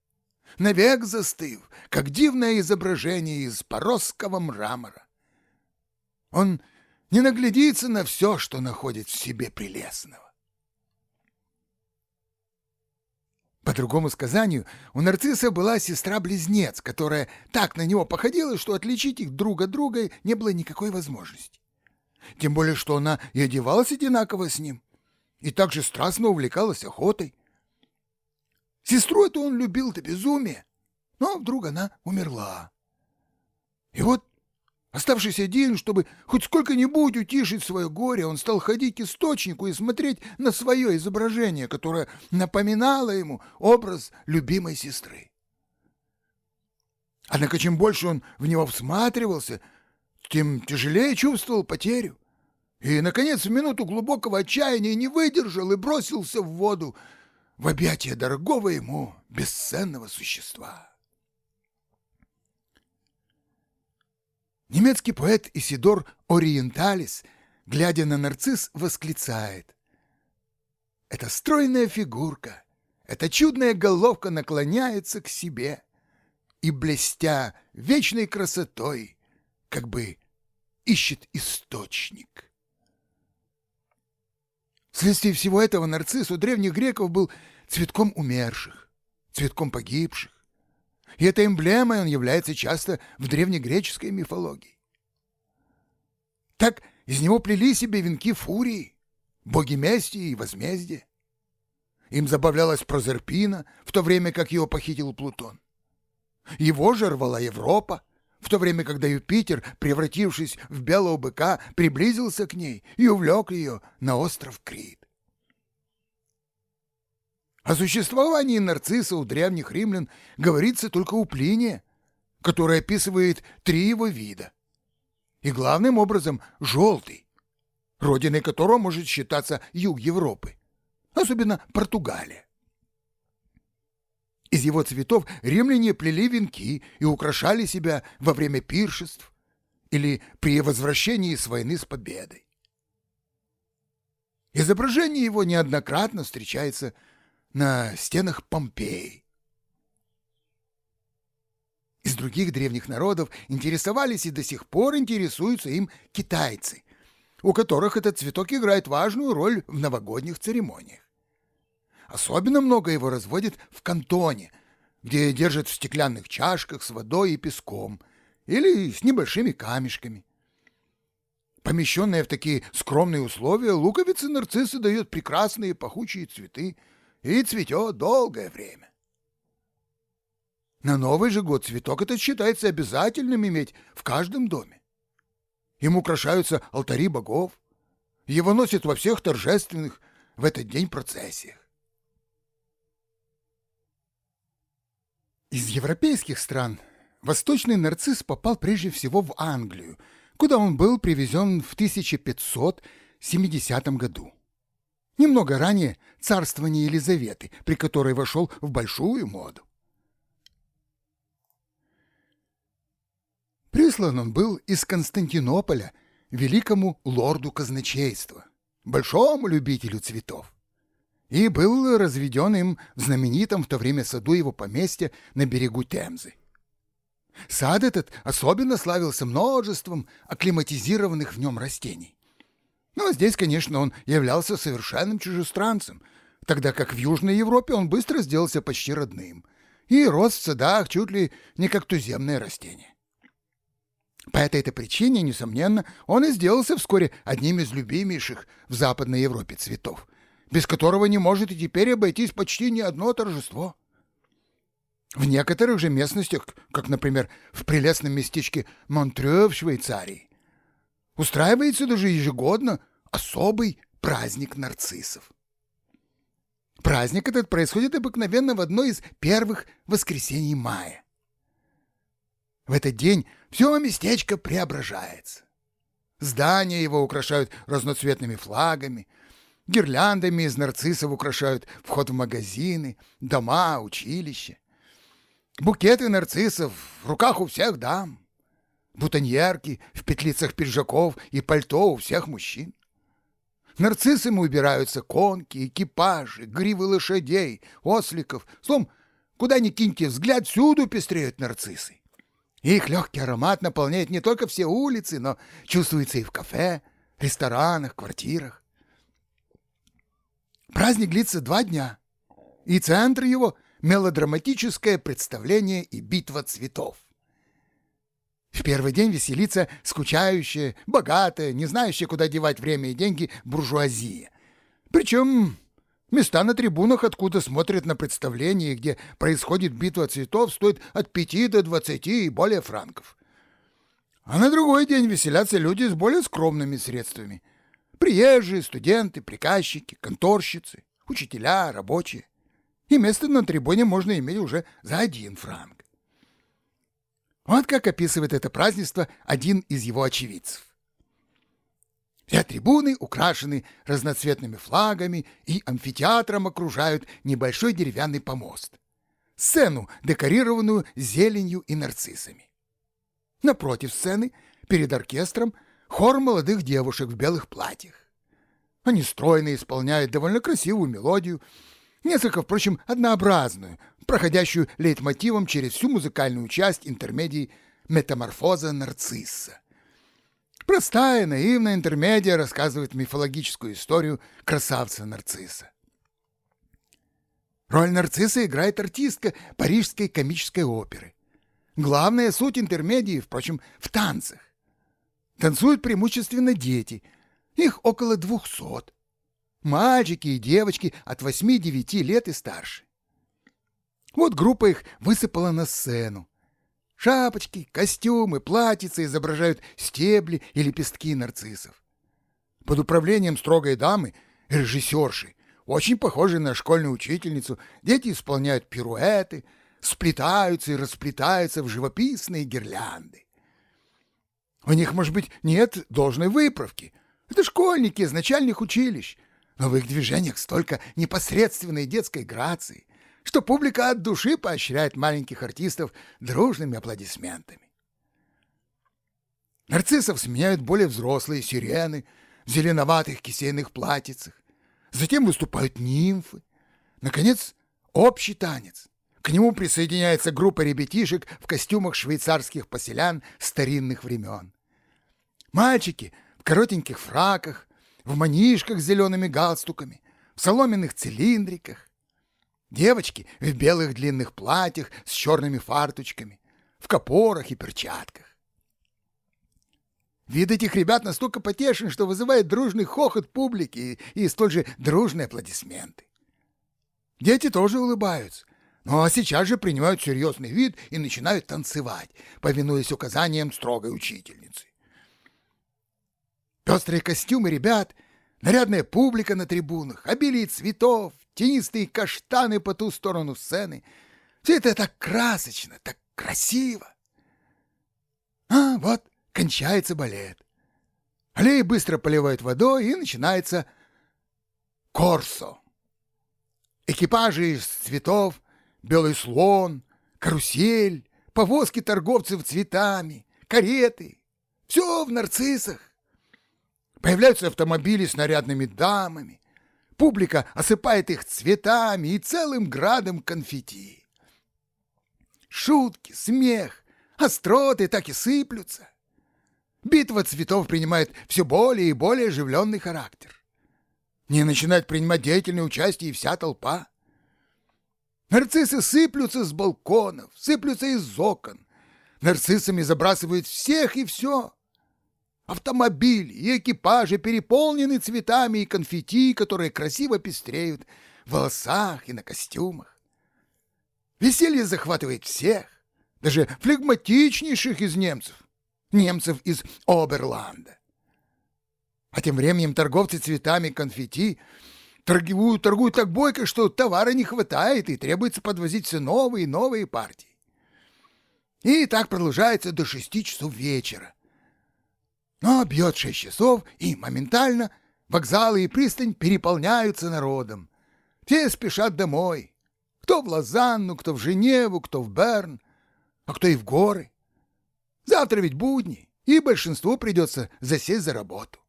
навек застыв, как дивное изображение из поросского мрамора. Он не наглядится на все, что находит в себе прелестного. По другому сказанию, у нарцисса была сестра-близнец, которая так на него походила, что отличить их друг от друга не было никакой возможности. Тем более, что она и одевалась одинаково с ним и также страстно увлекалась охотой. Сестру эту он любил до безумия, но вдруг она умерла. И вот Оставшись один, чтобы хоть сколько-нибудь утишить свое горе, он стал ходить к источнику и смотреть на свое изображение, которое напоминало ему образ любимой сестры. Однако чем больше он в него всматривался, тем тяжелее чувствовал потерю. И, наконец, в минуту глубокого отчаяния не выдержал и бросился в воду в объятия дорогого ему бесценного существа. Немецкий поэт Исидор Ориенталис, глядя на нарцисс, восклицает. «Эта стройная фигурка, эта чудная головка наклоняется к себе и, блестя вечной красотой, как бы ищет источник». Вследствие всего этого нарцисс у древних греков был цветком умерших, цветком погибших. И этой эмблемой он является часто в древнегреческой мифологии. Так из него плели себе венки фурии, боги мести и возмездия. Им забавлялась Прозерпина, в то время как его похитил Плутон. Его же рвала Европа, в то время, когда Юпитер, превратившись в белого быка, приблизился к ней и увлек ее на остров Крит. О существовании нарцисса у древних римлян говорится только у Плиния, который описывает три его вида. И главным образом желтый, родиной которого может считаться юг Европы, особенно Португалия. Из его цветов римляне плели венки и украшали себя во время пиршеств или при возвращении с войны с победой. Изображение его неоднократно встречается на стенах Помпеи. Из других древних народов интересовались и до сих пор интересуются им китайцы, у которых этот цветок играет важную роль в новогодних церемониях. Особенно много его разводят в кантоне, где держат в стеклянных чашках с водой и песком или с небольшими камешками. Помещенная в такие скромные условия, луковицы нарциссы дает прекрасные пахучие цветы и цветет долгое время. На Новый же год цветок этот считается обязательным иметь в каждом доме. Им украшаются алтари богов, его носят во всех торжественных в этот день процессиях. Из европейских стран восточный нарцисс попал прежде всего в Англию, куда он был привезен в 1570 году. Немного ранее царствования Елизаветы, при которой вошел в большую моду. Прислан он был из Константинополя великому лорду казначейства, большому любителю цветов и был разведен им в знаменитом в то время саду его поместья на берегу Темзы. Сад этот особенно славился множеством акклиматизированных в нем растений. Но здесь, конечно, он являлся совершенным чужестранцем, тогда как в Южной Европе он быстро сделался почти родным и рос в садах чуть ли не как туземное растение. По этой-то причине, несомненно, он и сделался вскоре одним из любимейших в Западной Европе цветов – без которого не может и теперь обойтись почти ни одно торжество. В некоторых же местностях, как, например, в прелестном местечке Монтрё в Швейцарии, устраивается даже ежегодно особый праздник нарциссов. Праздник этот происходит обыкновенно в одно из первых воскресений мая. В этот день все местечко преображается. Здания его украшают разноцветными флагами, Гирляндами из нарциссов украшают вход в магазины, дома, училища. Букеты нарциссов в руках у всех дам. Бутоньерки в петлицах пиджаков и пальто у всех мужчин. Нарциссами убираются конки, экипажи, гривы лошадей, осликов. Словом, куда ни киньте взгляд, всюду пестреют нарциссы. Их легкий аромат наполняет не только все улицы, но чувствуется и в кафе, ресторанах, квартирах. Праздник длится два дня, и центр его — мелодраматическое представление и битва цветов. В первый день веселится скучающая, богатая, не знающая, куда девать время и деньги буржуазия. Причем места на трибунах, откуда смотрят на представление, где происходит битва цветов, стоят от пяти до двадцати и более франков. А на другой день веселятся люди с более скромными средствами. Приезжие, студенты, приказчики, конторщицы, учителя, рабочие. И место на трибуне можно иметь уже за один франк. Вот как описывает это празднество один из его очевидцев. Все трибуны украшены разноцветными флагами и амфитеатром окружают небольшой деревянный помост. Сцену, декорированную зеленью и нарциссами. Напротив сцены, перед оркестром, хор молодых девушек в белых платьях. Они стройно исполняют довольно красивую мелодию, несколько, впрочем, однообразную, проходящую лейтмотивом через всю музыкальную часть интермедии «Метаморфоза нарцисса». Простая, наивная интермедия рассказывает мифологическую историю красавца нарцисса. Роль нарцисса играет артистка парижской комической оперы. Главная суть интермедии, впрочем, в танцах. Танцуют преимущественно дети, их около двухсот. Мальчики и девочки от восьми-девяти лет и старше. Вот группа их высыпала на сцену. Шапочки, костюмы, платьица изображают стебли и лепестки нарциссов. Под управлением строгой дамы, режиссерши, очень похожей на школьную учительницу, дети исполняют пируэты, сплетаются и расплетаются в живописные гирлянды. У них, может быть, нет должной выправки. Это школьники из начальных училищ, но в их движениях столько непосредственной детской грации, что публика от души поощряет маленьких артистов дружными аплодисментами. Нарциссов сменяют более взрослые сирены в зеленоватых кисейных платьицах. Затем выступают нимфы. Наконец, общий танец. К нему присоединяется группа ребятишек в костюмах швейцарских поселян старинных времен. Мальчики в коротеньких фраках, в манишках с зелеными галстуками, в соломенных цилиндриках. Девочки в белых длинных платьях с черными фарточками, в копорах и перчатках. Вид этих ребят настолько потешен, что вызывает дружный хохот публики и, и столь же дружные аплодисменты. Дети тоже улыбаются, но сейчас же принимают серьезный вид и начинают танцевать, повинуясь указаниям строгой учительницы. Пестрые костюмы ребят, нарядная публика на трибунах, обилие цветов, тенистые каштаны по ту сторону сцены — все это так красочно, так красиво. А, вот кончается балет. Аллеи быстро поливают водой, и начинается корсо. Экипажи из цветов, белый слон, карусель, повозки торговцев цветами, кареты — все в нарциссах. Появляются автомобили с нарядными дамами. Публика осыпает их цветами и целым градом конфетти. Шутки, смех, остроты так и сыплются. Битва цветов принимает все более и более оживленный характер. Не начинает принимать деятельное участие и вся толпа. Нарциссы сыплются с балконов, сыплются из окон. Нарциссами забрасывают всех и все. Автомобили и экипажи переполнены цветами и конфетти, которые красиво пестреют в волосах и на костюмах. Веселье захватывает всех, даже флегматичнейших из немцев, немцев из Оберланда. А тем временем торговцы цветами конфетти торгуют, торгуют так бойко, что товара не хватает и требуется подвозить все новые и новые партии. И так продолжается до шести часов вечера, но бьет шесть часов, и моментально вокзалы и пристань переполняются народом. Все спешат домой. Кто в Лозанну, кто в Женеву, кто в Берн, а кто и в горы. Завтра ведь будни, и большинству придется засесть за работу.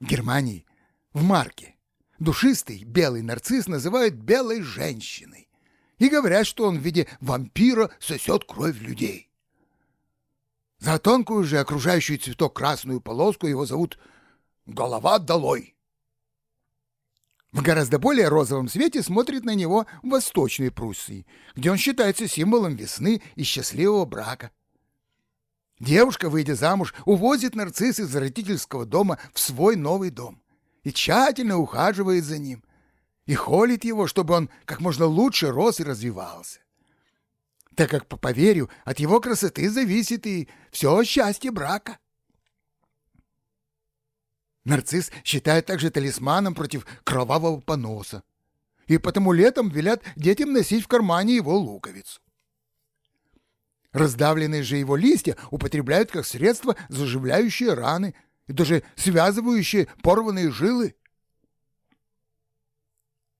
В Германии, в Марке, душистый белый нарцисс называют белой женщиной и говорят, что он в виде вампира сосет кровь людей. За тонкую же окружающую цветок красную полоску его зовут «Голова долой». В гораздо более розовом свете смотрит на него в Восточной Пруссии, где он считается символом весны и счастливого брака. Девушка, выйдя замуж, увозит нарцисс из родительского дома в свой новый дом и тщательно ухаживает за ним, и холит его, чтобы он как можно лучше рос и развивался. Так как, по поверью, от его красоты зависит и все счастье брака. Нарцисс считают также талисманом против кровавого поноса, и потому летом велят детям носить в кармане его луковицу. Раздавленные же его листья употребляют как средство, заживляющее раны и даже связывающие порванные жилы.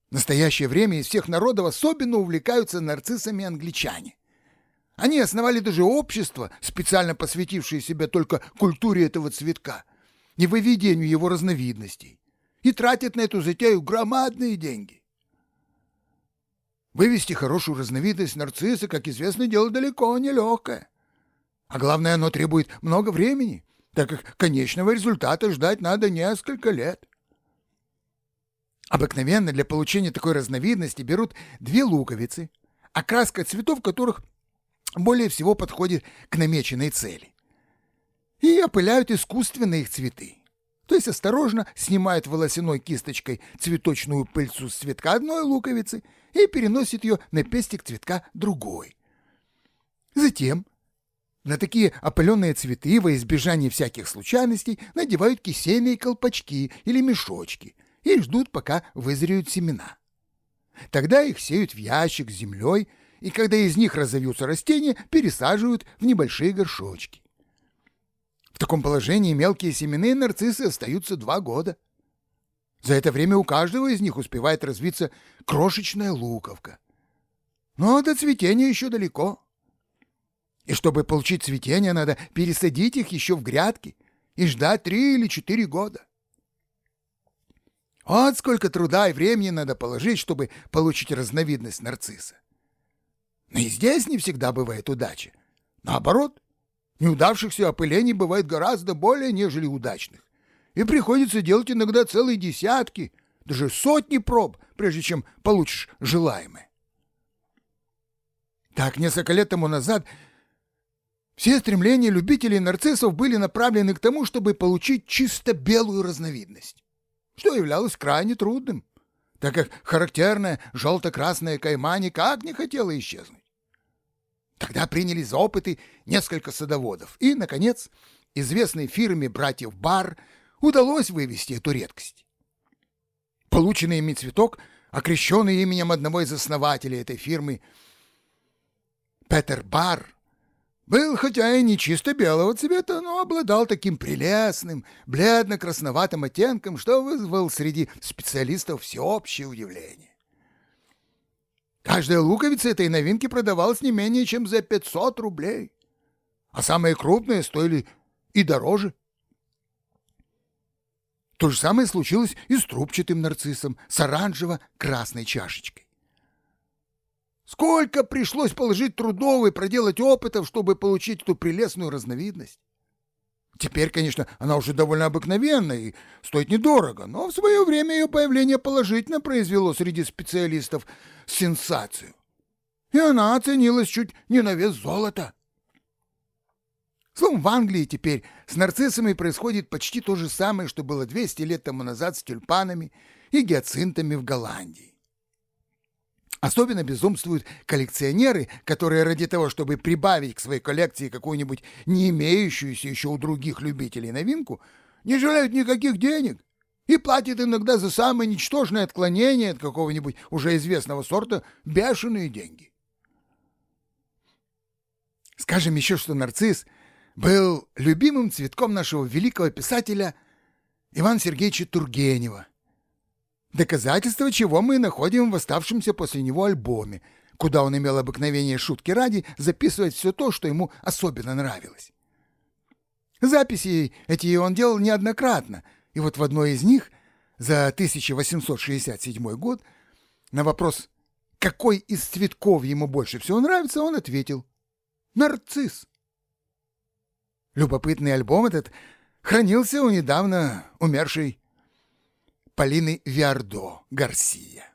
В настоящее время из всех народов особенно увлекаются нарциссами англичане. Они основали даже общество, специально посвятившее себя только культуре этого цветка и выведению его разновидностей, и тратят на эту затею громадные деньги. Вывести хорошую разновидность нарцисса, как известно, дело далеко не легкое. А главное, оно требует много времени, так как конечного результата ждать надо несколько лет. Обыкновенно для получения такой разновидности берут две луковицы, окраска цветов которых более всего подходит к намеченной цели. И опыляют искусственно их цветы. То есть осторожно снимают волосяной кисточкой цветочную пыльцу с цветка одной луковицы и переносит ее на пестик цветка другой. Затем на такие опыленные цветы во избежание всяких случайностей надевают кисейные колпачки или мешочки и ждут, пока вызреют семена. Тогда их сеют в ящик с землей, и когда из них разовьются растения, пересаживают в небольшие горшочки. В таком положении мелкие семенные нарциссы остаются два года. За это время у каждого из них успевает развиться крошечная луковка. Но до цветения еще далеко. И чтобы получить цветение, надо пересадить их еще в грядки и ждать три или четыре года. Вот сколько труда и времени надо положить, чтобы получить разновидность нарцисса. Но и здесь не всегда бывает удача. Наоборот, неудавшихся опылений бывает гораздо более, нежели удачных и приходится делать иногда целые десятки, даже сотни проб, прежде чем получишь желаемое. Так, несколько лет тому назад все стремления любителей нарциссов были направлены к тому, чтобы получить чисто белую разновидность, что являлось крайне трудным, так как характерная желто-красная кайма никак не хотела исчезнуть. Тогда приняли за опыты несколько садоводов, и, наконец, известной фирме братьев Бар – удалось вывести эту редкость. Полученный ими цветок, окрещенный именем одного из основателей этой фирмы, Петер Бар, был хотя и не чисто белого цвета, но обладал таким прелестным, бледно-красноватым оттенком, что вызвал среди специалистов всеобщее удивление. Каждая луковица этой новинки продавалась не менее чем за 500 рублей, а самые крупные стоили и дороже – то же самое случилось и с трубчатым нарциссом, с оранжево-красной чашечкой. Сколько пришлось положить трудов и проделать опытов, чтобы получить эту прелестную разновидность? Теперь, конечно, она уже довольно обыкновенная и стоит недорого, но в свое время ее появление положительно произвело среди специалистов сенсацию. И она оценилась чуть не на вес золота. Словом, в Англии теперь с нарциссами происходит почти то же самое, что было 200 лет тому назад с тюльпанами и гиацинтами в Голландии. Особенно безумствуют коллекционеры, которые ради того, чтобы прибавить к своей коллекции какую-нибудь не имеющуюся еще у других любителей новинку, не жалеют никаких денег и платят иногда за самое ничтожное отклонение от какого-нибудь уже известного сорта бешеные деньги. Скажем еще, что нарцисс был любимым цветком нашего великого писателя Ивана Сергеевича Тургенева. Доказательство чего мы находим в оставшемся после него альбоме, куда он имел обыкновение шутки ради записывать все то, что ему особенно нравилось. Записи эти он делал неоднократно, и вот в одной из них, за 1867 год, на вопрос, какой из цветков ему больше всего нравится, он ответил «Нарцисс». Любопытный альбом этот хранился у недавно умершей Полины Виардо Гарсия.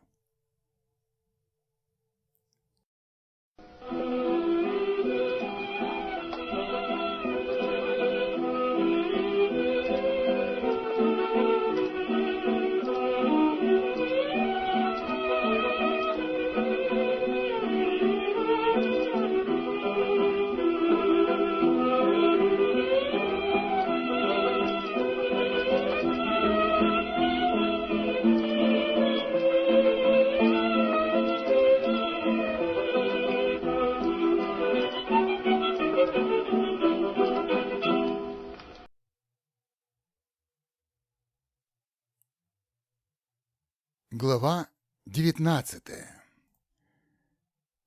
Глава 19.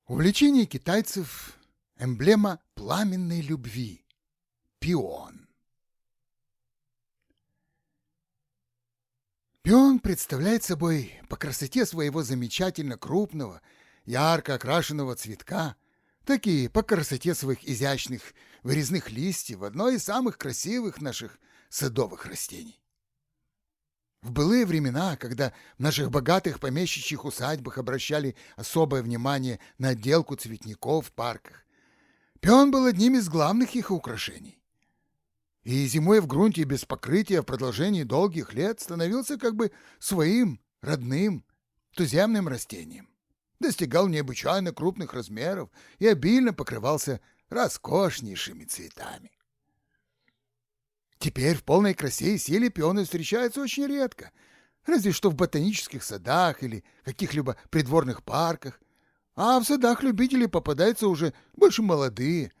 Увлечение китайцев – эмблема пламенной любви. Пион. Пион представляет собой по красоте своего замечательно крупного, ярко окрашенного цветка, так и по красоте своих изящных вырезных листьев одно из самых красивых наших садовых растений. В былые времена, когда в наших богатых помещичьих усадьбах обращали особое внимание на отделку цветников в парках, пион был одним из главных их украшений. И зимой в грунте без покрытия в продолжении долгих лет становился как бы своим, родным, туземным растением. Достигал необычайно крупных размеров и обильно покрывался роскошнейшими цветами. Теперь в полной красе и силе пионы встречаются очень редко, разве что в ботанических садах или каких-либо придворных парках, а в садах любителей попадаются уже больше молодые,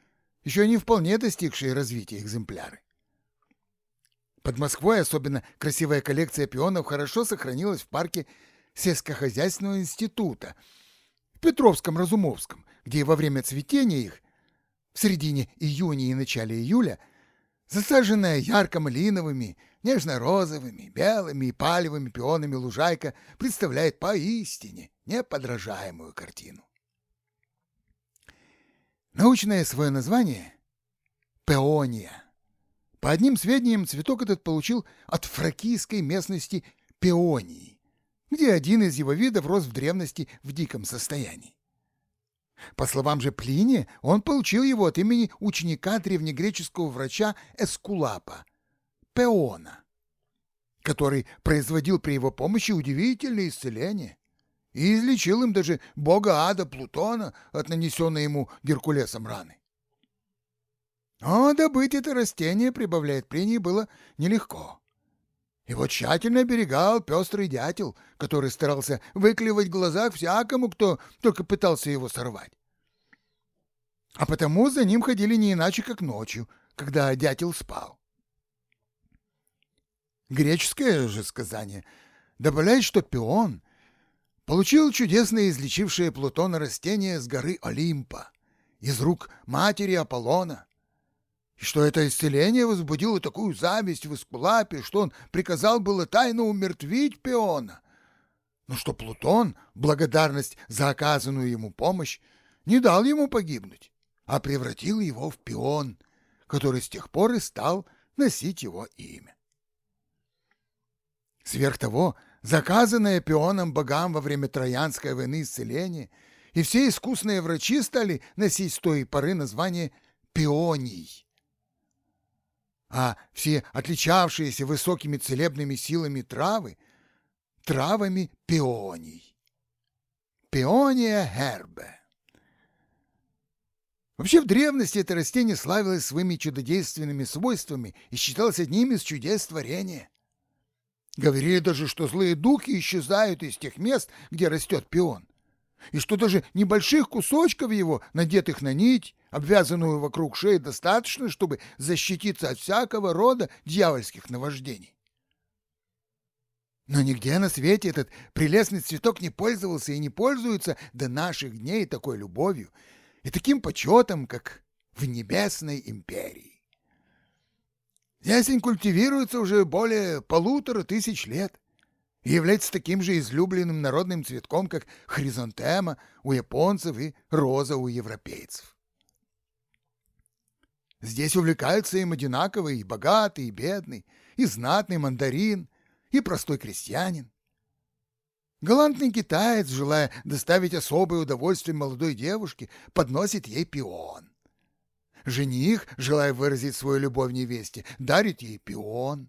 еще не вполне достигшие развития экземпляры. Под Москвой особенно красивая коллекция пионов хорошо сохранилась в парке сельскохозяйственного института в Петровском-Разумовском, где во время цветения их в середине июня и начале июля – Засаженная ярко-малиновыми, нежно-розовыми, белыми и палевыми пионами лужайка представляет поистине неподражаемую картину. Научное свое название – пеония. По одним сведениям, цветок этот получил от фракийской местности Пеонии, где один из его видов рос в древности в диком состоянии. По словам же Плиния, он получил его от имени ученика древнегреческого врача Эскулапа, Пеона, который производил при его помощи удивительные исцеления и излечил им даже бога ада Плутона от нанесенной ему Геркулесом раны. Но добыть это растение, прибавляет Плиний, было нелегко. Его тщательно оберегал пестрый дятел, который старался выклевать в глазах всякому, кто только пытался его сорвать. А потому за ним ходили не иначе, как ночью, когда дятел спал. Греческое же сказание добавляет, что Пион получил чудесное излечившее Плутона растение с горы Олимпа, из рук матери Аполлона, и что это исцеление возбудило такую зависть в Эскулапе, что он приказал было тайно умертвить Пиона, но что Плутон, благодарность за оказанную ему помощь, не дал ему погибнуть, а превратил его в пион, который с тех пор и стал носить его имя. Сверх того, заказанное пионом богам во время Троянской войны исцеление, и все искусные врачи стали носить с той поры название пионий а все отличавшиеся высокими целебными силами травы — травами пионий. Пиония гербе. Вообще в древности это растение славилось своими чудодейственными свойствами и считалось одним из чудес творения. Говорили даже, что злые духи исчезают из тех мест, где растет пион, и что даже небольших кусочков его, надетых на нить, обвязанную вокруг шеи, достаточно, чтобы защититься от всякого рода дьявольских наваждений. Но нигде на свете этот прелестный цветок не пользовался и не пользуется до наших дней такой любовью и таким почетом, как в Небесной империи. Ясень культивируется уже более полутора тысяч лет и является таким же излюбленным народным цветком, как хризантема у японцев и роза у европейцев. Здесь увлекаются им одинаково и богатый, и бедный, и знатный мандарин, и простой крестьянин. Галантный китаец, желая доставить особое удовольствие молодой девушке, подносит ей пион. Жених, желая выразить свою любовь невесте, дарит ей пион.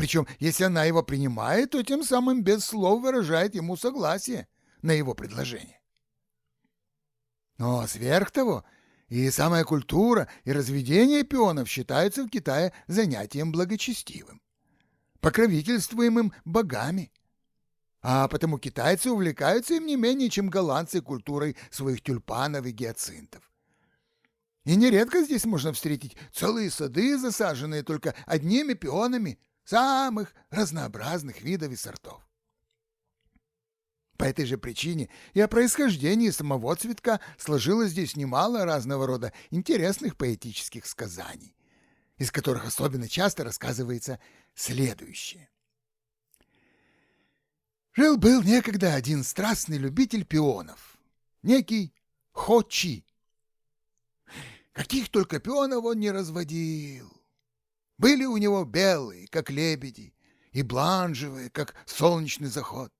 Причем, если она его принимает, то тем самым без слов выражает ему согласие на его предложение. Но сверх того, и самая культура и разведение пионов считаются в Китае занятием благочестивым, покровительствуемым богами. А потому китайцы увлекаются им не менее, чем голландцы культурой своих тюльпанов и гиацинтов. И нередко здесь можно встретить целые сады, засаженные только одними пионами самых разнообразных видов и сортов. По этой же причине и о происхождении самого цветка сложилось здесь немало разного рода интересных поэтических сказаний, из которых особенно часто рассказывается следующее. Жил-был некогда один страстный любитель пионов, некий Хочи. Каких только пионов он не разводил. Были у него белые, как лебеди, и бланжевые, как солнечный заход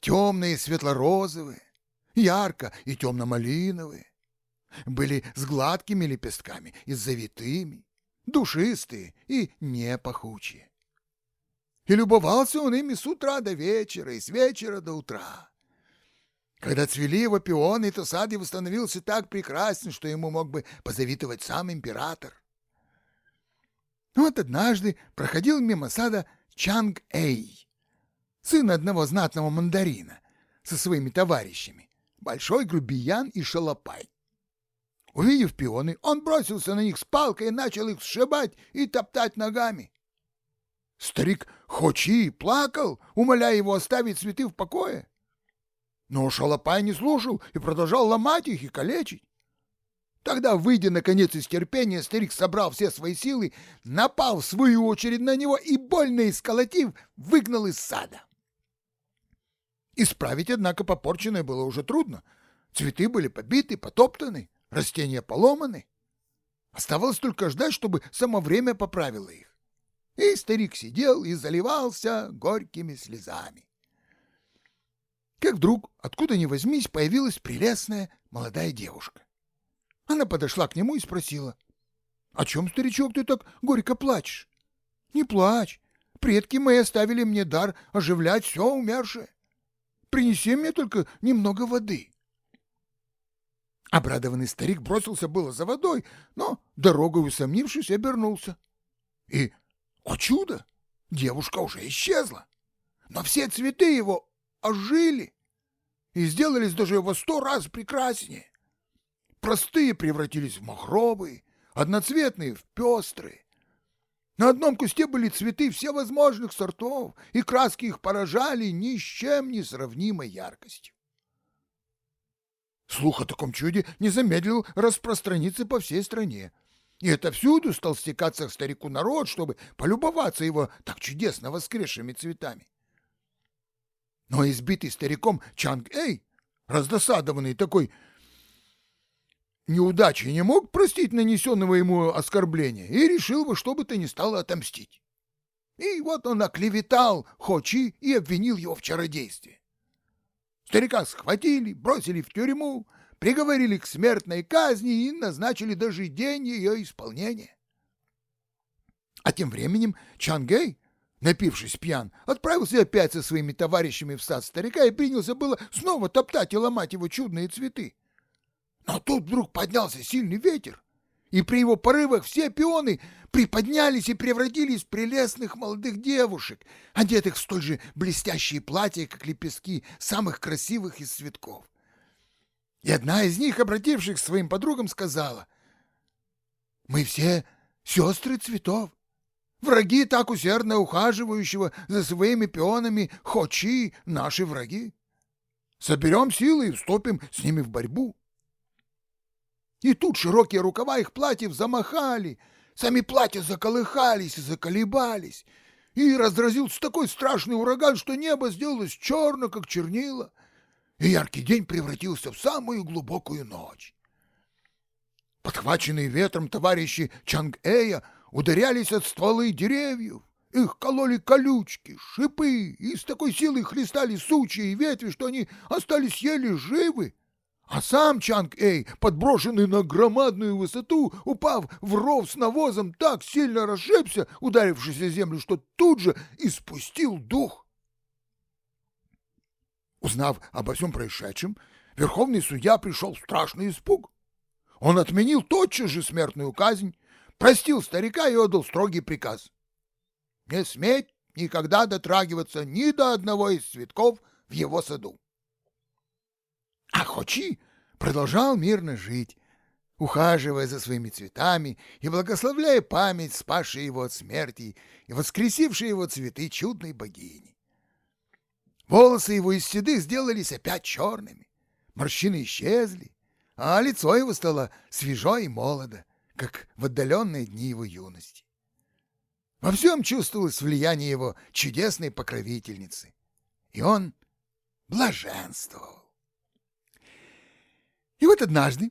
темные, светло-розовые, ярко и темно-малиновые. Были с гладкими лепестками и с завитыми, душистые и непахучие. И любовался он ими с утра до вечера и с вечера до утра. Когда цвели его пионы, то сад его становился так прекрасен, что ему мог бы позавидовать сам император. Вот однажды проходил мимо сада Чанг-Эй, сын одного знатного мандарина, со своими товарищами, большой грубиян и шалопай. Увидев пионы, он бросился на них с палкой и начал их сшибать и топтать ногами. Старик Хочи плакал, умоляя его оставить цветы в покое. Но шалопай не слушал и продолжал ломать их и калечить. Тогда, выйдя, наконец, из терпения, старик собрал все свои силы, напал в свою очередь на него и, больно исколотив, выгнал из сада. Исправить, однако, попорченное было уже трудно. Цветы были побиты, потоптаны, растения поломаны. Оставалось только ждать, чтобы само время поправило их. И старик сидел и заливался горькими слезами. Как вдруг, откуда ни возьмись, появилась прелестная молодая девушка. Она подошла к нему и спросила, «О чем, старичок, ты так горько плачешь?» «Не плачь. Предки мои оставили мне дар оживлять все умершее. Принеси мне только немного воды. Обрадованный старик бросился было за водой, но, дорогой усомнившись, обернулся. И, о чудо, девушка уже исчезла. Но все цветы его ожили и сделались даже во сто раз прекраснее. Простые превратились в махровые, одноцветные — в пестрые. На одном кусте были цветы всевозможных сортов, и краски их поражали ни с чем не сравнимой яркостью. Слух о таком чуде не замедлил распространиться по всей стране, и это всюду стал стекаться к старику народ, чтобы полюбоваться его так чудесно воскресшими цветами. Но избитый стариком Чанг-Эй, раздосадованный такой неудачи не мог простить нанесенного ему оскорбления и решил во что бы то ни стало отомстить. И вот он оклеветал Хочи и обвинил его в чародействе. Старика схватили, бросили в тюрьму, приговорили к смертной казни и назначили даже день ее исполнения. А тем временем Чангэй, напившись пьян, отправился опять со своими товарищами в сад старика и принялся было снова топтать и ломать его чудные цветы. Но тут вдруг поднялся сильный ветер, и при его порывах все пионы приподнялись и превратились в прелестных молодых девушек, одетых в столь же блестящие платья, как лепестки самых красивых из цветков. И одна из них, обратившись к своим подругам, сказала, «Мы все сестры цветов, враги так усердно ухаживающего за своими пионами Хочи наши враги. Соберем силы и вступим с ними в борьбу». И тут широкие рукава их платьев замахали, сами платья заколыхались и заколебались, и разразился такой страшный ураган, что небо сделалось черно, как чернила, и яркий день превратился в самую глубокую ночь. Подхваченные ветром товарищи Чанг-Эя ударялись от стволы деревьев, их кололи колючки, шипы, и с такой силой хлестали сучья и ветви, что они остались еле живы. А сам Чанг-Эй, подброшенный на громадную высоту, упав в ров с навозом, так сильно расшибся, ударившись о землю, что тут же испустил дух. Узнав обо всем происшедшем, верховный судья пришел в страшный испуг. Он отменил тотчас же смертную казнь, простил старика и отдал строгий приказ. Не сметь никогда дотрагиваться ни до одного из цветков в его саду. А Хочи продолжал мирно жить, ухаживая за своими цветами и благословляя память, спасшей его от смерти и воскресившей его цветы чудной богини. Волосы его из седых сделались опять черными, морщины исчезли, а лицо его стало свежо и молодо, как в отдаленные дни его юности. Во всем чувствовалось влияние его чудесной покровительницы, и он блаженствовал. Вот однажды,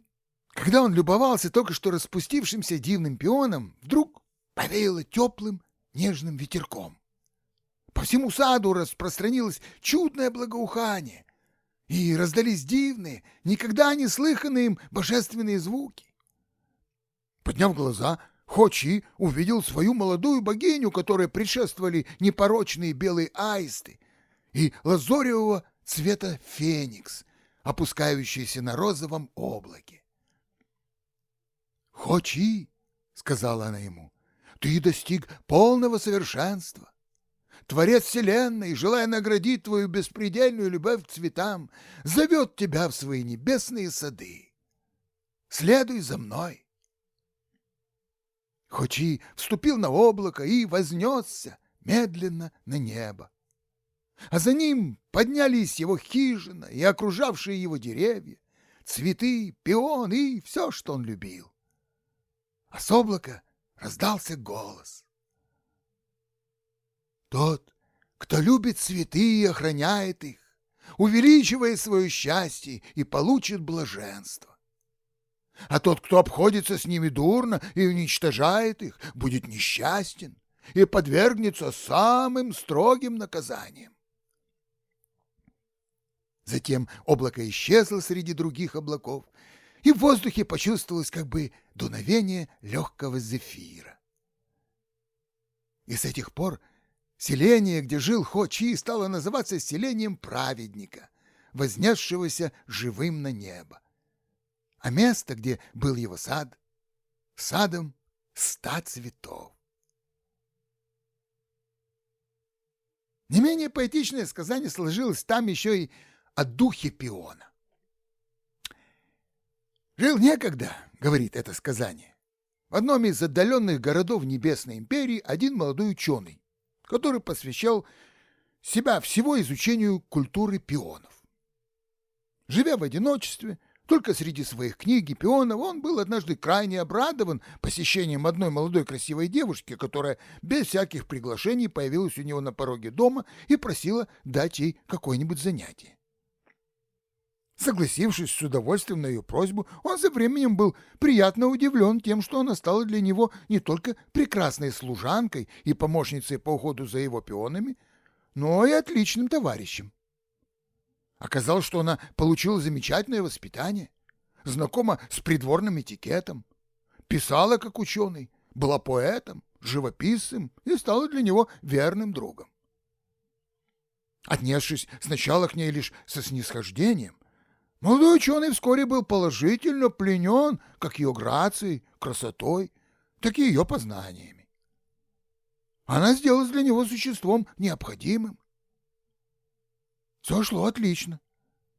когда он любовался только что распустившимся дивным пионом, вдруг повеяло теплым, нежным ветерком. По всему саду распространилось чудное благоухание, и раздались дивные, никогда не слыханные им божественные звуки. Подняв глаза, Хочи увидел свою молодую богиню, которой предшествовали непорочные белые аисты и лазоревого цвета феникс, опускающийся на розовом облаке. «Хочи», — сказала она ему, — «ты достиг полного совершенства. Творец Вселенной, желая наградить твою беспредельную любовь к цветам, зовет тебя в свои небесные сады. Следуй за мной». Хочи вступил на облако и вознесся медленно на небо а за ним поднялись его хижина и окружавшие его деревья, цветы, пион и все, что он любил. А с облака раздался голос. Тот, кто любит цветы и охраняет их, увеличивает свое счастье и получит блаженство. А тот, кто обходится с ними дурно и уничтожает их, будет несчастен и подвергнется самым строгим наказаниям. Затем облако исчезло среди других облаков, и в воздухе почувствовалось как бы дуновение легкого зефира. И с этих пор селение, где жил Хо Чи, стало называться селением праведника, вознесшегося живым на небо. А место, где был его сад, садом ста цветов. Не менее поэтичное сказание сложилось там еще и о духе пиона. «Жил некогда, — говорит это сказание, — в одном из отдаленных городов Небесной империи один молодой ученый, который посвящал себя всего изучению культуры пионов. Живя в одиночестве, только среди своих книг и пионов, он был однажды крайне обрадован посещением одной молодой красивой девушки, которая без всяких приглашений появилась у него на пороге дома и просила дать ей какое-нибудь занятие. Согласившись с удовольствием на ее просьбу, он со временем был приятно удивлен тем, что она стала для него не только прекрасной служанкой и помощницей по уходу за его пионами, но и отличным товарищем. Оказалось, что она получила замечательное воспитание, знакома с придворным этикетом, писала как ученый, была поэтом, живописцем и стала для него верным другом. Отнесшись сначала к ней лишь со снисхождением, Молодой ученый вскоре был положительно пленен как ее грацией, красотой, так и ее познаниями. Она сделалась для него существом необходимым. Все шло отлично.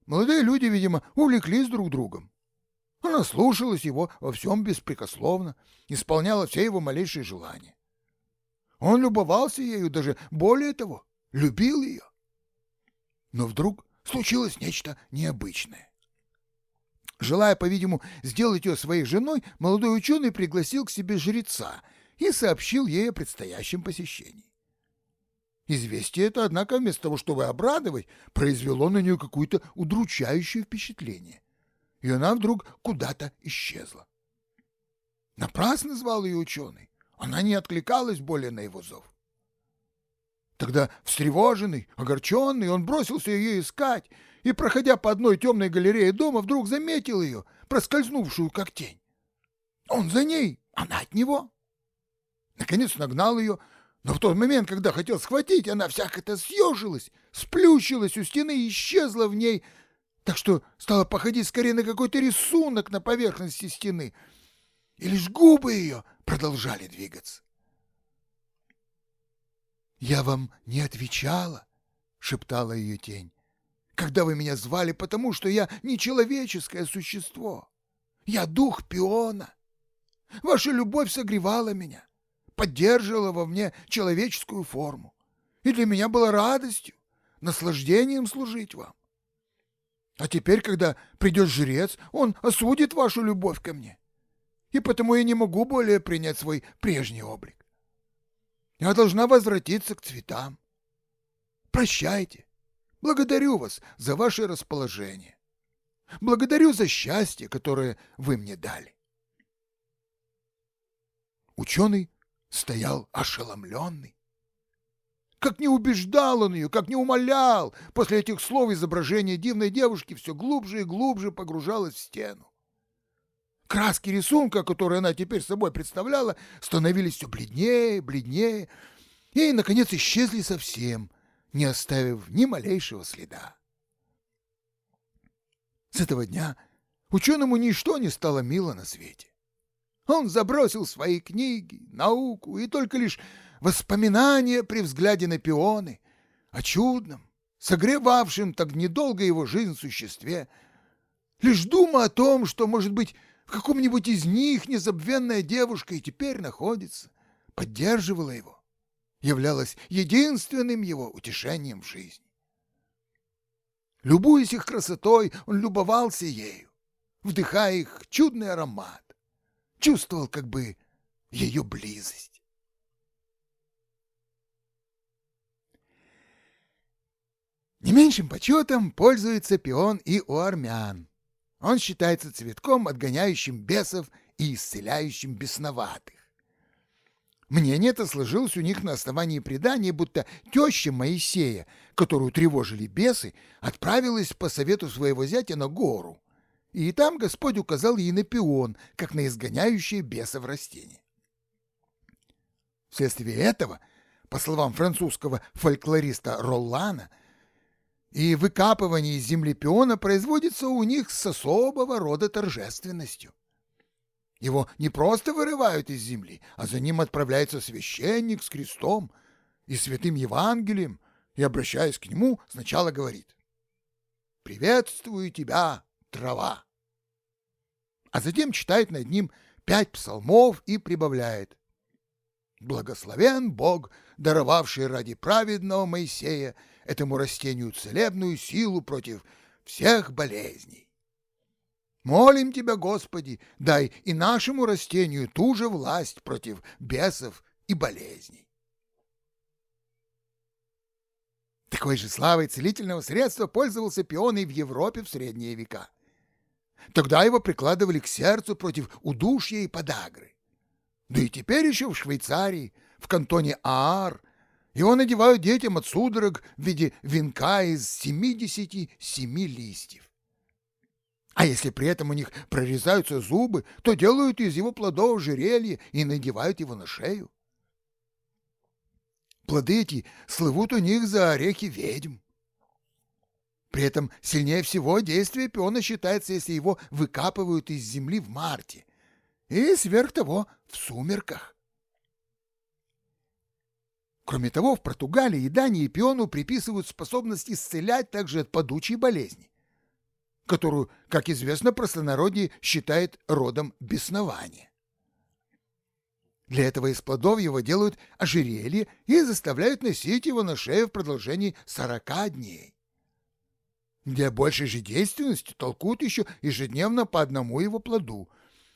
Молодые люди, видимо, увлеклись друг другом. Она слушалась его во всем беспрекословно, исполняла все его малейшие желания. Он любовался ею, даже более того, любил ее. Но вдруг случилось нечто необычное. Желая, по-видимому, сделать ее своей женой, молодой ученый пригласил к себе жреца и сообщил ей о предстоящем посещении. Известие это, однако, вместо того, чтобы обрадовать, произвело на нее какое-то удручающее впечатление, и она вдруг куда-то исчезла. Напрасно звал ее ученый, она не откликалась более на его зов. Тогда, встревоженный, огорченный, он бросился ее искать и, проходя по одной темной галерее дома, вдруг заметил ее, проскользнувшую как тень. Он за ней, она от него. Наконец нагнал ее, но в тот момент, когда хотел схватить, она всяк это съежилась, сплющилась у стены и исчезла в ней, так что стала походить скорее на какой-то рисунок на поверхности стены, и лишь губы ее продолжали двигаться. «Я вам не отвечала», — шептала ее тень когда вы меня звали, потому что я не человеческое существо. Я дух пиона. Ваша любовь согревала меня, поддерживала во мне человеческую форму. И для меня было радостью, наслаждением служить вам. А теперь, когда придет жрец, он осудит вашу любовь ко мне. И потому я не могу более принять свой прежний облик. Я должна возвратиться к цветам. Прощайте. Благодарю вас за ваше расположение. Благодарю за счастье, которое вы мне дали. Ученый стоял ошеломленный. Как не убеждал он ее, как не умолял, после этих слов изображение дивной девушки все глубже и глубже погружалось в стену. Краски рисунка, которые она теперь собой представляла, становились все бледнее, бледнее, и, наконец, исчезли совсем, не оставив ни малейшего следа. С этого дня ученому ничто не стало мило на свете. Он забросил свои книги, науку и только лишь воспоминания при взгляде на пионы о чудном, согревавшем так недолго его жизнь существе, лишь дума о том, что, может быть, в каком-нибудь из них незабвенная девушка и теперь находится, поддерживала его, являлась единственным его утешением в жизни. Любуясь их красотой, он любовался ею, вдыхая их чудный аромат, чувствовал как бы ее близость. Не меньшим почетом пользуется пион и у армян. Он считается цветком, отгоняющим бесов и исцеляющим бесноватых. Мнение это сложилось у них на основании предания, будто теща Моисея, которую тревожили бесы, отправилась по совету своего зятя на гору, и там Господь указал ей на пион, как на изгоняющее бесов растение. Вследствие этого, по словам французского фольклориста Роллана, и выкапывание из земли пиона производится у них с особого рода торжественностью. Его не просто вырывают из земли, а за ним отправляется священник с крестом и святым Евангелием, и, обращаясь к нему, сначала говорит «Приветствую тебя, трава!» А затем читает над ним пять псалмов и прибавляет «Благословен Бог, даровавший ради праведного Моисея этому растению целебную силу против всех болезней. Молим Тебя, Господи, дай и нашему растению ту же власть против бесов и болезней. Такой же славой целительного средства пользовался пион и в Европе в средние века. Тогда его прикладывали к сердцу против удушья и подагры. Да и теперь еще в Швейцарии, в кантоне Аар, его надевают детям от судорог в виде венка из 77 листьев. А если при этом у них прорезаются зубы, то делают из его плодов жерелье и надевают его на шею. Плоды эти слывут у них за орехи ведьм. При этом сильнее всего действие пиона считается, если его выкапывают из земли в марте, и сверх того в сумерках. Кроме того, в Португалии и Дании пиону приписывают способность исцелять также от падучей болезни, которую, как известно, простонародье считает родом беснования. Для этого из плодов его делают ожерелье и заставляют носить его на шее в продолжении 40 дней. Для большей же действенности толкут еще ежедневно по одному его плоду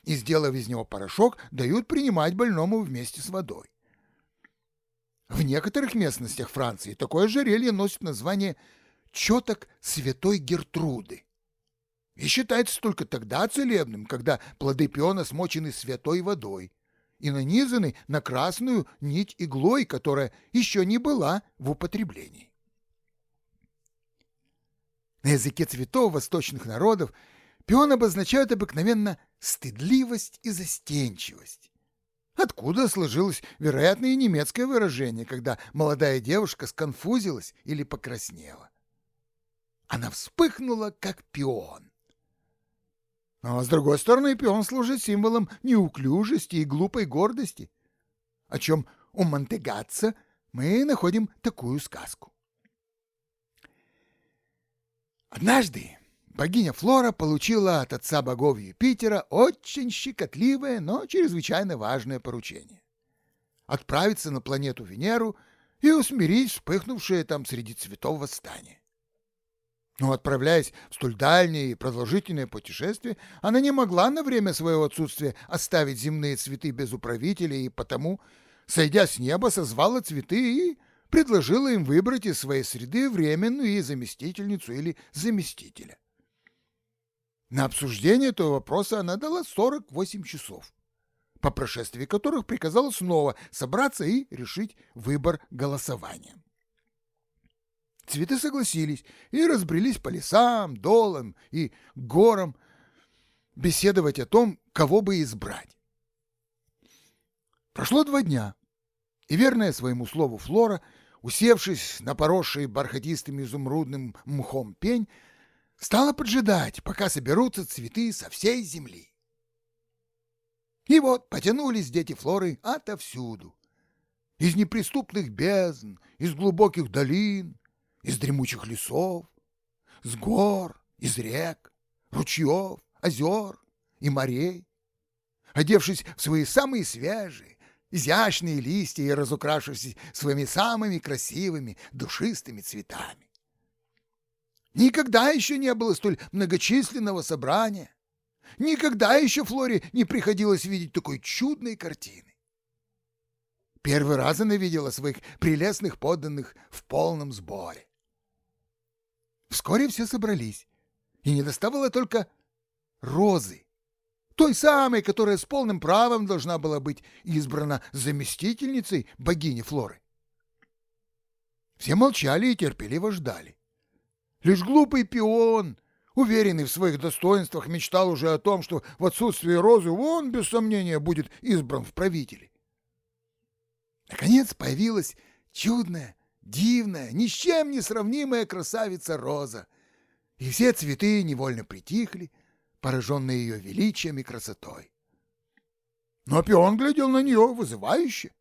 и, сделав из него порошок, дают принимать больному вместе с водой. В некоторых местностях Франции такое ожерелье носит название «четок святой Гертруды» и считается только тогда целебным, когда плоды пиона смочены святой водой и нанизаны на красную нить иглой, которая еще не была в употреблении. На языке цветов восточных народов пион обозначают обыкновенно стыдливость и застенчивость. Откуда сложилось, вероятно, и немецкое выражение, когда молодая девушка сконфузилась или покраснела. Она вспыхнула, как пион. Но, с другой стороны, пион служит символом неуклюжести и глупой гордости, о чем у Монтегатца мы находим такую сказку. Однажды богиня Флора получила от отца богов Юпитера очень щекотливое, но чрезвычайно важное поручение. Отправиться на планету Венеру и усмирить вспыхнувшее там среди цветов восстание. Но отправляясь в столь дальнее и продолжительное путешествие, она не могла на время своего отсутствия оставить земные цветы без управителя, и потому, сойдя с неба, созвала цветы и предложила им выбрать из своей среды временную и заместительницу или заместителя. На обсуждение этого вопроса она дала 48 часов, по прошествии которых приказала снова собраться и решить выбор голосованием. Цветы согласились и разбрелись по лесам, долам и горам беседовать о том, кого бы избрать. Прошло два дня, и верная своему слову Флора, усевшись на поросший бархатистым изумрудным мхом пень, стала поджидать, пока соберутся цветы со всей земли. И вот потянулись дети Флоры отовсюду. Из неприступных бездн, из глубоких долин, из дремучих лесов, с гор, из рек, ручьев, озер и морей, одевшись в свои самые свежие, изящные листья и разукрашившись своими самыми красивыми душистыми цветами. Никогда еще не было столь многочисленного собрания. Никогда еще Флоре не приходилось видеть такой чудной картины. Первый раз она видела своих прелестных подданных в полном сборе. Вскоре все собрались, и не доставало только Розы, той самой, которая с полным правом должна была быть избрана заместительницей богини Флоры. Все молчали и терпеливо ждали. Лишь глупый пион, уверенный в своих достоинствах, мечтал уже о том, что в отсутствие Розы он, без сомнения, будет избран в правители. Наконец появилась чудная, дивная, ни с чем не сравнимая красавица Роза, и все цветы невольно притихли, пораженные ее величием и красотой. Но пион глядел на нее вызывающе.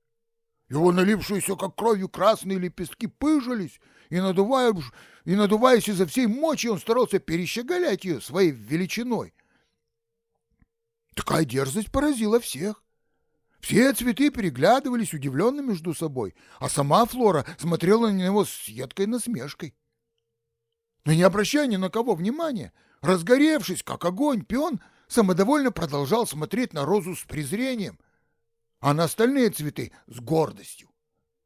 Его налившиеся, как кровью, красные лепестки пыжились, и, надувая, и надуваясь изо всей мочи, он старался перещеголять ее своей величиной. Такая дерзость поразила всех. Все цветы переглядывались удивленно между собой, а сама Флора смотрела на него с едкой насмешкой. Но не обращая ни на кого внимания, разгоревшись, как огонь, пион самодовольно продолжал смотреть на розу с презрением, а на остальные цветы с гордостью,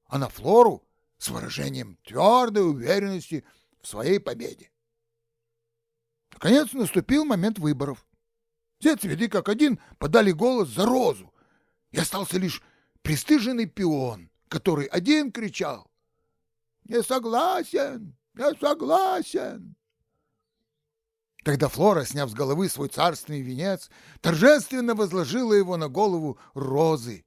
а на Флору с выражением твердой уверенности в своей победе. Наконец наступил момент выборов. Все цветы как один подали голос за розу, и остался лишь пристыженный пион, который один кричал «Не согласен! Не согласен!» Тогда Флора, сняв с головы свой царственный венец, торжественно возложила его на голову розы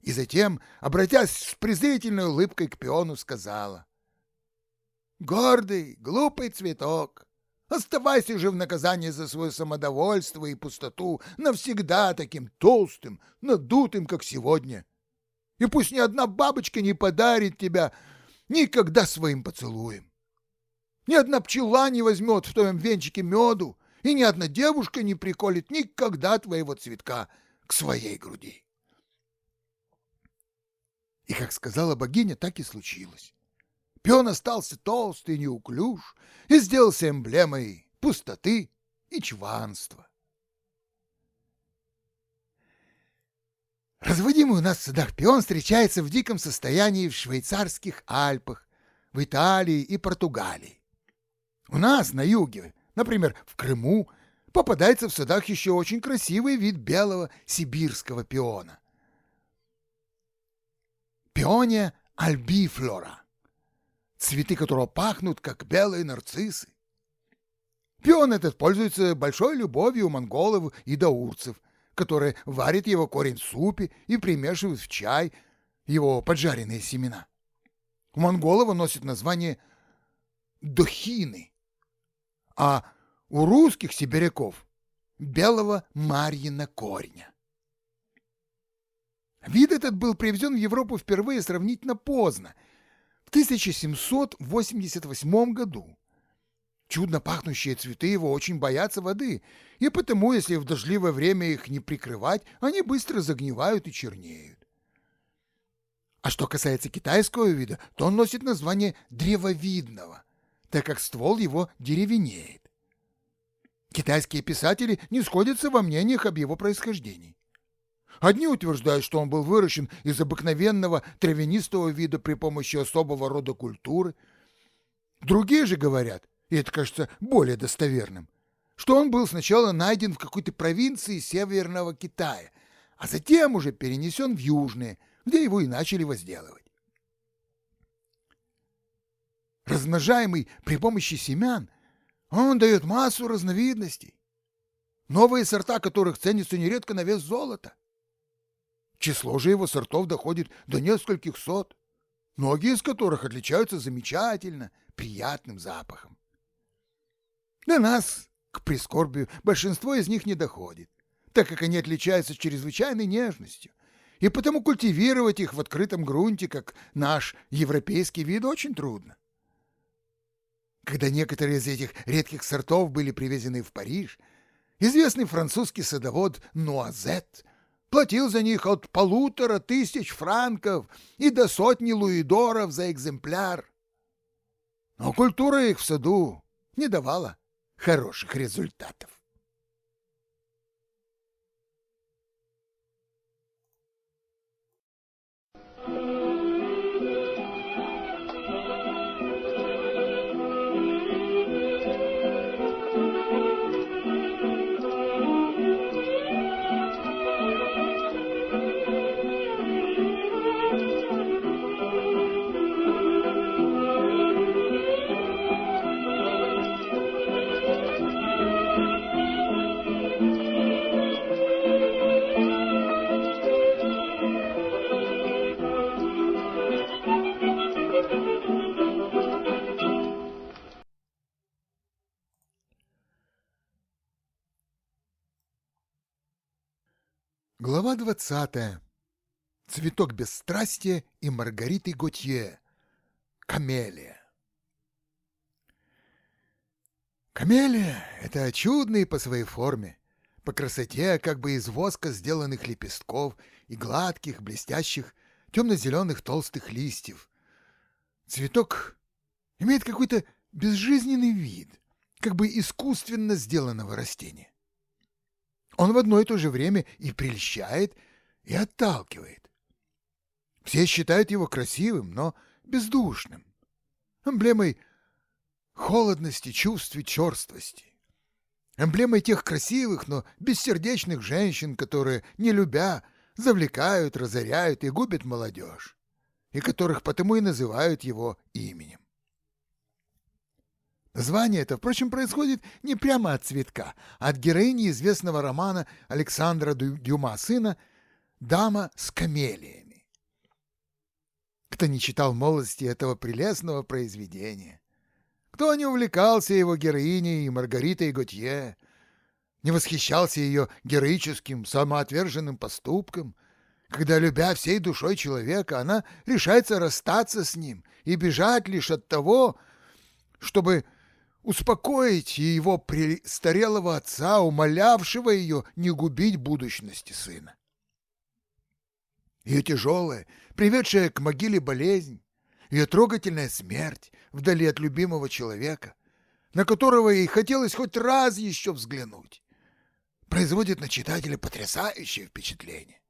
и затем, обратясь с презрительной улыбкой к пиону, сказала. «Гордый, глупый цветок, оставайся же в наказание за свое самодовольство и пустоту навсегда таким толстым, надутым, как сегодня. И пусть ни одна бабочка не подарит тебя никогда своим поцелуем. Ни одна пчела не возьмет в твоем венчике меду, и ни одна девушка не приколет никогда твоего цветка к своей груди. И, как сказала богиня, так и случилось. Пион остался толстый и неуклюж и сделался эмблемой пустоты и чванства. Разводимый у нас в садах пион встречается в диком состоянии в швейцарских Альпах, в Италии и Португалии. У нас на юге, например, в Крыму, попадается в садах еще очень красивый вид белого сибирского пиона пиония альбифлора, цветы которого пахнут, как белые нарциссы. Пион этот пользуется большой любовью у монголов и даурцев, которые варят его корень в супе и примешивают в чай его поджаренные семена. У монголов он носит название дохины, а у русских сибиряков — белого марьина корня. Вид этот был привезен в Европу впервые сравнительно поздно, 1788 году. Чудно пахнущие цветы его очень боятся воды, и потому, если в дождливое время их не прикрывать, они быстро загнивают и чернеют. А что касается китайского вида, то он носит название древовидного, так как ствол его деревенеет. Китайские писатели не сходятся во мнениях об его происхождении. Одни утверждают, что он был выращен из обыкновенного травянистого вида при помощи особого рода культуры. Другие же говорят, и это кажется более достоверным, что он был сначала найден в какой-то провинции Северного Китая, а затем уже перенесен в Южные, где его и начали возделывать. Размножаемый при помощи семян, он дает массу разновидностей, новые сорта которых ценятся нередко на вес золота. Число же его сортов доходит до нескольких сот, многие из которых отличаются замечательно приятным запахом. До нас, к прискорбию, большинство из них не доходит, так как они отличаются чрезвычайной нежностью, и потому культивировать их в открытом грунте, как наш европейский вид, очень трудно. Когда некоторые из этих редких сортов были привезены в Париж, известный французский садовод Нуазет платил за них от полутора тысяч франков и до сотни луидоров за экземпляр. Но культура их в саду не давала хороших результатов. Глава двадцатая. Цветок бесстрастия и Маргариты Готье. Камелия. Камелия — это чудный по своей форме, по красоте как бы из воска сделанных лепестков и гладких, блестящих, темно-зеленых толстых листьев. Цветок имеет какой-то безжизненный вид, как бы искусственно сделанного растения. Он в одно и то же время и прельщает, и отталкивает. Все считают его красивым, но бездушным, эмблемой холодности чувств и черствости, эмблемой тех красивых, но бессердечных женщин, которые, не любя, завлекают, разоряют и губят молодежь, и которых потому и называют его именем. Название это, впрочем, происходит не прямо от цветка, а от героини известного романа Александра Дюма сына «Дама с камелиями». Кто не читал в молодости этого прелестного произведения? Кто не увлекался его героиней Маргаритой Готье? Не восхищался ее героическим, самоотверженным поступком, когда, любя всей душой человека, она решается расстаться с ним и бежать лишь от того, чтобы успокоить его престарелого отца, умолявшего ее не губить будущности сына. Ее тяжелая, приведшая к могиле болезнь, ее трогательная смерть вдали от любимого человека, на которого ей хотелось хоть раз еще взглянуть, производит на читателя потрясающее впечатление.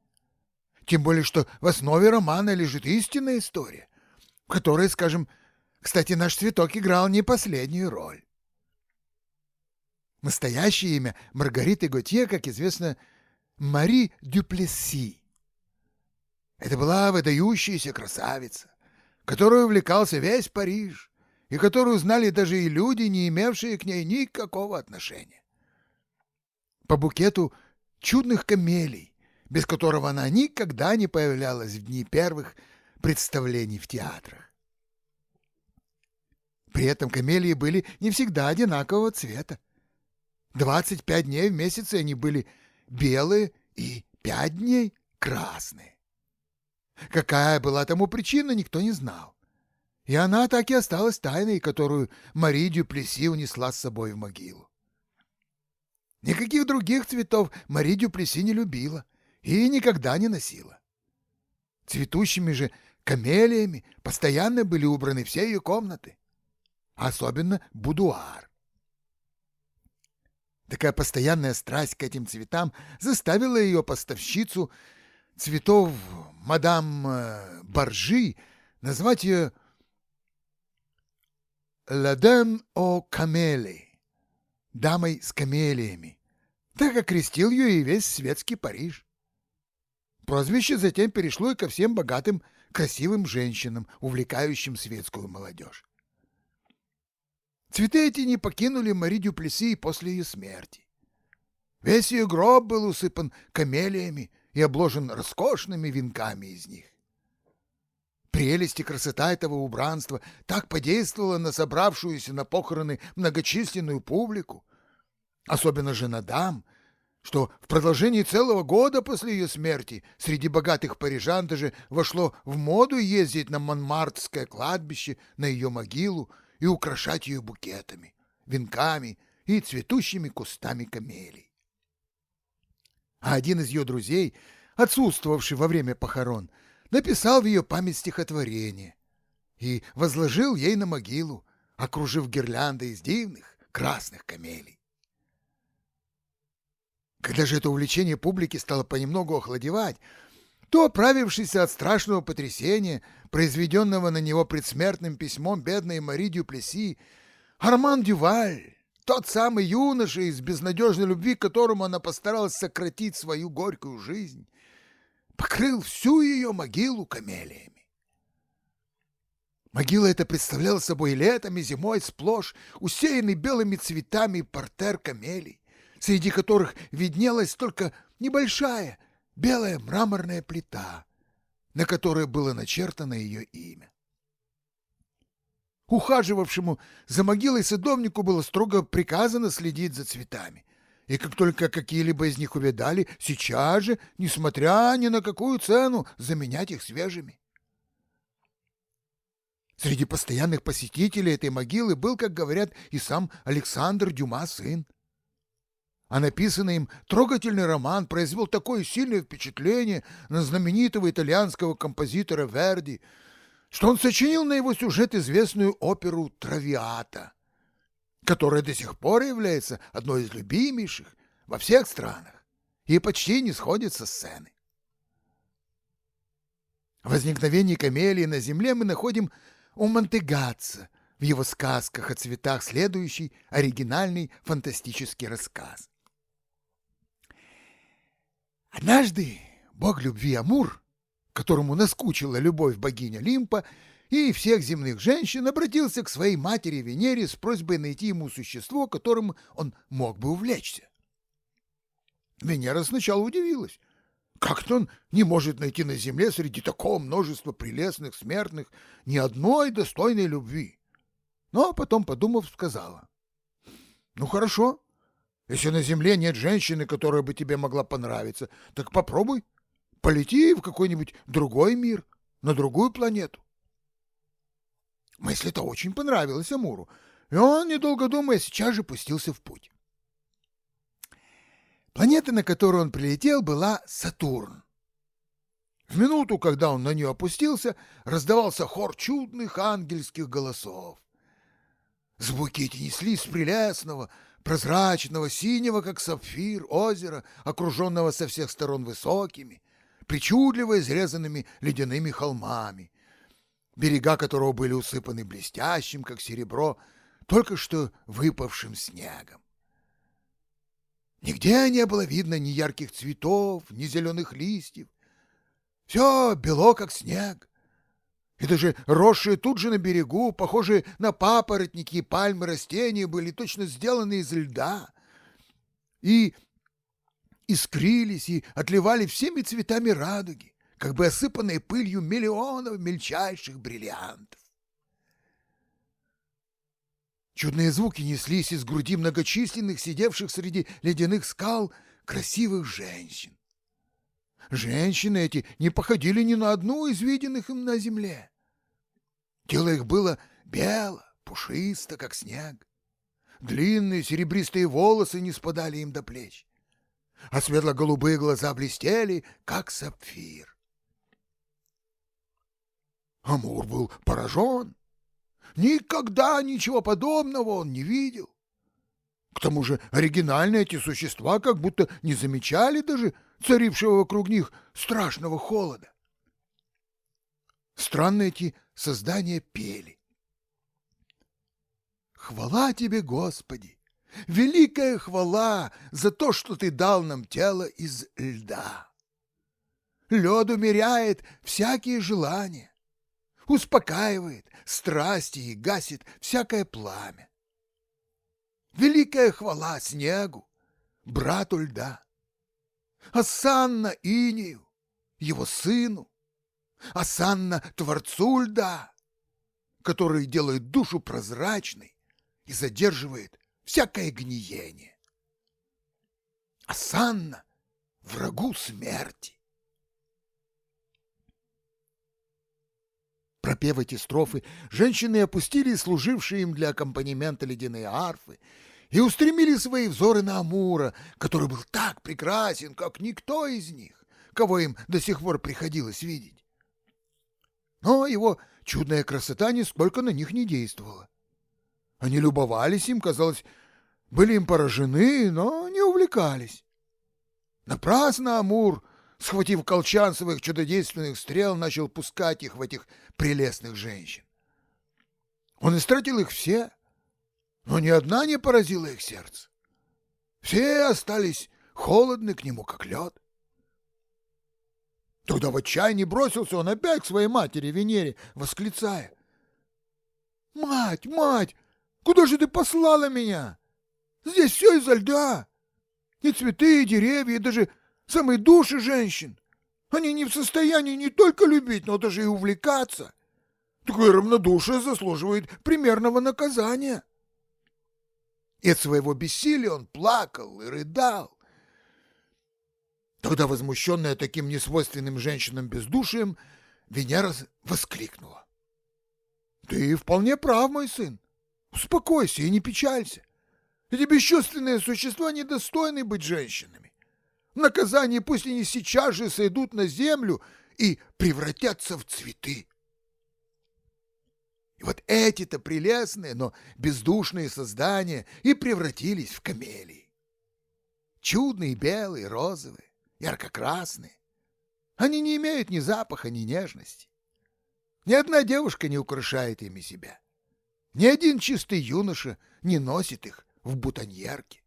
Тем более, что в основе романа лежит истинная история, в которой, скажем, кстати, наш цветок играл не последнюю роль. Настоящее имя Маргариты Готье, как известно, Мари Дюплесси. Это была выдающаяся красавица, которую увлекался весь Париж, и которую знали даже и люди, не имевшие к ней никакого отношения. По букету чудных камелий, без которого она никогда не появлялась в дни первых представлений в театрах. При этом камелии были не всегда одинакового цвета. 25 дней в месяце они были белые и 5 дней красные. Какая была тому причина, никто не знал. И она так и осталась тайной, которую Мари Дюплеси унесла с собой в могилу. Никаких других цветов Мари Дюплеси не любила и никогда не носила. Цветущими же камелиями постоянно были убраны все ее комнаты, особенно будуар. Такая постоянная страсть к этим цветам заставила ее поставщицу цветов мадам э, Баржи назвать ее «Ладем о камели» — «дамой с камелиями», так окрестил ее и весь светский Париж. Прозвище затем перешло и ко всем богатым, красивым женщинам, увлекающим светскую молодежь. Цветы эти не покинули Мари Дюплеси после ее смерти. Весь ее гроб был усыпан камелиями и обложен роскошными венками из них. Прелесть и красота этого убранства так подействовала на собравшуюся на похороны многочисленную публику, особенно же на дам, что в продолжении целого года после ее смерти среди богатых парижан даже вошло в моду ездить на Монмартское кладбище на ее могилу и украшать ее букетами, венками и цветущими кустами камелий. А один из ее друзей, отсутствовавший во время похорон, написал в ее память стихотворение и возложил ей на могилу, окружив гирляндой из дивных красных камелий. Когда же это увлечение публики стало понемногу охладевать, то, оправившийся от страшного потрясения, произведенного на него предсмертным письмом бедной Мари Дюплеси, Арман Дюваль, тот самый юноша, из безнадежной любви к которому она постаралась сократить свою горькую жизнь, покрыл всю ее могилу камелиями. Могила эта представляла собой летом и зимой сплошь усеянный белыми цветами портер камелий, среди которых виднелась только небольшая, белая мраморная плита, на которой было начертано ее имя. Ухаживавшему за могилой садовнику было строго приказано следить за цветами, и как только какие-либо из них увядали, сейчас же, несмотря ни на какую цену, заменять их свежими. Среди постоянных посетителей этой могилы был, как говорят, и сам Александр Дюма сын а написанный им трогательный роман произвел такое сильное впечатление на знаменитого итальянского композитора Верди, что он сочинил на его сюжет известную оперу «Травиата», которая до сих пор является одной из любимейших во всех странах и почти не сходит со сцены. Возникновение камелии на земле мы находим у Монтегатца в его сказках о цветах следующий оригинальный фантастический рассказ. Однажды бог любви Амур, которому наскучила любовь богиня Лимпа и всех земных женщин, обратился к своей матери Венере с просьбой найти ему существо, которым он мог бы увлечься. Венера сначала удивилась. Как-то он не может найти на земле среди такого множества прелестных смертных ни одной достойной любви. Но потом, подумав, сказала. «Ну хорошо, если на Земле нет женщины, которая бы тебе могла понравиться, так попробуй. Полети в какой-нибудь другой мир, на другую планету. Мысль эта очень понравилась Амуру, и он, недолго думая, сейчас же пустился в путь. Планета, на которую он прилетел, была Сатурн. В минуту, когда он на нее опустился, раздавался хор чудных ангельских голосов. Звуки эти неслись с прелестного, прозрачного, синего, как сапфир, озера, окруженного со всех сторон высокими, причудливо изрезанными ледяными холмами, берега которого были усыпаны блестящим, как серебро, только что выпавшим снегом. Нигде не было видно ни ярких цветов, ни зеленых листьев. Все бело, как снег. И даже росшие тут же на берегу, похожие на папоротники пальмы растения, были точно сделаны из льда. И искрились и отливали всеми цветами радуги, как бы осыпанные пылью миллионов мельчайших бриллиантов. Чудные звуки неслись из груди многочисленных, сидевших среди ледяных скал, красивых женщин. Женщины эти не походили ни на одну из виденных им на земле. Тело их было бело, пушисто, как снег. Длинные серебристые волосы не спадали им до плеч, а светло-голубые глаза блестели, как сапфир. Амур был поражен. Никогда ничего подобного он не видел. К тому же оригинальные эти существа как будто не замечали даже царившего вокруг них страшного холода. Странно эти создания пели. Хвала тебе, Господи! Великая хвала за то, что ты дал нам тело из льда. Лед умеряет всякие желания, успокаивает страсти и гасит всякое пламя. Великая хвала снегу, брату льда, Асанна Инию, его сыну, Асанна Творцу льда, который делает душу прозрачной и задерживает всякое гниение. Асанна врагу смерти. Пропев эти строфы, женщины опустили служившие им для аккомпанемента ледяные арфы и устремили свои взоры на Амура, который был так прекрасен, как никто из них, кого им до сих пор приходилось видеть. Но его чудная красота нисколько на них не действовала. Они любовались им, казалось, были им поражены, но не увлекались. Напрасно Амур схватив колчан своих чудодейственных стрел, начал пускать их в этих прелестных женщин. Он истратил их все, но ни одна не поразила их сердце. Все остались холодны к нему, как лед. Тогда в отчаянии бросился он опять к своей матери Венере, восклицая. «Мать, мать, куда же ты послала меня? Здесь все из-за льда. И цветы, и деревья, и даже самые души женщин. Они не в состоянии не только любить, но даже и увлекаться. Такое равнодушие заслуживает примерного наказания. И от своего бессилия он плакал и рыдал. Тогда, возмущенная таким несвойственным женщинам бездушием, Венера воскликнула. — Ты вполне прав, мой сын. Успокойся и не печалься. Эти бесчувственные существа недостойны быть женщинами. Наказание пусть они сейчас же сойдут на землю и превратятся в цветы. И вот эти-то прелестные, но бездушные создания и превратились в камелии. Чудные белые, розовые, ярко-красные. Они не имеют ни запаха, ни нежности. Ни одна девушка не украшает ими себя. Ни один чистый юноша не носит их в бутоньерке.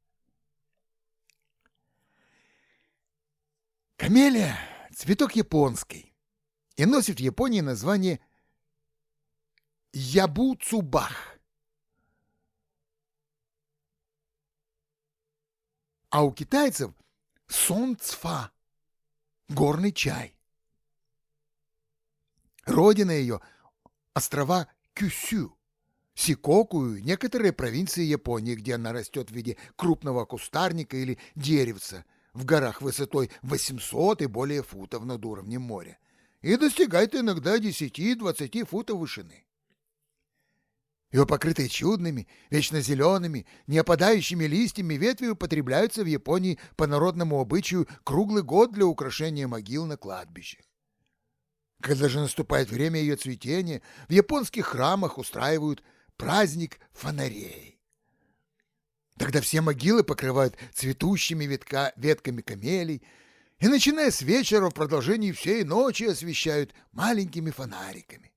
Камелия – цветок японский и носит в Японии название ябуцубах. А у китайцев – сонцфа – горный чай. Родина ее – острова Кюсю, Сикоку и некоторые провинции Японии, где она растет в виде крупного кустарника или деревца – в горах высотой 800 и более футов над уровнем моря и достигает иногда 10-20 футов вышины. Ее покрытые чудными, вечно зелеными, не опадающими листьями ветви употребляются в Японии по народному обычаю круглый год для украшения могил на кладбищах. Когда же наступает время ее цветения, в японских храмах устраивают праздник фонарей. Тогда все могилы покрывают цветущими ветка, ветками камелий, и, начиная с вечера, в продолжении всей ночи освещают маленькими фонариками.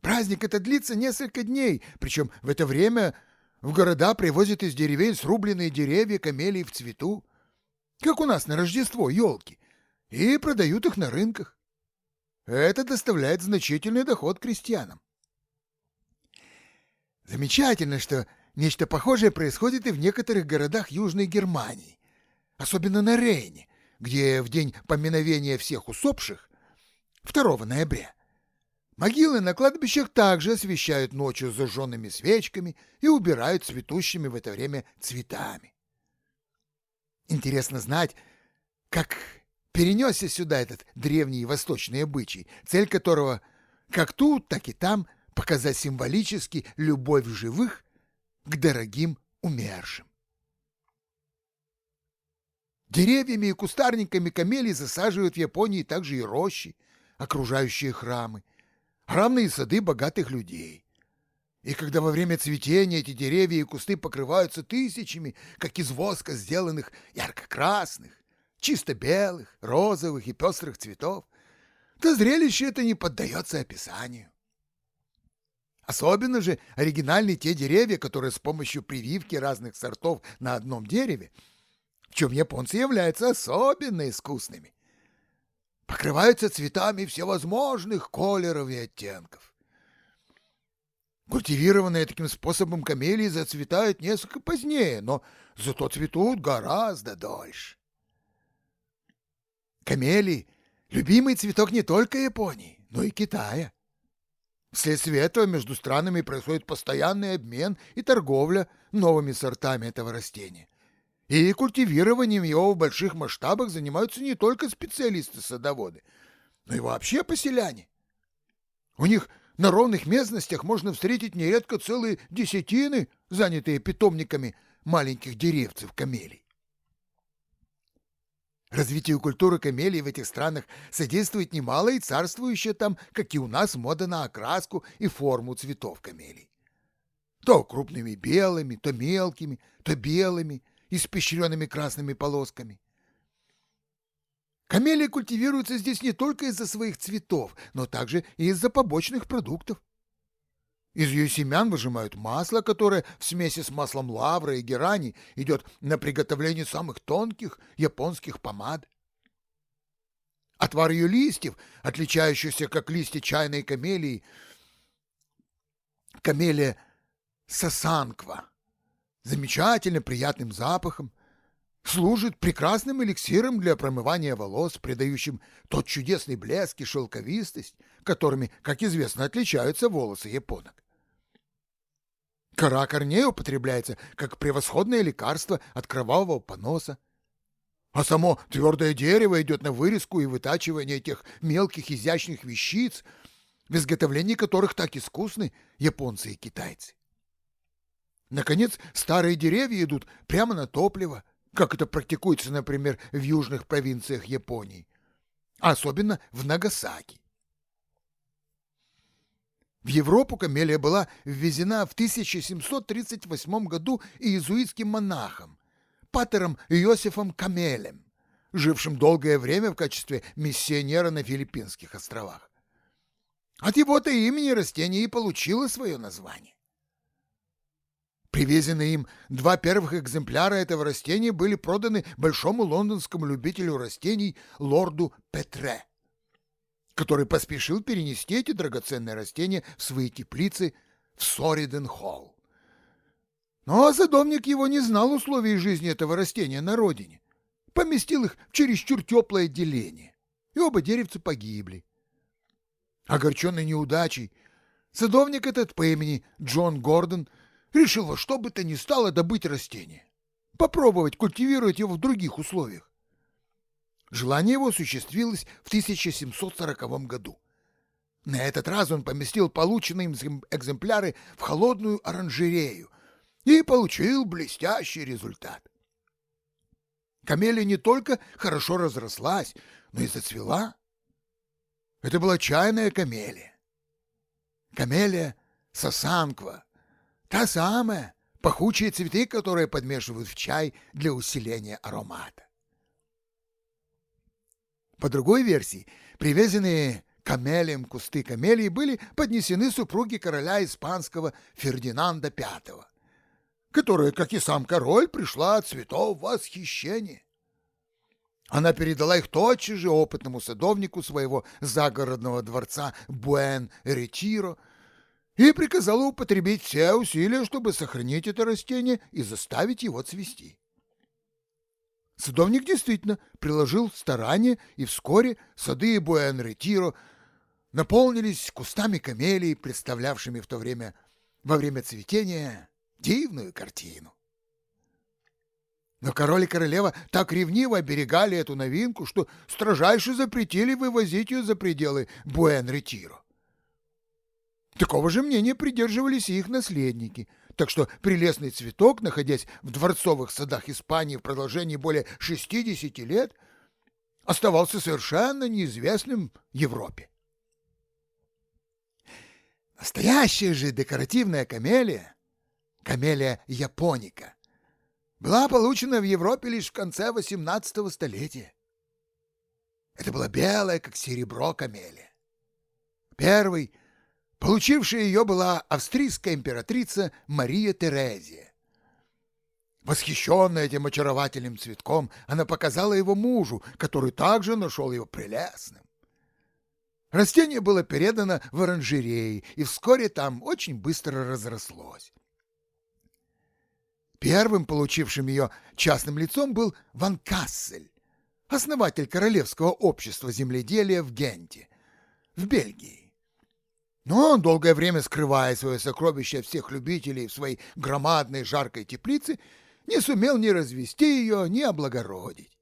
Праздник это длится несколько дней, причем в это время в города привозят из деревень срубленные деревья камелий в цвету, как у нас на Рождество елки, и продают их на рынках. Это доставляет значительный доход крестьянам. Замечательно, что Нечто похожее происходит и в некоторых городах Южной Германии, особенно на Рейне, где в день поминовения всех усопших, 2 ноября, могилы на кладбищах также освещают ночью зажженными свечками и убирают цветущими в это время цветами. Интересно знать, как перенесся сюда этот древний восточный обычай, цель которого как тут, так и там показать символически любовь живых к дорогим умершим. Деревьями и кустарниками камелий засаживают в Японии также и рощи, окружающие храмы, и сады богатых людей. И когда во время цветения эти деревья и кусты покрываются тысячами, как из воска сделанных ярко-красных, чисто белых, розовых и пестрых цветов, то зрелище это не поддается описанию. Особенно же оригинальны те деревья, которые с помощью прививки разных сортов на одном дереве, в чем японцы являются особенно искусными, покрываются цветами всевозможных колеров и оттенков. Культивированные таким способом камелии зацветают несколько позднее, но зато цветут гораздо дольше. Камелии — любимый цветок не только Японии, но и Китая. Вследствие этого между странами происходит постоянный обмен и торговля новыми сортами этого растения. И культивированием его в больших масштабах занимаются не только специалисты-садоводы, но и вообще поселяне. У них на ровных местностях можно встретить нередко целые десятины, занятые питомниками маленьких деревцев камелий. Развитию культуры камелий в этих странах содействует немало и царствующая там, как и у нас, мода на окраску и форму цветов камелий. То крупными белыми, то мелкими, то белыми, испещренными красными полосками. Камелии культивируются здесь не только из-за своих цветов, но также и из-за побочных продуктов. Из ее семян выжимают масло, которое в смеси с маслом лавры и герани идет на приготовление самых тонких японских помад. Отвар ее листьев, отличающийся как листья чайной камелии, камелия сасанква, замечательно приятным запахом, служит прекрасным эликсиром для промывания волос, придающим тот чудесный блеск и шелковистость, которыми, как известно, отличаются волосы японок. Кора корней употребляется как превосходное лекарство от кровавого поноса. А само твердое дерево идет на вырезку и вытачивание этих мелких изящных вещиц, в изготовлении которых так искусны японцы и китайцы. Наконец, старые деревья идут прямо на топливо, как это практикуется, например, в южных провинциях Японии, особенно в Нагасаки. В Европу камелия была ввезена в 1738 году иезуитским монахом, патером Иосифом Камелем, жившим долгое время в качестве миссионера на Филиппинских островах. От его-то имени растение и получило свое название. Привезенные им два первых экземпляра этого растения были проданы большому лондонскому любителю растений лорду Петре который поспешил перенести эти драгоценные растения в свои теплицы в Сориден-Холл. Но садовник его не знал условий жизни этого растения на родине, поместил их в чересчур теплое отделение, и оба деревца погибли. Огорченный неудачей, садовник этот по имени Джон Гордон решил во что бы то ни стало добыть растение, попробовать культивировать его в других условиях. Желание его осуществилось в 1740 году. На этот раз он поместил полученные им экземпляры в холодную оранжерею и получил блестящий результат. Камелия не только хорошо разрослась, но и зацвела. Это была чайная камелия. Камелия сосанква, та самая, пахучие цветы, которые подмешивают в чай для усиления аромата. По другой версии, привезенные камелием кусты камелии были поднесены супруге короля испанского Фердинанда V, которая, как и сам король, пришла от цветов восхищения. Она передала их тотчас же опытному садовнику своего загородного дворца Буэн-Ретиро и приказала употребить все усилия, чтобы сохранить это растение и заставить его цвести. Садовник действительно приложил старание, и вскоре сады Буэн-Ретиро наполнились кустами камелий, представлявшими в то время, во время цветения, дивную картину. Но король и королева так ревниво оберегали эту новинку, что строжайше запретили вывозить ее за пределы Буэн-Ретиро. Такого же мнения придерживались и их наследники, так что прелестный цветок, находясь в дворцовых садах Испании в продолжении более 60 лет, оставался совершенно неизвестным Европе. Настоящая же декоративная камелия, камелия японика, была получена в Европе лишь в конце XVIII столетия. Это была белая, как серебро, камелия. Первый, получившая ее, была австрийская императрица Мария Терезия. Восхищенная этим очаровательным цветком, она показала его мужу, который также нашел его прелестным. Растение было передано в оранжереи, и вскоре там очень быстро разрослось. Первым получившим ее частным лицом был Ван Кассель, основатель Королевского общества земледелия в Генте, в Бельгии. Но он, долгое время скрывая свое сокровище от всех любителей в своей громадной жаркой теплице, не сумел ни развести ее, ни облагородить.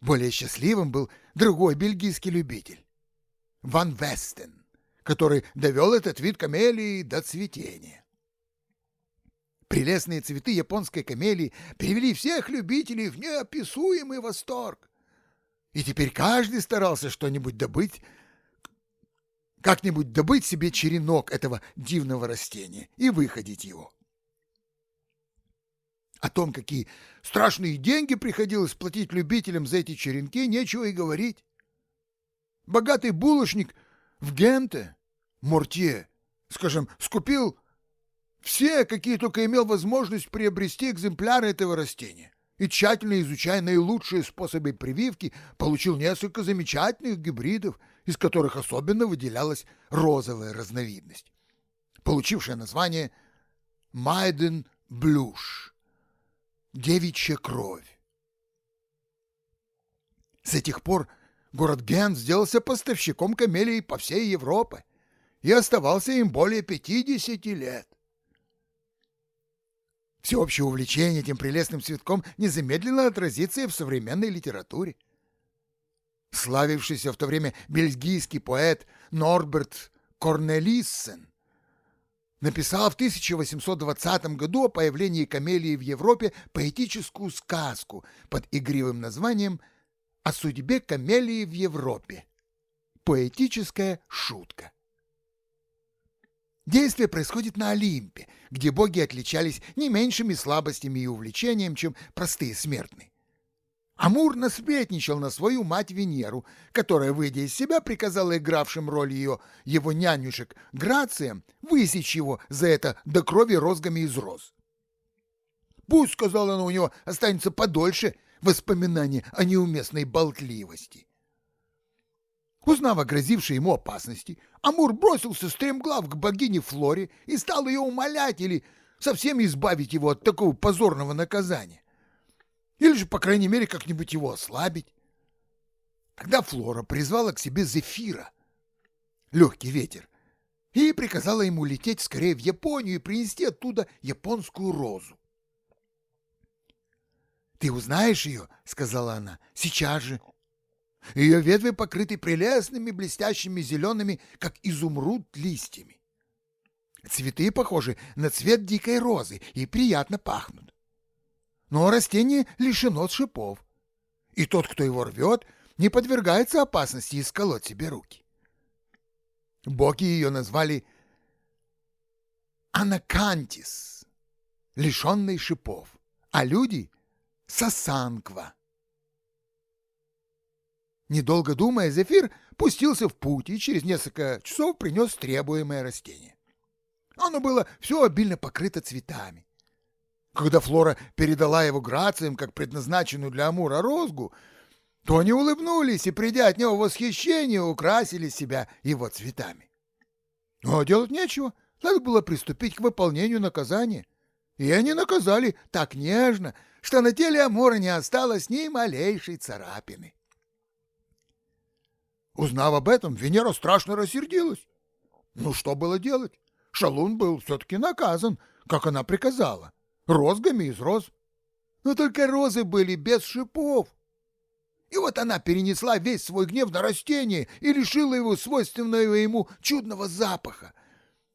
Более счастливым был другой бельгийский любитель — Ван Вестен, который довел этот вид камелии до цветения. Прелестные цветы японской камелии привели всех любителей в неописуемый восторг. И теперь каждый старался что-нибудь добыть, как-нибудь добыть себе черенок этого дивного растения и выходить его. О том, какие страшные деньги приходилось платить любителям за эти черенки, нечего и говорить. Богатый булочник в Генте, Мортье, скажем, скупил все, какие только имел возможность приобрести экземпляры этого растения, и тщательно изучая наилучшие способы прививки, получил несколько замечательных гибридов, из которых особенно выделялась розовая разновидность, получившая название Майден Блюш девичья кровь. С этих пор город Ген сделался поставщиком камелий по всей Европе и оставался им более 50 лет. Всеобщее увлечение этим прелестным цветком незамедленно отразится и в современной литературе. Славившийся в то время бельгийский поэт Норберт Корнелиссен написал в 1820 году о появлении камелии в Европе поэтическую сказку под игривым названием «О судьбе камелии в Европе». Поэтическая шутка. Действие происходит на Олимпе, где боги отличались не меньшими слабостями и увлечением, чем простые смертные. Амур насплетничал на свою мать Венеру, которая, выйдя из себя, приказала игравшим роль ее его нянюшек Грациям высечь его за это до крови розгами из роз. «Пусть, — сказала она у него, — останется подольше воспоминания о неуместной болтливости». Узнав о грозившей ему опасности, Амур бросился стремглав к богине Флоре и стал ее умолять или совсем избавить его от такого позорного наказания. Или же, по крайней мере, как-нибудь его ослабить. Тогда Флора призвала к себе Зефира, легкий ветер, и приказала ему лететь скорее в Японию и принести оттуда японскую розу. «Ты узнаешь ее?» — сказала она. «Сейчас же». Ее ветви покрыты прелестными блестящими зелеными, как изумруд, листьями. Цветы похожи на цвет дикой розы и приятно пахнут но растение лишено шипов, и тот, кто его рвет, не подвергается опасности исколоть себе руки. Боги ее назвали Анакантис, лишенный шипов, а люди — Сасанква. Недолго думая, Зефир пустился в путь и через несколько часов принес требуемое растение. Оно было все обильно покрыто цветами. Когда Флора передала его грациям, как предназначенную для Амура розгу, то они улыбнулись и, придя от него в восхищение, украсили себя его цветами. Но делать нечего, надо было приступить к выполнению наказания. И они наказали так нежно, что на теле Амура не осталось ни малейшей царапины. Узнав об этом, Венера страшно рассердилась. Ну что было делать? Шалун был все-таки наказан, как она приказала розгами из роз. Но только розы были без шипов. И вот она перенесла весь свой гнев на растение и лишила его свойственного ему чудного запаха.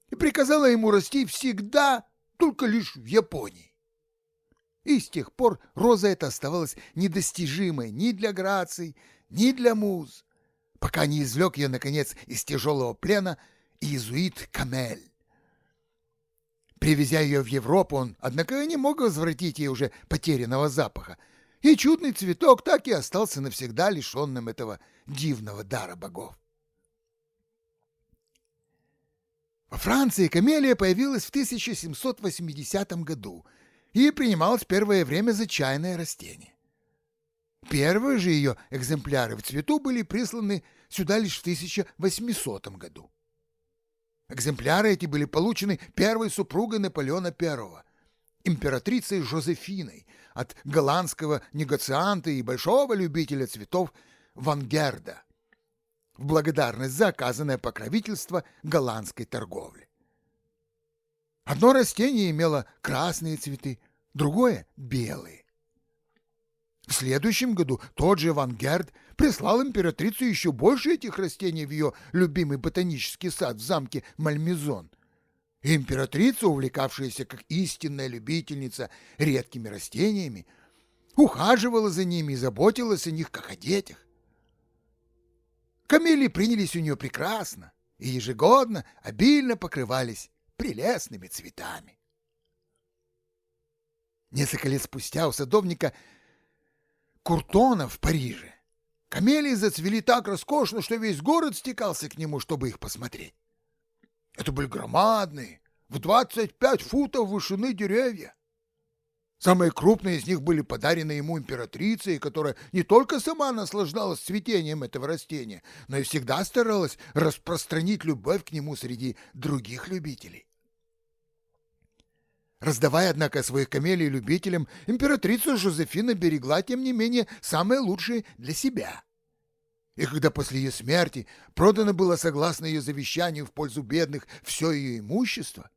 И приказала ему расти всегда, только лишь в Японии. И с тех пор роза эта оставалась недостижимой ни для граций, ни для муз, пока не извлек ее, наконец, из тяжелого плена иезуит Камель. Привезя ее в Европу, он, однако, не мог возвратить ей уже потерянного запаха, и чудный цветок так и остался навсегда лишенным этого дивного дара богов. Во Франции камелия появилась в 1780 году и принималась первое время за чайное растение. Первые же ее экземпляры в цвету были присланы сюда лишь в 1800 году. Экземпляры эти были получены первой супругой Наполеона I, императрицей Жозефиной, от голландского негацианта и большого любителя цветов Вангерда, в благодарность за оказанное покровительство голландской торговли. Одно растение имело красные цветы, другое — белые. В следующем году тот же Ван Герд прислал императрице еще больше этих растений в ее любимый ботанический сад в замке Мальмезон. Императрица, увлекавшаяся как истинная любительница редкими растениями, ухаживала за ними и заботилась о них, как о детях. Камелии принялись у нее прекрасно и ежегодно обильно покрывались прелестными цветами. Несколько лет спустя у садовника Куртона в Париже. Камелии зацвели так роскошно, что весь город стекался к нему, чтобы их посмотреть. Это были громадные, в 25 футов вышины деревья. Самые крупные из них были подарены ему императрицей, которая не только сама наслаждалась цветением этого растения, но и всегда старалась распространить любовь к нему среди других любителей. Раздавая, однако, своих камелий любителям, императрица Жозефина берегла, тем не менее, самое лучшее для себя. И когда после ее смерти продано было, согласно ее завещанию, в пользу бедных все ее имущество,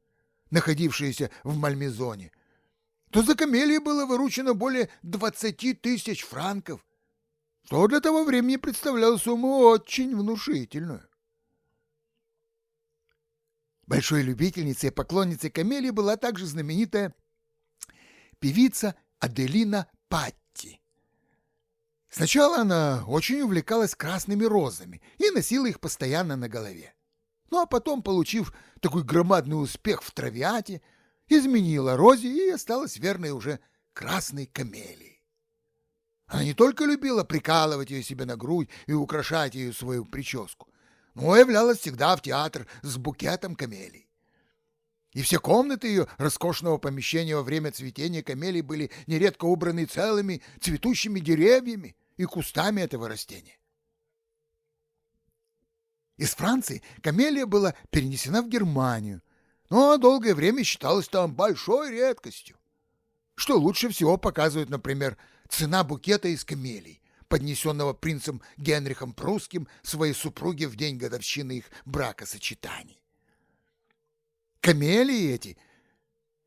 находившееся в Мальмезоне, то за камелии было выручено более 20 тысяч франков, что для того времени представляло сумму очень внушительную. Большой любительницей и поклонницей камелии была также знаменитая певица Аделина Патти. Сначала она очень увлекалась красными розами и носила их постоянно на голове. Ну а потом, получив такой громадный успех в травиате, изменила розе и осталась верной уже красной камелии. Она не только любила прикалывать ее себе на грудь и украшать ее свою прическу, но являлась всегда в театр с букетом камелий. И все комнаты ее роскошного помещения во время цветения камелий были нередко убраны целыми цветущими деревьями и кустами этого растения. Из Франции камелия была перенесена в Германию, но долгое время считалась там большой редкостью. Что лучше всего показывает, например, цена букета из камелий, поднесенного принцем Генрихом Прусским своей супруге в день годовщины их бракосочетаний. Камелии эти,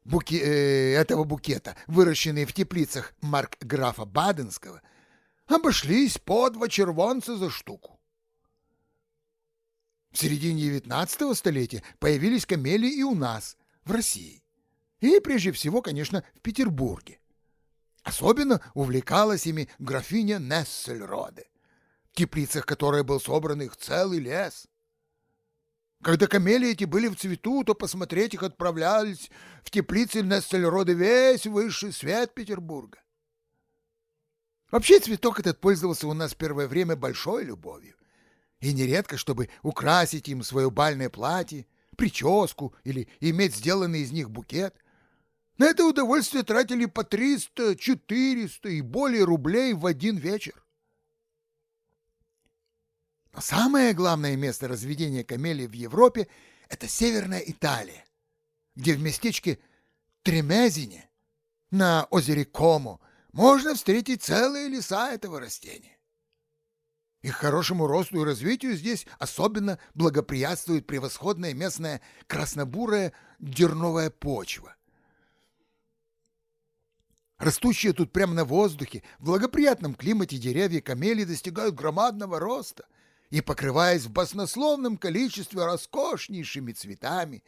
буки, э, этого букета, выращенные в теплицах марк-графа Баденского, обошлись по два червонца за штуку. В середине XIX столетия появились камелии и у нас, в России. И прежде всего, конечно, в Петербурге. Особенно увлекалась ими графиня Нессельроде, в теплицах которой был собран их целый лес. Когда камелии эти были в цвету, то посмотреть их отправлялись в теплицы Нессельроде весь высший свет Петербурга. Вообще цветок этот пользовался у нас первое время большой любовью. И нередко, чтобы украсить им свое бальное платье, прическу или иметь сделанный из них букет – на это удовольствие тратили по 300, 400 и более рублей в один вечер. Но самое главное место разведения камелий в Европе – это Северная Италия, где в местечке Тремезине на озере Комо можно встретить целые леса этого растения. Их хорошему росту и развитию здесь особенно благоприятствует превосходная местная краснобурая дерновая почва, Растущие тут прямо на воздухе, в благоприятном климате деревья камелии достигают громадного роста и, покрываясь в баснословном количестве роскошнейшими цветами,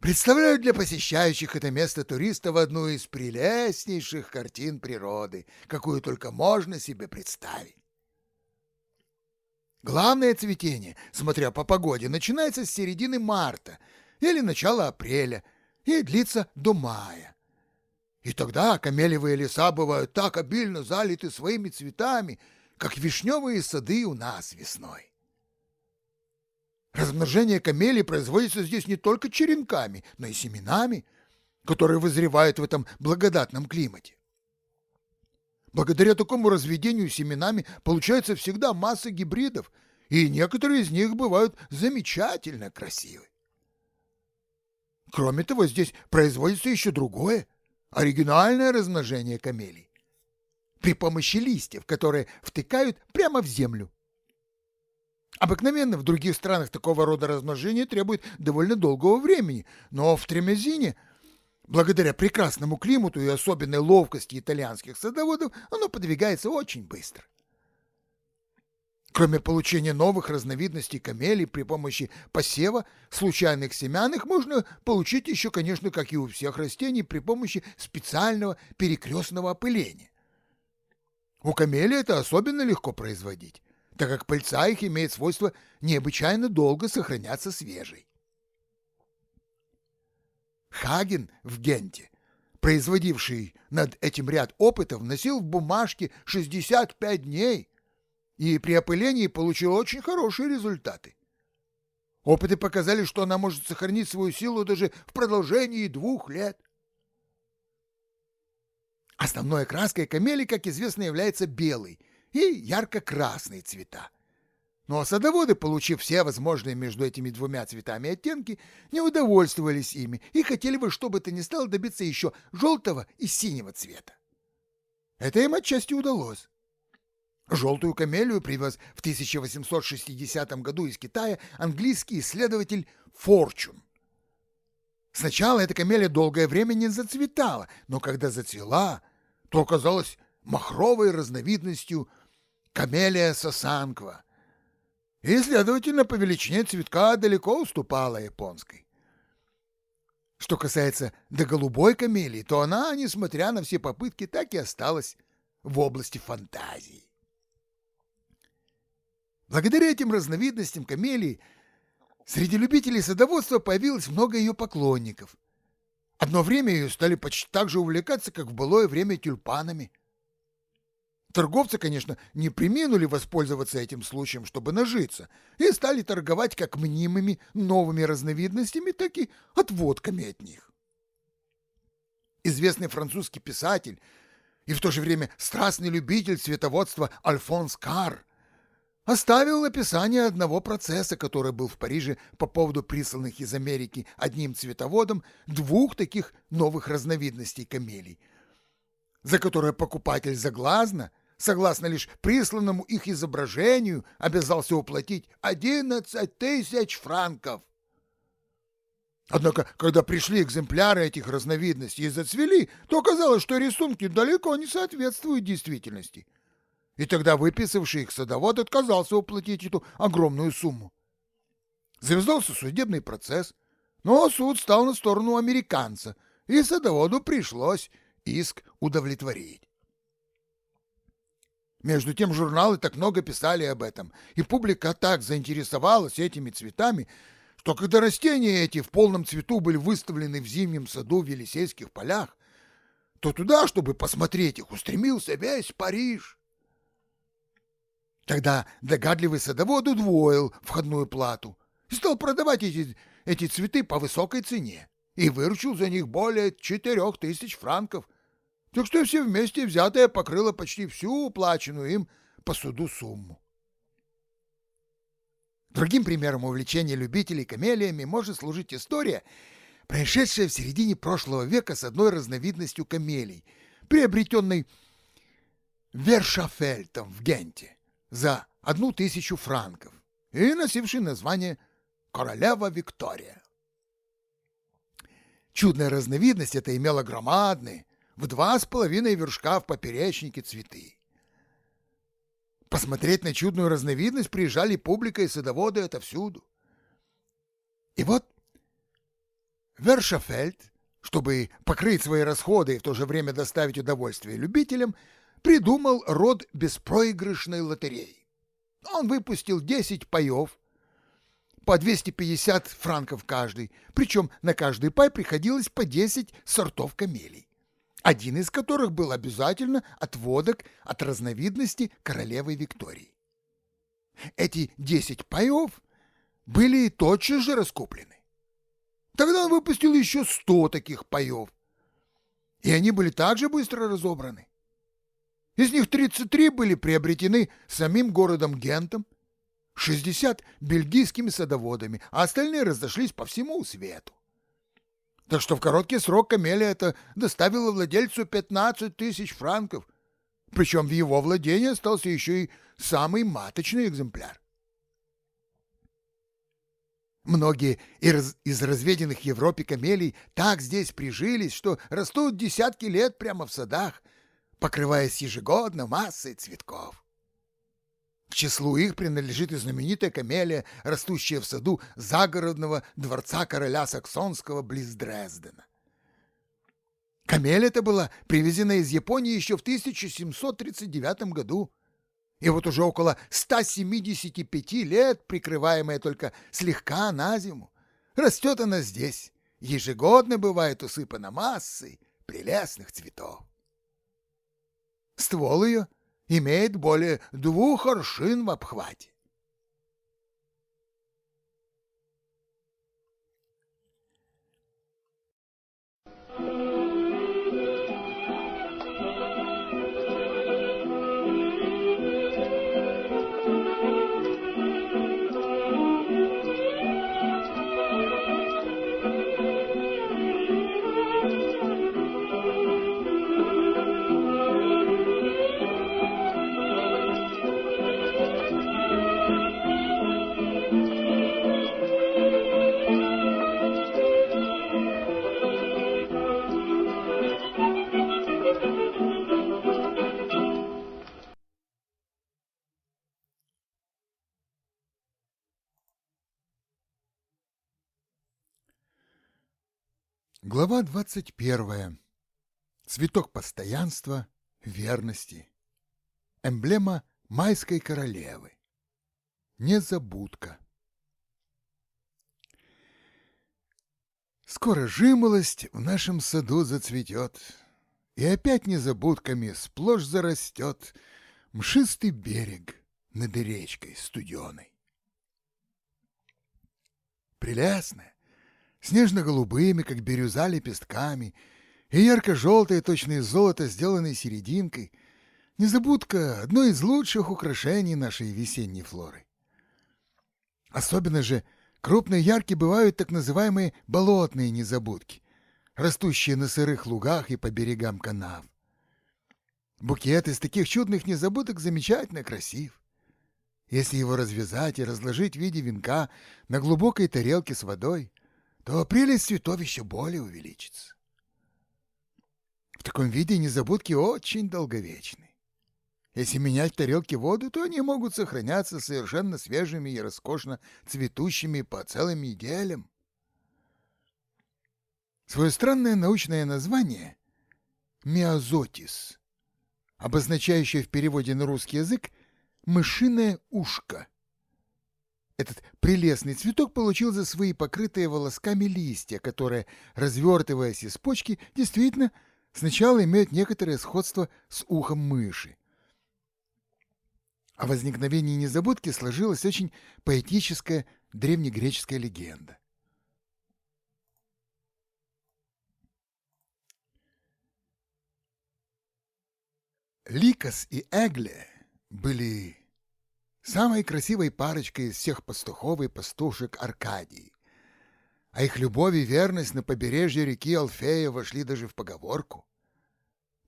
представляют для посещающих это место туристов одну из прелестнейших картин природы, какую только можно себе представить. Главное цветение, смотря по погоде, начинается с середины марта или начала апреля и длится до мая. И тогда камелевые леса бывают так обильно залиты своими цветами, как вишневые сады у нас весной. Размножение камелий производится здесь не только черенками, но и семенами, которые вызревают в этом благодатном климате. Благодаря такому разведению семенами получается всегда масса гибридов, и некоторые из них бывают замечательно красивы. Кроме того, здесь производится еще другое, оригинальное размножение камелий при помощи листьев, которые втыкают прямо в землю. Обыкновенно в других странах такого рода размножение требует довольно долгого времени, но в Тремезине Благодаря прекрасному климату и особенной ловкости итальянских садоводов оно подвигается очень быстро. Кроме получения новых разновидностей камелий при помощи посева случайных семян, их можно получить еще, конечно, как и у всех растений, при помощи специального перекрестного опыления. У камелий это особенно легко производить, так как пыльца их имеет свойство необычайно долго сохраняться свежей. Хаген в Генте, производивший над этим ряд опытов, носил в бумажке 65 дней и при опылении получил очень хорошие результаты. Опыты показали, что она может сохранить свою силу даже в продолжении двух лет. Основной окраской камели, как известно, является белый и ярко-красный цвета. Но садоводы, получив все возможные между этими двумя цветами оттенки, не удовольствовались ими и хотели бы, чтобы это не стало добиться еще желтого и синего цвета. Это им отчасти удалось. Желтую камелию привез в 1860 году из Китая английский исследователь Форчун. Сначала эта камелия долгое время не зацветала, но когда зацвела, то оказалась махровой разновидностью камелия сосанква, и, следовательно, по величине цветка далеко уступала японской. Что касается до голубой камелии, то она, несмотря на все попытки, так и осталась в области фантазии. Благодаря этим разновидностям камелии среди любителей садоводства появилось много ее поклонников. Одно время ее стали почти так же увлекаться, как в былое время тюльпанами – Торговцы, конечно, не приминули воспользоваться этим случаем, чтобы нажиться, и стали торговать как мнимыми новыми разновидностями, так и отводками от них. Известный французский писатель и в то же время страстный любитель цветоводства Альфонс Кар оставил описание одного процесса, который был в Париже по поводу присланных из Америки одним цветоводом двух таких новых разновидностей камелий, за которые покупатель заглазно – согласно лишь присланному их изображению, обязался уплатить 11 тысяч франков. Однако, когда пришли экземпляры этих разновидностей и зацвели, то оказалось, что рисунки далеко не соответствуют действительности. И тогда выписавший их садовод отказался уплатить эту огромную сумму. Завязался судебный процесс, но суд стал на сторону американца, и садоводу пришлось иск удовлетворить. Между тем журналы так много писали об этом, и публика так заинтересовалась этими цветами, что когда растения эти в полном цвету были выставлены в зимнем саду в Елисейских полях, то туда, чтобы посмотреть их, устремился весь Париж. Тогда догадливый садовод удвоил входную плату и стал продавать эти, эти цветы по высокой цене и выручил за них более четырех тысяч франков – так что все вместе взятое покрыло почти всю уплаченную им по суду сумму. Другим примером увлечения любителей камелиями может служить история, происшедшая в середине прошлого века с одной разновидностью камелий, приобретенной Вершафельтом в Генте за одну тысячу франков и носившей название «Королева Виктория». Чудная разновидность эта имела громадные, в два с половиной вершка в поперечнике цветы. Посмотреть на чудную разновидность приезжали публика и садоводы отовсюду. И вот Вершафельд, чтобы покрыть свои расходы и в то же время доставить удовольствие любителям, придумал род беспроигрышной лотереи. Он выпустил 10 паев, по 250 франков каждый, причем на каждый пай приходилось по 10 сортов камелий, один из которых был обязательно отводок от разновидности королевы Виктории. Эти 10 паев были тотчас же раскуплены. Тогда он выпустил еще 100 таких паев, и они были также быстро разобраны. Из них 33 были приобретены самим городом Гентом, 60 бельгийскими садоводами, а остальные разошлись по всему свету. Так что в короткий срок камелия это доставила владельцу 15 тысяч франков, причем в его владении остался еще и самый маточный экземпляр. Многие из, разведенных в Европе камелий так здесь прижились, что растут десятки лет прямо в садах, покрываясь ежегодно массой цветков. К числу их принадлежит и знаменитая камелия, растущая в саду загородного дворца короля Саксонского близ Дрездена. Камелия эта была привезена из Японии еще в 1739 году и вот уже около 175 лет, прикрываемая только слегка на зиму, растет она здесь, ежегодно бывает усыпана массой прелестных цветов. Ствол ее имеет более двух аршин в обхвате. Глава 21. Цветок постоянства, верности. Эмблема майской королевы. Незабудка. Скоро жимолость в нашем саду зацветет, И опять незабудками сплошь зарастет Мшистый берег над речкой студеной. Прелестная, снежно-голубыми, как бирюза лепестками, и ярко-желтые, точно из золота, сделанной серединкой. Незабудка — одно из лучших украшений нашей весенней флоры. Особенно же крупные яркие бывают так называемые болотные незабудки, растущие на сырых лугах и по берегам канав. Букет из таких чудных незабудок замечательно красив. Если его развязать и разложить в виде венка на глубокой тарелке с водой, то прелесть цветов еще более увеличится. В таком виде незабудки очень долговечны. Если менять в тарелке воду, то они могут сохраняться совершенно свежими и роскошно цветущими по целым неделям. Свое странное научное название «миозотис», обозначающее в переводе на русский язык «мышиное ушко», этот прелестный цветок получил за свои покрытые волосками листья, которые, развертываясь из почки, действительно сначала имеют некоторое сходство с ухом мыши. О возникновении незабудки сложилась очень поэтическая древнегреческая легенда. Ликос и Эгле были самой красивой парочкой из всех пастухов и пастушек Аркадии. А их любовь и верность на побережье реки Алфея вошли даже в поговорку.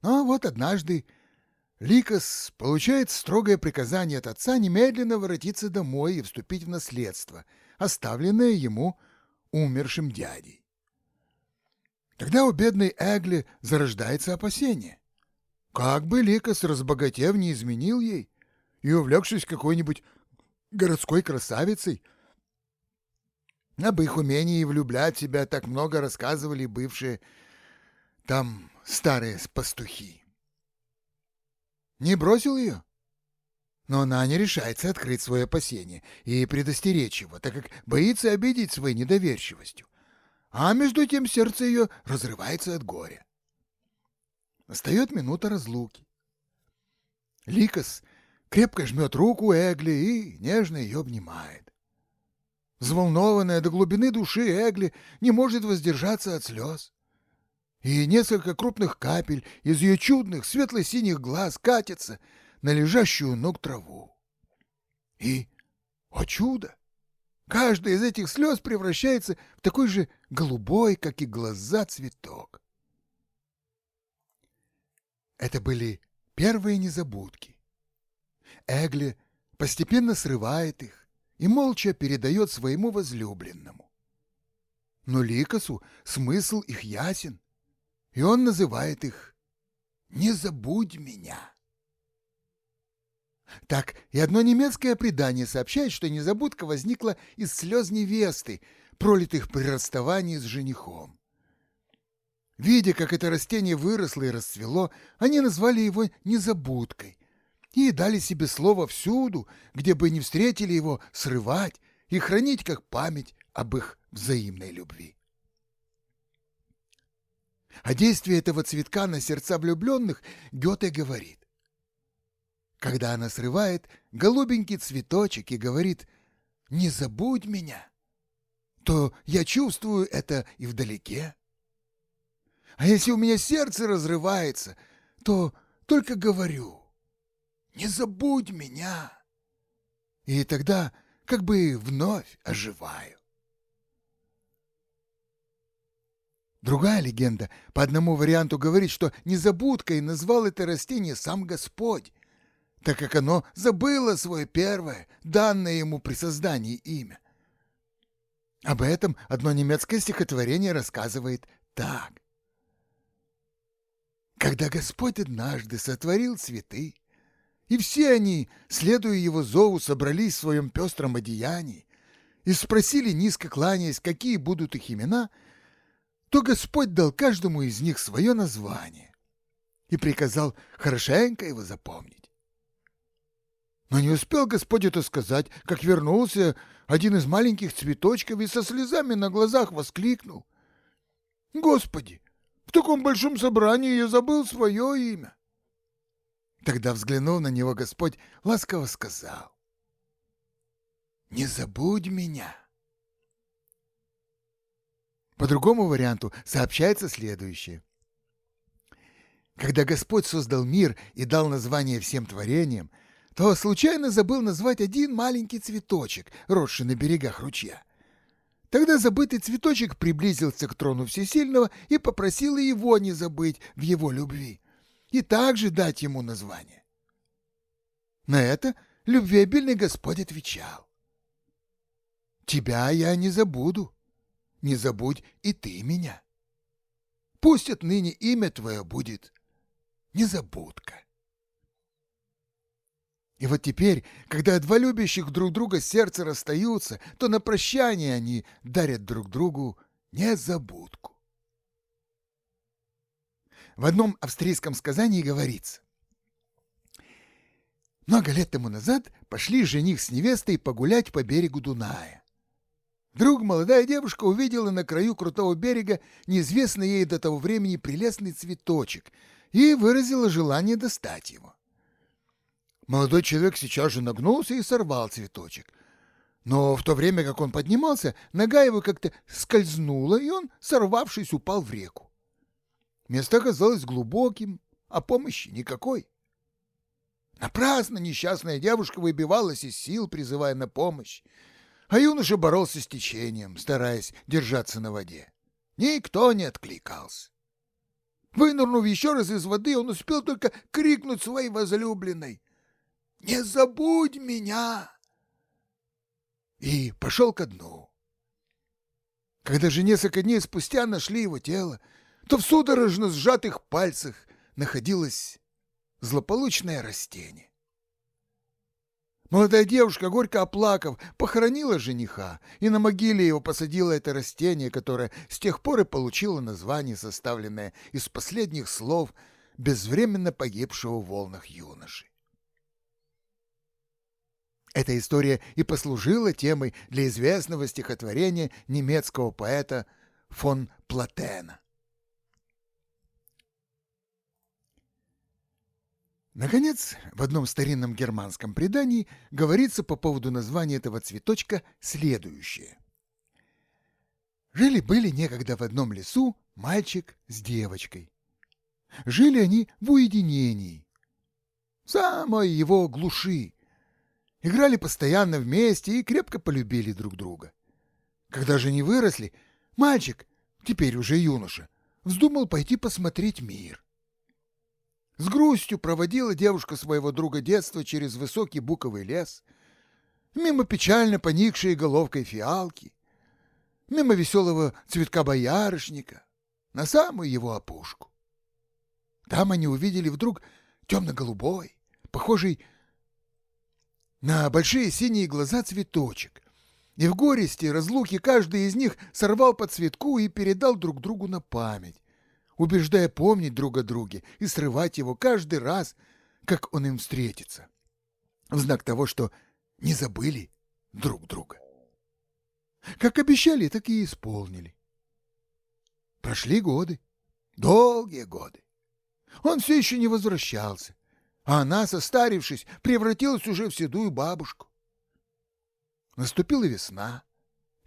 Но вот однажды Ликос получает строгое приказание от отца немедленно воротиться домой и вступить в наследство, оставленное ему умершим дядей. Тогда у бедной Эгли зарождается опасение. Как бы Ликос, разбогатев, не изменил ей, и увлекшись какой-нибудь городской красавицей. Об их умении влюблять себя так много рассказывали бывшие там старые пастухи. Не бросил ее? Но она не решается открыть свое опасение и предостеречь его, так как боится обидеть своей недоверчивостью. А между тем сердце ее разрывается от горя. Настает минута разлуки. Ликос крепко жмет руку Эгли и нежно ее обнимает. Взволнованная до глубины души Эгли не может воздержаться от слез. И несколько крупных капель из ее чудных светло-синих глаз катятся на лежащую ног траву. И, о чудо, каждый из этих слез превращается в такой же голубой, как и глаза, цветок. Это были первые незабудки. Эгли постепенно срывает их и молча передает своему возлюбленному. Но Ликосу смысл их ясен, и он называет их «Не забудь меня». Так и одно немецкое предание сообщает, что незабудка возникла из слез невесты, пролитых при расставании с женихом. Видя, как это растение выросло и расцвело, они назвали его незабудкой и дали себе слово всюду, где бы не встретили его, срывать и хранить как память об их взаимной любви. О действии этого цветка на сердца влюбленных Гёте говорит. Когда она срывает голубенький цветочек и говорит «Не забудь меня», то я чувствую это и вдалеке. А если у меня сердце разрывается, то только говорю, не забудь меня. И тогда как бы вновь оживаю. Другая легенда по одному варианту говорит, что незабудкой назвал это растение сам Господь, так как оно забыло свое первое, данное ему при создании имя. Об этом одно немецкое стихотворение рассказывает так. Когда Господь однажды сотворил цветы, и все они, следуя его зову, собрались в своем пестром одеянии и спросили, низко кланяясь, какие будут их имена, то Господь дал каждому из них свое название и приказал хорошенько его запомнить. Но не успел Господь это сказать, как вернулся один из маленьких цветочков и со слезами на глазах воскликнул. «Господи, в таком большом собрании я забыл свое имя. Тогда, взглянув на него, Господь ласково сказал, «Не забудь меня». По другому варианту сообщается следующее. Когда Господь создал мир и дал название всем творениям, то случайно забыл назвать один маленький цветочек, росший на берегах ручья. Тогда забытый цветочек приблизился к трону Всесильного и попросил его не забыть в его любви и также дать ему название. На это любвеобильный Господь отвечал. «Тебя я не забуду, не забудь и ты меня. Пусть отныне имя твое будет Незабудка». И вот теперь, когда два любящих друг друга сердца расстаются, то на прощание они дарят друг другу незабудку. В одном австрийском сказании говорится. Много лет тому назад пошли жених с невестой погулять по берегу Дуная. Вдруг молодая девушка увидела на краю крутого берега неизвестный ей до того времени прелестный цветочек и выразила желание достать его. Молодой человек сейчас же нагнулся и сорвал цветочек. Но в то время, как он поднимался, нога его как-то скользнула, и он, сорвавшись, упал в реку. Место оказалось глубоким, а помощи никакой. Напрасно несчастная девушка выбивалась из сил, призывая на помощь, а юноша боролся с течением, стараясь держаться на воде. Никто не откликался. Вынырнув еще раз из воды, он успел только крикнуть своей возлюбленной не забудь меня!» И пошел ко дну. Когда же несколько дней спустя нашли его тело, то в судорожно сжатых пальцах находилось злополучное растение. Молодая девушка, горько оплакав, похоронила жениха и на могиле его посадила это растение, которое с тех пор и получило название, составленное из последних слов безвременно погибшего в волнах юноши. Эта история и послужила темой для известного стихотворения немецкого поэта фон Платена. Наконец, в одном старинном германском предании говорится по поводу названия этого цветочка следующее. Жили-были некогда в одном лесу мальчик с девочкой. Жили они в уединении, в самой его глуши. Играли постоянно вместе и крепко полюбили друг друга. Когда же не выросли, мальчик, теперь уже юноша, вздумал пойти посмотреть мир. С грустью проводила девушка своего друга детства через высокий буковый лес, мимо печально поникшей головкой фиалки, мимо веселого цветка боярышника, на самую его опушку. Там они увидели вдруг темно-голубой, похожий на большие синие глаза цветочек, и в горести разлуки каждый из них сорвал по цветку и передал друг другу на память, убеждая помнить друг о друге и срывать его каждый раз, как он им встретится, в знак того, что не забыли друг друга. Как обещали, так и исполнили. Прошли годы, долгие годы. Он все еще не возвращался, а она, состарившись, превратилась уже в седую бабушку. Наступила весна,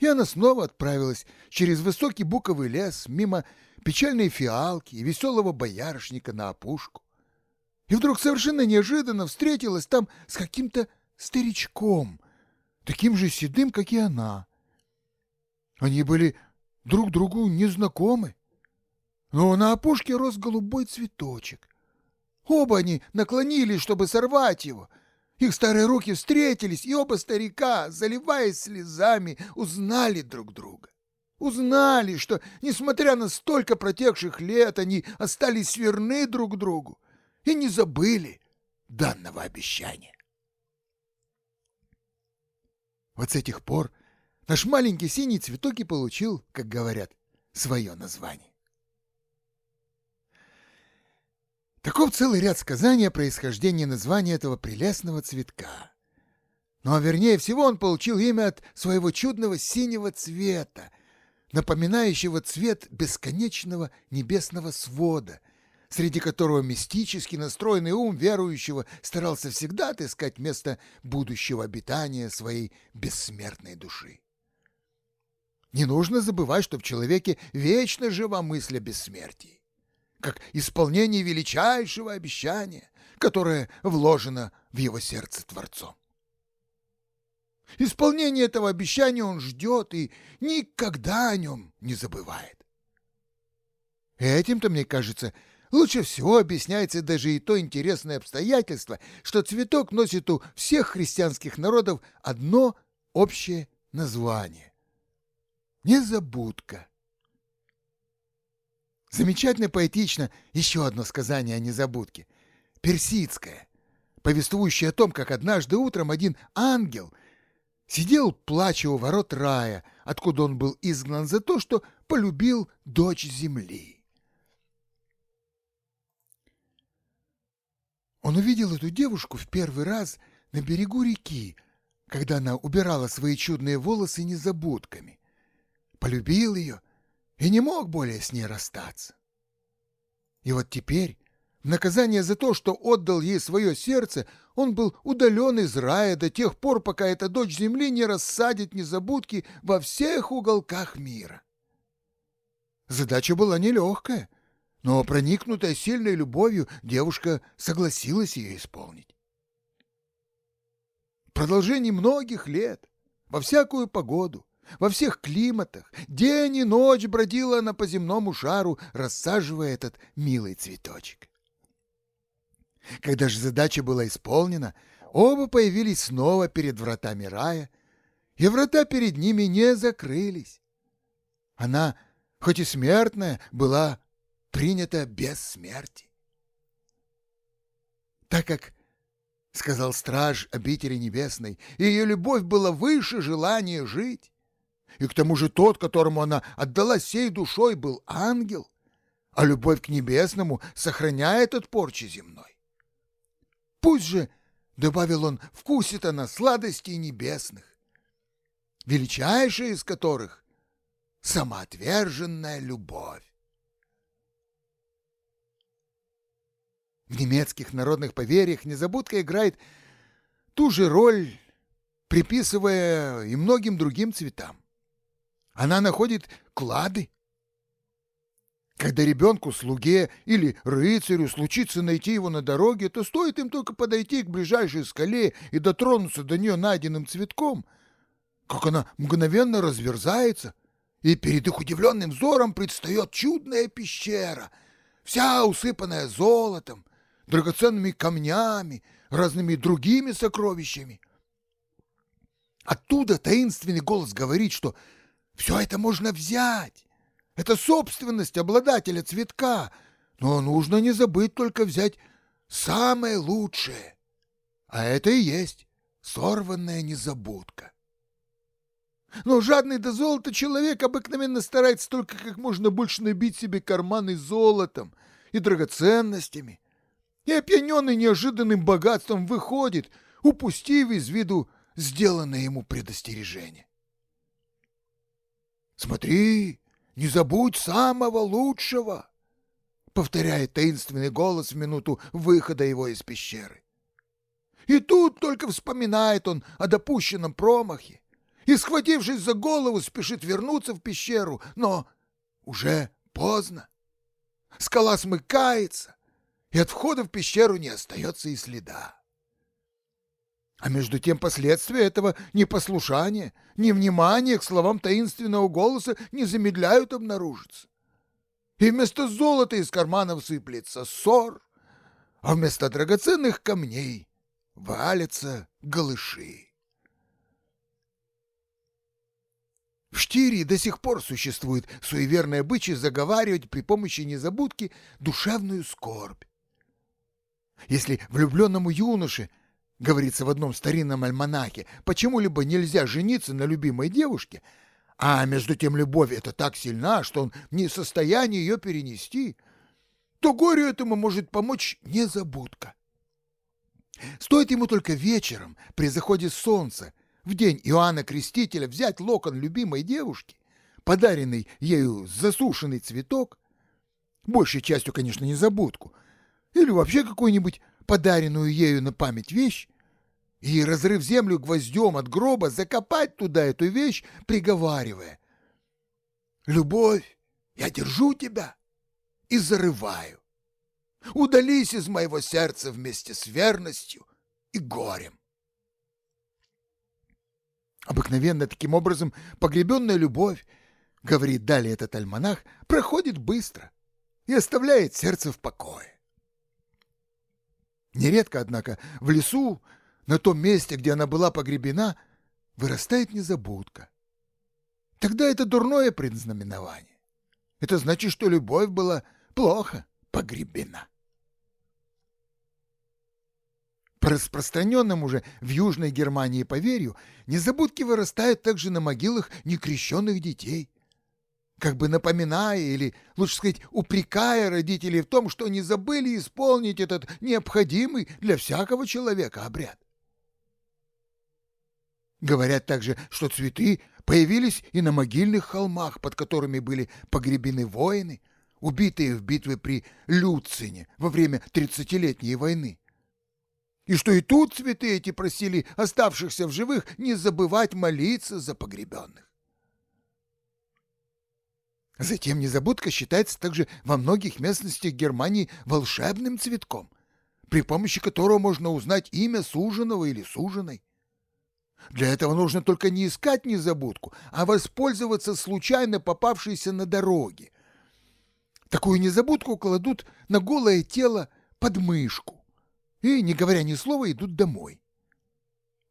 и она снова отправилась через высокий буковый лес мимо печальной фиалки и веселого боярышника на опушку. И вдруг совершенно неожиданно встретилась там с каким-то старичком, таким же седым, как и она. Они были друг другу незнакомы, но на опушке рос голубой цветочек. Оба они наклонились, чтобы сорвать его — их старые руки встретились, и оба старика, заливаясь слезами, узнали друг друга. Узнали, что, несмотря на столько протекших лет, они остались верны друг другу и не забыли данного обещания. Вот с этих пор наш маленький синий цветок и получил, как говорят, свое название. Таков целый ряд сказаний о происхождении названия этого прелестного цветка. Но вернее всего он получил имя от своего чудного синего цвета, напоминающего цвет бесконечного небесного свода, среди которого мистически настроенный ум верующего старался всегда отыскать место будущего обитания своей бессмертной души. Не нужно забывать, что в человеке вечно жива мысль о бессмертии как исполнение величайшего обещания, которое вложено в его сердце Творцом. Исполнение этого обещания он ждет и никогда о нем не забывает. Этим-то, мне кажется, лучше всего объясняется даже и то интересное обстоятельство, что цветок носит у всех христианских народов одно общее название – незабудка. Замечательно поэтично еще одно сказание о незабудке. Персидское, повествующее о том, как однажды утром один ангел сидел, плача у ворот рая, откуда он был изгнан за то, что полюбил дочь земли. Он увидел эту девушку в первый раз на берегу реки, когда она убирала свои чудные волосы незабудками. Полюбил ее — и не мог более с ней расстаться. И вот теперь, в наказание за то, что отдал ей свое сердце, он был удален из рая до тех пор, пока эта дочь земли не рассадит незабудки во всех уголках мира. Задача была нелегкая, но, проникнутая сильной любовью, девушка согласилась ее исполнить. В продолжении многих лет, во всякую погоду, во всех климатах, день и ночь бродила она по земному шару, рассаживая этот милый цветочек. Когда же задача была исполнена, оба появились снова перед вратами рая, и врата перед ними не закрылись. Она, хоть и смертная, была принята без смерти. Так как — сказал страж обители небесной, — ее любовь была выше желания жить. И к тому же тот, которому она отдала сей душой, был ангел, а любовь к небесному сохраняет от порчи земной. Пусть же добавил он, вкусит она сладостей небесных, величайшая из которых — самоотверженная любовь. В немецких народных поверьях незабудка играет ту же роль, приписывая и многим другим цветам. Она находит клады. Когда ребенку, слуге или рыцарю случится найти его на дороге, то стоит им только подойти к ближайшей скале и дотронуться до нее найденным цветком, как она мгновенно разверзается, и перед их удивленным взором предстает чудная пещера, вся усыпанная золотом, драгоценными камнями, разными другими сокровищами. Оттуда таинственный голос говорит, что все это можно взять. Это собственность обладателя цветка, но нужно не забыть только взять самое лучшее. А это и есть сорванная незабудка. Но жадный до золота человек обыкновенно старается только как можно больше набить себе карманы золотом и драгоценностями, и опьяненный неожиданным богатством выходит, упустив из виду сделанное ему предостережение. «Смотри, не забудь самого лучшего!» — повторяет таинственный голос в минуту выхода его из пещеры. И тут только вспоминает он о допущенном промахе и, схватившись за голову, спешит вернуться в пещеру, но уже поздно. Скала смыкается, и от входа в пещеру не остается и следа. А между тем последствия этого непослушания, невнимания к словам таинственного голоса не замедляют обнаружиться. И вместо золота из карманов сыплется ссор, а вместо драгоценных камней валятся голыши. В Штирии до сих пор существует суеверное обычай заговаривать при помощи незабудки душевную скорбь. Если влюбленному юноше, говорится в одном старинном альманахе, почему-либо нельзя жениться на любимой девушке, а между тем любовь эта так сильна, что он не в состоянии ее перенести, то горю этому может помочь незабудка. Стоит ему только вечером, при заходе солнца, в день Иоанна Крестителя, взять локон любимой девушки, подаренный ею засушенный цветок, большей частью, конечно, незабудку, или вообще какую-нибудь подаренную ею на память вещь, и, разрыв землю гвоздем от гроба, закопать туда эту вещь, приговаривая. «Любовь, я держу тебя и зарываю. Удались из моего сердца вместе с верностью и горем». Обыкновенно таким образом погребенная любовь, говорит далее этот альманах, проходит быстро и оставляет сердце в покое. Нередко, однако, в лесу, на том месте, где она была погребена, вырастает незабудка. Тогда это дурное предзнаменование. Это значит, что любовь была плохо погребена. По распространенному уже в Южной Германии поверью, незабудки вырастают также на могилах некрещенных детей – как бы напоминая или, лучше сказать, упрекая родителей в том, что не забыли исполнить этот необходимый для всякого человека обряд. Говорят также, что цветы появились и на могильных холмах, под которыми были погребены воины, убитые в битве при Люцине во время тридцатилетней войны. И что и тут цветы эти просили оставшихся в живых не забывать молиться за погребенных. Затем незабудка считается также во многих местностях Германии волшебным цветком, при помощи которого можно узнать имя суженого или суженой. Для этого нужно только не искать незабудку, а воспользоваться случайно попавшейся на дороге. Такую незабудку кладут на голое тело под мышку и, не говоря ни слова, идут домой.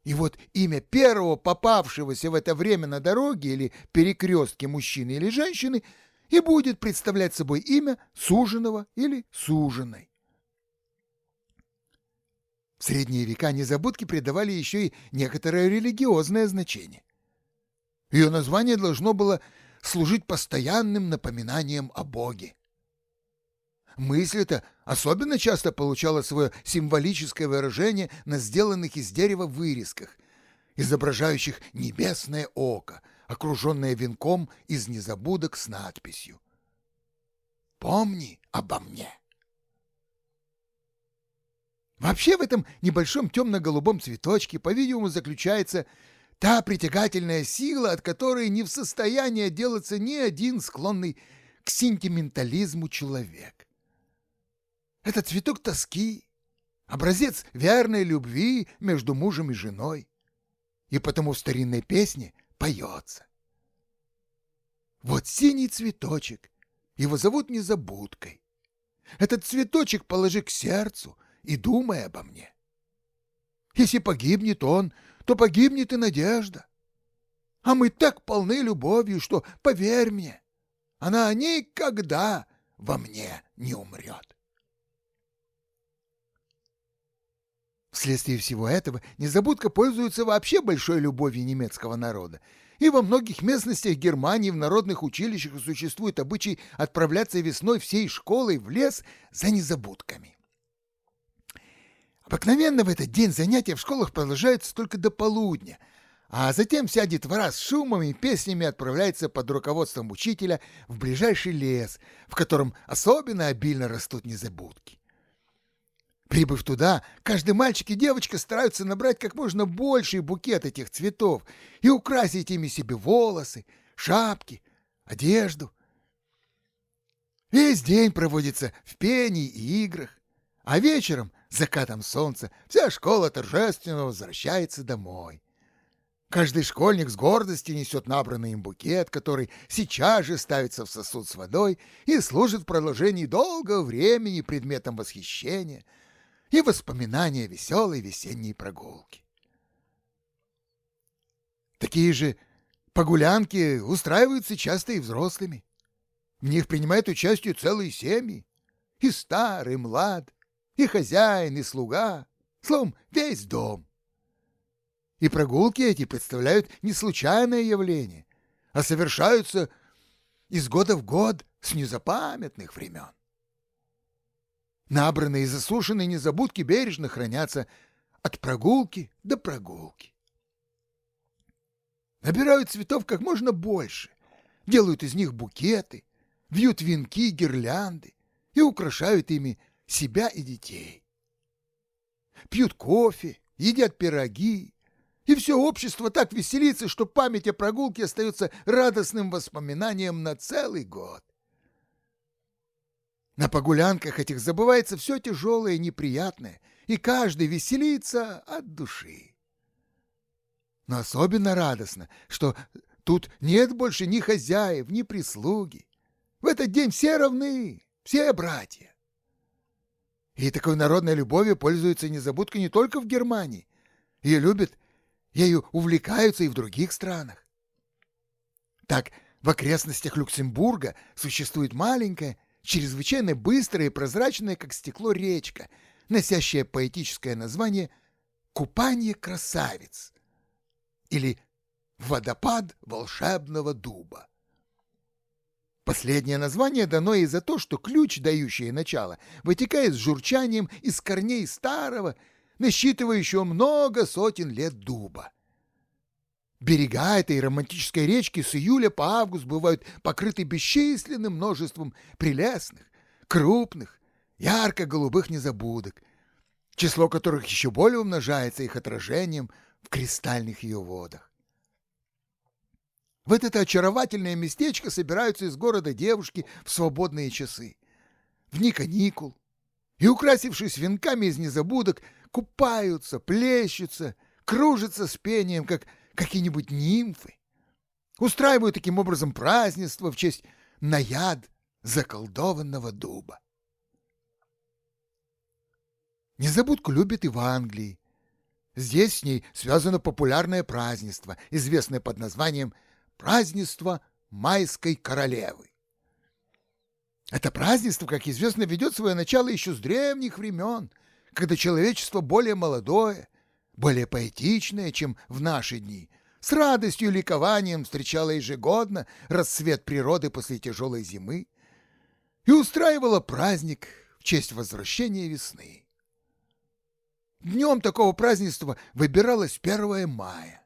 И вот имя первого попавшегося в это время на дороге или перекрестке мужчины или женщины и будет представлять собой имя суженого или суженой. В средние века незабудки придавали еще и некоторое религиозное значение. Ее название должно было служить постоянным напоминанием о Боге. Мысль эта особенно часто получала свое символическое выражение на сделанных из дерева вырезках, изображающих небесное око, окруженное венком из незабудок с надписью «Помни обо мне». Вообще в этом небольшом темно-голубом цветочке, по-видимому, заключается та притягательная сила, от которой не в состоянии отделаться ни один склонный к сентиментализму человек. Это цветок тоски, образец верной любви между мужем и женой, и потому в старинной песне поется. Вот синий цветочек, его зовут Незабудкой. Этот цветочек положи к сердцу — и думай обо мне. Если погибнет он, то погибнет и надежда. А мы так полны любовью, что, поверь мне, она никогда во мне не умрет. Вследствие всего этого незабудка пользуется вообще большой любовью немецкого народа, и во многих местностях Германии в народных училищах существует обычай отправляться весной всей школой в лес за незабудками. Обыкновенно в этот день занятия в школах продолжаются только до полудня, а затем вся детвора с шумом и песнями отправляется под руководством учителя в ближайший лес, в котором особенно обильно растут незабудки. Прибыв туда, каждый мальчик и девочка стараются набрать как можно больший букет этих цветов и украсить ими себе волосы, шапки, одежду. Весь день проводится в пении и играх, а вечером закатом солнца вся школа торжественно возвращается домой. Каждый школьник с гордостью несет набранный им букет, который сейчас же ставится в сосуд с водой и служит в продолжении долгого времени предметом восхищения и воспоминания веселой весенней прогулки. Такие же погулянки устраиваются часто и взрослыми. В них принимают участие целые семьи, и старый, и млад, и хозяин, и слуга, словом, весь дом. И прогулки эти представляют не случайное явление, а совершаются из года в год с незапамятных времен. Набранные и засушенные незабудки бережно хранятся от прогулки до прогулки. Набирают цветов как можно больше, делают из них букеты, вьют венки, гирлянды и украшают ими себя и детей. Пьют кофе, едят пироги, и все общество так веселится, что память о прогулке остается радостным воспоминанием на целый год. На погулянках этих забывается все тяжелое и неприятное, и каждый веселится от души. Но особенно радостно, что тут нет больше ни хозяев, ни прислуги. В этот день все равны, все братья. И такой народной любовью пользуется незабудка не только в Германии. Ее любят, ею увлекаются и в других странах. Так, в окрестностях Люксембурга существует маленькая, чрезвычайно быстрая и прозрачная, как стекло, речка, носящая поэтическое название «Купание красавиц» или «Водопад волшебного дуба». Последнее название дано и за то, что ключ, дающий начало, вытекает с журчанием из корней старого, насчитывающего много сотен лет дуба. Берега этой романтической речки с июля по август бывают покрыты бесчисленным множеством прелестных, крупных, ярко-голубых незабудок, число которых еще более умножается их отражением в кристальных ее водах. В это очаровательное местечко собираются из города девушки в свободные часы, в дни каникул, и, украсившись венками из незабудок, купаются, плещутся, кружатся с пением, как какие-нибудь нимфы. Устраивают таким образом празднество в честь наяд заколдованного дуба. Незабудку любят и в Англии. Здесь с ней связано популярное празднество, известное под названием празднество Майской королевы. Это празднество, как известно, ведет свое начало еще с древних времен, когда человечество более молодое, более поэтичное, чем в наши дни, с радостью и ликованием встречало ежегодно расцвет природы после тяжелой зимы. и устраивала праздник в честь возвращения весны. Днем такого празднества выбиралось 1 мая,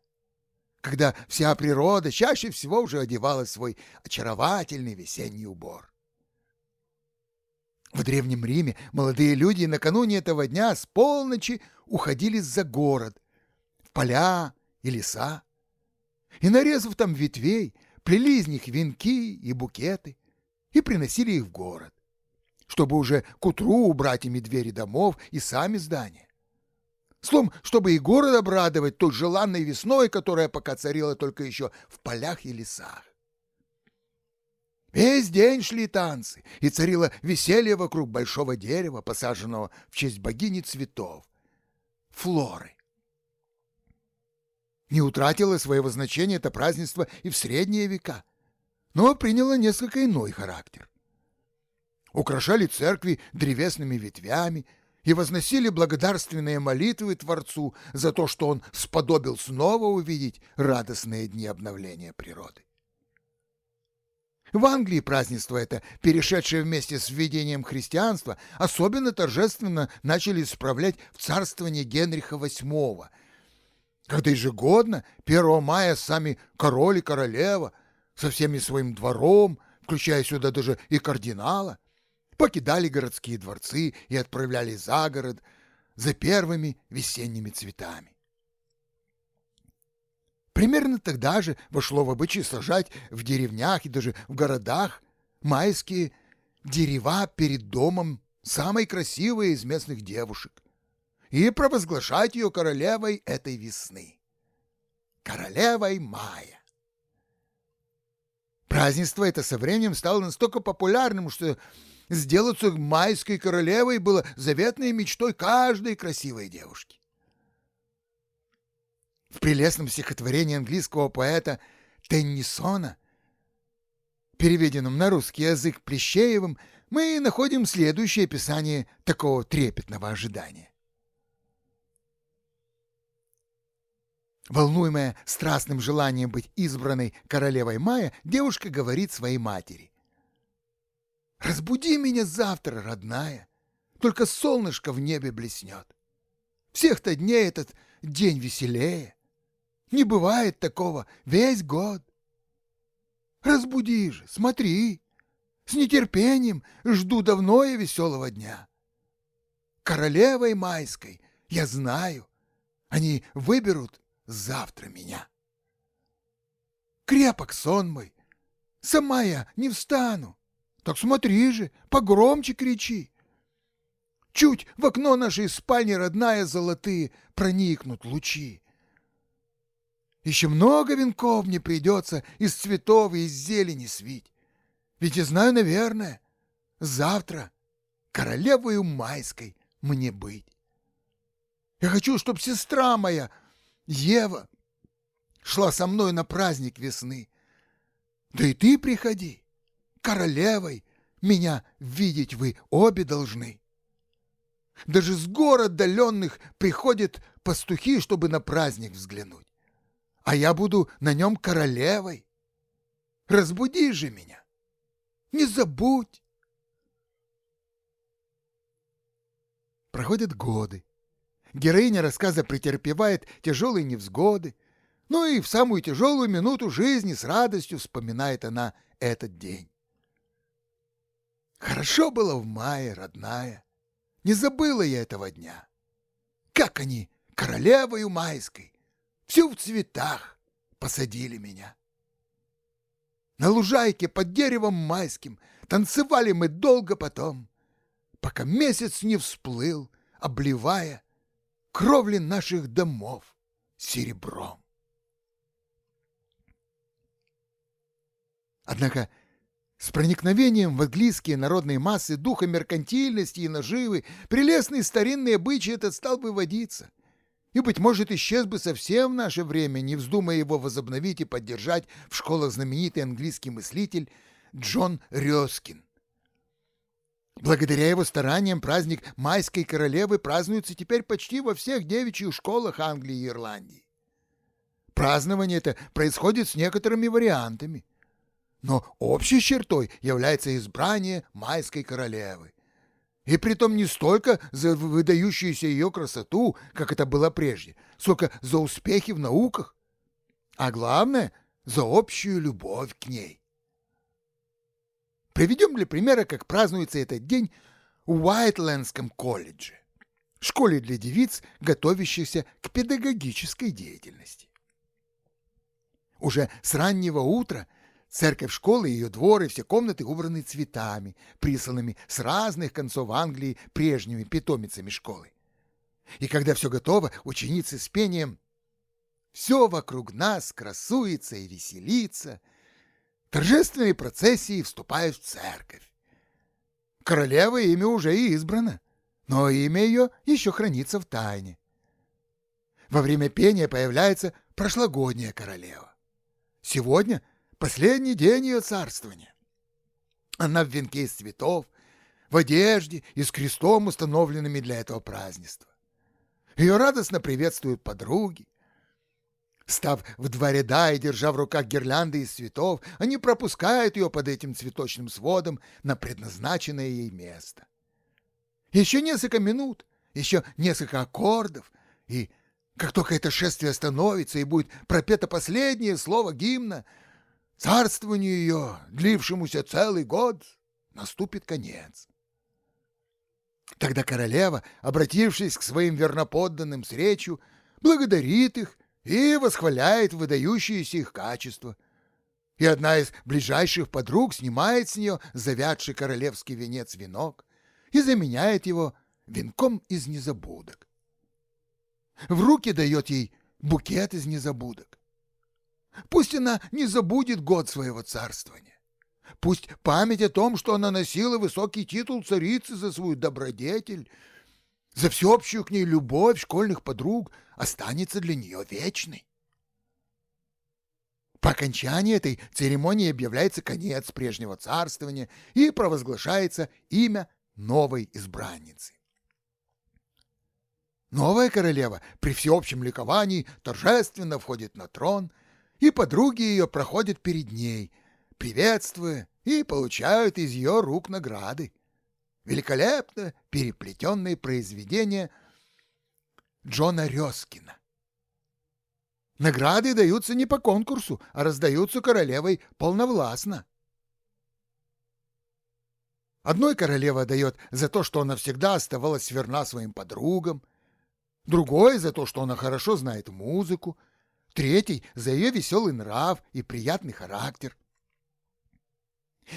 когда вся природа чаще всего уже одевала свой очаровательный весенний убор. В Древнем Риме молодые люди накануне этого дня с полночи уходили за город, в поля и леса, и, нарезав там ветвей, плели из них венки и букеты и приносили их в город, чтобы уже к утру убрать ими двери домов и сами здания. Словом, чтобы и город обрадовать той желанной весной, которая пока царила только еще в полях и лесах. Весь день шли танцы, и царило веселье вокруг большого дерева, посаженного в честь богини цветов — Флоры. Не утратило своего значения это празднество и в средние века, но приняло несколько иной характер. Украшали церкви древесными ветвями и возносили благодарственные молитвы Творцу за то, что он сподобил снова увидеть радостные дни обновления природы. В Англии празднество это, перешедшее вместе с введением христианства, особенно торжественно начали справлять в царствовании Генриха VIII, когда ежегодно 1 мая сами король и королева со всеми своим двором, включая сюда даже и кардинала, покидали городские дворцы и отправлялись за город за первыми весенними цветами. Примерно тогда же вошло в обычай сажать в деревнях и даже в городах майские дерева перед домом самой красивой из местных девушек и провозглашать ее королевой этой весны. Королевой мая. Празднество это со временем стало настолько популярным, что сделаться майской королевой было заветной мечтой каждой красивой девушки. В прелестном стихотворении английского поэта Теннисона, переведенном на русский язык Плещеевым, мы находим следующее описание такого трепетного ожидания. Волнуемая страстным желанием быть избранной королевой Мая, девушка говорит своей матери. «Разбуди меня завтра, родная, только солнышко в небе блеснет. Всех-то дней этот день веселее. Не бывает такого весь год. Разбуди же, смотри. С нетерпением жду давно и веселого дня. Королевой майской, я знаю, они выберут завтра меня. Крепок сон мой, сама я не встану. Так смотри же, погромче кричи. Чуть в окно нашей спальни родная золотые проникнут лучи. Еще много венков мне придется из цветов и из зелени свить. Ведь я знаю, наверное, завтра королевою майской мне быть. Я хочу, чтоб сестра моя, Ева, шла со мной на праздник весны. Да и ты приходи, королевой меня видеть вы обе должны. Даже с гор отдаленных приходят пастухи, чтобы на праздник взглянуть а я буду на нем королевой. Разбуди же меня. Не забудь. Проходят годы. Героиня рассказа претерпевает тяжелые невзгоды, но и в самую тяжелую минуту жизни с радостью вспоминает она этот день. Хорошо было в мае, родная. Не забыла я этого дня. Как они королевою майской всю в цветах посадили меня. На лужайке под деревом майским танцевали мы долго потом, пока месяц не всплыл, обливая кровли наших домов серебром. Однако с проникновением в английские народные массы духа меркантильности и наживы прелестный старинный обычай этот стал выводиться — и, быть может, исчез бы совсем в наше время, не вздумая его возобновить и поддержать в школах знаменитый английский мыслитель Джон Рёскин. Благодаря его стараниям праздник Майской королевы празднуется теперь почти во всех девичьих школах Англии и Ирландии. Празднование это происходит с некоторыми вариантами. Но общей чертой является избрание майской королевы. И притом не столько за выдающуюся ее красоту, как это было прежде, сколько за успехи в науках, а главное — за общую любовь к ней. Приведем для примера, как празднуется этот день в Уайтлендском колледже, школе для девиц, готовящихся к педагогической деятельности. Уже с раннего утра церковь школы, ее двор и все комнаты убраны цветами, присланными с разных концов Англии прежними питомицами школы. И когда все готово, ученицы с пением «Все вокруг нас красуется и веселится», торжественные процессии вступают в церковь. Королева имя уже и избрано, но имя ее еще хранится в тайне. Во время пения появляется прошлогодняя королева. Сегодня последний день ее царствования. Она в венке из цветов, в одежде и с крестом, установленными для этого празднества. Ее радостно приветствуют подруги. Став в два ряда и держа в руках гирлянды из цветов, они пропускают ее под этим цветочным сводом на предназначенное ей место. Еще несколько минут, еще несколько аккордов, и как только это шествие остановится и будет пропето последнее слово гимна, царствованию ее, длившемуся целый год, наступит конец. Тогда королева, обратившись к своим верноподданным с речью, благодарит их и восхваляет выдающиеся их качества. И одна из ближайших подруг снимает с нее завядший королевский венец-венок и заменяет его венком из незабудок в руки дает ей букет из незабудок. Пусть она не забудет год своего царствования. Пусть память о том, что она носила высокий титул царицы за свою добродетель, за всеобщую к ней любовь школьных подруг, останется для нее вечной. По окончании этой церемонии объявляется конец прежнего царствования и провозглашается имя новой избранницы. Новая королева при всеобщем ликовании торжественно входит на трон, и подруги ее проходят перед ней, приветствуя и получают из ее рук награды. Великолепно переплетенные произведения Джона Резкина. Награды даются не по конкурсу, а раздаются королевой полновластно. Одной королева дает за то, что она всегда оставалась верна своим подругам, другой за то, что она хорошо знает музыку, третий за ее веселый нрав и приятный характер.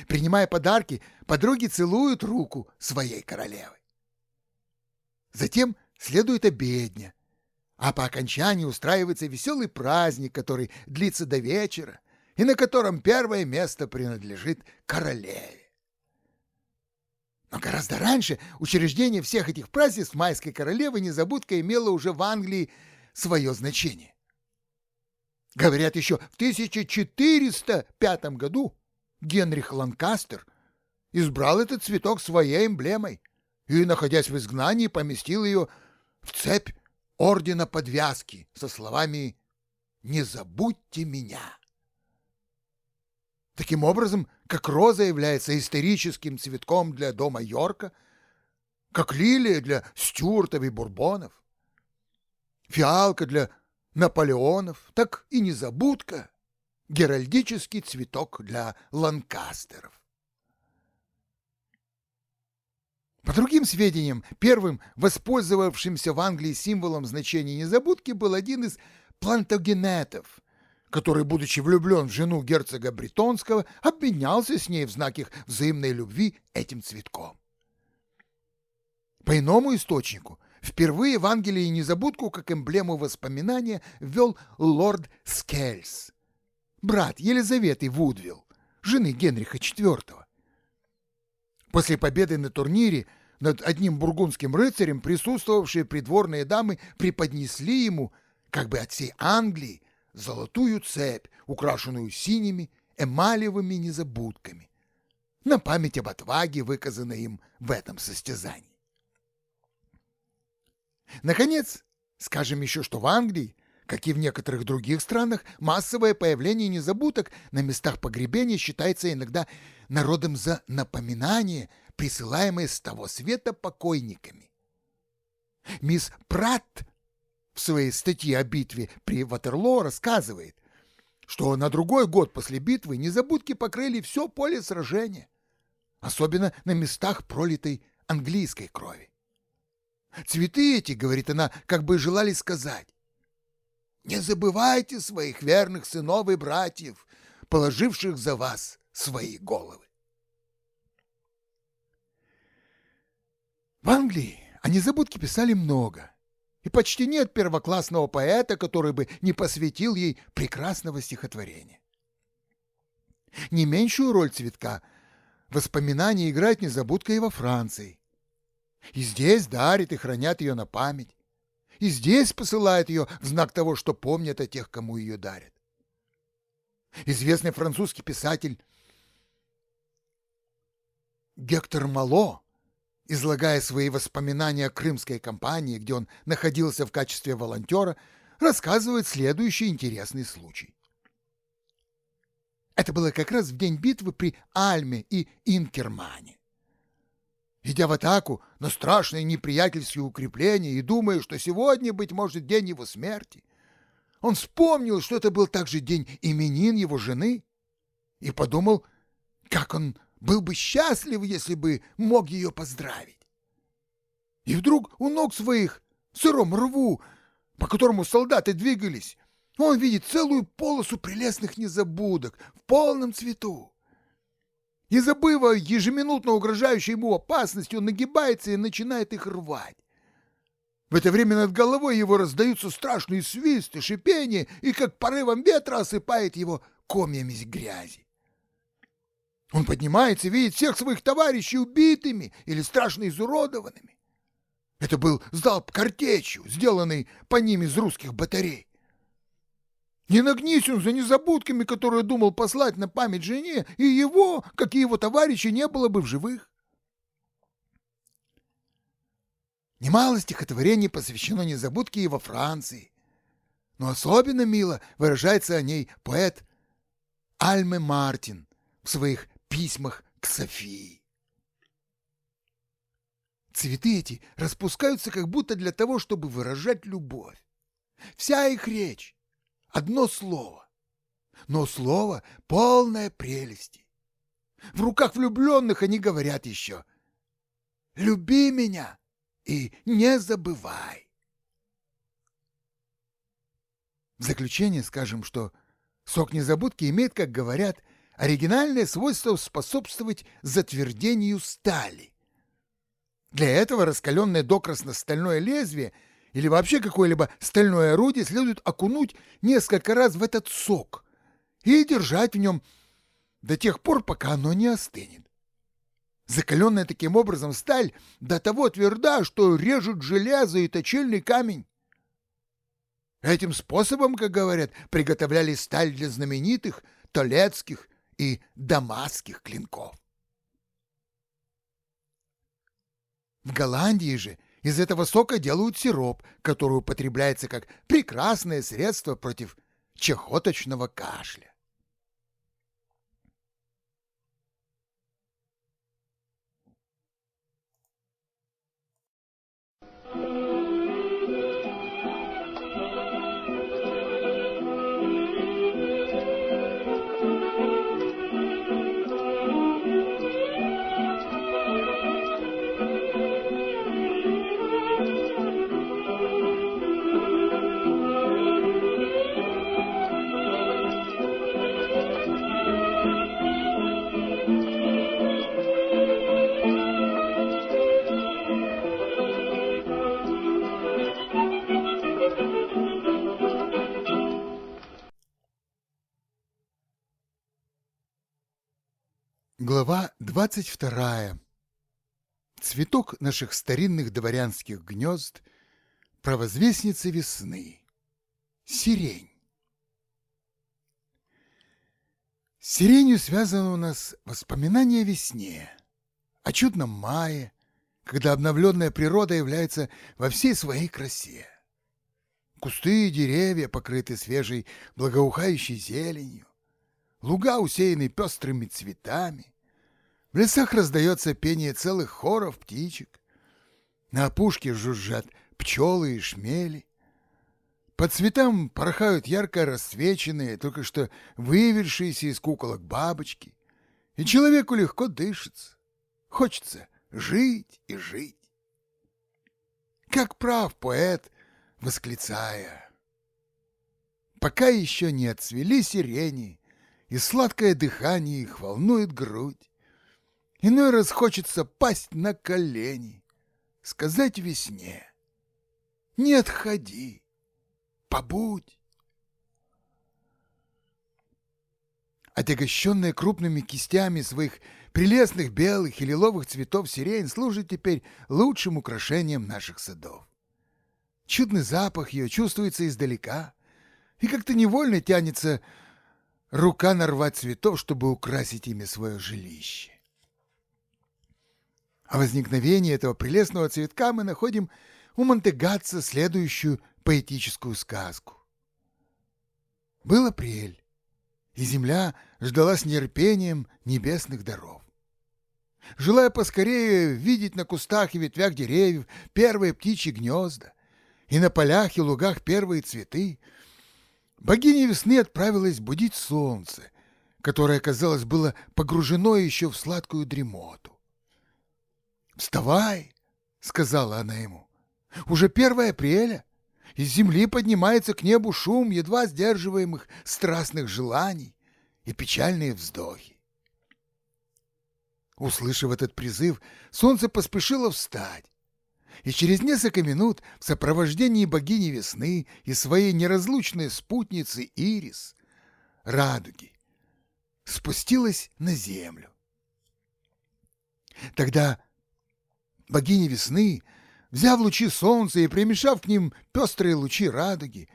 Принимая подарки, подруги целуют руку своей королевы. Затем следует обедня, а по окончании устраивается веселый праздник, который длится до вечера и на котором первое место принадлежит королеве. Но гораздо раньше учреждение всех этих празднеств майской королевы незабудка имело уже в Англии свое значение. Говорят, еще в 1405 году Генрих Ланкастер избрал этот цветок своей эмблемой и, находясь в изгнании, поместил ее в цепь ордена подвязки со словами «Не забудьте меня». Таким образом, как роза является историческим цветком для дома Йорка, как лилия для Стюартов и Бурбонов, фиалка для Наполеонов, так и незабудка — геральдический цветок для Ланкастеров. По другим сведениям, первым воспользовавшимся в Англии символом значения незабудки был один из плантагенетов, который, будучи влюблен в жену герцога Бретонского, обменялся с ней в знак их взаимной любви этим цветком. По иному источнику, впервые в Англии незабудку как эмблему воспоминания ввел лорд Скельс, брат Елизаветы Вудвилл, жены Генриха IV. После победы на турнире над одним бургундским рыцарем присутствовавшие придворные дамы преподнесли ему, как бы от всей Англии, золотую цепь, украшенную синими эмалевыми незабудками, на память об отваге, выказанной им в этом состязании. Наконец, скажем еще, что в Англии, Как и в некоторых других странах, массовое появление незабудок на местах погребения считается иногда народом за напоминание, присылаемое с того света покойниками. Мисс Пратт в своей статье о битве при Ватерлоо рассказывает, что на другой год после битвы незабудки покрыли все поле сражения, особенно на местах пролитой английской крови. Цветы эти, говорит она, как бы желали сказать, «Не забывайте своих верных сынов и братьев, положивших за вас свои головы». В Англии о незабудке писали много, и почти нет первоклассного поэта, который бы не посвятил ей прекрасного стихотворения. Не меньшую роль цветка воспоминания играет незабудка и во Франции. И здесь дарит и хранят ее на память. И здесь посылают ее в знак того, что помнят о тех, кому ее дарят. Известный французский писатель Гектор Мало, излагая свои воспоминания о крымской кампании, где он находился в качестве волонтера, рассказывает следующий интересный случай. Это было как раз в день битвы при Альме и Инкермане идя в атаку на страшные неприятельские укрепления и думая, что сегодня, быть может, день его смерти. Он вспомнил, что это был также день именин его жены, и подумал, как он был бы счастлив, если бы мог ее поздравить. И вдруг у ног своих, в сыром рву, по которому солдаты двигались, он видит целую полосу прелестных незабудок в полном цвету. И забыв о ежеминутно угрожающей ему опасности, он нагибается и начинает их рвать. В это время над головой его раздаются страшные свисты, шипения, и как порывом ветра осыпает его комьями грязи. Он поднимается и видит всех своих товарищей убитыми или страшно изуродованными. Это был залп картечью, сделанный по ним из русских батарей. Не нагнись он за незабудками, которые думал послать на память жене, и его, как и его товарищи, не было бы в живых. Немало стихотворений посвящено незабудке и во Франции, но особенно мило выражается о ней поэт Альме Мартин в своих письмах к Софии. Цветы эти распускаются как будто для того, чтобы выражать любовь. Вся их речь одно слово, но слово полное прелести. В руках влюбленных они говорят еще «Люби меня и не забывай». В заключение скажем, что сок незабудки имеет, как говорят, оригинальное свойство способствовать затвердению стали. Для этого раскаленное докрасно-стальное лезвие – или вообще какое-либо стальное орудие следует окунуть несколько раз в этот сок и держать в нем до тех пор, пока оно не остынет. Закаленная таким образом сталь до того тверда, что режет железо и точильный камень. Этим способом, как говорят, приготовляли сталь для знаменитых толецких и дамасских клинков. В Голландии же из этого сока делают сироп, который употребляется как прекрасное средство против чехоточного кашля. Глава двадцать вторая. Цветок наших старинных дворянских гнезд, провозвестница весны. Сирень. С сиренью связано у нас воспоминание о весне, о чудном мае, когда обновленная природа является во всей своей красе. Кусты и деревья покрыты свежей благоухающей зеленью. Луга усеяны пестрыми цветами. В лесах раздается пение целых хоров птичек. На опушке жужжат пчелы и шмели. По цветам порхают ярко расцвеченные, только что выведшиеся из куколок бабочки. И человеку легко дышится. Хочется жить и жить. Как прав поэт, восклицая. Пока еще не отцвели сирени, и сладкое дыхание их волнует грудь, иной раз хочется пасть на колени, сказать весне «Не отходи, побудь». Отягощенная крупными кистями своих прелестных белых и лиловых цветов сирень служит теперь лучшим украшением наших садов. Чудный запах ее чувствуется издалека, и как-то невольно тянется рука нарвать цветов, чтобы украсить ими свое жилище. О возникновении этого прелестного цветка мы находим у Монтегатца следующую поэтическую сказку. Был апрель, и земля ждала с нетерпением небесных даров. Желая поскорее видеть на кустах и ветвях деревьев первые птичьи гнезда, и на полях и лугах первые цветы, богиня весны отправилась будить солнце, которое, казалось, было погружено еще в сладкую дремоту. «Вставай!» — сказала она ему. «Уже первое апреля. Из земли поднимается к небу шум едва сдерживаемых страстных желаний и печальные вздохи. Услышав этот призыв, солнце поспешило встать, и через несколько минут в сопровождении богини весны и своей неразлучной спутницы Ирис, радуги, спустилась на землю. Тогда богиня весны, взяв лучи солнца и примешав к ним пестрые лучи радуги,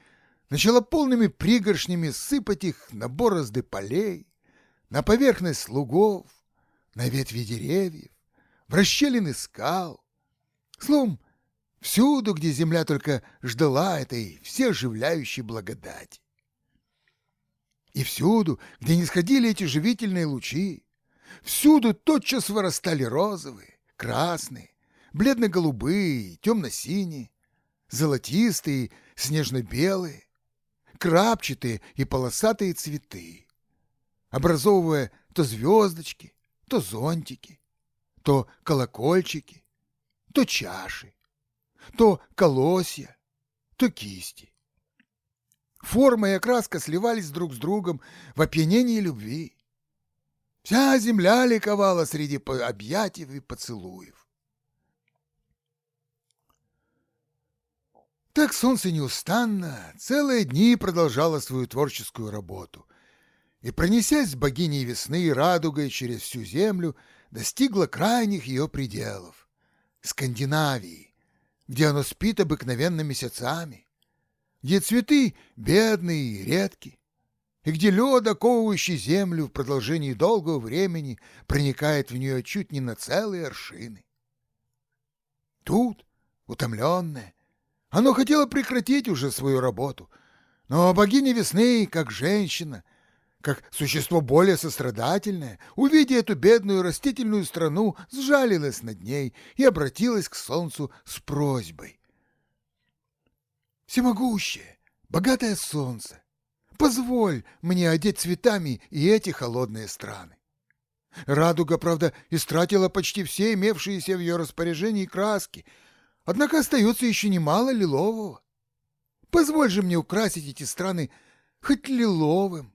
начала полными пригоршнями сыпать их на борозды полей, на поверхность лугов, на ветви деревьев, в расщелины скал, Словом, всюду, где земля только ждала этой всеоживляющей благодати. И всюду, где не сходили эти живительные лучи, всюду тотчас вырастали розовые, красные, бледно-голубые, темно-синие, золотистые, снежно-белые, крапчатые и полосатые цветы, образовывая то звездочки, то зонтики, то колокольчики, то чаши, то колосья, то кисти. Форма и окраска сливались друг с другом в опьянении любви. Вся земля ликовала среди объятий и поцелуев. Так солнце неустанно целые дни продолжало свою творческую работу и, пронесясь с богиней весны и радугой через всю землю, достигло крайних ее пределов. Скандинавии, где оно спит обыкновенно месяцами, где цветы бедные и редкие, и где лед, оковывающий землю в продолжении долгого времени, проникает в нее чуть не на целые аршины. Тут, утомленное, оно хотело прекратить уже свою работу, но богиня весны, как женщина, как существо более сострадательное, увидя эту бедную растительную страну, сжалилась над ней и обратилась к солнцу с просьбой. «Всемогущее, богатое солнце, позволь мне одеть цветами и эти холодные страны. Радуга, правда, истратила почти все имевшиеся в ее распоряжении краски, однако остается еще немало лилового. Позволь же мне украсить эти страны хоть лиловым,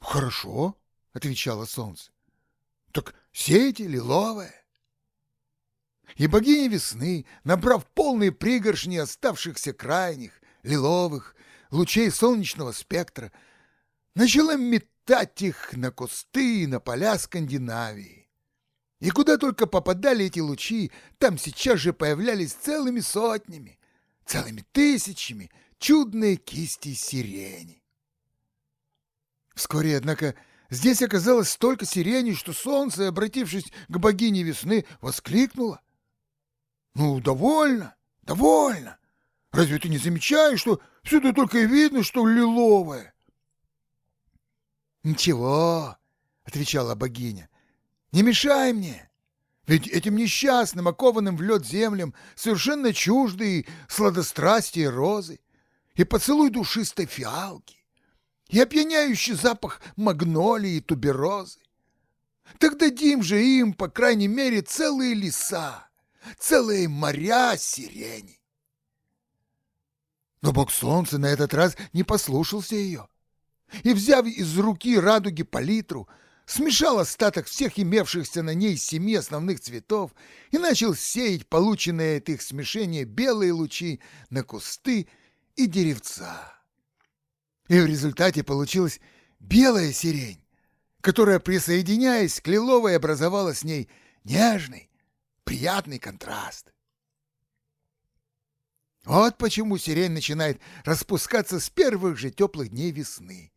«Хорошо», — отвечало солнце. «Так сейте лиловое». И богиня весны, набрав полные пригоршни оставшихся крайних, лиловых, лучей солнечного спектра, начала метать их на кусты и на поля Скандинавии. И куда только попадали эти лучи, там сейчас же появлялись целыми сотнями, целыми тысячами чудные кисти сирени. Вскоре, однако, здесь оказалось столько сирени, что солнце, обратившись к богине весны, воскликнуло. «Ну, довольно, довольно! Разве ты не замечаешь, что всюду только и видно, что лиловое? Ничего, отвечала богиня, не мешай мне. Ведь этим несчастным, окованным в лед землям, совершенно чуждые сладострастия розы и поцелуй душистой фиалки, и опьяняющий запах магнолии и туберозы. Так дадим же им, по крайней мере, целые леса, целые моря сирени. Но бог солнца на этот раз не послушался ее и, взяв из руки радуги палитру, смешал остаток всех имевшихся на ней семи основных цветов и начал сеять полученные от их смешения белые лучи на кусты и деревца. И в результате получилась белая сирень, которая, присоединяясь к лиловой, образовала с ней нежный, приятный контраст. Вот почему сирень начинает распускаться с первых же теплых дней весны.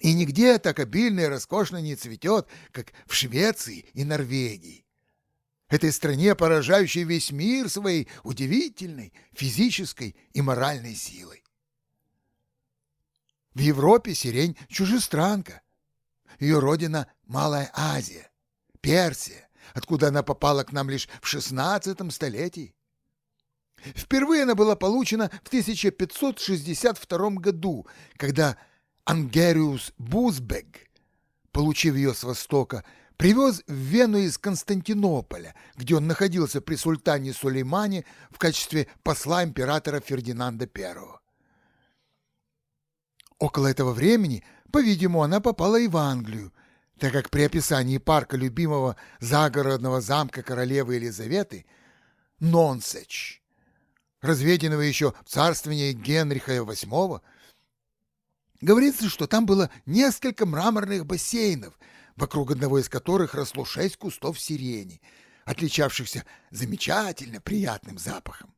И нигде так обильно и роскошно не цветет, как в Швеции и Норвегии. Этой стране, поражающей весь мир своей удивительной физической и моральной силой. В Европе сирень чужестранка. Ее родина – Малая Азия, Персия, откуда она попала к нам лишь в XVI столетии. Впервые она была получена в 1562 году, когда Ангериус Бузбег, получив ее с Востока, привез в Вену из Константинополя, где он находился при султане Сулеймане в качестве посла императора Фердинанда I. Около этого времени, по-видимому, она попала и в Англию, так как при описании парка любимого загородного замка королевы Елизаветы Нонсеч, разведенного еще в царствовании Генриха VIII, Говорится, что там было несколько мраморных бассейнов, вокруг одного из которых росло шесть кустов сирени, отличавшихся замечательно приятным запахом.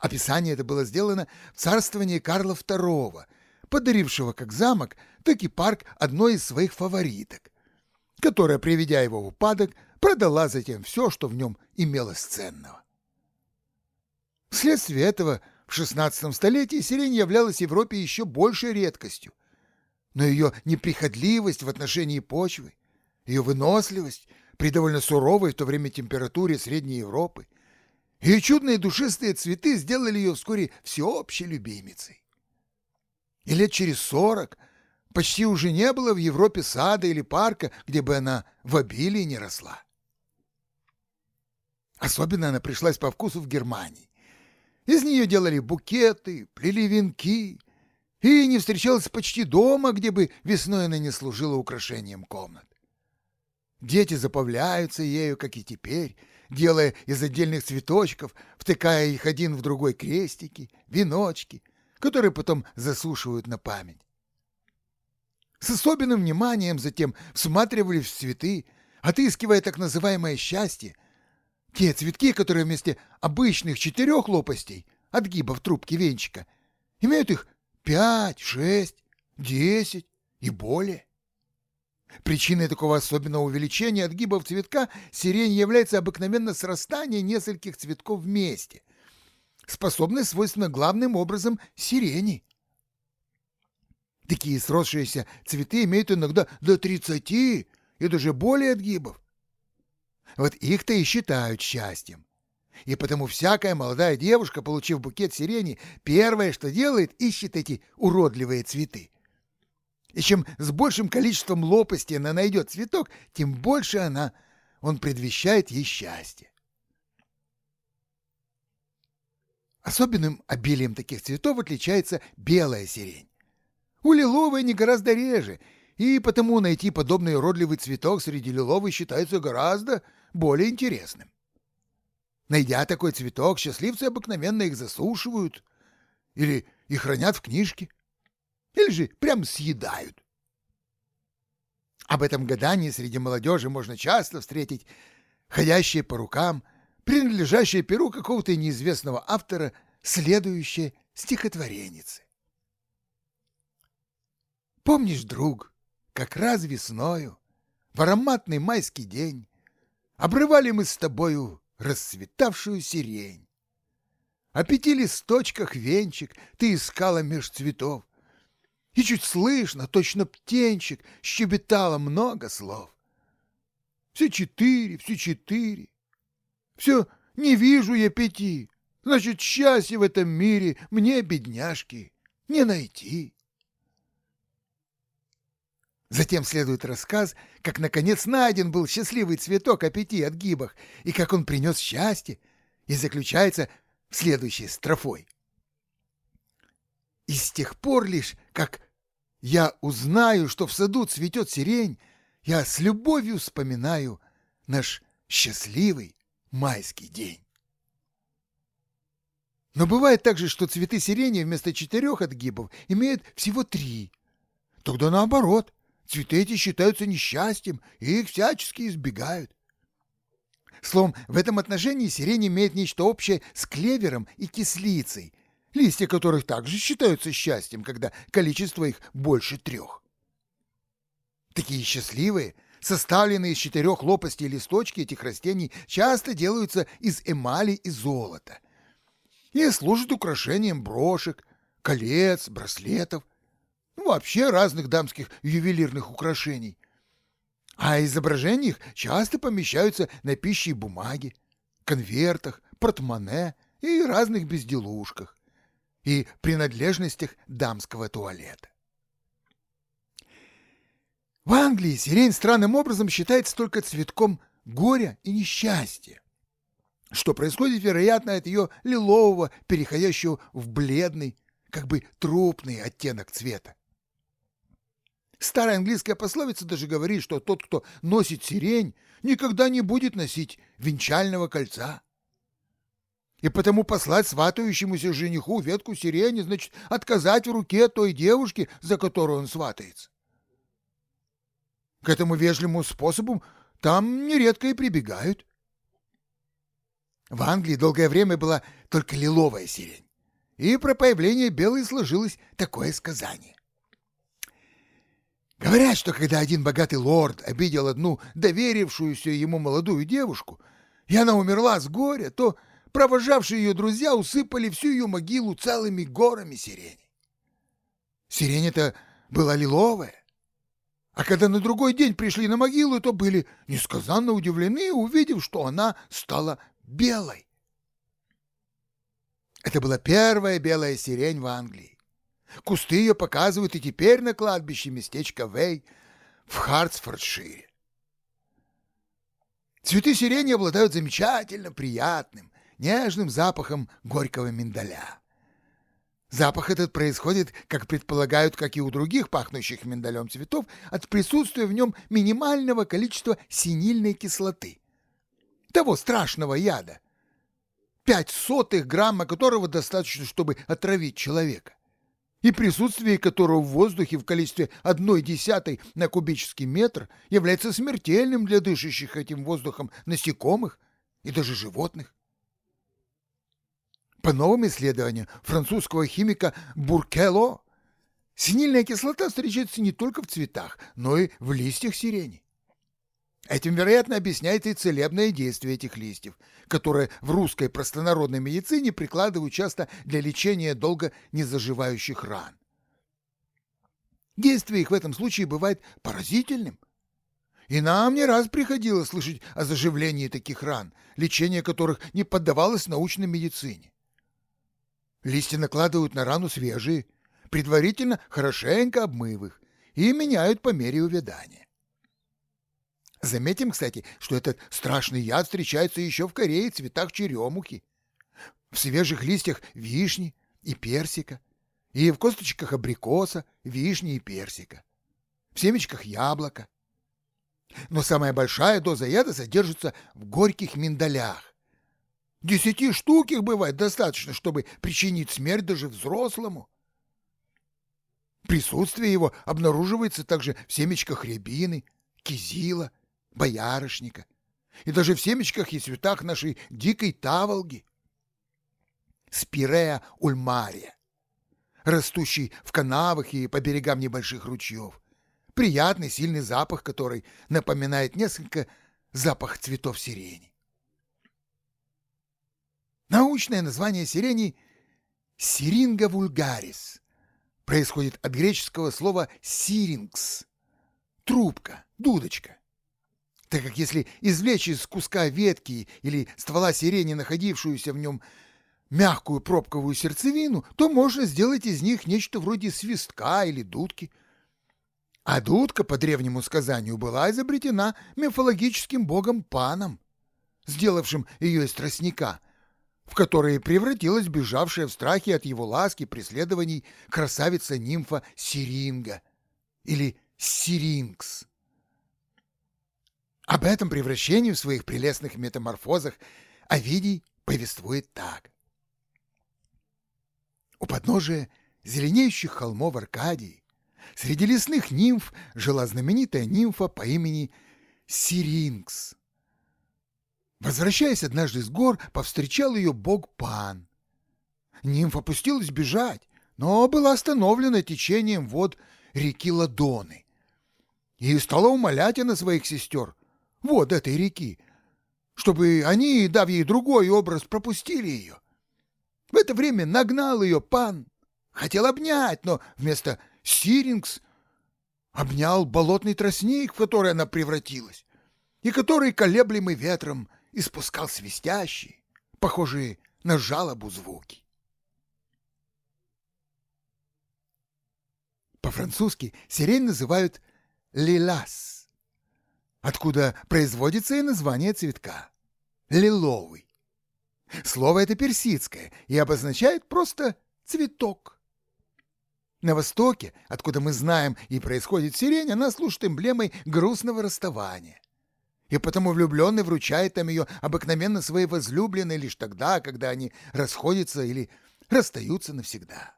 Описание это было сделано в царствовании Карла II, подарившего как замок, так и парк одной из своих фавориток, которая, приведя его в упадок, продала затем все, что в нем имелось ценного. Вследствие этого – в XVI столетии сирень являлась Европе еще большей редкостью. Но ее неприхотливость в отношении почвы, ее выносливость при довольно суровой в то время температуре Средней Европы, ее чудные душистые цветы сделали ее вскоре всеобщей любимицей. И лет через сорок почти уже не было в Европе сада или парка, где бы она в обилии не росла. Особенно она пришлась по вкусу в Германии, из нее делали букеты, плели венки, и не встречалась почти дома, где бы весной она не служила украшением комнат. Дети заповляются ею, как и теперь, делая из отдельных цветочков, втыкая их один в другой крестики, веночки, которые потом засушивают на память. С особенным вниманием затем всматривались в цветы, отыскивая так называемое счастье — те цветки, которые вместе обычных четырех лопастей, отгибов трубки венчика, имеют их пять, шесть, десять и более. Причиной такого особенного увеличения отгибов цветка сирень является обыкновенно срастание нескольких цветков вместе, способность свойственна главным образом сирени. Такие сросшиеся цветы имеют иногда до 30 и даже более отгибов. Вот их-то и считают счастьем. И потому всякая молодая девушка, получив букет сирени, первое, что делает, ищет эти уродливые цветы. И чем с большим количеством лопастей она найдет цветок, тем больше она, он предвещает ей счастье. Особенным обилием таких цветов отличается белая сирень. У лиловой не гораздо реже, и потому найти подобный уродливый цветок среди лиловой считается гораздо более интересным. Найдя такой цветок, счастливцы обыкновенно их засушивают или их хранят в книжке, или же прям съедают. Об этом гадании среди молодежи можно часто встретить ходящие по рукам, принадлежащие перу какого-то неизвестного автора, следующее стихотвореницы. Помнишь, друг, как раз весною, в ароматный майский день, Обрывали мы с тобою расцветавшую сирень. О пяти листочках венчик ты искала меж цветов. И чуть слышно, точно птенчик, щебетало много слов. Все четыре, все четыре. Все не вижу я пяти. Значит, счастье в этом мире мне, бедняжки, не найти. Затем следует рассказ, как наконец найден был счастливый цветок о пяти отгибах, и как он принес счастье, и заключается в следующей строфой. И с тех пор лишь, как я узнаю, что в саду цветет сирень, я с любовью вспоминаю наш счастливый майский день. Но бывает также, что цветы сирени вместо четырех отгибов имеют всего три. Тогда наоборот, цветы эти считаются несчастьем, и их всячески избегают. Словом, в этом отношении сирень имеет нечто общее с клевером и кислицей, листья которых также считаются счастьем, когда количество их больше трех. Такие счастливые, составленные из четырех лопастей листочки этих растений часто делаются из эмали и золота и служат украшением брошек, колец, браслетов, ну, вообще разных дамских ювелирных украшений. А изображения их часто помещаются на пище и бумаге, конвертах, портмоне и разных безделушках и принадлежностях дамского туалета. В Англии сирень странным образом считается только цветком горя и несчастья, что происходит, вероятно, от ее лилового, переходящего в бледный, как бы трупный оттенок цвета. Старая английская пословица даже говорит, что тот, кто носит сирень, никогда не будет носить венчального кольца. И потому послать сватающемуся жениху ветку сирени, значит, отказать в руке той девушки, за которую он сватается. К этому вежливому способу там нередко и прибегают. В Англии долгое время была только лиловая сирень, и про появление белой сложилось такое сказание. Говорят, что когда один богатый лорд обидел одну доверившуюся ему молодую девушку, и она умерла с горя, то провожавшие ее друзья усыпали всю ее могилу целыми горами сирени. Сирень это была лиловая. А когда на другой день пришли на могилу, то были несказанно удивлены, увидев, что она стала белой. Это была первая белая сирень в Англии. Кусты ее показывают и теперь на кладбище местечка Вей в Хартсфордшире. Цветы сирени обладают замечательно приятным, нежным запахом горького миндаля. Запах этот происходит, как предполагают, как и у других пахнущих миндалем цветов, от присутствия в нем минимального количества синильной кислоты. Того страшного яда, пять сотых грамма которого достаточно, чтобы отравить человека и присутствие которого в воздухе в количестве одной десятой на кубический метр является смертельным для дышащих этим воздухом насекомых и даже животных. По новым исследованиям французского химика Буркело, синильная кислота встречается не только в цветах, но и в листьях сирени. Этим, вероятно, объясняется и целебное действие этих листьев, которые в русской простонародной медицине прикладывают часто для лечения долго незаживающих ран. Действие их в этом случае бывает поразительным. И нам не раз приходилось слышать о заживлении таких ран, лечение которых не поддавалось научной медицине. Листья накладывают на рану свежие, предварительно хорошенько обмыв их, и меняют по мере увядания. Заметим, кстати, что этот страшный яд встречается еще в Корее в цветах черемухи, в свежих листьях вишни и персика, и в косточках абрикоса, вишни и персика, в семечках яблока. Но самая большая доза яда содержится в горьких миндалях. Десяти штук их бывает достаточно, чтобы причинить смерть даже взрослому. Присутствие его обнаруживается также в семечках рябины, кизила, боярышника и даже в семечках и цветах нашей дикой таволги. Спирея ульмария, растущий в канавах и по берегам небольших ручьев. Приятный сильный запах, который напоминает несколько запах цветов сирени. Научное название сирени – сиринга вульгарис. Происходит от греческого слова «сирингс» – трубка, дудочка. Так как если извлечь из куска ветки или ствола сирени, находившуюся в нем мягкую пробковую сердцевину, то можно сделать из них нечто вроде свистка или дудки. А дудка, по древнему сказанию, была изобретена мифологическим богом Паном, сделавшим ее из тростника, в которой превратилась бежавшая в страхе от его ласки преследований красавица-нимфа Сиринга или Сирингс. Об этом превращении в своих прелестных метаморфозах Овидий повествует так. У подножия зеленеющих холмов Аркадии среди лесных нимф жила знаменитая нимфа по имени Сирингс. Возвращаясь однажды с гор, повстречал ее бог Пан. Нимфа пустилась бежать, но была остановлена течением вод реки Ладоны. И стала умолять она своих сестер, вод этой реки, чтобы они, дав ей другой образ, пропустили ее. В это время нагнал ее пан, хотел обнять, но вместо Сирингс обнял болотный тростник, в который она превратилась, и который, колеблемый ветром, испускал свистящие, похожие на жалобу звуки. По-французски сирень называют «лилас», откуда производится и название цветка – лиловый. Слово это персидское и обозначает просто «цветок». На Востоке, откуда мы знаем и происходит сирень, она служит эмблемой грустного расставания и потому влюбленный вручает там ее обыкновенно своей возлюбленной лишь тогда, когда они расходятся или расстаются навсегда.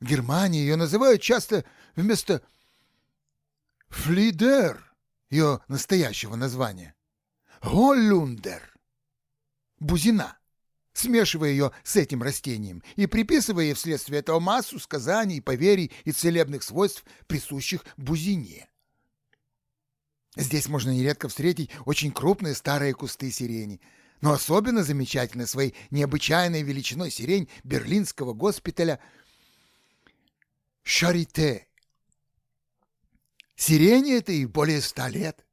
В Германии ее называют часто вместо «флидер» ее настоящего названия «голлюндер» — «бузина», смешивая ее с этим растением и приписывая ей вследствие этого массу сказаний, поверий и целебных свойств, присущих бузине. Здесь можно нередко встретить очень крупные старые кусты сирени, но особенно замечательна своей необычайной величиной сирень берлинского госпиталя Шарите. Сирени этой более ста лет.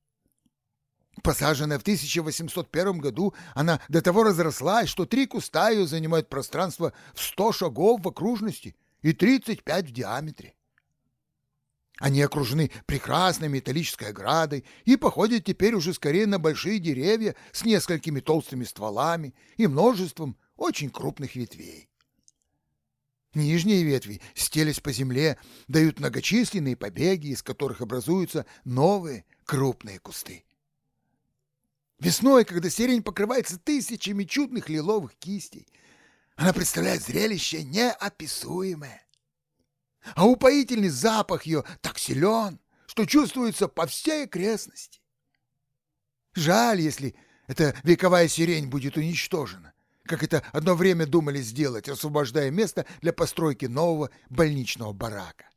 Посаженная в 1801 году, она до того разрослась, что три куста ее занимают пространство в 100 шагов в окружности и 35 в диаметре. Они окружены прекрасной металлической оградой и походят теперь уже скорее на большие деревья с несколькими толстыми стволами и множеством очень крупных ветвей. Нижние ветви, стелясь по земле, дают многочисленные побеги, из которых образуются новые крупные кусты. Весной, когда сирень покрывается тысячами чудных лиловых кистей, она представляет зрелище неописуемое а упоительный запах ее так силен, что чувствуется по всей окрестности. Жаль, если эта вековая сирень будет уничтожена, как это одно время думали сделать, освобождая место для постройки нового больничного барака.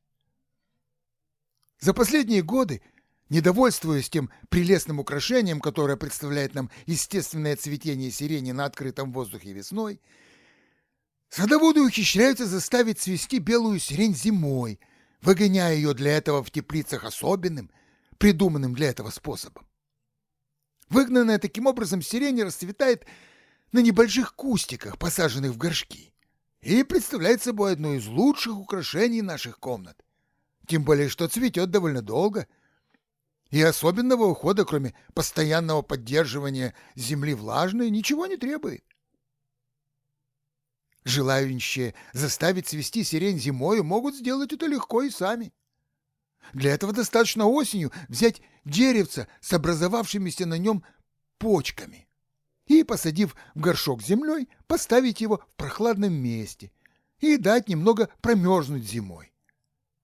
За последние годы, недовольствуясь тем прелестным украшением, которое представляет нам естественное цветение сирени на открытом воздухе весной, Садоводы ухищряются заставить цвести белую сирень зимой, выгоняя ее для этого в теплицах особенным, придуманным для этого способом. Выгнанная таким образом сирень расцветает на небольших кустиках, посаженных в горшки, и представляет собой одно из лучших украшений наших комнат. Тем более, что цветет довольно долго, и особенного ухода, кроме постоянного поддерживания земли влажной, ничего не требует. Желающие заставить цвести сирень зимою могут сделать это легко и сами. Для этого достаточно осенью взять деревце с образовавшимися на нем почками и, посадив в горшок землей, поставить его в прохладном месте и дать немного промерзнуть зимой.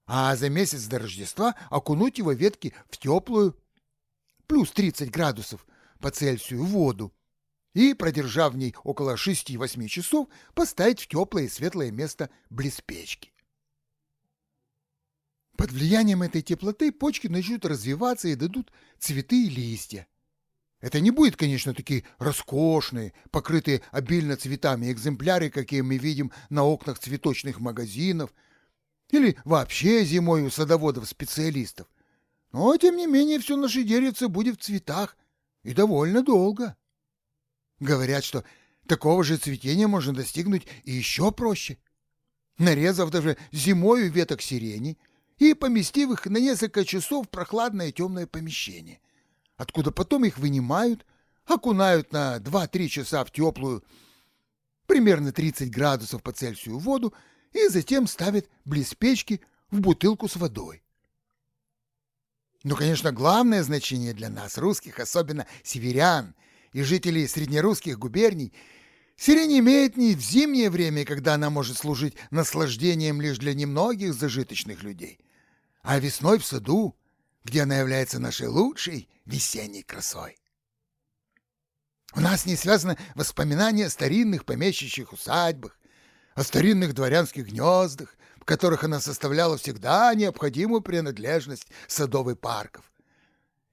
А за месяц до Рождества окунуть его ветки в теплую, плюс 30 градусов по Цельсию, воду, и, продержав в ней около 6-8 часов, поставить в теплое и светлое место близ печки. Под влиянием этой теплоты почки начнут развиваться и дадут цветы и листья. Это не будет, конечно, такие роскошные, покрытые обильно цветами экземпляры, какие мы видим на окнах цветочных магазинов, или вообще зимой у садоводов-специалистов. Но, тем не менее, все наше деревце будет в цветах, и довольно долго. Говорят, что такого же цветения можно достигнуть и еще проще. Нарезав даже зимою веток сирени и поместив их на несколько часов в прохладное темное помещение откуда потом их вынимают, окунают на 2-3 часа в теплую, примерно 30 градусов по Цельсию воду, и затем ставят близ печки в бутылку с водой. Но, конечно, главное значение для нас, русских, особенно северян и жителей среднерусских губерний, сирень имеет не в зимнее время, когда она может служить наслаждением лишь для немногих зажиточных людей, а весной в саду, где она является нашей лучшей весенней красой. У нас не связано воспоминания о старинных помещичьих усадьбах, о старинных дворянских гнездах, в которых она составляла всегда необходимую принадлежность садовых парков,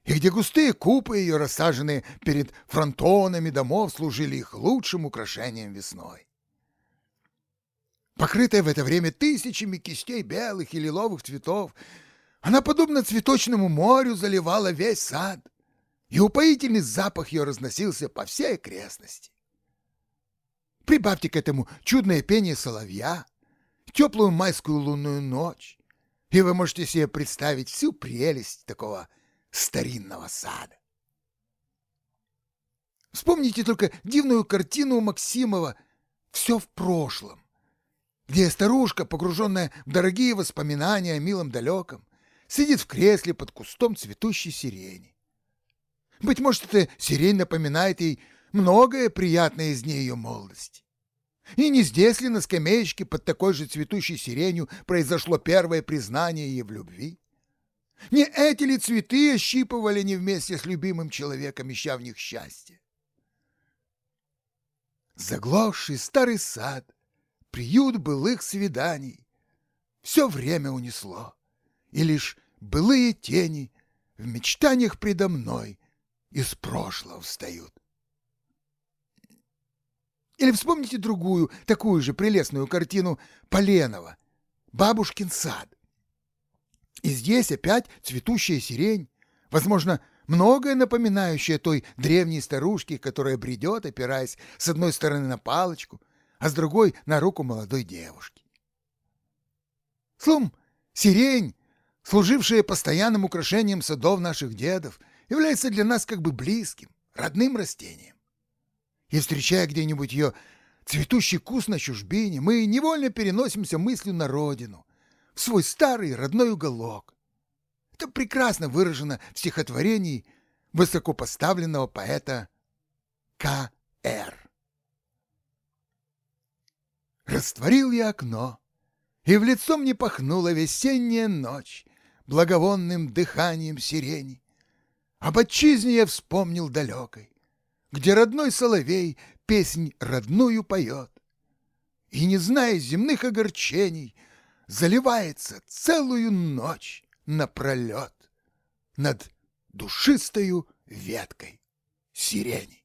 и где густые купы ее, рассаженные перед фронтонами домов, служили их лучшим украшением весной. Покрытая в это время тысячами кистей белых и лиловых цветов, она, подобно цветочному морю, заливала весь сад, и упоительный запах ее разносился по всей окрестности. Прибавьте к этому чудное пение соловья, теплую майскую лунную ночь, и вы можете себе представить всю прелесть такого старинного сада. Вспомните только дивную картину Максимова «Все в прошлом», где старушка, погруженная в дорогие воспоминания о милом далеком, сидит в кресле под кустом цветущей сирени. Быть может, эта сирень напоминает ей многое приятное из дней ее молодости. И не здесь ли на скамеечке под такой же цветущей сиренью произошло первое признание ей в любви? Не эти ли цветы ощипывали не вместе с любимым человеком, ища в них счастье? Заглохший старый сад, приют былых свиданий, все время унесло и лишь былые тени в мечтаниях предо мной из прошлого встают. Или вспомните другую, такую же прелестную картину Поленова «Бабушкин сад». И здесь опять цветущая сирень, возможно, многое напоминающее той древней старушке, которая бредет, опираясь с одной стороны на палочку, а с другой — на руку молодой девушки. Словом, сирень служившее постоянным украшением садов наших дедов, является для нас как бы близким, родным растением. И встречая где-нибудь ее цветущий куст на чужбине, мы невольно переносимся мыслью на родину, в свой старый родной уголок. Это прекрасно выражено в стихотворении высокопоставленного поэта К.Р. Растворил я окно, и в лицо мне пахнула весенняя ночь, благовонным дыханием сирени. Об отчизне я вспомнил далекой, где родной соловей песнь родную поет. И, не зная земных огорчений, заливается целую ночь напролет над душистою веткой сирени.